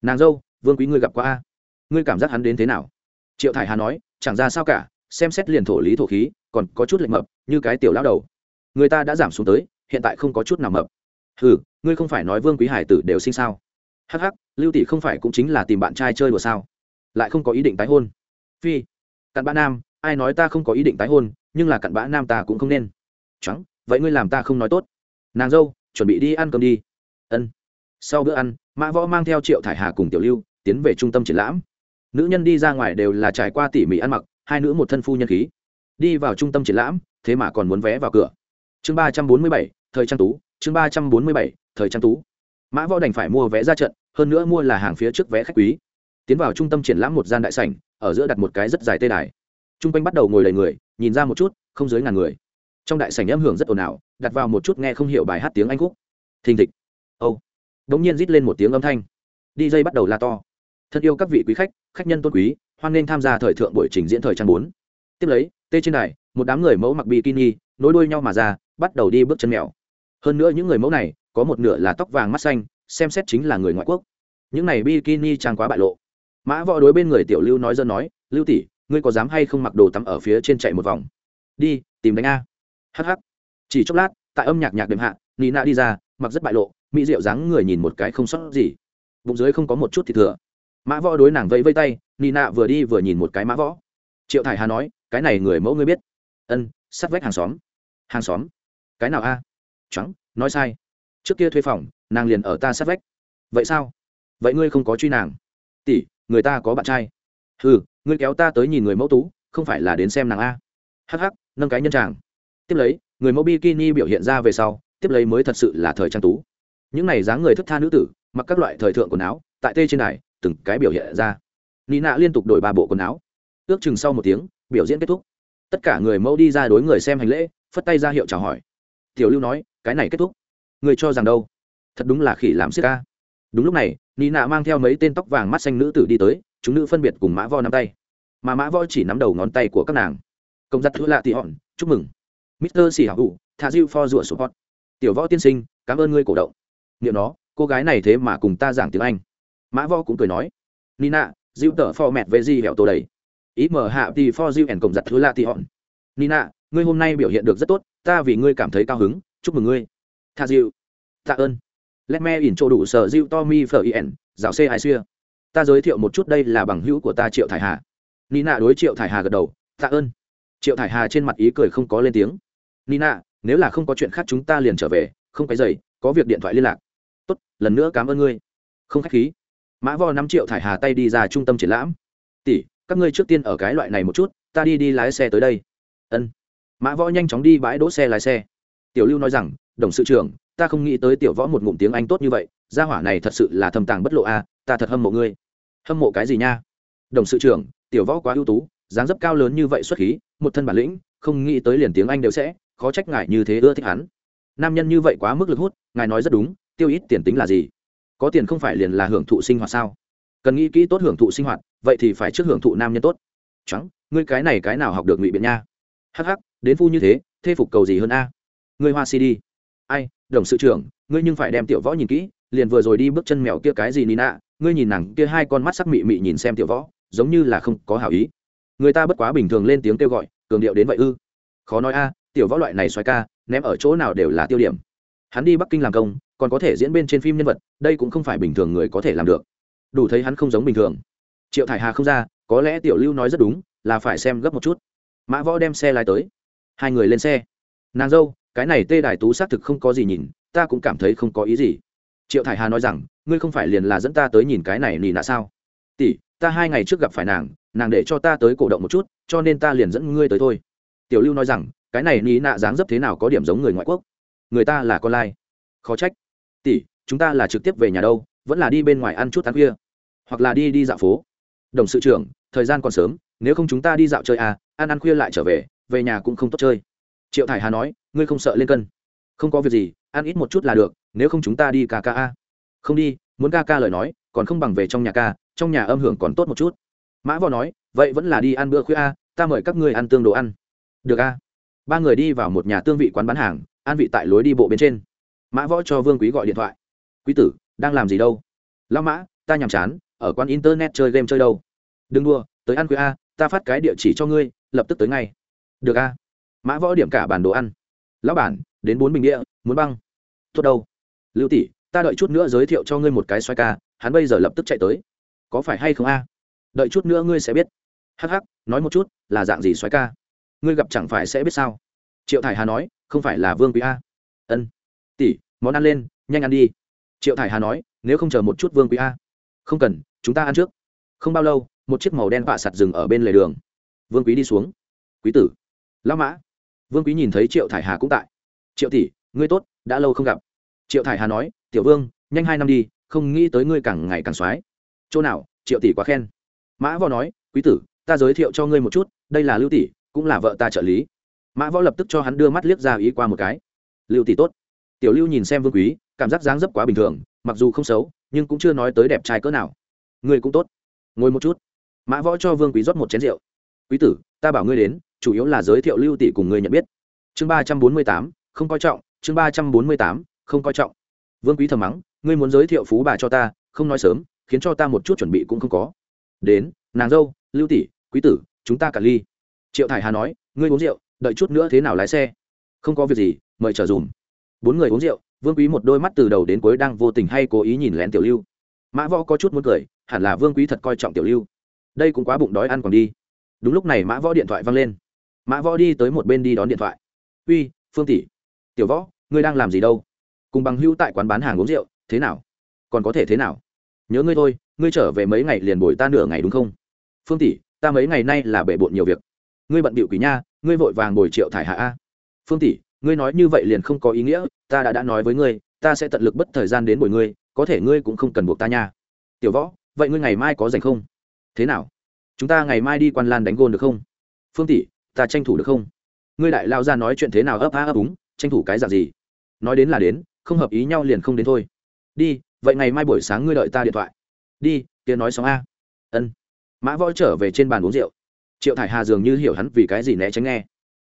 Nàng dâu, vương quý ngươi gặp qua a? Ngươi cảm giác hắn đến thế nào? Triệu thải hà nói, chẳng ra sao cả, xem xét liền thổ lý thổ khí còn có chút lệch mập, như cái tiểu lao đầu. Người ta đã giảm xuống tới, hiện tại không có chút nào mập. Ừ ngươi không phải nói vương quý hải tử đều sinh sao? Hh lưu tỷ không phải cũng chính là tìm bạn trai chơi đùa sao? Lại không có ý định tái hôn. Phi, cặn bã nam, ai nói ta không có ý định tái hôn, nhưng là cặn bã nam ta cũng không nên. Trắng, vậy ngươi làm ta không nói tốt. Nàng dâu, chuẩn bị đi ăn cơm đi. Ân. Sau bữa ăn, mã võ mang theo triệu thải hà cùng tiểu lưu, tiến về trung tâm triển lãm. Nữ nhân đi ra ngoài đều là trải qua tỉ mỉ ăn mặc, hai nữ một thân phu nhân khí đi vào trung tâm triển lãm, thế mà còn muốn vé vào cửa. Chương ba trăm bốn mươi bảy, thời trang tú, chương ba trăm bốn mươi bảy, thời trang tú. Mã võ đành phải mua vé ra trận, hơn nữa mua là hàng phía trước vé khách quý. Tiến vào trung tâm triển lãm một gian đại sảnh, ở giữa đặt một cái rất dài tê đài. T r u n g quanh bắt đầu ngồi đầy người, nhìn ra một chút, không dưới ngàn người. Trong đại sảnh âm hưởng rất ồn ào, đặt vào một chút nghe không hiểu bài hát tiếng anh khúc. Thình thịch. Âu. Đ ỗ n g nhiên rít lên một tiếng âm thanh. DJ bắt đầu la to. Thân yêu các vị quý khách khách nhân tôn quý, hoan nghênh tham gia thời thượng buổi trình diễn thời trang bốn. Tiếp lấy tê trên này một đám người mẫu mặc bikini, nối đuôi nhau mà ra, bắt đầu đi bước chân mèo. Hơn nữa những người mẫu này, có một nửa là tóc vàng mắt xanh, xem xét chính là người ngoại quốc. Những này bikini trang quá bại lộ. Mã võ đối bên người tiểu lưu nói dân nói, lưu tỷ, ngươi có dám hay không mặc đồ tắm ở phía trên chạy một vòng? Đi, tìm đánh a. Hh chỉ chốc lát, tại âm nhạc nhạc đệm hạ, nina đi ra, mặc rất bại lộ, mỹ diệu dáng người nhìn một cái không sót gì. Bụng dưới không có một chút thì thừa. Mã võ đối nàng vẫy vây tay, nina vừa đi vừa nhìn một cái mã võ. Triệu thải hà nói cái này người mẫu ngươi biết. Ân, sắt vách hàng xóm. Hàng xóm? Cái nào a? À? trắng, nói sai. Trước kia thuê phòng, nàng liền ở ta sát vách. Vậy sao? Vậy ngươi không có truy nàng? Tỷ, người ta có bạn trai. Ừ ngươi kéo ta tới nhìn người mẫu tú, không phải là đến xem nàng a? Hh nâng cái nhân tràng tiếp lấy, người mẫu bikini biểu hiện ra về sau, tiếp lấy mới thật sự là thời trang tú. Những này dáng người thức tha nữ tử, mặc các loại thời thượng quần áo, tại tê trên đài, từng cái biểu hiện ra. Nị nạ liên tục đổi ba bộ quần áo. Ước chừng sau một tiếng biểu diễn kết thúc. Tất cả người mẫu đi ra đối người xem hành lễ, phất tay ra hiệu chào hỏi. Tiểu lưu nói, cái này kết thúc. Người cho rằng đâu? Thật đúng là khỉ làm siết ca. Đúng lúc này nị nạ mang theo mấy tên tóc vàng mắt xanh nữ tử đi tới, chúng nữ phân biệt cùng mã vo nắm tay. Mà mã vo chỉ nắm đầu ngón tay của các nàng. Công giặt thứ lạ tị hòn, chúc mừng. Mister xì hảo hụ thả diêu for rủa hot. tiểu võ tiên sinh, cảm ơn ngươi cổ động. Niệm nó, cô gái này thế mà cùng ta giảng tiếng anh. Mã vo cũng cười nói, nina, diêu tở for mẹt về gì hẻo tô đầy ý mở hạ thì for you and cộng giặt thứ lạ tị hòn. Nina, ngươi hôm nay biểu hiện được rất tốt, ta vì ngươi cảm thấy cao hứng, chúc mừng ngươi. Tha dịu tạ ơn. Let me in chỗ đủ sở diêu tommy phở ien giáo c ai xưa ta giới thiệu một chút đây là bằng hữu của ta triệu thải hà. Nina đối triệu thải hà gật đầu, tạ ơn. Triệu thải hà trên mặt ý cười không có lên tiếng. Nina, nếu là không có chuyện khác chúng ta liền trở về, không cái giày có việc điện thoại liên lạc. Tốt, lần nữa cảm ơn ngươi. Không k h á c h khí. Mã vo năm triệu thải hà tay đi ra trung tâm triển lãm. Tỷ các ngươi trước tiên ở cái loại này một chút, ta đi đi lái xe tới đây. Ân. Mã võ nhanh chóng đi bãi đỗ xe lái xe. Tiểu lưu nói rằng, đồng sự trưởng, ta không nghĩ tới tiểu võ một ngụm tiếng anh tốt như vậy, gia hỏa này thật sự là thâm tàng bất lộ a, ta thật hâm mộ ngươi. Hâm mộ cái gì nha? Đồng sự trưởng, tiểu võ quá ưu tú, dáng dấp cao lớn như vậy xuất khí, một thân bản lĩnh, không nghĩ tới liền tiếng anh đều sẽ, khó trách ngài như thế ưa thích hắn. Nam nhân như vậy quá mức lực hút, ngài nói rất đúng, tiêu ít tiền tính là gì? Có tiền không phải liền là hưởng thụ sinh hoạt sao? Cần nghĩ kỹ tốt hưởng thụ sinh hoạt vậy thì phải trước hưởng thụ nam nhân tốt. Trắng ngươi cái này cái nào học được ngụy biện nha? Hắc hắc, đến phu như thế, thê phục cầu gì hơn a? Ngươi hoa cd ai, đồng sự trưởng, ngươi nhưng phải đem tiểu võ nhìn kỹ, liền vừa rồi đi bước chân mèo kia cái gì nina, ngươi nhìn nàng kia hai con mắt sắc mị mị nhìn xem tiểu võ, giống như là không có hảo ý. Người ta bất quá bình thường lên tiếng kêu gọi, cường điệu đến vậy ư? Khó nói a, tiểu võ loại này xoay ca, ném ở chỗ nào đều là tiêu điểm. Hắn đi bắc kinh làm công, còn có thể diễn bên trên phim nhân vật, đây cũng không phải bình thường người có thể làm được. Đủ thấy hắn không giống bình thường triệu thải hà không ra, có lẽ tiểu lưu nói rất đúng, là phải xem gấp một chút. Mã võ đem xe lái tới. Hai người lên xe. Nàng dâu, cái này tê đài tú xác thực không có gì nhìn, ta cũng cảm thấy không có ý gì. Triệu thải hà nói rằng, ngươi không phải liền là dẫn ta tới nhìn cái này nỉ nạ sao? Tỷ, ta hai ngày trước gặp phải nàng nàng để cho ta tới cổ động một chút, cho nên ta liền dẫn ngươi tới thôi. Tiểu lưu nói rằng, cái này nỉ nạ dáng dấp thế nào có điểm giống người ngoại quốc? Người ta là con lai. Khó trách. Tỷ, chúng ta là trực tiếp về nhà đâu, vẫn là đi bên ngoài ăn chút ăn khuya. Hoặc là đi đi dạo phố đồng sự trưởng, thời gian còn sớm, nếu không chúng ta đi dạo chơi à ăn ăn khuya lại trở về về nhà cũng không tốt chơi. Triệu thải hà nói, ngươi không sợ lên cân? Không có việc gì, ăn ít một chút là được, nếu không chúng ta đi ca ca a. Không đi, muốn ca ca lời nói, còn không bằng về trong nhà ca, trong nhà âm hưởng còn tốt một chút. Mã võ nói, vậy vẫn là đi ăn bữa khuya a, ta mời các ngươi ăn tương đồ ăn. Được a. Ba người đi vào một nhà tương vị quán bán hàng, an vị tại lối đi bộ bên trên. Mã võ cho vương quý gọi điện thoại. Quý tử, đang làm gì đâu? Lao mã, ta nhàm chán ở quán internet chơi game chơi đâu. Đừng đua tới ăn khuya a, ta phát cái địa chỉ cho ngươi, lập tức tới ngay. Được a. Mã võ điểm cả bản đồ ăn. Lão bản, đến bốn bình địa muốn băng. Tốt đâu. Lưu tỷ, ta đợi chút nữa giới thiệu cho ngươi một cái xoay ca, hắn bây giờ lập tức chạy tới. Có phải hay không a? Đợi chút nữa ngươi sẽ biết. Hắc hắc, nói một chút, là dạng gì xoáy ca? Ngươi gặp chẳng phải sẽ biết sao? Triệu thải hà nói, không phải là vương quý a. Ân. Tỷ, món ăn lên, nhanh ăn đi. Triệu thải hà nói, nếu không chờ một chút vương quý a không cần, chúng ta ăn trước. Không bao lâu, một chiếc màu đen vạ sạt rừng ở bên lề đường. Vương quý đi xuống. Quý tử. Lão mã. Vương quý nhìn thấy triệu thải hà cũng tại. Triệu tỷ, ngươi tốt, đã lâu không gặp. Triệu thải hà nói, tiểu vương, nhanh hai năm đi, không nghĩ tới ngươi càng ngày càng soái chỗ nào, triệu tỷ quá khen. Mã võ nói, quý tử, ta giới thiệu cho ngươi một chút, đây là lưu tỷ, cũng là vợ ta trợ lý. Mã võ lập tức cho hắn đưa mắt liếc ra ý qua một cái. Lưu tỷ tốt. Tiểu lưu nhìn xem vương quý, cảm giác dáng dấp quá bình thường, mặc dù không xấu nhưng cũng chưa nói tới đẹp trai cỡ nào. Ngươi cũng tốt. Ngồi một chút. Mã võ cho vương quý rót một chén rượu. Quý tử, ta bảo ngươi đến, chủ yếu là giới thiệu lưu tỷ cùng ngươi nhận biết. Chương ba trăm bốn mươi tám, không coi trọng, chương ba trăm bốn mươi tám, không coi trọng. Vương quý thầm mắng, ngươi muốn giới thiệu phú bà cho ta, không nói sớm, khiến cho ta một chút chuẩn bị cũng không có. Đến, nàng dâu, lưu tỷ, quý tử, chúng ta cả ly. Triệu thải hà nói, ngươi uống rượu, đợi chút nữa thế nào lái xe? Không có việc gì, mời chờ dùm. Bốn người uống rượu vương quý một đôi mắt từ đầu đến cuối đang vô tình hay cố ý nhìn lén tiểu lưu. Mã võ có chút muốn cười, hẳn là vương quý thật coi trọng tiểu lưu. Đây cũng quá bụng đói ăn còn đi. Đúng lúc này mã võ điện thoại văng lên. Mã võ đi tới một bên đi đón điện thoại. Uy, phương tỷ, tiểu võ, ngươi đang làm gì đâu? Cùng bằng hữu tại quán bán hàng uống rượu, thế nào? Còn có thể thế nào? Nhớ ngươi thôi, ngươi trở về mấy ngày liền bồi ta nửa ngày đúng không? Phương tỷ, ta mấy ngày nay là bể bộn nhiều việc. Ngươi bận bịu quỷ nha, ngươi vội vàng bồi triệu thải hạ a. Phương tỷ ngươi nói như vậy liền không có ý nghĩa, ta đã đã nói với ngươi, ta sẽ tận lực bất thời gian đến buổi ngươi, có thể ngươi cũng không cần buộc ta nha. Tiểu võ, vậy ngươi ngày mai có dành không? Thế nào? Chúng ta ngày mai đi quan lan đánh gôn được không? Phương tỷ, ta tranh thủ được không? Ngươi đại lao ra nói chuyện thế nào ấp á ấp úng, tranh thủ cái dạng gì? Nói đến là đến, không hợp ý nhau liền không đến thôi. Đi, vậy ngày mai buổi sáng ngươi đợi ta điện thoại. Đi, kia nói xong a. Ân. Mã võ trở về trên bàn uống rượu. Triệu thải hà dường như hiểu hắn vì cái gì né tránh nghe.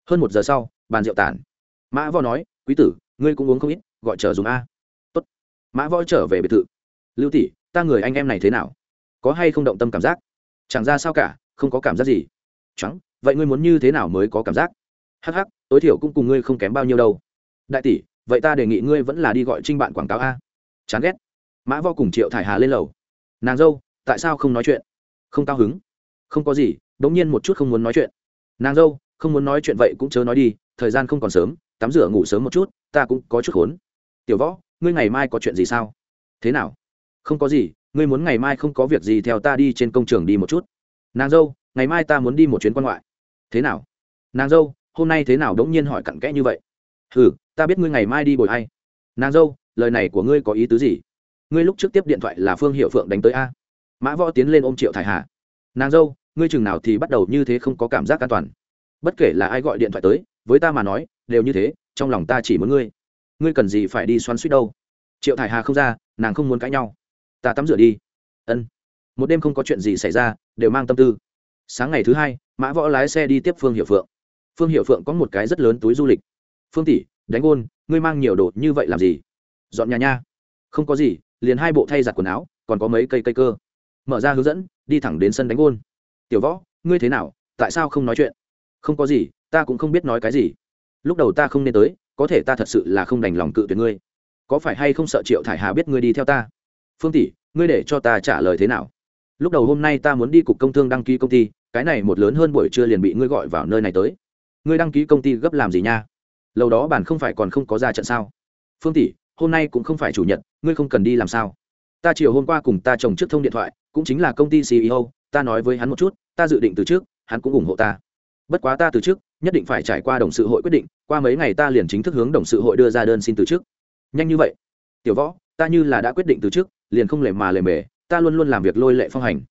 Hơn một giờ sau, bàn rượu tản mã võ nói, quý tử, ngươi cũng uống không ít, gọi chờ dùng a. Tốt. mã võ trở về biệt thự. Lưu tỷ, ta người anh em này thế nào? Có hay không động tâm cảm giác? Chẳng ra sao cả, không có cảm giác gì. Trắng vậy ngươi muốn như thế nào mới có cảm giác? Hh tối thiểu cũng cùng ngươi không kém bao nhiêu đâu. Đại tỷ, vậy ta đề nghị ngươi vẫn là đi gọi trinh bạn quảng cáo a. Chán ghét. Mã Võ cùng triệu thải hà lên lầu. Nàng dâu, tại sao không nói chuyện? Không cao hứng. Không có gì đ ỗ n g nhiên một chút không muốn nói chuyện. Nàng dâu, không muốn nói chuyện vậy cũng chớ nói đi, thời gian không còn sớm tắm rửa ngủ sớm một chút, ta cũng có chút khốn. Tiểu võ, ngươi ngày mai có chuyện gì sao? Thế nào? Không có gì, ngươi muốn ngày mai không có việc gì theo ta đi trên công trường đi một chút. Nàng dâu, ngày mai ta muốn đi một chuyến quan ngoại. Thế nào? Nàng dâu, hôm nay thế nào đ n g nhiên hỏi cặn kẽ như vậy? Ừ ta biết ngươi ngày mai đi bồi hay nàng dâu, lời này của ngươi có ý tứ gì? Ngươi lúc trước tiếp điện thoại là phương hiệu phượng đánh tới a. Mã võ tiến lên ôm triệu thải hà. Nàng dâu, ngươi chừng nào thì bắt đầu như thế không có cảm giác an toàn. Bất kể là ai gọi điện thoại tới, với ta mà nói đều như thế, trong lòng ta chỉ muốn ngươi. Ngươi cần gì phải đi xoắn suýt đâu? Triệu thải hà không ra, nàng không muốn cãi nhau. Ta tắm rửa đi. Ân. Một đêm không có chuyện gì xảy ra, đều mang tâm tư. Sáng ngày thứ hai, mã võ lái xe đi tiếp phương hiệu phượng. Phương hiệu phượng có một cái rất lớn túi du lịch. Phương tỷ, đánh ôn ngươi mang nhiều đồ như vậy làm gì? Dọn nhà nha. Không có gì, liền hai bộ thay giặt quần áo, còn có mấy cây cây cơ. Mở ra hướng dẫn, đi thẳng đến sân đánh gôn. Tiểu võ, ngươi thế nào? Tại sao không nói chuyện? Không có gì, ta cũng không biết nói cái gì lúc đầu ta không nên tới, có thể ta thật sự là không đành lòng cự tuyệt ngươi. Có phải hay không sợ triệu thải hà biết ngươi đi theo ta? Phương tỷ, ngươi để cho ta trả lời thế nào? Lúc đầu hôm nay ta muốn đi cục công thương đăng ký công ty, cái này một lớn hơn buổi trưa liền bị ngươi gọi vào nơi này tới. Ngươi đăng ký công ty gấp làm gì nha? Lâu đó bản không phải còn không có ra trận sao? Phương tỷ, hôm nay cũng không phải chủ nhật, ngươi không cần đi làm sao? Ta chiều hôm qua cùng ta chồng trước thông điện thoại, cũng chính là công ty ceo ta nói với hắn một chút, ta dự định từ trước, hắn cũng ủng hộ ta bất quá ta từ chức nhất định phải trải qua đồng sự hội quyết định, qua mấy ngày ta liền chính thức hướng đồng sự hội đưa ra đơn xin từ chức nhanh như vậy. Tiểu võ, ta như là đã quyết định từ chức liền không lề mà lề mề, ta luôn luôn làm việc lôi lệ phong hành.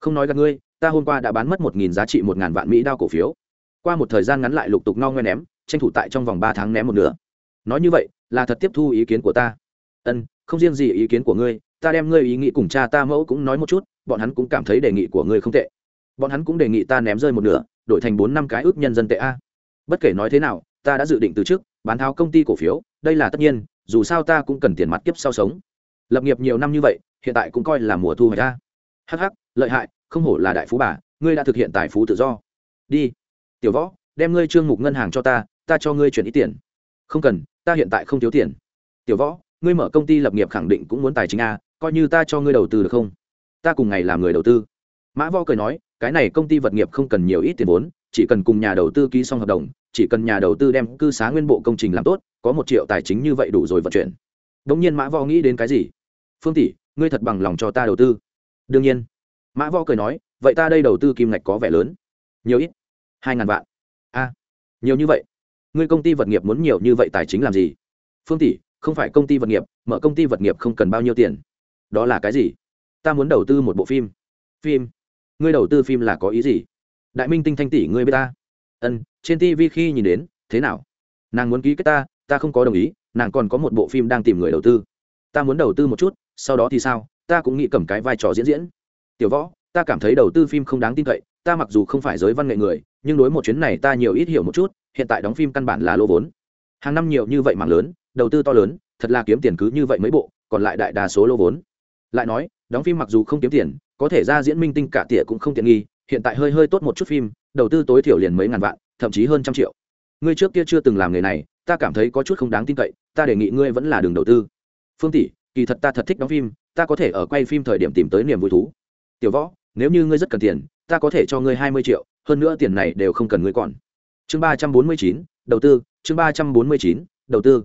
Không nói gặp ngươi, ta hôm qua đã bán mất một nghìn giá trị một ngàn vạn mỹ đao cổ phiếu. Qua một thời gian ngắn lại lục tục no ngoe ném, tranh thủ tại trong vòng ba tháng ném một nửa. Nói như vậy, là thật tiếp thu ý kiến của ta. Ân, không riêng gì ý kiến của ngươi, ta đem ngươi ý nghĩ cùng cha ta mẫu cũng nói một chút, bọn hắn cũng cảm thấy đề nghị của ngươi không tệ. Bọn hắn cũng đề nghị ta ném rơi một nửa đổi thành bốn năm cái ước nhân dân tệ a. Bất kể nói thế nào, ta đã dự định từ trước bán tháo công ty cổ phiếu, đây là tất nhiên, dù sao ta cũng cần tiền mặt kiếp sau sống. Lập nghiệp nhiều năm như vậy, hiện tại cũng coi là mùa thu hoạch ta hh lợi hại, không hổ là đại phú bà, ngươi đã thực hiện tài phú tự do. Đi. Tiểu võ, đem ngươi trương mục ngân hàng cho ta ta cho ngươi chuyển ít tiền. Không cần, ta hiện tại không thiếu tiền. Tiểu võ, ngươi mở công ty lập nghiệp khẳng định cũng muốn tài chính a, coi như ta cho ngươi đầu tư được không? Ta cùng ngày làm người đầu tư. Mã võ cười nói cái này công ty vật nghiệp không cần nhiều ít tiền vốn, chỉ cần cùng nhà đầu tư ký xong hợp đồng, chỉ cần nhà đầu tư đem cư xá nguyên bộ công trình làm tốt, có một triệu tài chính như vậy đủ rồi vận chuyển. Đ ỗ n g nhiên mã võ nghĩ đến cái gì? Phương tỷ, ngươi thật bằng lòng cho ta đầu tư. Đương nhiên. Mã võ cười nói, vậy ta đây đầu tư kim ngạch có vẻ lớn. Nhiều ít. Hai ngàn vạn. A. Nhiều như vậy. Ngươi công ty vật nghiệp muốn nhiều như vậy tài chính làm gì? Phương tỷ, không phải công ty vật nghiệp, mở công ty vật nghiệp không cần bao nhiêu tiền. Đó là cái gì? Ta muốn đầu tư một bộ phim. Phim ngươi đầu tư phim là có ý gì? Đại minh tinh thanh tỷ, ngươi biết ta? Ân, trên tv khi nhìn đến, thế nào? Nàng muốn ký kết ta ta không có đồng ý, nàng còn có một bộ phim đang tìm người đầu tư. Ta muốn đầu tư một chút, sau đó thì sao? Ta cũng nghĩ cầm cái vai trò diễn diễn. Tiểu võ, ta cảm thấy đầu tư phim không đáng tin cậy, ta mặc dù không phải giới văn nghệ người, nhưng đối một chuyến này ta nhiều ít hiểu một chút, hiện tại đóng phim căn bản là lô vốn. Hàng năm nhiều như vậy mạng lớn, đầu tư to lớn, thật là kiếm tiền cứ như vậy mấy bộ, còn lại đại đa số lô vốn. Lại nói đóng phim mặc dù không kiếm tiền, có thể ra diễn minh tinh cả tỉa cũng không tiện nghi, hiện tại hơi hơi tốt một chút phim, đầu tư tối thiểu liền mấy ngàn vạn, thậm chí hơn trăm triệu. Ngươi trước kia chưa từng làm nghề này, ta cảm thấy có chút không đáng tin cậy, ta đề nghị ngươi vẫn là đường đầu tư. Phương tỷ, kỳ thật ta thật thích đóng phim, ta có thể ở quay phim thời điểm tìm tới niềm vui thú. Tiểu võ, nếu như ngươi rất cần tiền, ta có thể cho ngươi hai mươi triệu, hơn nữa tiền này đều không cần ngươi còn. Chương ba trăm bốn mươi chín, đầu tư, chương ba trăm bốn mươi chín, đầu tư.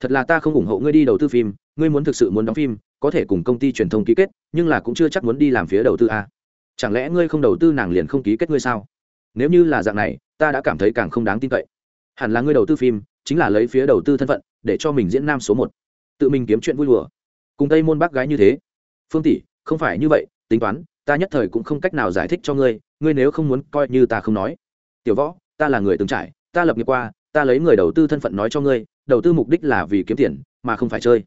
Thật là ta không ủng hộ ngươi đi đầu tư phim, ngươi muốn thực sự muốn đóng phim có thể cùng công ty truyền thông ký kết, nhưng là cũng chưa chắc muốn đi làm phía đầu tư a. À. chẳng lẽ ngươi không đầu tư nàng liền không ký kết ngươi sao? Nếu như là dạng này, ta đã cảm thấy càng không đáng tin cậy. Hẳn là ngươi đầu tư phim, chính là lấy phía đầu tư thân phận, để cho mình diễn nam số một. Tự mình kiếm chuyện vui đùa. Cùng tây môn bác gái như thế. Phương tỷ, không phải như vậy, tính toán, ta nhất thời cũng không cách nào giải thích cho ngươi ngươi nếu không muốn coi như ta không nói. Tiểu võ, ta là người từng trải, ta lập nghiệp qua, ta lấy người đầu tư thân phận nói cho ngươi, đầu tư mục đích là vì kiếm tiền, mà không phải chơi.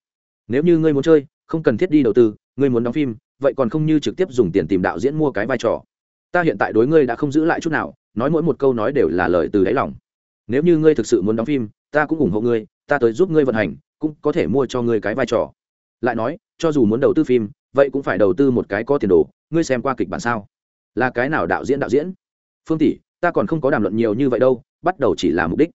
Nếu như ngươi muốn chơi không cần thiết đi đầu tư, ngươi muốn đóng phim, vậy còn không như trực tiếp dùng tiền tìm đạo diễn mua cái vai trò. Ta hiện tại đối ngươi đã không giữ lại chút nào, nói mỗi một câu nói đều là lời từ đáy lòng. Nếu như ngươi thực sự muốn đóng phim, ta cũng ủng hộ ngươi, ta tới giúp ngươi vận hành, cũng có thể mua cho ngươi cái vai trò. Lại nói, cho dù muốn đầu tư phim, vậy cũng phải đầu tư một cái có tiền đồ, ngươi xem qua kịch bản sao? Là cái nào đạo diễn đạo diễn? Phương tỷ, ta còn không có đàm luận nhiều như vậy đâu, bắt đầu chỉ là mục đích.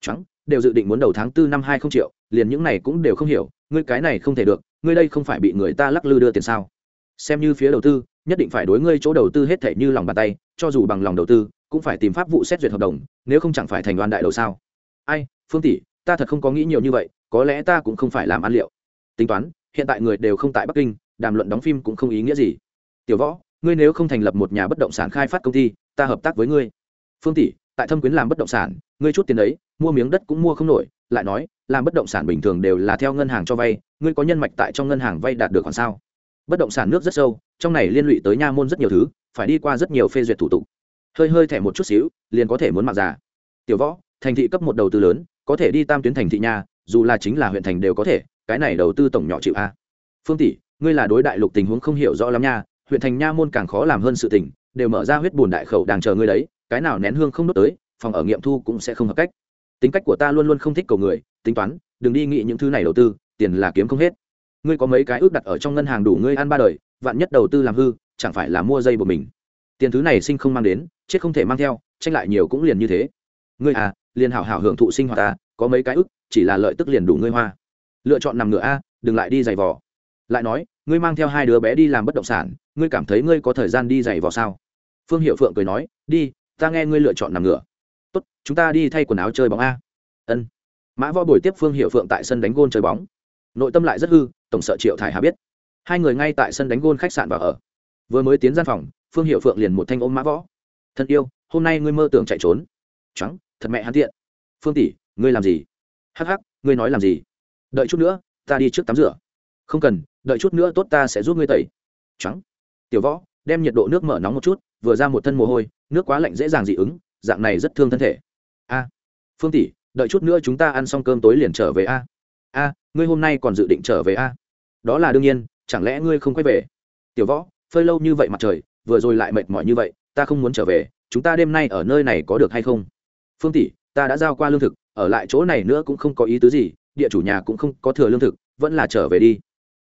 Trắng đều dự định muốn đầu tháng tư năm hai không triệu, liền những này cũng đều không hiểu, ngươi cái này không thể được ngươi đây không phải bị người ta lắc lư đưa tiền sao? Xem như phía đầu tư, nhất định phải đối ngươi chỗ đầu tư hết thể như lòng bàn tay, cho dù bằng lòng đầu tư, cũng phải tìm pháp vụ xét duyệt hợp đồng, nếu không chẳng phải thành đoàn đại đầu sao? Ai, phương tỷ, ta thật không có nghĩ nhiều như vậy, có lẽ ta cũng không phải làm ăn liệu. Tính toán, hiện tại người đều không tại bắc kinh, đàm luận đóng phim cũng không ý nghĩa gì. Tiểu võ, ngươi nếu không thành lập một nhà bất động sản khai phát công ty, ta hợp tác với ngươi. Phương tỷ, tại thâm quyến làm bất động sản, ngươi chút tiền đấy, mua miếng đất cũng mua không nổi lại nói, làm bất động sản bình thường đều là theo ngân hàng cho vay, ngươi có nhân mạch tại trong ngân hàng vay đạt được khoản sao? Bất động sản nước rất sâu, trong này liên lụy tới nha môn rất nhiều thứ, phải đi qua rất nhiều phê duyệt thủ tục. Hơi hơi thẻ một chút xíu, liền có thể muốn mặc già. Tiểu võ, thành thị cấp một đầu tư lớn, có thể đi tam tuyến thành thị nha, dù là chính là huyện thành đều có thể, cái này đầu tư tổng nhỏ chịu a. Phương tỷ, ngươi là đối đại lục tình huống không hiểu rõ lắm nha, huyện thành nha môn càng khó làm hơn sự tình, đều mở ra huyết bùn đại khẩu đang chờ ngươi đấy, cái nào nén hương không đốt tới, phòng ở nghiệm thu cũng sẽ không hợp cách tính cách của ta luôn luôn không thích cầu người, tính toán, đừng đi nghĩ những thứ này đầu tư, tiền là kiếm không hết. Ngươi có mấy cái ước đặt ở trong ngân hàng đủ ngươi ăn ba đời, vạn nhất đầu tư làm hư, chẳng phải là mua dây của mình. Tiền thứ này sinh không mang đến, chết không thể mang theo, tranh lại nhiều cũng liền như thế. Ngươi à liền hảo hảo hưởng thụ sinh hoạt ta, có mấy cái ức chỉ là lợi tức liền đủ ngươi hoa. Lựa chọn nằm ngựa a, đừng lại đi giày vò. Lại nói, ngươi mang theo hai đứa bé đi làm bất động sản, ngươi cảm thấy ngươi có thời gian đi giày vò sao? Phương hiệu phượng cười nói, đi, ta nghe ngươi lựa chọn nằm ngựa tốt, chúng ta đi thay quần áo chơi bóng a. Ân. Mã võ buổi tiếp phương hiệu phượng tại sân đánh gôn chơi bóng. Nội tâm lại rất hư, tổng sợ triệu thải hà biết. Hai người ngay tại sân đánh gôn khách sạn vào ở. Vừa mới tiến gian phòng, phương hiệu phượng liền một thanh ôm mã võ. Thân yêu, hôm nay ngươi mơ tưởng chạy trốn. Trắng, thật mẹ hắn tiện. Phương tỷ, ngươi làm gì? Hắc hắc, ngươi nói làm gì? Đợi chút nữa, ta đi trước tắm rửa. Không cần, đợi chút nữa tốt ta sẽ giúp ngươi tẩy. Trắng. Tiểu võ, đem nhiệt độ nước mở nóng một chút, vừa ra một thân mồ hôi, nước quá lạnh dễ dàng dị ứng dạng này rất thương thân thể. A, phương tỷ, đợi chút nữa chúng ta ăn xong cơm tối liền trở về a. A, ngươi hôm nay còn dự định trở về a? Đó là đương nhiên, chẳng lẽ ngươi không quay về? Tiểu võ, phơi lâu như vậy mặt trời, vừa rồi lại mệt mỏi như vậy, ta không muốn trở về, chúng ta đêm nay ở nơi này có được hay không? Phương tỷ, ta đã giao qua lương thực, ở lại chỗ này nữa cũng không có ý tứ gì, địa chủ nhà cũng không có thừa lương thực, vẫn là trở về đi.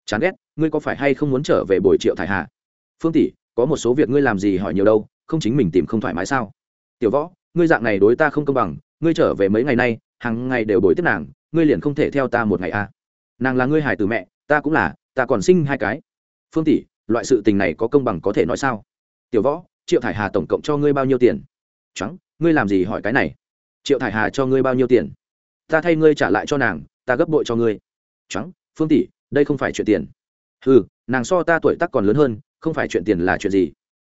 Chán ghét, ngươi có phải hay không muốn trở về bồi triệu thải hà? Phương tỷ, có một số việc ngươi làm gì hỏi nhiều đâu, không chính mình tìm không thoải mái sao? Tiểu võ, ngươi dạng này đối ta không công bằng, ngươi trở về mấy ngày nay, hàng ngày đều bồi tiếp nàng, ngươi liền không thể theo ta một ngày à. nàng là ngươi hải từ mẹ, ta cũng là, ta còn sinh hai cái. Phương tỷ, loại sự tình này có công bằng có thể nói sao? Tiểu võ, triệu thải hà tổng cộng cho ngươi bao nhiêu tiền? Trắng, ngươi làm gì hỏi cái này? Triệu thải hà cho ngươi bao nhiêu tiền? Ta thay ngươi trả lại cho nàng, ta gấp bội cho ngươi. Trắng, phương tỷ, đây không phải chuyện tiền. Ừ nàng so ta tuổi tác còn lớn hơn, không phải chuyện tiền là chuyện gì?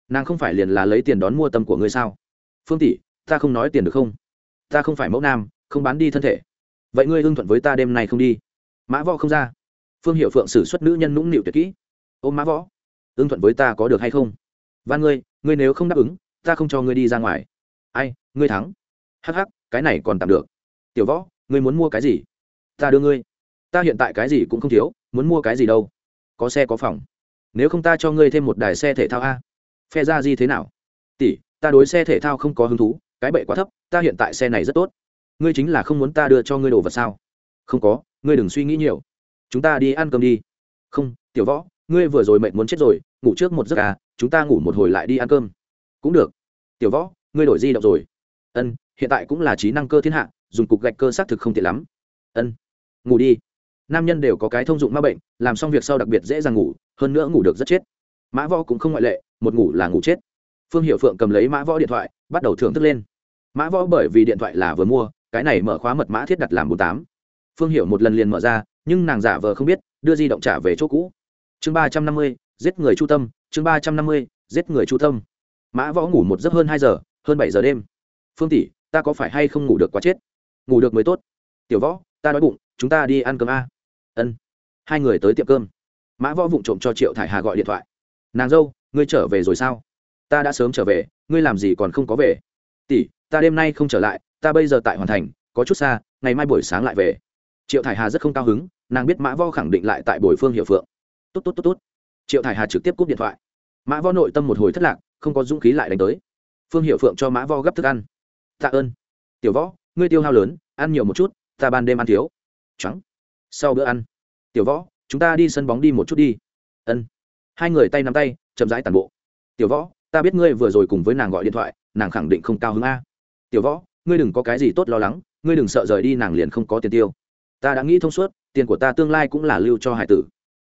Nàng không phải liền là lấy tiền đón mua tâm của ngươi sao? Phương tỷ, ta không nói tiền được không? Ta không phải mẫu nam, không bán đi thân thể. Vậy ngươi hưng thuận với ta đêm nay không đi? Mã võ không ra. Phương hiệu phượng xử xuất nữ nhân nũng nịu tuyệt kỹ. Ôm mã võ. Hưng thuận với ta có được hay không? Van ngươi ngươi nếu không đáp ứng, ta không cho ngươi đi ra ngoài. Ai, ngươi thắng. Hắc hắc, cái này còn tạm được. Tiểu võ, ngươi muốn mua cái gì? Ta đưa ngươi. Ta hiện tại cái gì cũng không thiếu, muốn mua cái gì đâu? Có xe có phòng. Nếu không ta cho ngươi thêm một đài xe thể thao a. Phe ra gì thế nào? Tỷ ta đối xe thể thao không có hứng thú, cái bệ quá thấp, ta hiện tại xe này rất tốt. Ngươi chính là không muốn ta đưa cho ngươi đồ vật sao? Không có, ngươi đừng suy nghĩ nhiều. Chúng ta đi ăn cơm đi. Không, tiểu võ, ngươi vừa rồi mệt muốn chết rồi, ngủ trước một giấc à chúng ta ngủ một hồi lại đi ăn cơm. Cũng được. Tiểu võ, ngươi đổi di động rồi. Ân, hiện tại cũng là trí năng cơ thiên hạ, dùng cục gạch cơ xác thực không tiện lắm. Ân, ngủ đi. Nam nhân đều có cái thông dụng ma bệnh, làm xong việc sau đặc biệt dễ dàng ngủ, hơn nữa ngủ được rất chết. Mã võ cũng không ngoại lệ, một ngủ là ngủ chết phương hiệu phượng cầm lấy mã võ điện thoại, bắt đầu thưởng thức lên. Mã võ bởi vì điện thoại là vừa mua, cái này mở khóa mật mã thiết đặt làm bốn tám. Phương hiệu một lần liền mở ra, nhưng nàng giả vờ không biết, đưa di động trả về chỗ cũ. Chương ba trăm năm mươi, giết người chu tâm, chương ba trăm năm mươi, giết người chu tâm. Mã võ ngủ một giấc hơn hai giờ, hơn bảy giờ đêm. Phương tỷ, ta có phải hay không ngủ được quá chết? Ngủ được mới tốt. Tiểu võ, ta đói bụng, chúng ta đi ăn cơm a. Ân. Hai người tới tiệm cơm. Mã võ vụng trộm cho triệu thải hà gọi điện thoại. Nàng dâu, ngươi trở về rồi sao? Ta đã sớm trở về, ngươi làm gì còn không có về? Tỷ, ta đêm nay không trở lại, ta bây giờ tại hoàn thành, có chút xa, ngày mai buổi sáng lại về. Triệu thải hà rất không cao hứng, nàng biết mã võ khẳng định lại tại bồi phương hiệu phượng. Tốt tốt tốt tốt. Triệu thải hà trực tiếp cúp điện thoại. Mã võ nội tâm một hồi thất lạc, không có dũng khí lại đánh tới. Phương hiệu phượng cho mã võ gấp thức ăn. Tạ ơn. Tiểu võ, ngươi tiêu hao lớn, ăn nhiều một chút, ta ban đêm ăn thiếu. Trắng. Sau bữa ăn. Tiểu võ, chúng ta đi sân bóng đi một chút đi. Ân. Hai người tay nắm tay, chậm rãi tàn bộ. Tiểu võ ta biết ngươi vừa rồi cùng với nàng gọi điện thoại, nàng khẳng định không cao hứng a. Tiểu võ, ngươi đừng có cái gì tốt lo lắng, ngươi đừng sợ rời đi nàng liền không có tiền tiêu. Ta đã nghĩ thông suốt, tiền của ta tương lai cũng là lưu cho hải tử.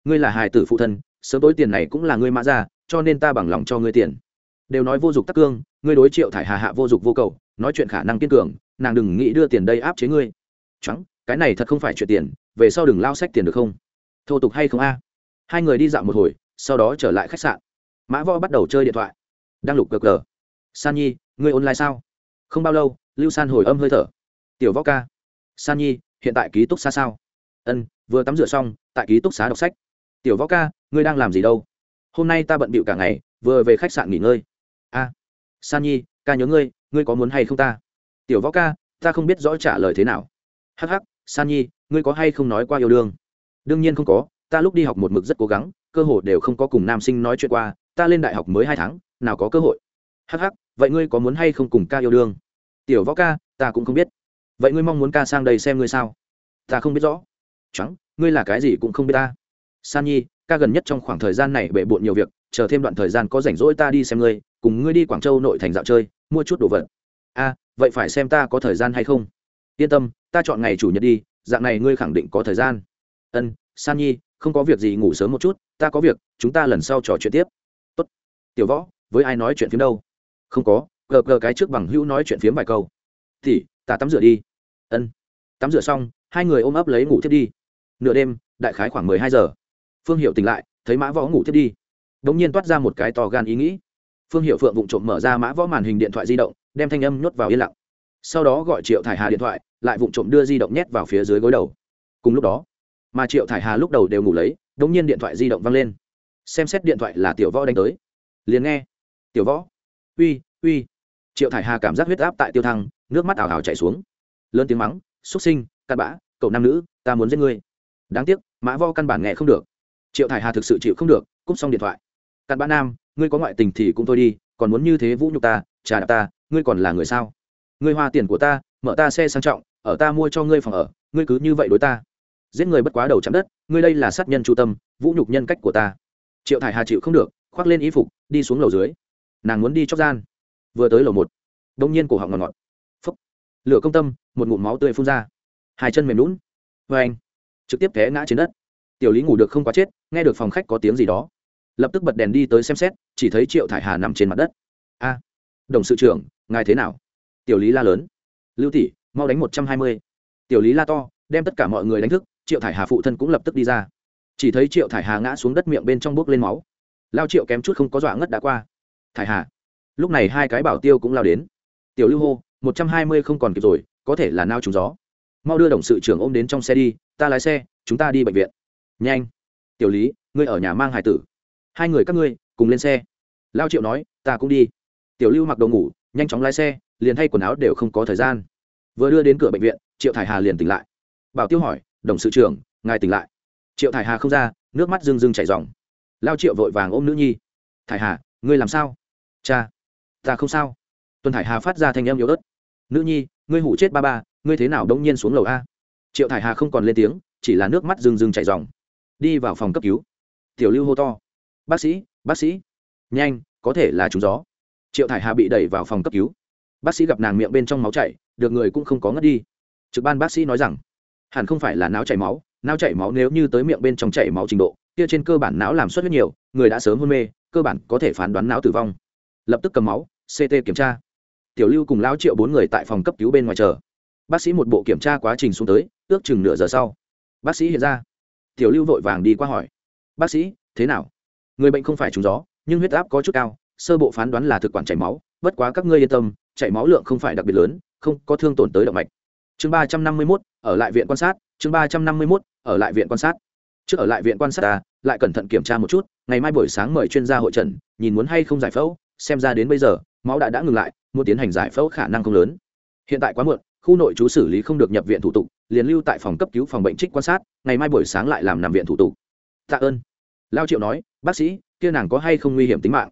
Ngươi là hải tử phụ thân, sớm tối tiền này cũng là ngươi mã ra, cho nên ta bằng lòng cho ngươi tiền. Đều nói vô dụng tắc cương, ngươi đối triệu thải hà hạ vô dụng vô cầu, nói chuyện khả năng kiên cường, nàng đừng nghĩ đưa tiền đây áp chế ngươi. Trắng cái này thật không phải chuyện tiền, về sau đừng lao sách tiền được không? Thô tục hay không a? Hai người đi dạo một hồi, sau đó trở lại khách sạn. Mã võ bắt đầu chơi điện thoại đang lục cờ cờ. San nhi, ngươi online sao? Không bao lâu, lưu san hồi âm hơi thở. Tiểu võ ca. San nhi, hiện tại ký túc xá sao? Ân, vừa tắm rửa xong, tại ký túc xá đọc sách. Tiểu võ ca, ngươi đang làm gì đâu? Hôm nay ta bận bịu cả ngày, vừa về khách sạn nghỉ ngơi. A. San nhi, ca nhớ ngươi ngươi có muốn hay không ta? Tiểu võ ca, ta không biết rõ trả lời thế nào. Hắc hắc, san nhi, ngươi có hay không nói qua yêu đương? Đương nhiên không có, ta lúc đi học một mực rất cố gắng, cơ hồ đều không có cùng nam sinh nói chuyện qua ta lên đại học mới hai tháng, nào có cơ hội. Hắc hắc, vậy ngươi có muốn hay không cùng ca yêu đương? Tiểu võ ca, ta cũng không biết. Vậy ngươi mong muốn ca sang đây xem ngươi sao? Ta không biết rõ. Trắng ngươi là cái gì cũng không biết ta. San nhi, ca gần nhất trong khoảng thời gian này bệ bộn nhiều việc, chờ thêm đoạn thời gian có rảnh rỗi ta đi xem ngươi, cùng ngươi đi quảng châu nội thành dạo chơi, mua chút đồ vật. A, vậy phải xem ta có thời gian hay không? Yên tâm, ta chọn ngày chủ nhật đi, dạng này ngươi khẳng định có thời gian. Ân, san nhi, không có việc gì ngủ sớm một chút, ta có việc, chúng ta lần sau trò chuyện tiếp tiểu võ, với ai nói chuyện phiếm đâu? Không có, gờ gờ cái trước bằng hữu nói chuyện phiếm vài câu. Thì, ta tắm rửa đi. Ân. Tắm rửa xong, hai người ôm ấp lấy ngủ thiết đi. Nửa đêm, đại khái khoảng mười hai giờ. Phương hiệu tỉnh lại, thấy mã võ ngủ thiết đi. Đ ỗ n g nhiên toát ra một cái to gan ý nghĩ. Phương hiệu phượng vụng trộm mở ra mã võ màn hình điện thoại di động, đem thanh âm nhốt vào yên lặng. Sau đó gọi triệu thải hà điện thoại, lại vụng trộm đưa di động nhét vào phía dưới gối đầu. Cùng lúc đó, mà triệu thải hà lúc đầu đều ngủ lấy đ ỗ n g nhiên điện thoại di động văng lên. Xem xét điện thoại là tiểu võ đánh tới liền nghe. Tiểu võ. Uy uy. Triệu thải hà cảm giác huyết áp tại tiêu thăng, nước mắt ảo ảo chạy xuống. Lớn tiếng mắng xúc sinh, cặn bã, cậu nam nữ, ta muốn giết ngươi. Đáng tiếc, mã vo căn bản nghe không được. Triệu thải hà thực sự chịu không được, cúp xong điện thoại. Cặn bã nam, ngươi có ngoại tình thì cũng thôi đi, còn muốn như thế vũ nhục ta, trà đạp ta, ngươi còn là người sao? Ngươi hoa tiền của ta, mở ta xe sang trọng, ở ta mua cho ngươi phòng ở, ngươi cứ như vậy đối ta. Giết người bất quá đầu chạm đất, ngươi đây là sát nhân chu tâm, vũ nhục nhân cách của ta. Triệu thải hà chịu không được khoác lên y phục, đi xuống lầu dưới. Nàng muốn đi chóc gian. Vừa tới lầu một, đông nhiên cổ họng ngọt ngọt. Lửa công tâm, một ngụm máu tươi phun ra. Hai chân mềm lún vê anh, trực tiếp té ngã trên đất. Tiểu lý ngủ được không quá chết, nghe được phòng khách có tiếng gì đó. Lập tức bật đèn đi tới xem xét, chỉ thấy triệu thải hà nằm trên mặt đất. A, đồng sự trưởng, ngài thế nào? Tiểu lý la lớn. Lưu tỷ, mau đánh một trăm hai mươi. Tiểu lý la to, đem tất cả mọi người đánh thức, triệu thải hà phụ thân cũng lập tức đi ra. Chỉ thấy triệu thải hà ngã xuống đất miệng bên trong bốc lên máu lao triệu kém chút không có dọa ngất đã qua. Thải hà, lúc này hai cái bảo tiêu cũng lao đến. Tiểu lưu hô, một trăm hai mươi không còn kịp rồi, có thể là nao trúng gió. Mau đưa đồng sự trưởng ôm đến trong xe đi, ta lái xe, chúng ta đi bệnh viện. Nhanh. Tiểu lý, ngươi ở nhà mang hải tử. Hai người các ngươi, cùng lên xe. Lao triệu nói, ta cũng đi. Tiểu lưu mặc đồ ngủ, nhanh chóng lái xe, liền thay quần áo đều không có thời gian. Vừa đưa đến cửa bệnh viện, triệu thải hà liền tỉnh lại. Bảo tiêu hỏi, đồng sự trưởng, ngài tỉnh lại? Triệu thải hà không ra, nước mắt rưng rưng chảy dòng lao triệu vội vàng ôm nữ nhi. Thải hà, ngươi làm sao? Cha. Ta không sao. Tuần thải hà phát ra thanh âm yếu ớt. Nữ nhi, ngươi hủ chết ba ba, ngươi thế nào đông nhiên xuống lầu a? Triệu thải hà không còn lên tiếng, chỉ là nước mắt rừng rừng chảy dòng đi vào phòng cấp cứu. Tiểu lưu hô to. Bác sĩ bác sĩ. Nhanh, có thể là trúng gió. Triệu thải hà bị đẩy vào phòng cấp cứu. Bác sĩ gặp nàng miệng bên trong máu chảy, được người cũng không có ngất đi. Trực ban bác sĩ nói rằng, hẳn không phải là não chảy máu não chảy máu nếu như tới miệng bên trong chảy máu trình độ kia trên cơ bản não làm suất rất nhiều, người đã sớm hôn mê, cơ bản có thể phán đoán não tử vong. Lập tức cầm máu ct kiểm tra. Tiểu lưu cùng lão triệu bốn người tại phòng cấp cứu bên ngoài chờ. Bác sĩ một bộ kiểm tra quá trình xuống tới, ước chừng nửa giờ sau. Bác sĩ hiện ra. Tiểu lưu vội vàng đi qua hỏi. Bác sĩ, thế nào? Người bệnh không phải trúng gió, nhưng huyết áp có chút cao, sơ bộ phán đoán là thực quản chảy máu, bất quá các ngươi yên tâm, chảy máu lượng không phải đặc biệt lớn, không có thương tổn tới động mạch. Chương ba trăm năm mươi mốt, ở lại viện quan sát, chương ba trăm năm mươi mốt, ở lại viện quan sát trước ở lại viện quan sát ta, lại cẩn thận kiểm tra một chút, ngày mai buổi sáng mời chuyên gia hội trần nhìn muốn hay không giải phẫu, xem ra đến bây giờ, máu đã đã ngừng lại, muốn tiến hành giải phẫu khả năng không lớn. Hiện tại quá muộn, khu nội trú xử lý không được nhập viện thủ tục, liền lưu tại phòng cấp cứu phòng bệnh trích quan sát, ngày mai buổi sáng lại làm nằm viện thủ tục. Tạ ơn. Lao triệu nói, bác sĩ, kia nàng có hay không nguy hiểm tính mạng?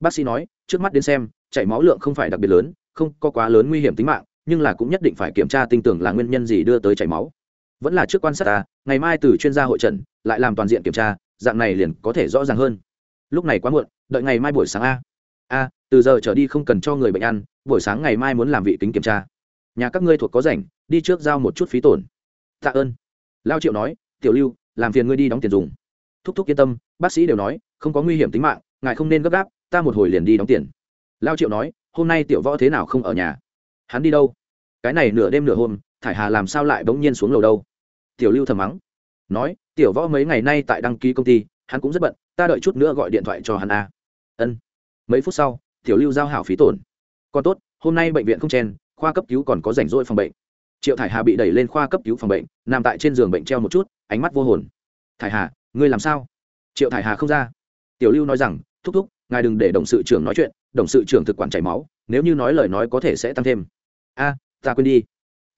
Bác sĩ nói, trước mắt đến xem, chảy máu lượng không phải đặc biệt lớn, không có quá lớn nguy hiểm tính mạng, nhưng là cũng nhất định phải kiểm tra tinh tưởng là nguyên nhân gì đưa tới chảy máu. Vẫn là trước quan sát ta, ngày mai từ chuyên gia hội trần lại làm toàn diện kiểm tra, dạng này liền có thể rõ ràng hơn. Lúc này quá muộn, đợi ngày mai buổi sáng a. A, từ giờ trở đi không cần cho người bệnh ăn, buổi sáng ngày mai muốn làm vị kính kiểm tra. Nhà các ngươi thuộc có rảnh, đi trước giao một chút phí tổn. Tạ ơn. Lao triệu nói, tiểu lưu, làm phiền ngươi đi đóng tiền dùng. Thúc thúc yên tâm, bác sĩ đều nói, không có nguy hiểm tính mạng, ngài không nên gấp gáp, ta một hồi liền đi đóng tiền. Lao triệu nói, hôm nay tiểu võ thế nào không ở nhà? Hắn đi đâu? Cái này nửa đêm nửa hôm, thải hà làm sao lại bỗng nhiên xuống lầu đâu? Tiểu lưu thầm mắng nói, tiểu võ mấy ngày nay tại đăng ký công ty, hắn cũng rất bận, ta đợi chút nữa gọi điện thoại cho hắn a. Ân. Mấy phút sau, tiểu lưu giao hảo phí tổn. Còn tốt, hôm nay bệnh viện không chen, khoa cấp cứu còn có rảnh rỗi phòng bệnh. Triệu thải hà bị đẩy lên khoa cấp cứu phòng bệnh, nằm tại trên giường bệnh treo một chút, ánh mắt vô hồn. Thải hà, ngươi làm sao? Triệu thải hà không ra. Tiểu lưu nói rằng, thúc thúc, ngài đừng để đồng sự trưởng nói chuyện, đồng sự trưởng thực quản chảy máu, nếu như nói lời nói có thể sẽ tăng thêm. A, ta quên đi.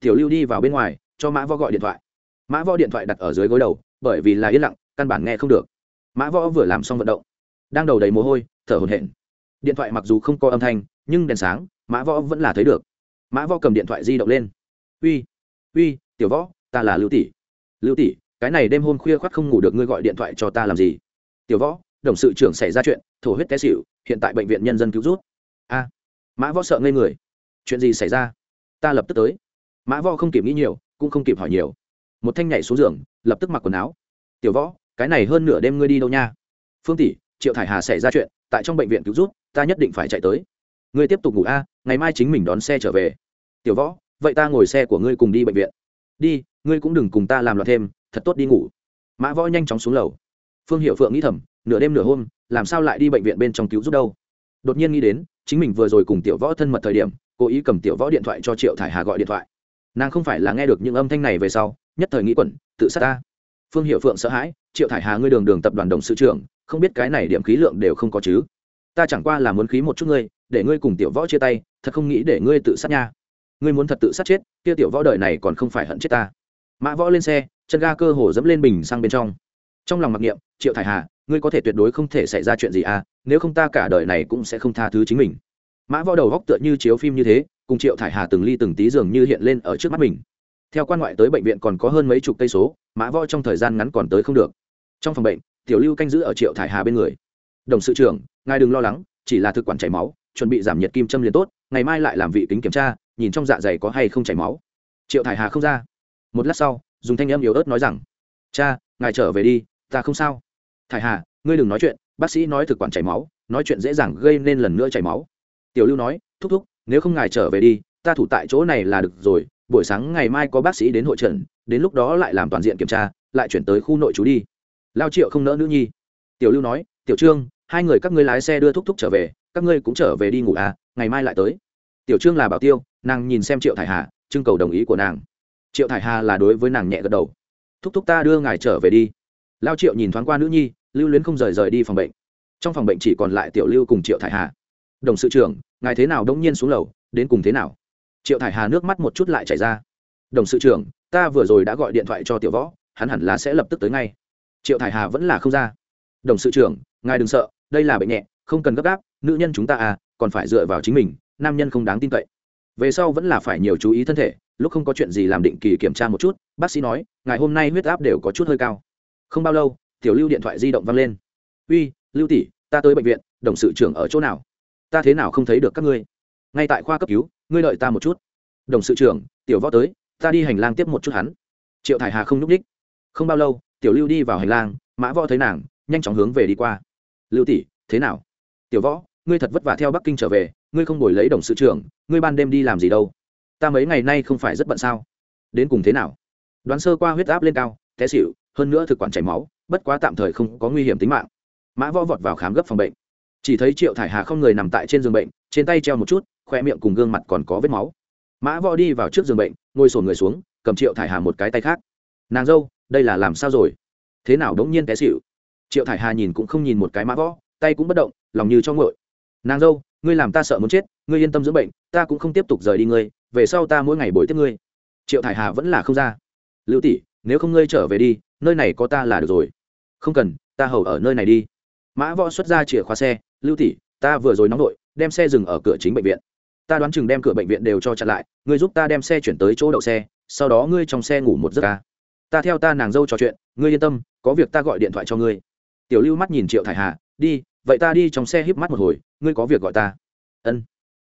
Tiểu lưu đi vào bên ngoài, cho mã võ gọi điện thoại mã võ điện thoại đặt ở dưới gối đầu, bởi vì là yên lặng, căn bản nghe không được. Mã võ vừa làm xong vận động, đang đầu đầy mồ hôi, thở hổn hển. Điện thoại mặc dù không có âm thanh, nhưng đèn sáng, mã võ vẫn là thấy được. Mã võ cầm điện thoại di động lên. Uy uy, tiểu võ, ta là lưu tỷ. Lưu tỷ, cái này đêm hôm khuya khoác không ngủ được ngươi gọi điện thoại cho ta làm gì? Tiểu võ, đồng sự trưởng xảy ra chuyện, thổ huyết té xịu hiện tại bệnh viện nhân dân cứu rút. A. Mã võ sợ ngây người. Chuyện gì xảy ra? Ta lập tức tới. Mã võ không kịp nghĩ nhiều, cũng không kịp hỏi nhiều một thanh nhảy xuống giường, lập tức mặc quần áo. Tiểu võ, cái này hơn nửa đêm ngươi đi đâu nha? Phương tỷ, triệu thải hà xảy ra chuyện, tại trong bệnh viện cứu rút ta nhất định phải chạy tới. Ngươi tiếp tục ngủ a, ngày mai chính mình đón xe trở về. Tiểu võ, vậy ta ngồi xe của ngươi cùng đi bệnh viện. Đi, ngươi cũng đừng cùng ta làm loạn thêm, thật tốt đi ngủ. Mã võ nhanh chóng xuống lầu. Phương hiệu phượng nghĩ thầm, nửa đêm nửa hôm, làm sao lại đi bệnh viện bên trong cứu giúp đâu? Đột nhiên nghĩ đến, chính mình vừa rồi cùng tiểu võ thân mật thời điểm, cố ý cầm tiểu võ điện thoại cho triệu thải hà gọi điện thoại. Nàng không phải là nghe được những âm thanh này về sau nhất thời nghĩ quẩn, tự sát ta. Phương hiệu phượng sợ hãi, triệu thải hà, ngươi đường đường tập đoàn đồng sự trưởng, không biết cái này điểm khí lượng đều không có chứ? Ta chẳng qua là muốn khí một chút ngươi, để ngươi cùng tiểu võ chia tay, thật không nghĩ để ngươi tự sát nha. Ngươi muốn thật tự sát chết, kia tiểu võ đời này còn không phải hận chết ta. Mã võ lên xe, chân ga cơ hồ dẫm lên bình sang bên trong. Trong lòng mặc niệm, triệu thải hà, ngươi có thể tuyệt đối không thể xảy ra chuyện gì à nếu không ta cả đời này cũng sẽ không tha thứ chính mình. Mã võ đầu góc tựa như chiếu phim như thế, cùng triệu thải hà từng ly từng tí dường như hiện lên ở trước mắt mình theo quan ngoại tới bệnh viện còn có hơn mấy chục cây số, mã võ trong thời gian ngắn còn tới không được. Trong phòng bệnh, tiểu lưu canh giữ ở triệu thải hà bên người. Đồng sự trưởng, ngài đừng lo lắng, chỉ là thực quản chảy máu, chuẩn bị giảm nhiệt kim châm liền tốt, ngày mai lại làm vị kính kiểm tra, nhìn trong dạ dày có hay không chảy máu. Triệu thải hà không ra. Một lát sau, dùng thanh âm yếu ớt nói rằng, cha, ngài trở về đi, ta không sao. Thải hà, ngươi đừng nói chuyện, bác sĩ nói thực quản chảy máu, nói chuyện dễ dàng gây nên lần nữa chảy máu. Tiểu lưu nói, thúc thúc, nếu không ngài trở về đi, ta thủ tại chỗ này là được rồi buổi sáng ngày mai có bác sĩ đến hội trần, đến lúc đó lại làm toàn diện kiểm tra, lại chuyển tới khu nội trú đi. Lao triệu không nỡ nữ nhi. Tiểu lưu nói, tiểu trương, hai người các ngươi lái xe đưa thúc thúc trở về, các ngươi cũng trở về đi ngủ à ngày mai lại tới. Tiểu trương là bảo tiêu, nàng nhìn xem triệu thải hà, trưng cầu đồng ý của nàng. Triệu thải hà là đối với nàng nhẹ gật đầu. Thúc thúc ta đưa ngài trở về đi. Lao triệu nhìn thoáng qua nữ nhi, lưu luyến không rời rời đi phòng bệnh. Trong phòng bệnh chỉ còn lại tiểu lưu cùng triệu thải hà. Đồng sự trưởng, ngài thế nào đông nhiên xuống lầu, đến cùng thế nào? Triệu thải hà nước mắt một chút lại chảy ra. Đồng sự trưởng, ta vừa rồi đã gọi điện thoại cho tiểu võ, hắn hẳn là sẽ lập tức tới ngay. Triệu thải hà vẫn là không ra. Đồng sự trưởng, ngài đừng sợ, đây là bệnh nhẹ, không cần gấp gáp, nữ nhân chúng ta à còn phải dựa vào chính mình, nam nhân không đáng tin cậy. Về sau vẫn là phải nhiều chú ý thân thể, lúc không có chuyện gì làm định kỳ kiểm tra một chút, bác sĩ nói ngày hôm nay huyết áp đều có chút hơi cao. Không bao lâu, tiểu lưu điện thoại di động văng lên. Uy, lưu tỷ, ta tới bệnh viện, đồng sự trưởng ở chỗ nào? Ta thế nào không thấy được các ngươi. Ngay tại khoa cấp cứu ngươi đợi ta một chút. Đồng sự trưởng, tiểu võ tới, ta đi hành lang tiếp một chút hắn. Triệu thải hà không n ú c ních không bao lâu, tiểu lưu đi vào hành lang, mã võ thấy nàng, nhanh chóng hướng về đi qua. Lưu tỷ, thế nào? Tiểu võ, ngươi thật vất vả theo bắc kinh trở về, ngươi không đổi lấy đồng sự trưởng, ngươi ban đêm đi làm gì đâu? Ta mấy ngày nay không phải rất bận sao? Đến cùng thế nào? Đoán sơ qua huyết áp lên cao, té xịu hơn nữa thực quản chảy máu, bất quá tạm thời không có nguy hiểm tính mạng. Mã võ vọt vào khám gấp phòng bệnh. Chỉ thấy triệu thải hà không người nằm tại trên giường bệnh, trên tay treo một chút khoe miệng cùng gương mặt còn có vết máu. Mã võ đi vào trước giường bệnh, ngồi sổn người xuống, cầm triệu thải hà một cái tay khác. Nàng dâu, đây là làm sao rồi? Thế nào đống nhiên té xịu triệu thải hà nhìn cũng không nhìn một cái mã võ, tay cũng bất động, lòng như cho ngội nàng dâu, ngươi làm ta sợ muốn chết, ngươi yên tâm dưỡng bệnh, ta cũng không tiếp tục rời đi ngươi, về sau ta mỗi ngày bồi tiếp ngươi. Triệu thải hà vẫn là không ra. Lưu tỷ, nếu không ngươi trở về đi, nơi này có ta là được rồi. Không cần, ta hầu ở nơi này đi. Mã võ xuất ra chìa khóa xe, lưu tỷ, ta vừa rồi nóng đội đem xe dừng ở cửa chính bệnh viện ta đoán chừng đem cửa bệnh viện đều cho chặn lại, ngươi giúp ta đem xe chuyển tới chỗ đậu xe, sau đó ngươi trong xe ngủ một giấc ca. Ta theo ta nàng dâu trò chuyện, ngươi yên tâm, có việc ta gọi điện thoại cho ngươi. Tiểu lưu mắt nhìn triệu thải hà, đi, vậy ta đi trong xe híp mắt một hồi, ngươi có việc gọi ta. Ân.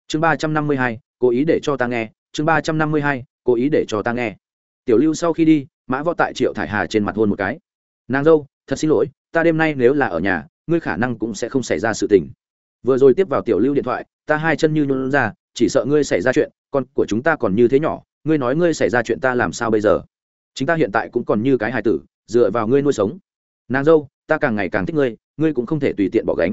Chương ba trăm năm mươi hai, cố ý để cho ta nghe, chương ba trăm năm mươi hai, cố ý để cho ta nghe. Tiểu lưu sau khi đi, mã võ tại triệu thải hà trên mặt hôn một cái. Nàng dâu, thật xin lỗi, ta đêm nay nếu là ở nhà, ngươi khả năng cũng sẽ không xảy ra sự tình. Vừa rồi tiếp vào tiểu lưu điện thoại, ta hai chân như nôn ra chỉ sợ ngươi xảy ra chuyện, con của chúng ta còn như thế nhỏ, ngươi nói ngươi xảy ra chuyện ta làm sao bây giờ? Chúng ta hiện tại cũng còn như cái hài tử, dựa vào ngươi nuôi sống. Nàng dâu, ta càng ngày càng thích ngươi ngươi cũng không thể tùy tiện bỏ gánh.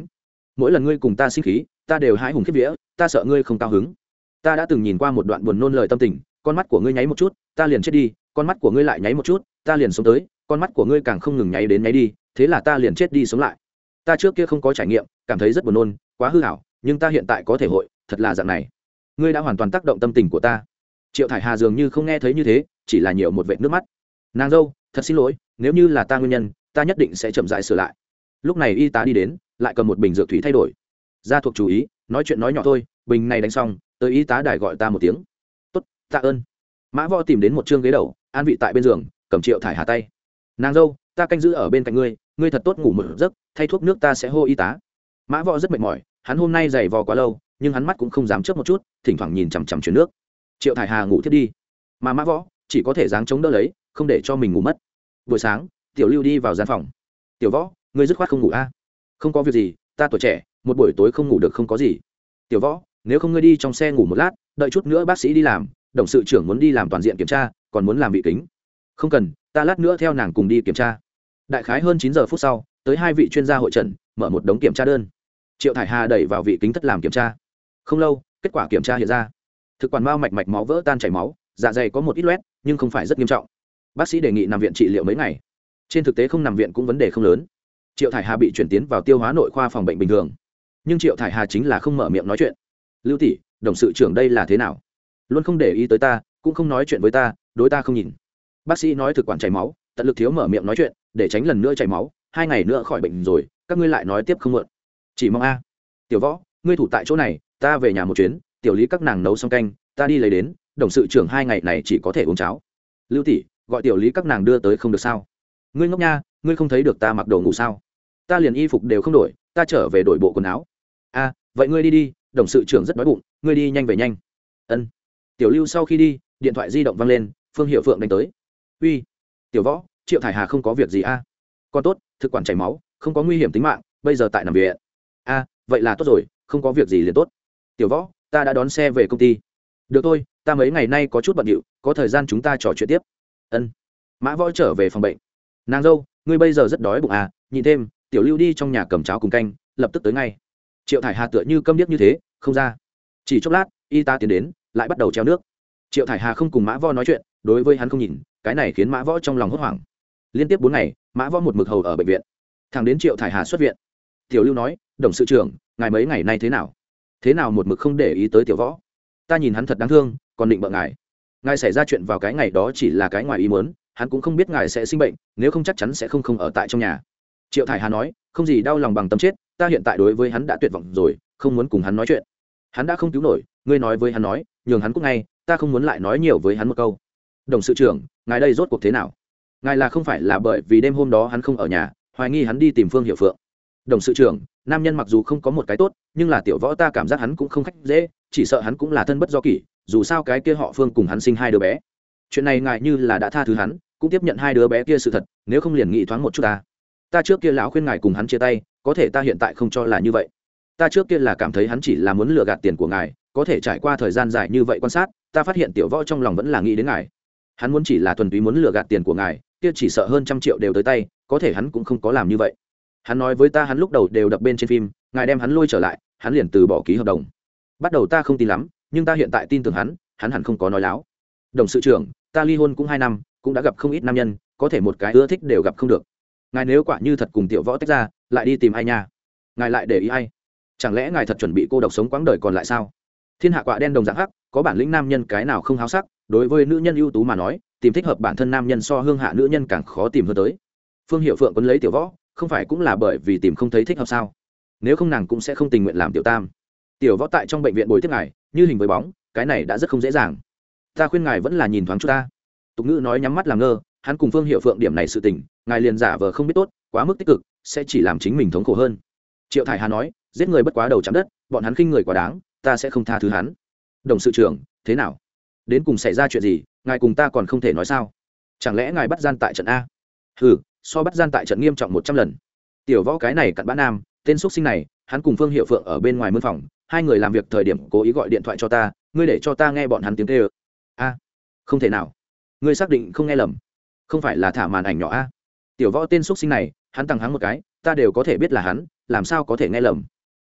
Mỗi lần ngươi cùng ta sinh khí, ta đều hãi hùng khiếp vía, ta sợ ngươi không cao hứng. Ta đã từng nhìn qua một đoạn buồn nôn lời tâm tình, con mắt của ngươi nháy một chút, ta liền chết đi, con mắt của ngươi lại nháy một chút, ta liền sống tới, con mắt của ngươi càng không ngừng nháy đến nháy đi, thế là ta liền chết đi sống lại. Ta trước kia không có trải nghiệm, cảm thấy rất buồn nôn, quá hư hảo nhưng ta hiện tại có thể hội, thật là dạng này ngươi đã hoàn toàn tác động tâm tình của ta. Triệu thải hà dường như không nghe thấy như thế, chỉ là nhiều một vệt nước mắt. Nàng dâu, thật xin lỗi, nếu như là ta nguyên nhân, ta nhất định sẽ chậm dại sửa lại. Lúc này y tá đi đến, lại cầm một bình dược thủy thay đổi. Gia thuộc chú ý, nói chuyện nói nhỏ thôi, bình này đánh xong, tới y tá đài gọi ta một tiếng. Tốt, tạ ơn. Mã võ tìm đến một chương ghế đầu, an vị tại bên giường, cầm triệu thải hà tay. Nàng dâu, ta canh giữ ở bên cạnh ngươi ngươi thật tốt ngủ một giấc, thay thuốc nước ta sẽ hô y tá. Mã võ rất mệt mỏi, hắn hôm nay dày vò quá lâu nhưng hắn mắt cũng không dám chớp một chút, thỉnh thoảng nhìn chằm chằm chuyển nước. Triệu thải hà ngủ thiết đi. Mà mã võ, chỉ có thể dáng chống đỡ lấy, không để cho mình ngủ mất. Buổi sáng, tiểu lưu đi vào gian phòng. Tiểu võ, ngươi dứt khoát không ngủ a à? không có việc gì, ta tuổi trẻ, một buổi tối không ngủ được không có gì. Tiểu võ, nếu không ngươi đi trong xe ngủ một lát, đợi chút nữa bác sĩ đi làm, đồng sự trưởng muốn đi làm toàn diện kiểm tra, còn muốn làm vị kính. Không cần, ta lát nữa theo nàng cùng đi kiểm tra. Đại khái hơn chín giờ phút sau, tới hai vị chuyên gia hội trần, mở một đống kiểm tra đơn. Triệu thải hà đẩy vào vị kính thất làm kiểm tra không lâu, kết quả kiểm tra hiện ra. Thực quản mao mạch mạch máu vỡ tan chảy máu dạ dày có một ít loét, nhưng không phải rất nghiêm trọng. Bác sĩ đề nghị nằm viện trị liệu mấy ngày. Trên thực tế không nằm viện cũng vấn đề không lớn. Triệu thải hà bị chuyển tiến vào tiêu hóa nội khoa phòng bệnh bình thường. Nhưng triệu thải hà chính là không mở miệng nói chuyện. Lưu tỷ, đồng sự trưởng đây là thế nào? Luôn không để ý tới ta, cũng không nói chuyện với ta, đối ta không nhìn. Bác sĩ nói thực quản chảy máu, tận lực thiếu mở miệng nói chuyện, để tránh lần nữa chảy máu, hai ngày nữa khỏi bệnh rồi, các ngươi lại nói tiếp không mượn chỉ mong a. Tiểu võ, ngươi thủ tại chỗ này ta về nhà một chuyến, tiểu lý các nàng nấu xong canh, ta đi lấy đến, đồng sự trưởng hai ngày này chỉ có thể uống cháo. Lưu tỷ, gọi tiểu lý các nàng đưa tới không được sao? Ngươi ngốc nha, ngươi không thấy được ta mặc đồ ngủ sao? Ta liền y phục đều không đổi, ta trở về đổi bộ quần áo. A vậy ngươi đi đi, đồng sự trưởng rất đói bụng, ngươi đi nhanh về nhanh. Ân. Tiểu lưu sau khi đi, điện thoại di động văng lên, phương hiệu phượng đánh tới. Uy, tiểu võ, triệu thải hà không có việc gì a à? còn tốt, thực quản chảy máu, không có nguy hiểm tính mạng, bây giờ tại nằm viện. A vậy là tốt rồi, không có việc gì liền tốt tiểu võ, ta đã đón xe về công ty. Được thôi, ta mấy ngày nay có chút bận điệu, có thời gian chúng ta trò chuyện tiếp. Ân. Mã võ trở về phòng bệnh. Nàng dâu, ngươi bây giờ rất đói bụng à nhìn thêm, tiểu lưu đi trong nhà cầm cháo cùng canh, lập tức tới ngay. Triệu thải hà tựa như câm điếc như thế, không ra. Chỉ chốc lát, y ta tiến đến, lại bắt đầu treo nước. Triệu thải hà không cùng mã võ nói chuyện, đối với hắn không nhìn, cái này khiến mã võ trong lòng hốt hoảng. Liên tiếp bốn ngày, mã võ một mực hầu ở bệnh viện. Thằng đến triệu thải hà xuất viện. Tiểu lưu nói, đồng sự trưởng, ngài mấy ngày nay thế nào? Thế nào một mực không để ý tới tiểu võ? Ta nhìn hắn thật đáng thương, còn định bợ ngài. Ngài xảy ra chuyện vào cái ngày đó chỉ là cái ngoài ý muốn, hắn cũng không biết ngài sẽ sinh bệnh, nếu không chắc chắn sẽ không không ở tại trong nhà. Triệu thải hà nói, không gì đau lòng bằng tâm chết, ta hiện tại đối với hắn đã tuyệt vọng rồi, không muốn cùng hắn nói chuyện. Hắn đã không cứu nổi, ngươi nói với hắn nói, nhường hắn cũng ngay, ta không muốn lại nói nhiều với hắn một câu. Đồng sự trưởng, ngài đây rốt cuộc thế nào? Ngài là không phải là bởi vì đêm hôm đó hắn không ở nhà, hoài nghi hắn đi tìm phương hiệu phượng. Đồng sự trưởng nam nhân mặc dù không có một cái tốt, nhưng là tiểu võ ta cảm giác hắn cũng không khách dễ, chỉ sợ hắn cũng là thân bất do kỷ, dù sao cái kia họ phương cùng hắn sinh hai đứa bé. Chuyện này ngại như là đã tha thứ hắn, cũng tiếp nhận hai đứa bé kia sự thật, nếu không liền nghĩ thoáng một chút ta. Ta trước kia lão khuyên ngài cùng hắn chia tay, có thể ta hiện tại không cho là như vậy. Ta trước kia là cảm thấy hắn chỉ là muốn lừa gạt tiền của ngài, có thể trải qua thời gian dài như vậy quan sát, ta phát hiện tiểu võ trong lòng vẫn là nghĩ đến ngài. Hắn muốn chỉ là thuần túy muốn lừa gạt tiền của ngài, kia chỉ sợ hơn trăm triệu đều tới tay, có thể hắn cũng không có làm như vậy hắn nói với ta hắn lúc đầu đều đập bên trên phim, ngài đem hắn lôi trở lại, hắn liền từ bỏ ký hợp đồng. Bắt đầu ta không tin lắm, nhưng ta hiện tại tin tưởng hắn hắn hẳn không có nói láo. Đồng sự trưởng, ta ly hôn cũng hai năm, cũng đã gặp không ít nam nhân, có thể một cái ưa thích đều gặp không được. Ngài nếu quả như thật cùng tiểu võ tách ra, lại đi tìm ai nha? Ngài lại để ý ai? Chẳng lẽ ngài thật chuẩn bị cô độc sống quãng đời còn lại sao? Thiên hạ quạ đen đồng dạng hắc, có bản lĩnh nam nhân cái nào không háo sắc, đối với nữ nhân ưu tú mà nói, tìm thích hợp bản thân nam nhân so hương hạ nữ nhân càng khó tìm hơn tới. Phương hiệu phượng quấn lấy tiểu võ không phải cũng là bởi vì tìm không thấy thích hợp sao? Nếu không nàng cũng sẽ không tình nguyện làm tiểu tam. Tiểu võ tại trong bệnh viện bồi tiếp ngài, như hình với bóng, cái này đã rất không dễ dàng. Ta khuyên ngài vẫn là nhìn thoáng chút ta. Tục ngữ nói nhắm mắt làm ngơ, hắn cùng phương hiệu phượng điểm này sự tình, ngài liền giả vờ không biết tốt, quá mức tích cực, sẽ chỉ làm chính mình thống khổ hơn. Triệu thải hà nói, giết người bất quá đầu chạm đất, bọn hắn khinh người quá đáng, ta sẽ không tha thứ hắn. Đồng sự trưởng, thế nào? Đến cùng xảy ra chuyện gì, ngài cùng ta còn không thể nói sao? Chẳng lẽ ngài bắt gian tại trận a? Ừ so bắt gian tại trận nghiêm trọng một trăm lần. Tiểu võ cái này cặn bã nam, tên x sinh này, hắn cùng phương hiệu phượng ở bên ngoài mân phòng, hai người làm việc thời điểm cố ý gọi điện thoại cho ta, ngươi để cho ta nghe bọn hắn tiếng tê ơ a, không thể nào. Ngươi xác định không nghe lầm. Không phải là thả màn ảnh nhỏ a. Tiểu võ tên x sinh này, hắn tăng hắn một cái, ta đều có thể biết là hắn, làm sao có thể nghe lầm.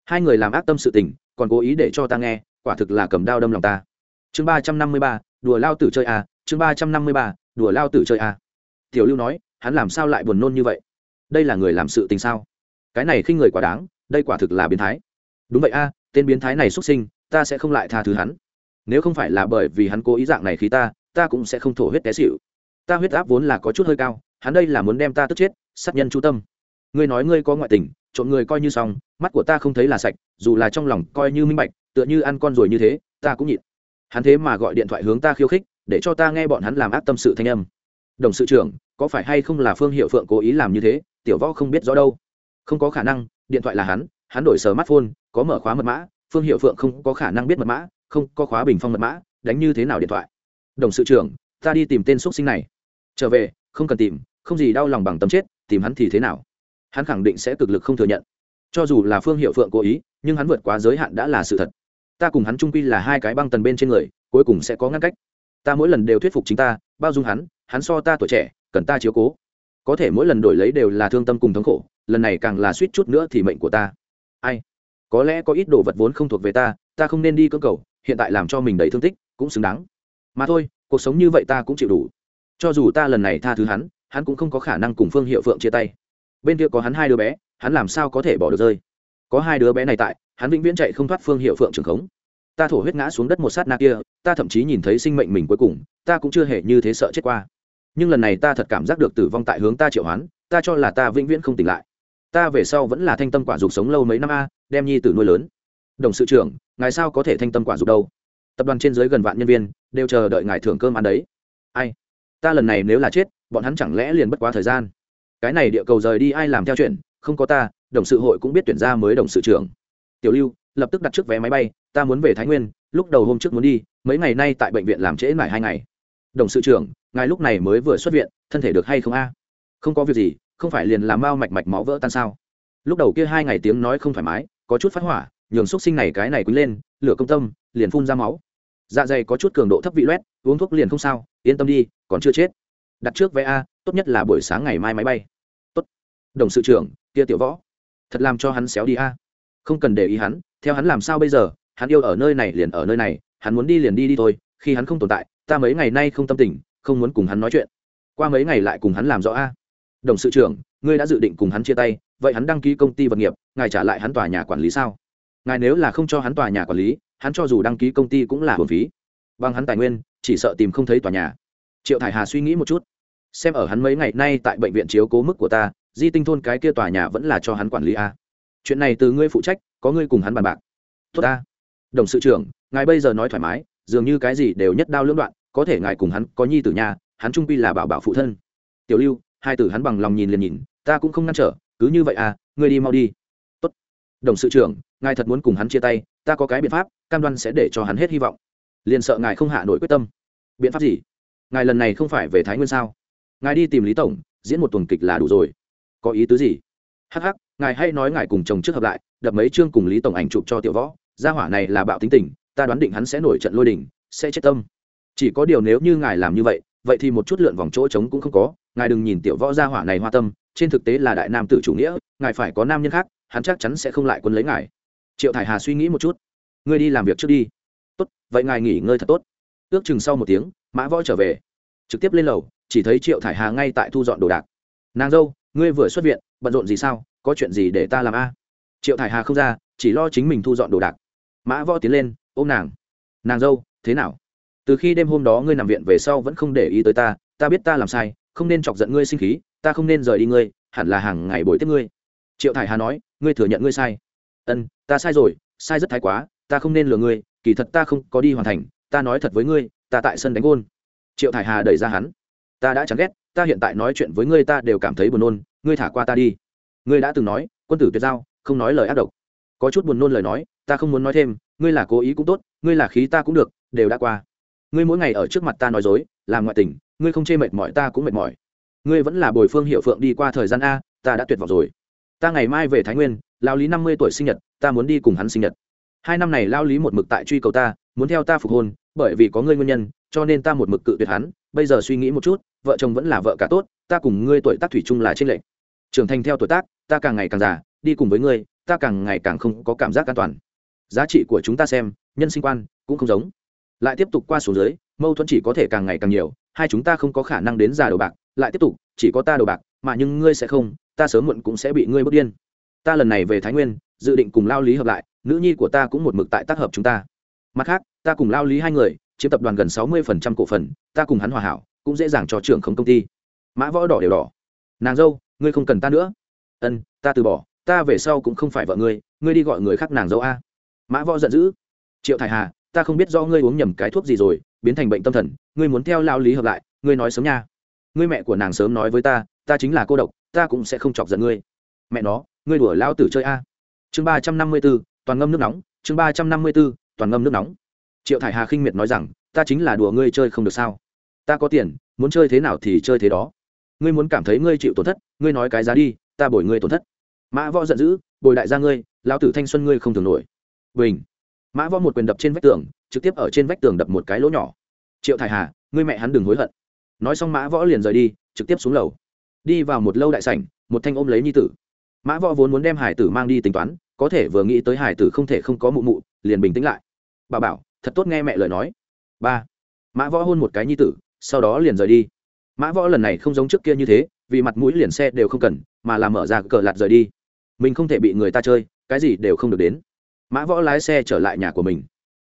Hai người làm ác tâm sự tình, còn cố ý để cho ta nghe, quả thực là cầm đao đâm lòng ta. Chương ba trăm năm mươi ba, đùa lao tử chơi a, chương ba trăm năm mươi ba, đùa lao tử chơi a. Tiểu lưu nói hắn làm sao lại buồn nôn như vậy? Đây là người làm sự tình sao? Cái này khi người quá đáng, đây quả thực là biến thái. Đúng vậy a, tên biến thái này xuất sinh, ta sẽ không lại tha thứ hắn. Nếu không phải là bởi vì hắn cố ý dạng này khí ta ta cũng sẽ không thổ huyết té xịu ta huyết áp vốn là có chút hơi cao, hắn đây là muốn đem ta tức chết, sát nhân chú tâm. Ngươi nói ngươi có ngoại tình, trộm người coi như xong, mắt của ta không thấy là sạch, dù là trong lòng coi như minh bạch, tựa như ăn con rồi như thế, ta cũng nhịn. Hắn thế mà gọi điện thoại hướng ta khiêu khích, để cho ta nghe bọn hắn làm ác tâm sự thanh âm. Đồng sự trưởng có phải hay không là phương hiệu phượng cố ý làm như thế, tiểu võ không biết rõ đâu. Không có khả năng, điện thoại là hắn hắn đổi sờ mắt phone có mở khóa mật mã, phương hiệu phượng không có khả năng biết mật mã, không có khóa bình phong mật mã, đánh như thế nào điện thoại. Đồng sự trưởng, ta đi tìm tên x sinh này. Trở về, không cần tìm, không gì đau lòng bằng tấm chết, tìm hắn thì thế nào? Hắn khẳng định sẽ cực lực không thừa nhận. Cho dù là phương hiệu phượng cố ý, nhưng hắn vượt quá giới hạn đã là sự thật. Ta cùng hắn trung quy là hai cái băng tần bên trên người, cuối cùng sẽ có ngăn cách. Ta mỗi lần đều thuyết phục chính ta, bao dung hắn hắn so ta tuổi trẻ cần ta chiếu cố. Có thể mỗi lần đổi lấy đều là thương tâm cùng thống khổ, lần này càng là suýt chút nữa thì mệnh của ta. Ai? Có lẽ có ít đồ vật vốn không thuộc về ta ta không nên đi cơ cầu, hiện tại làm cho mình đầy thương tích, cũng xứng đáng. Mà thôi, cuộc sống như vậy ta cũng chịu đủ. Cho dù ta lần này tha thứ hắn hắn cũng không có khả năng cùng phương hiệu phượng chia tay. Bên kia có hắn hai đứa bé, hắn làm sao có thể bỏ được rơi? Có hai đứa bé này tại, hắn vĩnh viễn chạy không thoát phương hiệu phượng trường khống. Ta thổ huyết ngã xuống đất một sát na kia, ta thậm chí nhìn thấy sinh mệnh mình cuối cùng, ta cũng chưa hề như thế sợ chết qua nhưng lần này ta thật cảm giác được tử vong tại hướng ta triệu hoán, ta cho là ta vĩnh viễn không tỉnh lại. Ta về sau vẫn là thanh tâm quả dục sống lâu mấy năm a, đem nhi tử nuôi lớn. Đồng sự trưởng, ngài sao có thể thanh tâm quả dục đâu? Tập đoàn trên dưới gần vạn nhân viên, đều chờ đợi ngài thưởng cơm ăn đấy. Ai? Ta lần này nếu là chết, bọn hắn chẳng lẽ liền bất quá thời gian? Cái này địa cầu rời đi ai làm theo chuyện, không có ta, đồng sự hội cũng biết tuyển ra mới đồng sự trưởng. Tiểu lưu, lập tức đặt trước vé máy bay, ta muốn về thái nguyên, lúc đầu hôm trước muốn đi, mấy ngày nay tại bệnh viện làm trễ mải hai ngày. Đồng sự trưởng ngài lúc này mới vừa xuất viện, thân thể được hay không a? Không có việc gì, không phải liền làm mau mạch mạch máu vỡ tan sao? Lúc đầu kia hai ngày tiếng nói không thoải mái, có chút phát hỏa, nhường xúc sinh này cái này quý lên, lửa công tâm, liền phun ra máu. Dạ dày có chút cường độ thấp vị loét, uống thuốc liền không sao, yên tâm đi, còn chưa chết. Đặt trước vé a, tốt nhất là buổi sáng ngày mai máy bay. Tốt. Đồng sự trưởng, kia tiểu võ. Thật làm cho hắn xéo đi a. Không cần để ý hắn, theo hắn làm sao bây giờ, hắn yêu ở nơi này liền ở nơi này, hắn muốn đi liền đi đi thôi, khi hắn không tồn tại, ta mấy ngày nay không tâm tình không muốn cùng hắn nói chuyện. Qua mấy ngày lại cùng hắn làm rõ a. Đồng sự trưởng, ngươi đã dự định cùng hắn chia tay, vậy hắn đăng ký công ty vật nghiệp, ngài trả lại hắn tòa nhà quản lý sao? Ngài nếu là không cho hắn tòa nhà quản lý, hắn cho dù đăng ký công ty cũng là hồn phí. Bằng hắn tài nguyên, chỉ sợ tìm không thấy tòa nhà. Triệu thải hà suy nghĩ một chút. Xem ở hắn mấy ngày nay tại bệnh viện chiếu cố mức của ta, di tinh thôn cái kia tòa nhà vẫn là cho hắn quản lý a. Chuyện này từ ngươi phụ trách, có ngươi cùng hắn bàn bạc. Tốt ta. Đồng sự trưởng, ngài bây giờ nói thoải mái, dường như cái gì đều nhất đao lưỡng đoạn có thể ngài cùng hắn có nhi tử nhà hắn trung pi là bảo bảo phụ thân. Tiểu lưu, hai tử hắn bằng lòng nhìn liền nhìn, ta cũng không ngăn trở, cứ như vậy à ngươi đi mau đi. Tốt. Đồng sự trưởng, ngài thật muốn cùng hắn chia tay, ta có cái biện pháp, cam đoan sẽ để cho hắn hết hy vọng. Liền sợ ngài không hạ nổi quyết tâm. Biện pháp gì? Ngài lần này không phải về thái nguyên sao? Ngài đi tìm lý tổng, diễn một tuần kịch là đủ rồi. Có ý tứ gì? Hh ngài hay nói ngài cùng chồng trước hợp lại, đập mấy chương cùng lý tổng ảnh chụp cho tiểu võ, gia hỏa này là bạo tính tình, ta đoán định hắn sẽ nổi trận lôi đình, sẽ chết tâm chỉ có điều nếu như ngài làm như vậy vậy thì một chút lượn vòng chỗ trống cũng không có. Ngài đừng nhìn tiểu võ gia hỏa này hoa tâm, trên thực tế là đại nam tử chủ nghĩa, ngài phải có nam nhân khác, hắn chắc chắn sẽ không lại quân lấy ngài. Triệu thải hà suy nghĩ một chút. Ngươi đi làm việc trước đi. Tốt, vậy ngài nghỉ ngơi thật tốt. Ước chừng sau một tiếng, mã võ trở về. Trực tiếp lên lầu, chỉ thấy triệu thải hà ngay tại thu dọn đồ đạc. Nàng dâu, ngươi vừa xuất viện, bận rộn gì sao? Có chuyện gì để ta làm a? Triệu thải hà không ra, chỉ lo chính mình thu dọn đồ đạc. Mã võ tiến lên, ôm nàng. Nàng dâu, thế nào? Từ khi đêm hôm đó ngươi nằm viện về sau vẫn không để ý tới ta ta biết ta làm sai, không nên chọc giận ngươi sinh khí, ta không nên rời đi ngươi, hẳn là hàng ngày bồi tiếp ngươi. Triệu thải hà nói, ngươi thừa nhận ngươi sai. Ân, ta sai rồi, sai rất thái quá, ta không nên lừa ngươi, kỳ thật ta không có đi hoàn thành, ta nói thật với ngươi, ta tại sân đánh gôn. Triệu thải hà đẩy ra hắn, ta đã chán ghét, ta hiện tại nói chuyện với ngươi ta đều cảm thấy buồn nôn, ngươi thả qua ta đi. Ngươi đã từng nói, quân tử tuyệt giao, không nói lời ác độc. Có chút buồn nôn lời nói, ta không muốn nói thêm, ngươi là cố ý cũng tốt, ngươi là khí ta cũng được, đều đã qua ngươi mỗi ngày ở trước mặt ta nói dối, làm ngoại tình, ngươi không chê mệt mỏi ta cũng mệt mỏi. Ngươi vẫn là bồi phương hiệu phượng đi qua thời gian a, ta đã tuyệt vọng rồi. Ta ngày mai về thái nguyên, lao lý năm mươi tuổi sinh nhật, ta muốn đi cùng hắn sinh nhật. Hai năm này lao lý một mực tại truy cầu ta, muốn theo ta phục hôn, bởi vì có ngươi nguyên nhân, cho nên ta một mực cự tuyệt hắn. Bây giờ suy nghĩ một chút, vợ chồng vẫn là vợ cả tốt, ta cùng ngươi tuổi tác thủy chung là trên lệch. trưởng thành theo tuổi tác, ta càng ngày càng già, đi cùng với ngươi, ta càng ngày càng không có cảm giác an toàn. Giá trị của chúng ta xem, nhân sinh quan, cũng không giống lại tiếp tục qua xuống dưới, mâu thuẫn chỉ có thể càng ngày càng nhiều, hai chúng ta không có khả năng đến già đầu bạc, lại tiếp tục, chỉ có ta đầu bạc, mà nhưng ngươi sẽ không, ta sớm muộn cũng sẽ bị ngươi bước điên. Ta lần này về thái nguyên, dự định cùng lao lý hợp lại, nữ nhi của ta cũng một mực tại tác hợp chúng ta. Mặt khác, ta cùng lao lý hai người, chiếm tập đoàn gần sáu mươi cổ phần, ta cùng hắn hòa hảo, cũng dễ dàng cho trưởng không công ty. Mã võ đỏ đều đỏ. Nàng dâu, ngươi không cần ta nữa. Ân, ta từ bỏ, ta về sau cũng không phải vợ ngươi ngươi đi gọi người khác nàng dâu a. Mã võ giận dữ. Triệu thải hà ta không biết do ngươi uống nhầm cái thuốc gì rồi, biến thành bệnh tâm thần, ngươi muốn theo lao lý hợp lại, ngươi nói sớm nha. Ngươi mẹ của nàng sớm nói với ta ta chính là cô độc, ta cũng sẽ không chọc giận ngươi. Mẹ nó, ngươi đùa lao tử chơi a. Chương ba trăm năm mươi b ố toàn ngâm nước nóng, chương ba trăm năm mươi b ố toàn ngâm nước nóng. Triệu thải hà khinh miệt nói rằng, ta chính là đùa ngươi chơi không được sao? Ta có tiền, muốn chơi thế nào thì chơi thế đó. Ngươi muốn cảm thấy ngươi chịu tổn thất, ngươi nói cái giá đi, ta bồi ngươi tổn thất. Mã võ giận dữ, bồi đại gia ngươi lao tử thanh xuân ngươi không thường nổi. Bình mã võ một quyền đập trên vách tường, trực tiếp ở trên vách tường đập một cái lỗ nhỏ. Triệu thải hà, ngươi mẹ hắn đừng hối hận. Nói xong mã võ liền rời đi, trực tiếp xuống lầu. Đi vào một lâu đại sảnh, một thanh ôm lấy nhi tử. Mã võ vốn muốn đem hải tử mang đi tính toán, có thể vừa nghĩ tới hải tử không thể không có mụ mụ, liền bình tĩnh lại. Bà bảo, thật tốt nghe mẹ lời nói. Ba. Mã võ hôn một cái nhi tử, sau đó liền rời đi. Mã võ lần này không giống trước kia như thế, vì mặt mũi liền xe đều không cần, mà làm mở ra cờ lạt rời đi. Mình không thể bị người ta chơi, cái gì đều không được đến mã võ lái xe trở lại nhà của mình.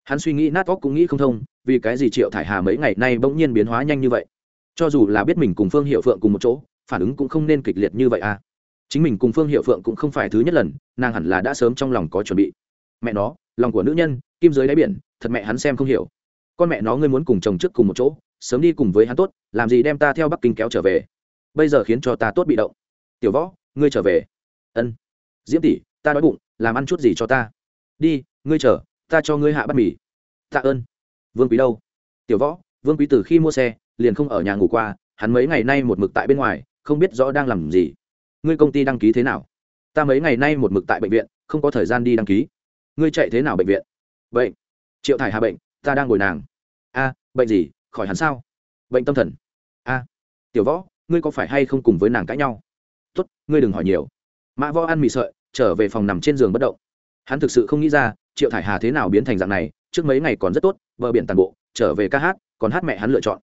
Hắn suy nghĩ nát óc cũng nghĩ không thông, vì cái gì triệu thải hà mấy ngày nay bỗng nhiên biến hóa nhanh như vậy? Cho dù là biết mình cùng phương hiệu phượng cùng một chỗ, phản ứng cũng không nên kịch liệt như vậy à? Chính mình cùng phương hiệu phượng cũng không phải thứ nhất lần, nàng hẳn là đã sớm trong lòng có chuẩn bị. Mẹ nó, lòng của nữ nhân, kim giới đáy biển, thật mẹ hắn xem không hiểu. Con mẹ nó ngươi muốn cùng chồng trước cùng một chỗ, sớm đi cùng với hắn tốt, làm gì đem ta theo bắc kinh kéo trở về? Bây giờ khiến cho ta tốt bị động. Tiểu võ, ngươi trở về. Ân. Diễm tỷ, ta đói bụng, làm ăn chút gì cho ta? Đi, ngươi chờ, ta cho ngươi hạ bát mì. Tạ ơn. Vương quý đâu? Tiểu võ, vương quý từ khi mua xe, liền không ở nhà ngủ qua, hắn mấy ngày nay một mực tại bên ngoài, không biết rõ đang làm gì. Ngươi công ty đăng ký thế nào? Ta mấy ngày nay một mực tại bệnh viện, không có thời gian đi đăng ký. Ngươi chạy thế nào bệnh viện? Bệnh. Triệu thải hà bệnh, ta đang ngồi nàng. A, bệnh gì? Khỏi hẳn sao? Bệnh tâm thần. A. Tiểu võ, ngươi có phải hay không cùng với nàng cãi nhau? Tốt, ngươi đừng hỏi nhiều. Mã võ ăn mì sợi, trở về phòng nằm trên giường bất động hắn thực sự không nghĩ ra, triệu thải hà thế nào biến thành dạng này, trước mấy ngày còn rất tốt, bờ biển tàn bộ, trở về ca hát, còn hát mẹ hắn lựa chọn.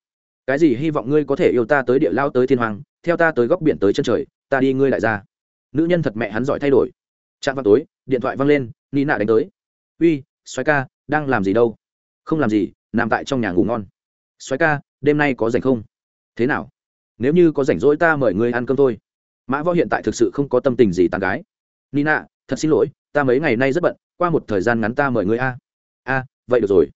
Cái gì hy vọng ngươi có thể yêu ta tới địa lao tới thiên hoàng, theo ta tới góc biển tới chân trời, ta đi ngươi lại ra. Nữ nhân thật mẹ hắn giỏi thay đổi. Chạm vào tối, điện thoại văng lên ni nạ đánh tới. Uy xoáy ca, đang làm gì đâu? Không làm gì, nằm tại trong nhà ngủ ngon. Xoáy ca, đêm nay có rảnh không? Thế nào? Nếu như có rảnh rỗi ta mời ngươi ăn cơm thôi. Mã võ hiện tại thực sự không có tâm tình gì tàn gái. Nina thật xin lỗi ta mấy ngày nay rất bận, qua một thời gian ngắn ta mời ngươi a. A, vậy được rồi.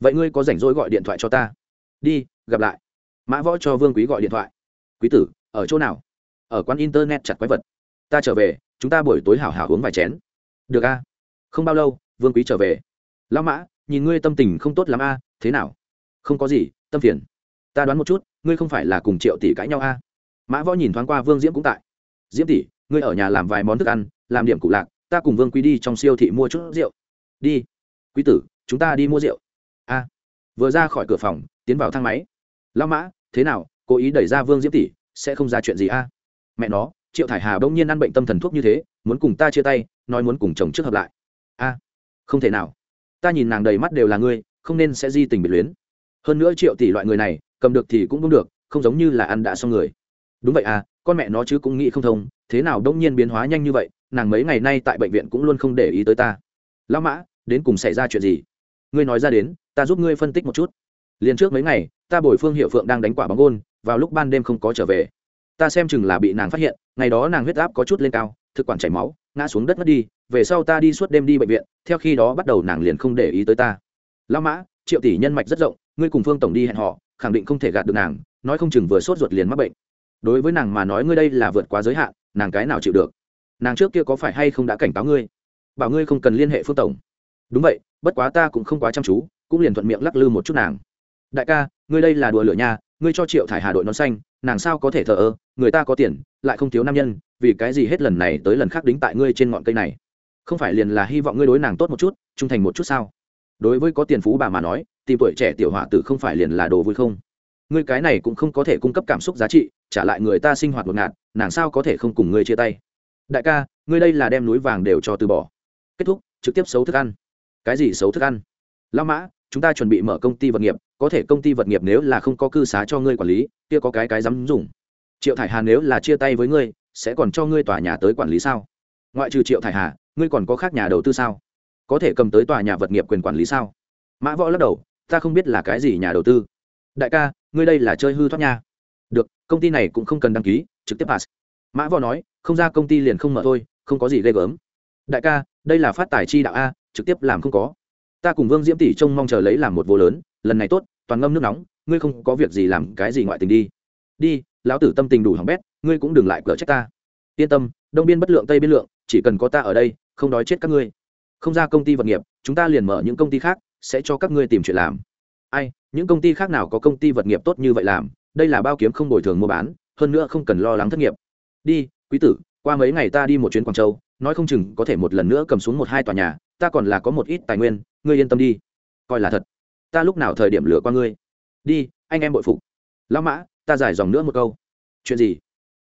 Vậy ngươi có rảnh rỗi gọi điện thoại cho ta? Đi, gặp lại. Mã võ cho vương quý gọi điện thoại. Quý tử, ở chỗ nào? Ở quán internet chặt quái vật. Ta trở về, chúng ta buổi tối hảo hảo uống vài chén. Được a. Không bao lâu, vương quý trở về. Lão mã, nhìn ngươi tâm tình không tốt lắm a, thế nào? Không có gì, tâm phiền. Ta đoán một chút, ngươi không phải là cùng triệu tỷ cãi nhau a? Mã võ nhìn thoáng qua vương diễm cũng tại. Diễm tỷ, ngươi ở nhà làm vài món thức ăn, làm điểm cụ lạc ta cùng vương quý đi trong siêu thị mua chút rượu. Đi. Quý tử, chúng ta đi mua rượu. A. Vừa ra khỏi cửa phòng, tiến vào thang máy. Lao mã, thế nào? Cố ý đẩy ra vương diễm tỷ, sẽ không ra chuyện gì a? Mẹ nó, triệu thải hà bỗng nhiên ăn bệnh tâm thần thuốc như thế, muốn cùng ta chia tay, nói muốn cùng chồng trước hợp lại. A. Không thể nào. Ta nhìn nàng đầy mắt đều là ngươi, không nên sẽ di tình biệt luyến. Hơn nữa triệu tỷ loại người này, cầm được thì cũng không được, không giống như là ăn đã xong người. Đúng vậy à con mẹ nó chứ cũng nghĩ không thông, thế nào đông nhiên biến hóa nhanh như vậy nàng mấy ngày nay tại bệnh viện cũng luôn không để ý tới ta. Lão mã, đến cùng xảy ra chuyện gì? Ngươi nói ra đến, ta giúp ngươi phân tích một chút. Liền trước mấy ngày, ta bồi phương hiệu phượng đang đánh quả bóng gôn, vào lúc ban đêm không có trở về. Ta xem chừng là bị nàng phát hiện, ngày đó nàng huyết áp có chút lên cao, thực quản chảy máu, ngã xuống đất mất đi, về sau ta đi suốt đêm đi bệnh viện, theo khi đó bắt đầu nàng liền không để ý tới ta. Lão mã, triệu tỷ nhân mạch rất rộng, ngươi cùng phương tổng đi hẹn họ, khẳng định không thể gạt được nàng, nói không chừng vừa sốt ruột liền mắc bệnh. Đối với nàng mà nói ngươi đây là vượt quá giới hạn, nàng cái nào chịu được? Nàng trước kia có phải hay không đã cảnh cáo ngươi? Bảo ngươi không cần liên hệ phương tổng. Đúng vậy, bất quá ta cũng không quá chăm chú, cũng liền thuận miệng lắc lư một chút nàng. Đại ca, ngươi đây là đùa lửa nha, ngươi cho triệu thải hà đội nón xanh, nàng sao có thể thờ ơ, người ta có tiền, lại không thiếu nam nhân, vì cái gì hết lần này tới lần khác đính tại ngươi trên ngọn cây này? Không phải liền là hy vọng ngươi đối nàng tốt một chút, trung thành một chút sao? Đối với có tiền phú bà mà nói, tìm tuổi trẻ tiểu họa tử không phải liền là đồ vui không? Ngươi cái này cũng không có thể cung cấp cảm xúc giá trị, trả lại người ta sinh hoạt một ngạt, nàng sao có thể không cùng ngươi chia tay? Đại ca, ngươi đây là đem núi vàng đều cho từ bỏ. Kết thúc, trực tiếp xấu thức ăn. Cái gì xấu thức ăn? Lao mã, chúng ta chuẩn bị mở công ty vật nghiệp, có thể công ty vật nghiệp nếu là không có cư xá cho ngươi quản lý, kia có cái cái dám dùng. Triệu thải hà nếu là chia tay với ngươi, sẽ còn cho ngươi tòa nhà tới quản lý sao? Ngoại trừ triệu thải hà, ngươi còn có khác nhà đầu tư sao? Có thể cầm tới tòa nhà vật nghiệp quyền quản lý sao? Mã võ lắc đầu, ta không biết là cái gì nhà đầu tư. Đại ca, ngươi đây là chơi hư thoát nha. Được, công ty này cũng không cần đăng ký, trực tiếp pass mã võ nói, không ra công ty liền không mở thôi, không có gì ghê gớm. Đại ca, đây là phát tài chi đạo a, trực tiếp làm không có. Ta cùng vương diễm tỷ trông mong chờ lấy làm một vô lớn, lần này tốt, toàn ngâm nước nóng, ngươi không có việc gì làm cái gì ngoại tình đi. Đi, lão tử tâm tình đủ hỏng bét, ngươi cũng đừng lại cỡ trách ta. Yên tâm, đông biên bất lượng tây biên lượng, chỉ cần có ta ở đây, không đói chết các ngươi. Không ra công ty vật nghiệp, chúng ta liền mở những công ty khác, sẽ cho các ngươi tìm chuyện làm. Ai, những công ty khác nào có công ty vật nghiệp tốt như vậy làm? Đây là bao kiếm không bồi thường mua bán, hơn nữa không cần lo lắng thất nghiệp đi, quý tử, qua mấy ngày ta đi một chuyến quảng châu, nói không chừng có thể một lần nữa cầm xuống một hai tòa nhà, ta còn là có một ít tài nguyên, ngươi yên tâm đi. Coi là thật. Ta lúc nào thời điểm lửa qua ngươi? Đi, anh em bội phục. Lão mã, ta giải dòng nữa một câu. Chuyện gì?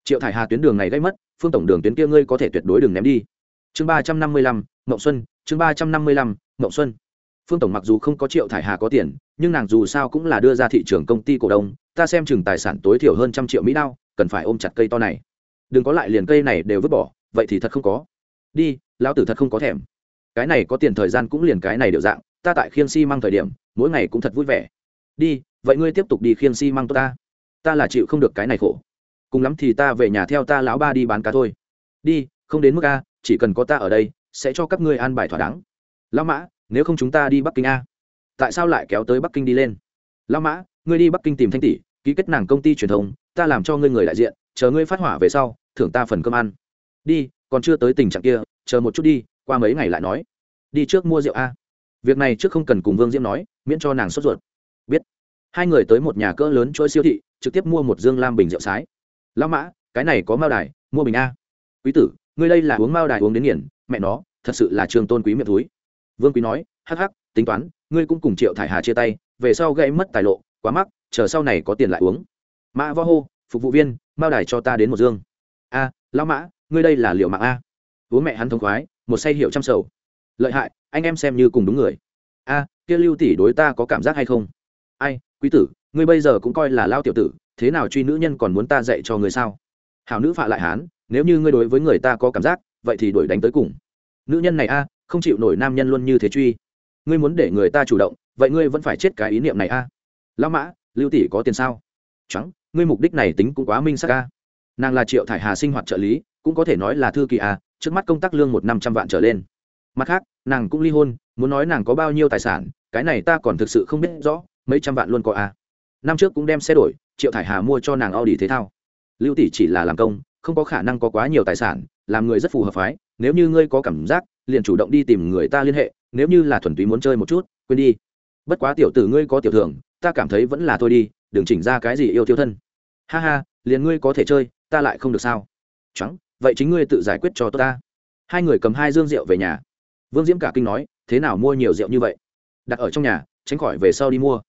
Triệu thải hà tuyến đường này gây mất, phương tổng đường tuyến kia ngươi có thể tuyệt đối đừng ném đi. Chương ba trăm năm mươi lăm, mậu xuân, chương ba trăm năm mươi lăm, mậu xuân. Phương tổng mặc dù không có triệu thải hà có tiền, nhưng nàng dù sao cũng là đưa ra thị trường công ty cổ đông, ta xem chừng tài sản tối thiểu hơn trăm triệu mỹ đao, cần phải ôm chặt cây to này đừng có lại liền cây này đều vứt bỏ, vậy thì thật không có. Đi, lão tử thật không có thèm. Cái này có tiền thời gian cũng liền cái này đều dạng, ta tại khiêng xi、si、măng thời điểm, mỗi ngày cũng thật vui vẻ. Đi, vậy ngươi tiếp tục đi khiêng xi、si、măng tốt ta. Ta là chịu không được cái này khổ. Cùng lắm thì ta về nhà theo ta lão ba đi bán cá thôi. Đi, không đến mức a, chỉ cần có ta ở đây, sẽ cho các ngươi an bài thỏa đáng. Lão mã, nếu không chúng ta đi bắc kinh a. Tại sao lại kéo tới bắc kinh đi lên? Lão mã, ngươi đi bắc kinh tìm thanh tỷ, ký kết nàng công ty truyền thông, ta làm cho ngươi người đại diện, chờ ngươi phát hỏa về sau thưởng ta phần cơm ăn. Đi, còn chưa tới tình trạng kia, chờ một chút đi, qua mấy ngày lại nói. Đi trước mua rượu a. Việc này trước không cần cùng vương diễm nói, miễn cho nàng sốt ruột. Biết. Hai người tới một nhà cỡ lớn chuỗi siêu thị, trực tiếp mua một dương lam bình rượu sái. Lão mã, cái này có mao đài, mua bình a. Quý tử, ngươi đây là uống mao đài uống đến nghiền mẹ nó, thật sự là trường tôn quý miệng túi. Vương quý nói, hắc hắc, tính toán, ngươi cũng cùng triệu thải hà chia tay, về sau gây mất tài lộ, quá mắc, chờ sau này có tiền lại uống. Mã võ hô, phục vụ viên, mao đài cho ta đến một dương a, lão mã, ngươi đây là liệu mạng a. Uống mẹ hắn thông khoái, một say hiệu chăm sầu. Lợi hại, anh em xem như cùng đúng người. A, kia lưu tỷ đối ta có cảm giác hay không? Ai, quý tử, ngươi bây giờ cũng coi là lao tiểu tử, thế nào truy nữ nhân còn muốn ta dạy cho ngươi sao? Hảo nữ phạ lại hán, nếu như ngươi đối với người ta có cảm giác, vậy thì đuổi đánh tới cùng. Nữ nhân này a, không chịu nổi nam nhân luôn như thế truy. Ngươi muốn để người ta chủ động, vậy ngươi vẫn phải chết cái ý niệm này a. Lão mã, lưu tỷ có tiền sao? Trắng ngươi mục đích này tính cũng quá minh xác a nàng là triệu thải hà sinh hoạt trợ lý, cũng có thể nói là thư kỳ à trước mắt công tác lương một năm trăm vạn trở lên. Mặt khác, nàng cũng ly hôn, muốn nói nàng có bao nhiêu tài sản, cái này ta còn thực sự không biết rõ, mấy trăm vạn luôn có a năm trước cũng đem xe đổi, triệu thải hà mua cho nàng audi thế thao. Lưu tỷ chỉ là làm công, không có khả năng có quá nhiều tài sản, làm người rất phù hợp phái, nếu như ngươi có cảm giác, liền chủ động đi tìm người ta liên hệ, nếu như là thuần túy muốn chơi một chút, quên đi. Bất quá tiểu tử ngươi có tiểu thưởng, ta cảm thấy vẫn là thôi đi, đừng chỉnh ra cái gì yêu tiêu thân. Ha ha, liền ngươi có thể chơi ta lại không được sao? Trắng vậy chính ngươi tự giải quyết cho tôi ta. Hai người cầm hai dương rượu về nhà. Vương diễm cả kinh nói, thế nào mua nhiều rượu như vậy? Đặt ở trong nhà, tránh khỏi về sau đi mua.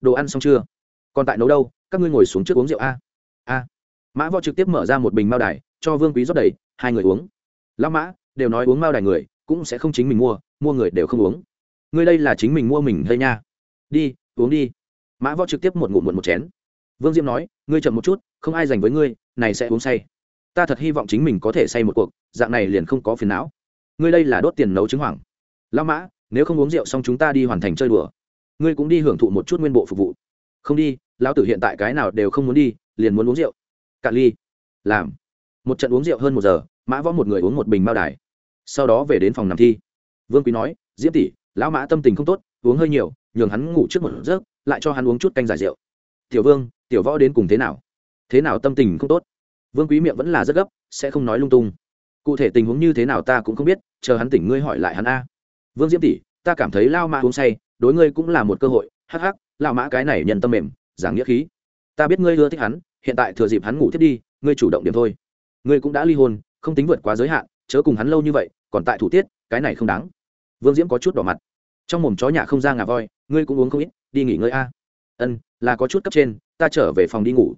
Đồ ăn xong chưa? Còn tại nấu đâu? Các ngươi ngồi xuống trước uống rượu a. A. Mã võ trực tiếp mở ra một bình mao đài, cho vương quý rót đầy, hai người uống. Lão mã, đều nói uống mao đài người, cũng sẽ không chính mình mua mua người đều không uống. Ngươi đây là chính mình mua mình hay nha. Đi, uống đi. Mã võ trực tiếp một ngụm một một chén. Vương diễm nói ngươi chậm một chút, không ai dành với ngươi, này sẽ uống say. Ta thật hy vọng chính mình có thể say một cuộc, dạng này liền không có phiền não. Ngươi đây là đốt tiền nấu trứng hoảng lao mã, nếu không uống rượu xong chúng ta đi hoàn thành chơi đùa. Ngươi cũng đi hưởng thụ một chút nguyên bộ phục vụ. Không đi, lão tử hiện tại cái nào đều không muốn đi, liền muốn uống rượu. Cạn ly. Làm. Một trận uống rượu hơn một giờ, mã võ một người uống một bình bao đài. Sau đó về đến phòng nằm thi. Vương quý nói, diễm tỷ, lão mã tâm tình không tốt, uống hơi nhiều, nhường hắn ngủ trước một giấc, lại cho hắn uống chút canh giải rượu. Tiểu vương tiểu võ đến cùng thế nào? Thế nào tâm tình không tốt? Vương quý miệng vẫn là rất gấp, sẽ không nói lung tung. Cụ thể tình huống như thế nào ta cũng không biết, chờ hắn tỉnh ngươi hỏi lại hắn a. Vương diễm tỷ, ta cảm thấy lao mã uống say, đối ngươi cũng là một cơ hội. Hắc hắc, lao mã cái này nhận tâm mềm, giảng nghĩa khí. Ta biết ngươi ưa thích hắn, hiện tại thừa dịp hắn ngủ thiết đi, ngươi chủ động điểm thôi. Ngươi cũng đã ly hôn, không tính vượt quá giới hạn, chớ cùng hắn lâu như vậy, còn tại thủ tiết, cái này không đáng. Vương diễm có chút đỏ mặt. Trong mồm chó nhà không ra ngà voi, ngươi cũng uống không ít, đi nghỉ ngơi a. Ân, là có chút cấp trên ta trở về phòng đi ngủ.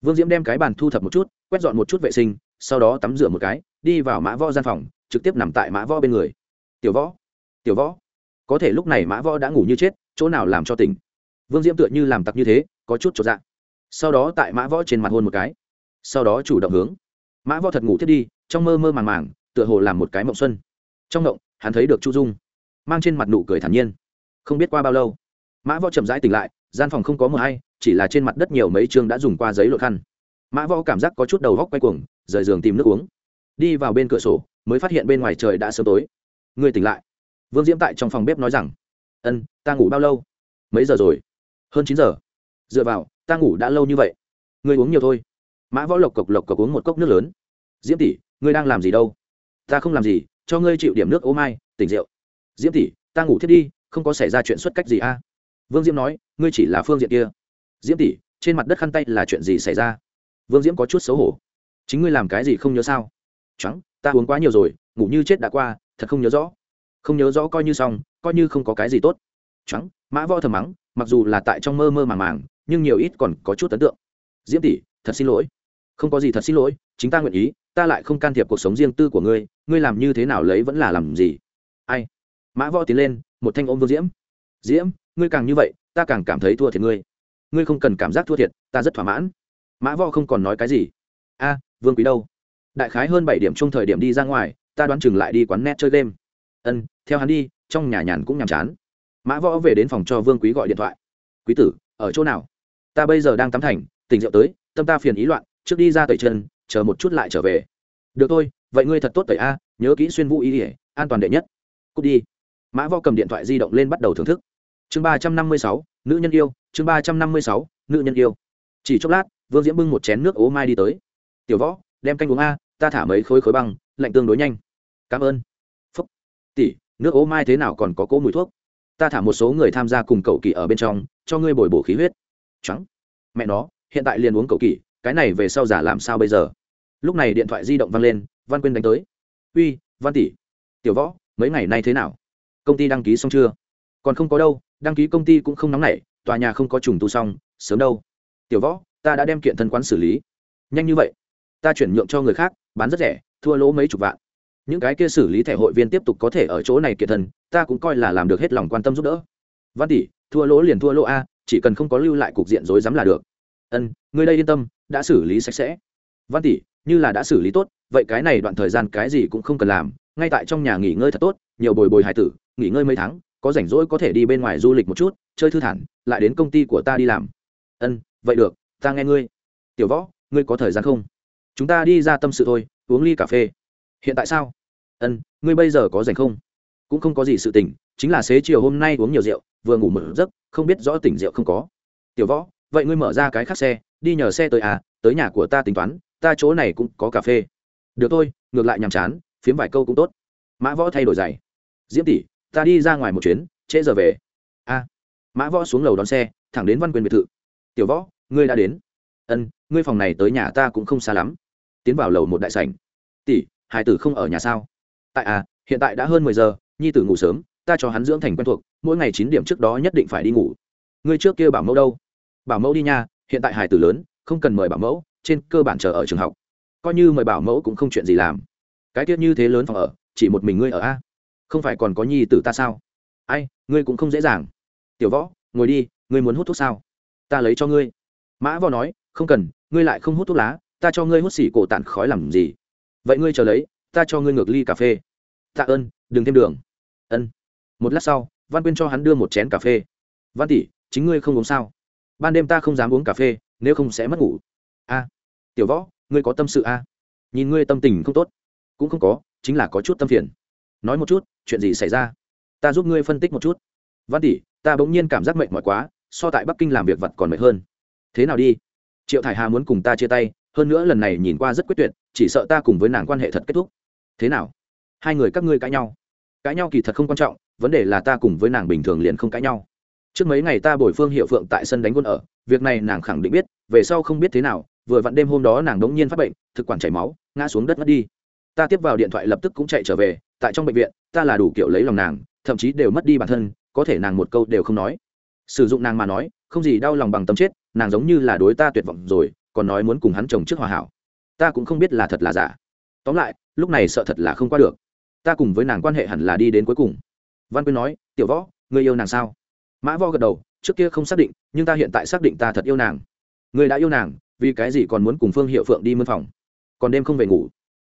Vương diễm đem cái bàn thu thập một chút, quét dọn một chút vệ sinh, sau đó tắm rửa một cái, đi vào mã võ gian phòng, trực tiếp nằm tại mã võ bên người. Tiểu võ tiểu võ, có thể lúc này mã võ đã ngủ như chết, chỗ nào làm cho tỉnh? Vương diễm tựa như làm tặc như thế, có chút trọn dạng sau đó tại mã võ trên mặt hôn một cái. Sau đó chủ động hướng. Mã võ thật ngủ thiết đi, trong mơ mơ màng màng, tựa hồ làm một cái mộng xuân. Trong mộng, hắn thấy được chu dung, mang trên mặt nụ cười thản nhiên. Không biết qua bao lâu, mã võ chậm rãi tỉnh lại, gian phòng không có mờ hay chỉ là trên mặt đất nhiều mấy chương đã dùng qua giấy lột khăn. Mã võ cảm giác có chút đầu góc quay cuồng, rời giường tìm nước uống. Đi vào bên cửa sổ, mới phát hiện bên ngoài trời đã sớm tối. Người tỉnh lại. Vương diễm tại trong phòng bếp nói rằng, ân, ta ngủ bao lâu? Mấy giờ rồi? Hơn chín giờ. Dựa vào, ta ngủ đã lâu như vậy. Ngươi uống nhiều thôi. Mã võ lộc cộc lộc cộc uống một cốc nước lớn. Diễm tỷ, ngươi đang làm gì đâu? Ta không làm gì, cho ngươi chịu điểm nước ô mai, tỉnh rượu. Diễm tỷ, ta ngủ thiết đi, không có xảy ra chuyện xuất cách gì a. Vương diễm nói, ngươi chỉ là phương diện kia diễm tỷ, trên mặt đất khăn tay là chuyện gì xảy ra? Vương diễm có chút xấu hổ. Chính ngươi làm cái gì không nhớ sao? Trắng, ta uống quá nhiều rồi, ngủ như chết đã qua, thật không nhớ rõ. Không nhớ rõ coi như xong, coi như không có cái gì tốt. Trắng, mã võ thầm mắng, mặc dù là tại trong mơ mơ màng màng, nhưng nhiều ít còn có chút ấn tượng. Diễm tỷ, thật xin lỗi. Không có gì thật xin lỗi, chính ta nguyện ý, ta lại không can thiệp cuộc sống riêng tư của ngươi ngươi làm như thế nào lấy vẫn là làm gì? Ai? Mã võ tiến lên, một thanh ôm vương diễm. Diễm, ngươi càng như vậy, ta càng cảm thấy thua thiệt ngươi ngươi không cần cảm giác thua thiệt, ta rất thỏa mãn. Mã võ không còn nói cái gì. A, vương quý đâu? Đại khái hơn bảy điểm chung thời điểm đi ra ngoài, ta đoán chừng lại đi quán net chơi game. Ân, theo hắn đi, trong nhà nhàn cũng nhàm chán. Mã võ về đến phòng cho vương quý gọi điện thoại. Quý tử, ở chỗ nào? Ta bây giờ đang tắm thành, tỉnh rượu tới, tâm ta phiền ý loạn, trước đi ra tẩy chân, chờ một chút lại trở về. Được thôi, vậy ngươi thật tốt tẩy a, nhớ kỹ xuyên vũ ý ỉa an toàn đệ nhất. Cút đi. Mã võ cầm điện thoại di động lên bắt đầu thưởng thức. Chương ba trăm năm mươi sáu, nữ nhân yêu chương ba trăm năm mươi sáu, nữ nhân yêu. Chỉ chốc lát, vương diễm bưng một chén nước ố mai đi tới. Tiểu võ, đem canh uống a, ta thả mấy khối khối băng, lạnh tương đối nhanh. Cảm ơn. Phúc. Tỷ, nước ố mai thế nào còn có cỗ mùi thuốc? Ta thả một số người tham gia cùng cậu kỳ ở bên trong, cho ngươi bồi bổ khí huyết. Trắng mẹ nó, hiện tại liền uống cậu kỳ, cái này về sau giả làm sao bây giờ? Lúc này điện thoại di động văng lên, văn quyên đánh tới. Uy, văn tỷ. Tiểu võ, mấy ngày nay thế nào? Công ty đăng ký xong chưa? Còn không có đâu, đăng ký công ty cũng không nóng nảy tòa nhà không có trùng tu xong, sớm đâu. Tiểu võ, ta đã đem kiện thân quán xử lý. Nhanh như vậy. Ta chuyển nhượng cho người khác, bán rất rẻ, thua lỗ mấy chục vạn. Những cái kia xử lý thẻ hội viên tiếp tục có thể ở chỗ này kiện thân, ta cũng coi là làm được hết lòng quan tâm giúp đỡ. Văn tỷ, thua lỗ liền thua lỗ a, chỉ cần không có lưu lại cục diện rối rắm là được. Ân người đây yên tâm, đã xử lý sạch sẽ. Văn tỷ, như là đã xử lý tốt, vậy cái này đoạn thời gian cái gì cũng không cần làm, ngay tại trong nhà nghỉ ngơi thật tốt, nhiều bồi bồi hải tử, nghỉ ngơi mấy tháng có rảnh rỗi có thể đi bên ngoài du lịch một chút, chơi thư thản, lại đến công ty của ta đi làm. Ân, vậy được, ta nghe ngươi. Tiểu võ, ngươi có thời gian không? Chúng ta đi ra tâm sự thôi, uống ly cà phê. Hiện tại sao? Ân, ngươi bây giờ có rảnh không? Cũng không có gì sự tình, chính là xế chiều hôm nay uống nhiều rượu, vừa ngủ mở giấc, không biết rõ tỉnh rượu không có. Tiểu võ, vậy ngươi mở ra cái khác xe, đi nhờ xe tới à tới nhà của ta tính toán, ta chỗ này cũng có cà phê. Được thôi, ngược lại nhàm chán, phiếm vài câu cũng tốt. Mã võ thay đổi giày. Diễm tỷ ta đi ra ngoài một chuyến, trễ giờ về. A. Mã võ xuống lầu đón xe, thẳng đến văn quyền biệt thự. Tiểu võ, ngươi đã đến. Ân, ngươi phòng này tới nhà ta cũng không xa lắm. Tiến vào lầu một đại sảnh. Tỷ hải tử không ở nhà sao? Tại à hiện tại đã hơn mười giờ, nhi tử ngủ sớm, ta cho hắn dưỡng thành quen thuộc, mỗi ngày chín điểm trước đó nhất định phải đi ngủ. Ngươi trước kia bảo mẫu đâu? Bảo mẫu đi nha, hiện tại hải tử lớn, không cần mời bảo mẫu, trên cơ bản chờ ở trường học. Coi như mời bảo mẫu cũng không chuyện gì làm. Cái tiết như thế lớn phòng ở, chỉ một mình ngươi ở a không phải còn có nhi tử ta sao? Ai, ngươi cũng không dễ dàng. Tiểu võ, ngồi đi, ngươi muốn hút thuốc sao? Ta lấy cho ngươi. Mã võ nói, không cần, ngươi lại không hút thuốc lá, ta cho ngươi hút xỉ cổ tản khói làm gì? Vậy ngươi chờ lấy, ta cho ngươi ngược ly cà phê. Tạ ơn, đừng thêm đường. Ân. Một lát sau, văn quyên cho hắn đưa một chén cà phê. Văn tỷ, chính ngươi không uống sao? Ban đêm ta không dám uống cà phê, nếu không sẽ mất ngủ. A. Tiểu võ, ngươi có tâm sự a? Nhìn ngươi tâm tình không tốt. Cũng không có, chính là có chút tâm phiền. Nói một chút chuyện gì xảy ra? Ta giúp ngươi phân tích một chút. Văn tỷ, ta bỗng nhiên cảm giác mệt mỏi quá, so tại bắc kinh làm việc vật còn mệt hơn. Thế nào đi? Triệu thải hà muốn cùng ta chia tay, hơn nữa lần này nhìn qua rất quyết tuyệt, chỉ sợ ta cùng với nàng quan hệ thật kết thúc. Thế nào? Hai người các ngươi cãi nhau. Cãi nhau kỳ thật không quan trọng, vấn đề là ta cùng với nàng bình thường liền không cãi nhau. Trước mấy ngày ta bồi phương hiệu phượng tại sân đánh quân ở, việc này nàng khẳng định biết, về sau không biết thế nào, vừa vặn đêm hôm đó nàng đống nhiên phát bệnh, thực quản chảy máu, ngã xuống đất mất đi. Ta tiếp vào điện thoại lập tức cũng chạy trở về tại trong bệnh viện, ta là đủ kiểu lấy lòng nàng, thậm chí đều mất đi bản thân, có thể nàng một câu đều không nói. Sử dụng nàng mà nói, không gì đau lòng bằng tâm chết, nàng giống như là đối ta tuyệt vọng rồi, còn nói muốn cùng hắn chồng trước hòa hảo. Ta cũng không biết là thật là giả. Tóm lại, lúc này sợ thật là không qua được. Ta cùng với nàng quan hệ hẳn là đi đến cuối cùng. Văn quyên nói, tiểu võ, người yêu nàng sao? Mã võ gật đầu, trước kia không xác định, nhưng ta hiện tại xác định ta thật yêu nàng. Người đã yêu nàng, vì cái gì còn muốn cùng phương hiệu phượng đi mân phòng? Còn đêm không về ngủ.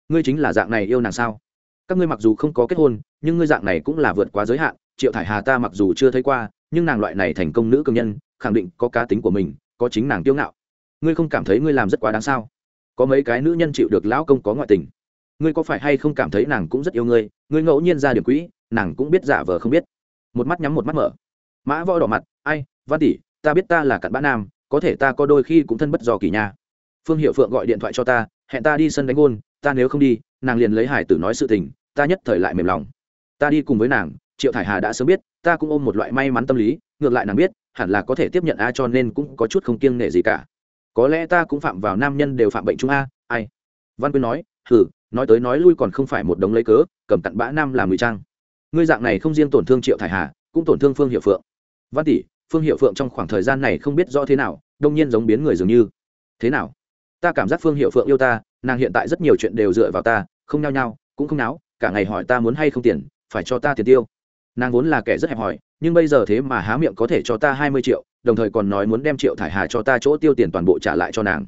Ngươi chính là dạng này yêu nàng sao? Các ngươi mặc dù không có kết hôn, nhưng ngươi dạng này cũng là vượt quá giới hạn. Triệu thải hà ta mặc dù chưa thấy qua, nhưng nàng loại này thành công nữ công nhân, khẳng định có cá tính của mình, có chính nàng kiêu ngạo. Ngươi không cảm thấy ngươi làm rất quá đáng sao? Có mấy cái nữ nhân chịu được lão công có ngoại tình. Ngươi có phải hay không cảm thấy nàng cũng rất yêu ngươi? Ngươi ngẫu nhiên ra điểm quỹ, nàng cũng biết giả vờ không biết. Một mắt nhắm một mắt mở. Mã võ đỏ mặt, ai, văn tỷ, ta biết ta là cặn bã nam, có thể ta có đôi khi cũng thân bất do kỳ nha. Phương hiệu phượng gọi điện thoại cho ta, hẹn ta đi sân đánh gôn, ta nếu không đi nàng liền lấy hải tử nói sự tình, ta nhất thời lại mềm lòng. Ta đi cùng với nàng, triệu thải hà đã sớm biết, ta cũng ôm một loại may mắn tâm lý, ngược lại nàng biết, hẳn là có thể tiếp nhận a cho nên cũng có chút không kiêng nể gì cả. Có lẽ ta cũng phạm vào nam nhân đều phạm bệnh chung a, ai? Văn quyên nói, hừ, nói tới nói lui còn không phải một đống lấy cớ, cầm cặn bã nam làm ngụy trang. Ngươi dạng này không riêng tổn thương triệu thải hà, cũng tổn thương phương hiệu phượng. Văn tỷ, phương hiệu phượng trong khoảng thời gian này không biết rõ thế nào, đông nhiên giống biến người dường như. Thế nào? Ta cảm giác phương hiệu phượng yêu ta, nàng hiện tại rất nhiều chuyện đều dựa vào ta, không nhao nhao, cũng không náo, cả ngày hỏi ta muốn hay không tiền, phải cho ta tiền tiêu. Nàng vốn là kẻ rất hẹp hòi, nhưng bây giờ thế mà há miệng có thể cho ta hai mươi triệu, đồng thời còn nói muốn đem triệu thải hà cho ta chỗ tiêu tiền toàn bộ trả lại cho nàng.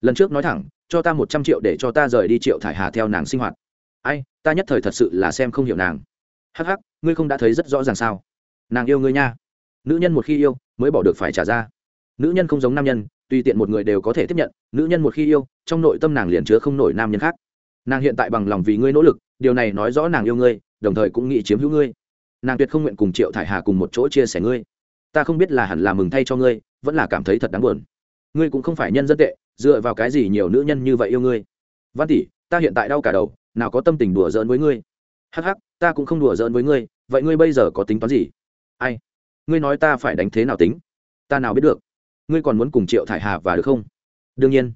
Lần trước nói thẳng, cho ta một trăm triệu để cho ta rời đi triệu thải hà theo nàng sinh hoạt. Ai, ta nhất thời thật sự là xem không hiểu nàng. Hắc hắc, ngươi không đã thấy rất rõ ràng sao? Nàng yêu ngươi nha. Nữ nhân một khi yêu, mới bỏ được phải trả ra. Nữ nhân không giống nam nhân tùy tiện một người đều có thể tiếp nhận, nữ nhân một khi yêu, trong nội tâm nàng liền chứa không nổi nam nhân khác. Nàng hiện tại bằng lòng vì ngươi nỗ lực, điều này nói rõ nàng yêu ngươi, đồng thời cũng nghĩ chiếm hữu ngươi. Nàng tuyệt không nguyện cùng triệu thải hà cùng một chỗ chia sẻ ngươi. Ta không biết là hẳn là mừng thay cho ngươi, vẫn là cảm thấy thật đáng buồn. Ngươi cũng không phải nhân dân tệ, dựa vào cái gì nhiều nữ nhân như vậy yêu ngươi? Văn tỷ, ta hiện tại đau cả đầu, nào có tâm tình đùa giỡn với ngươi? Hắc hắc, ta cũng không đùa giỡn với ngươi, vậy ngươi bây giờ có tính toán gì? Ai? Ngươi nói ta phải đánh thế nào tính? Ta nào biết được? Ngươi còn muốn cùng triệu thải hà và được không? Đương nhiên.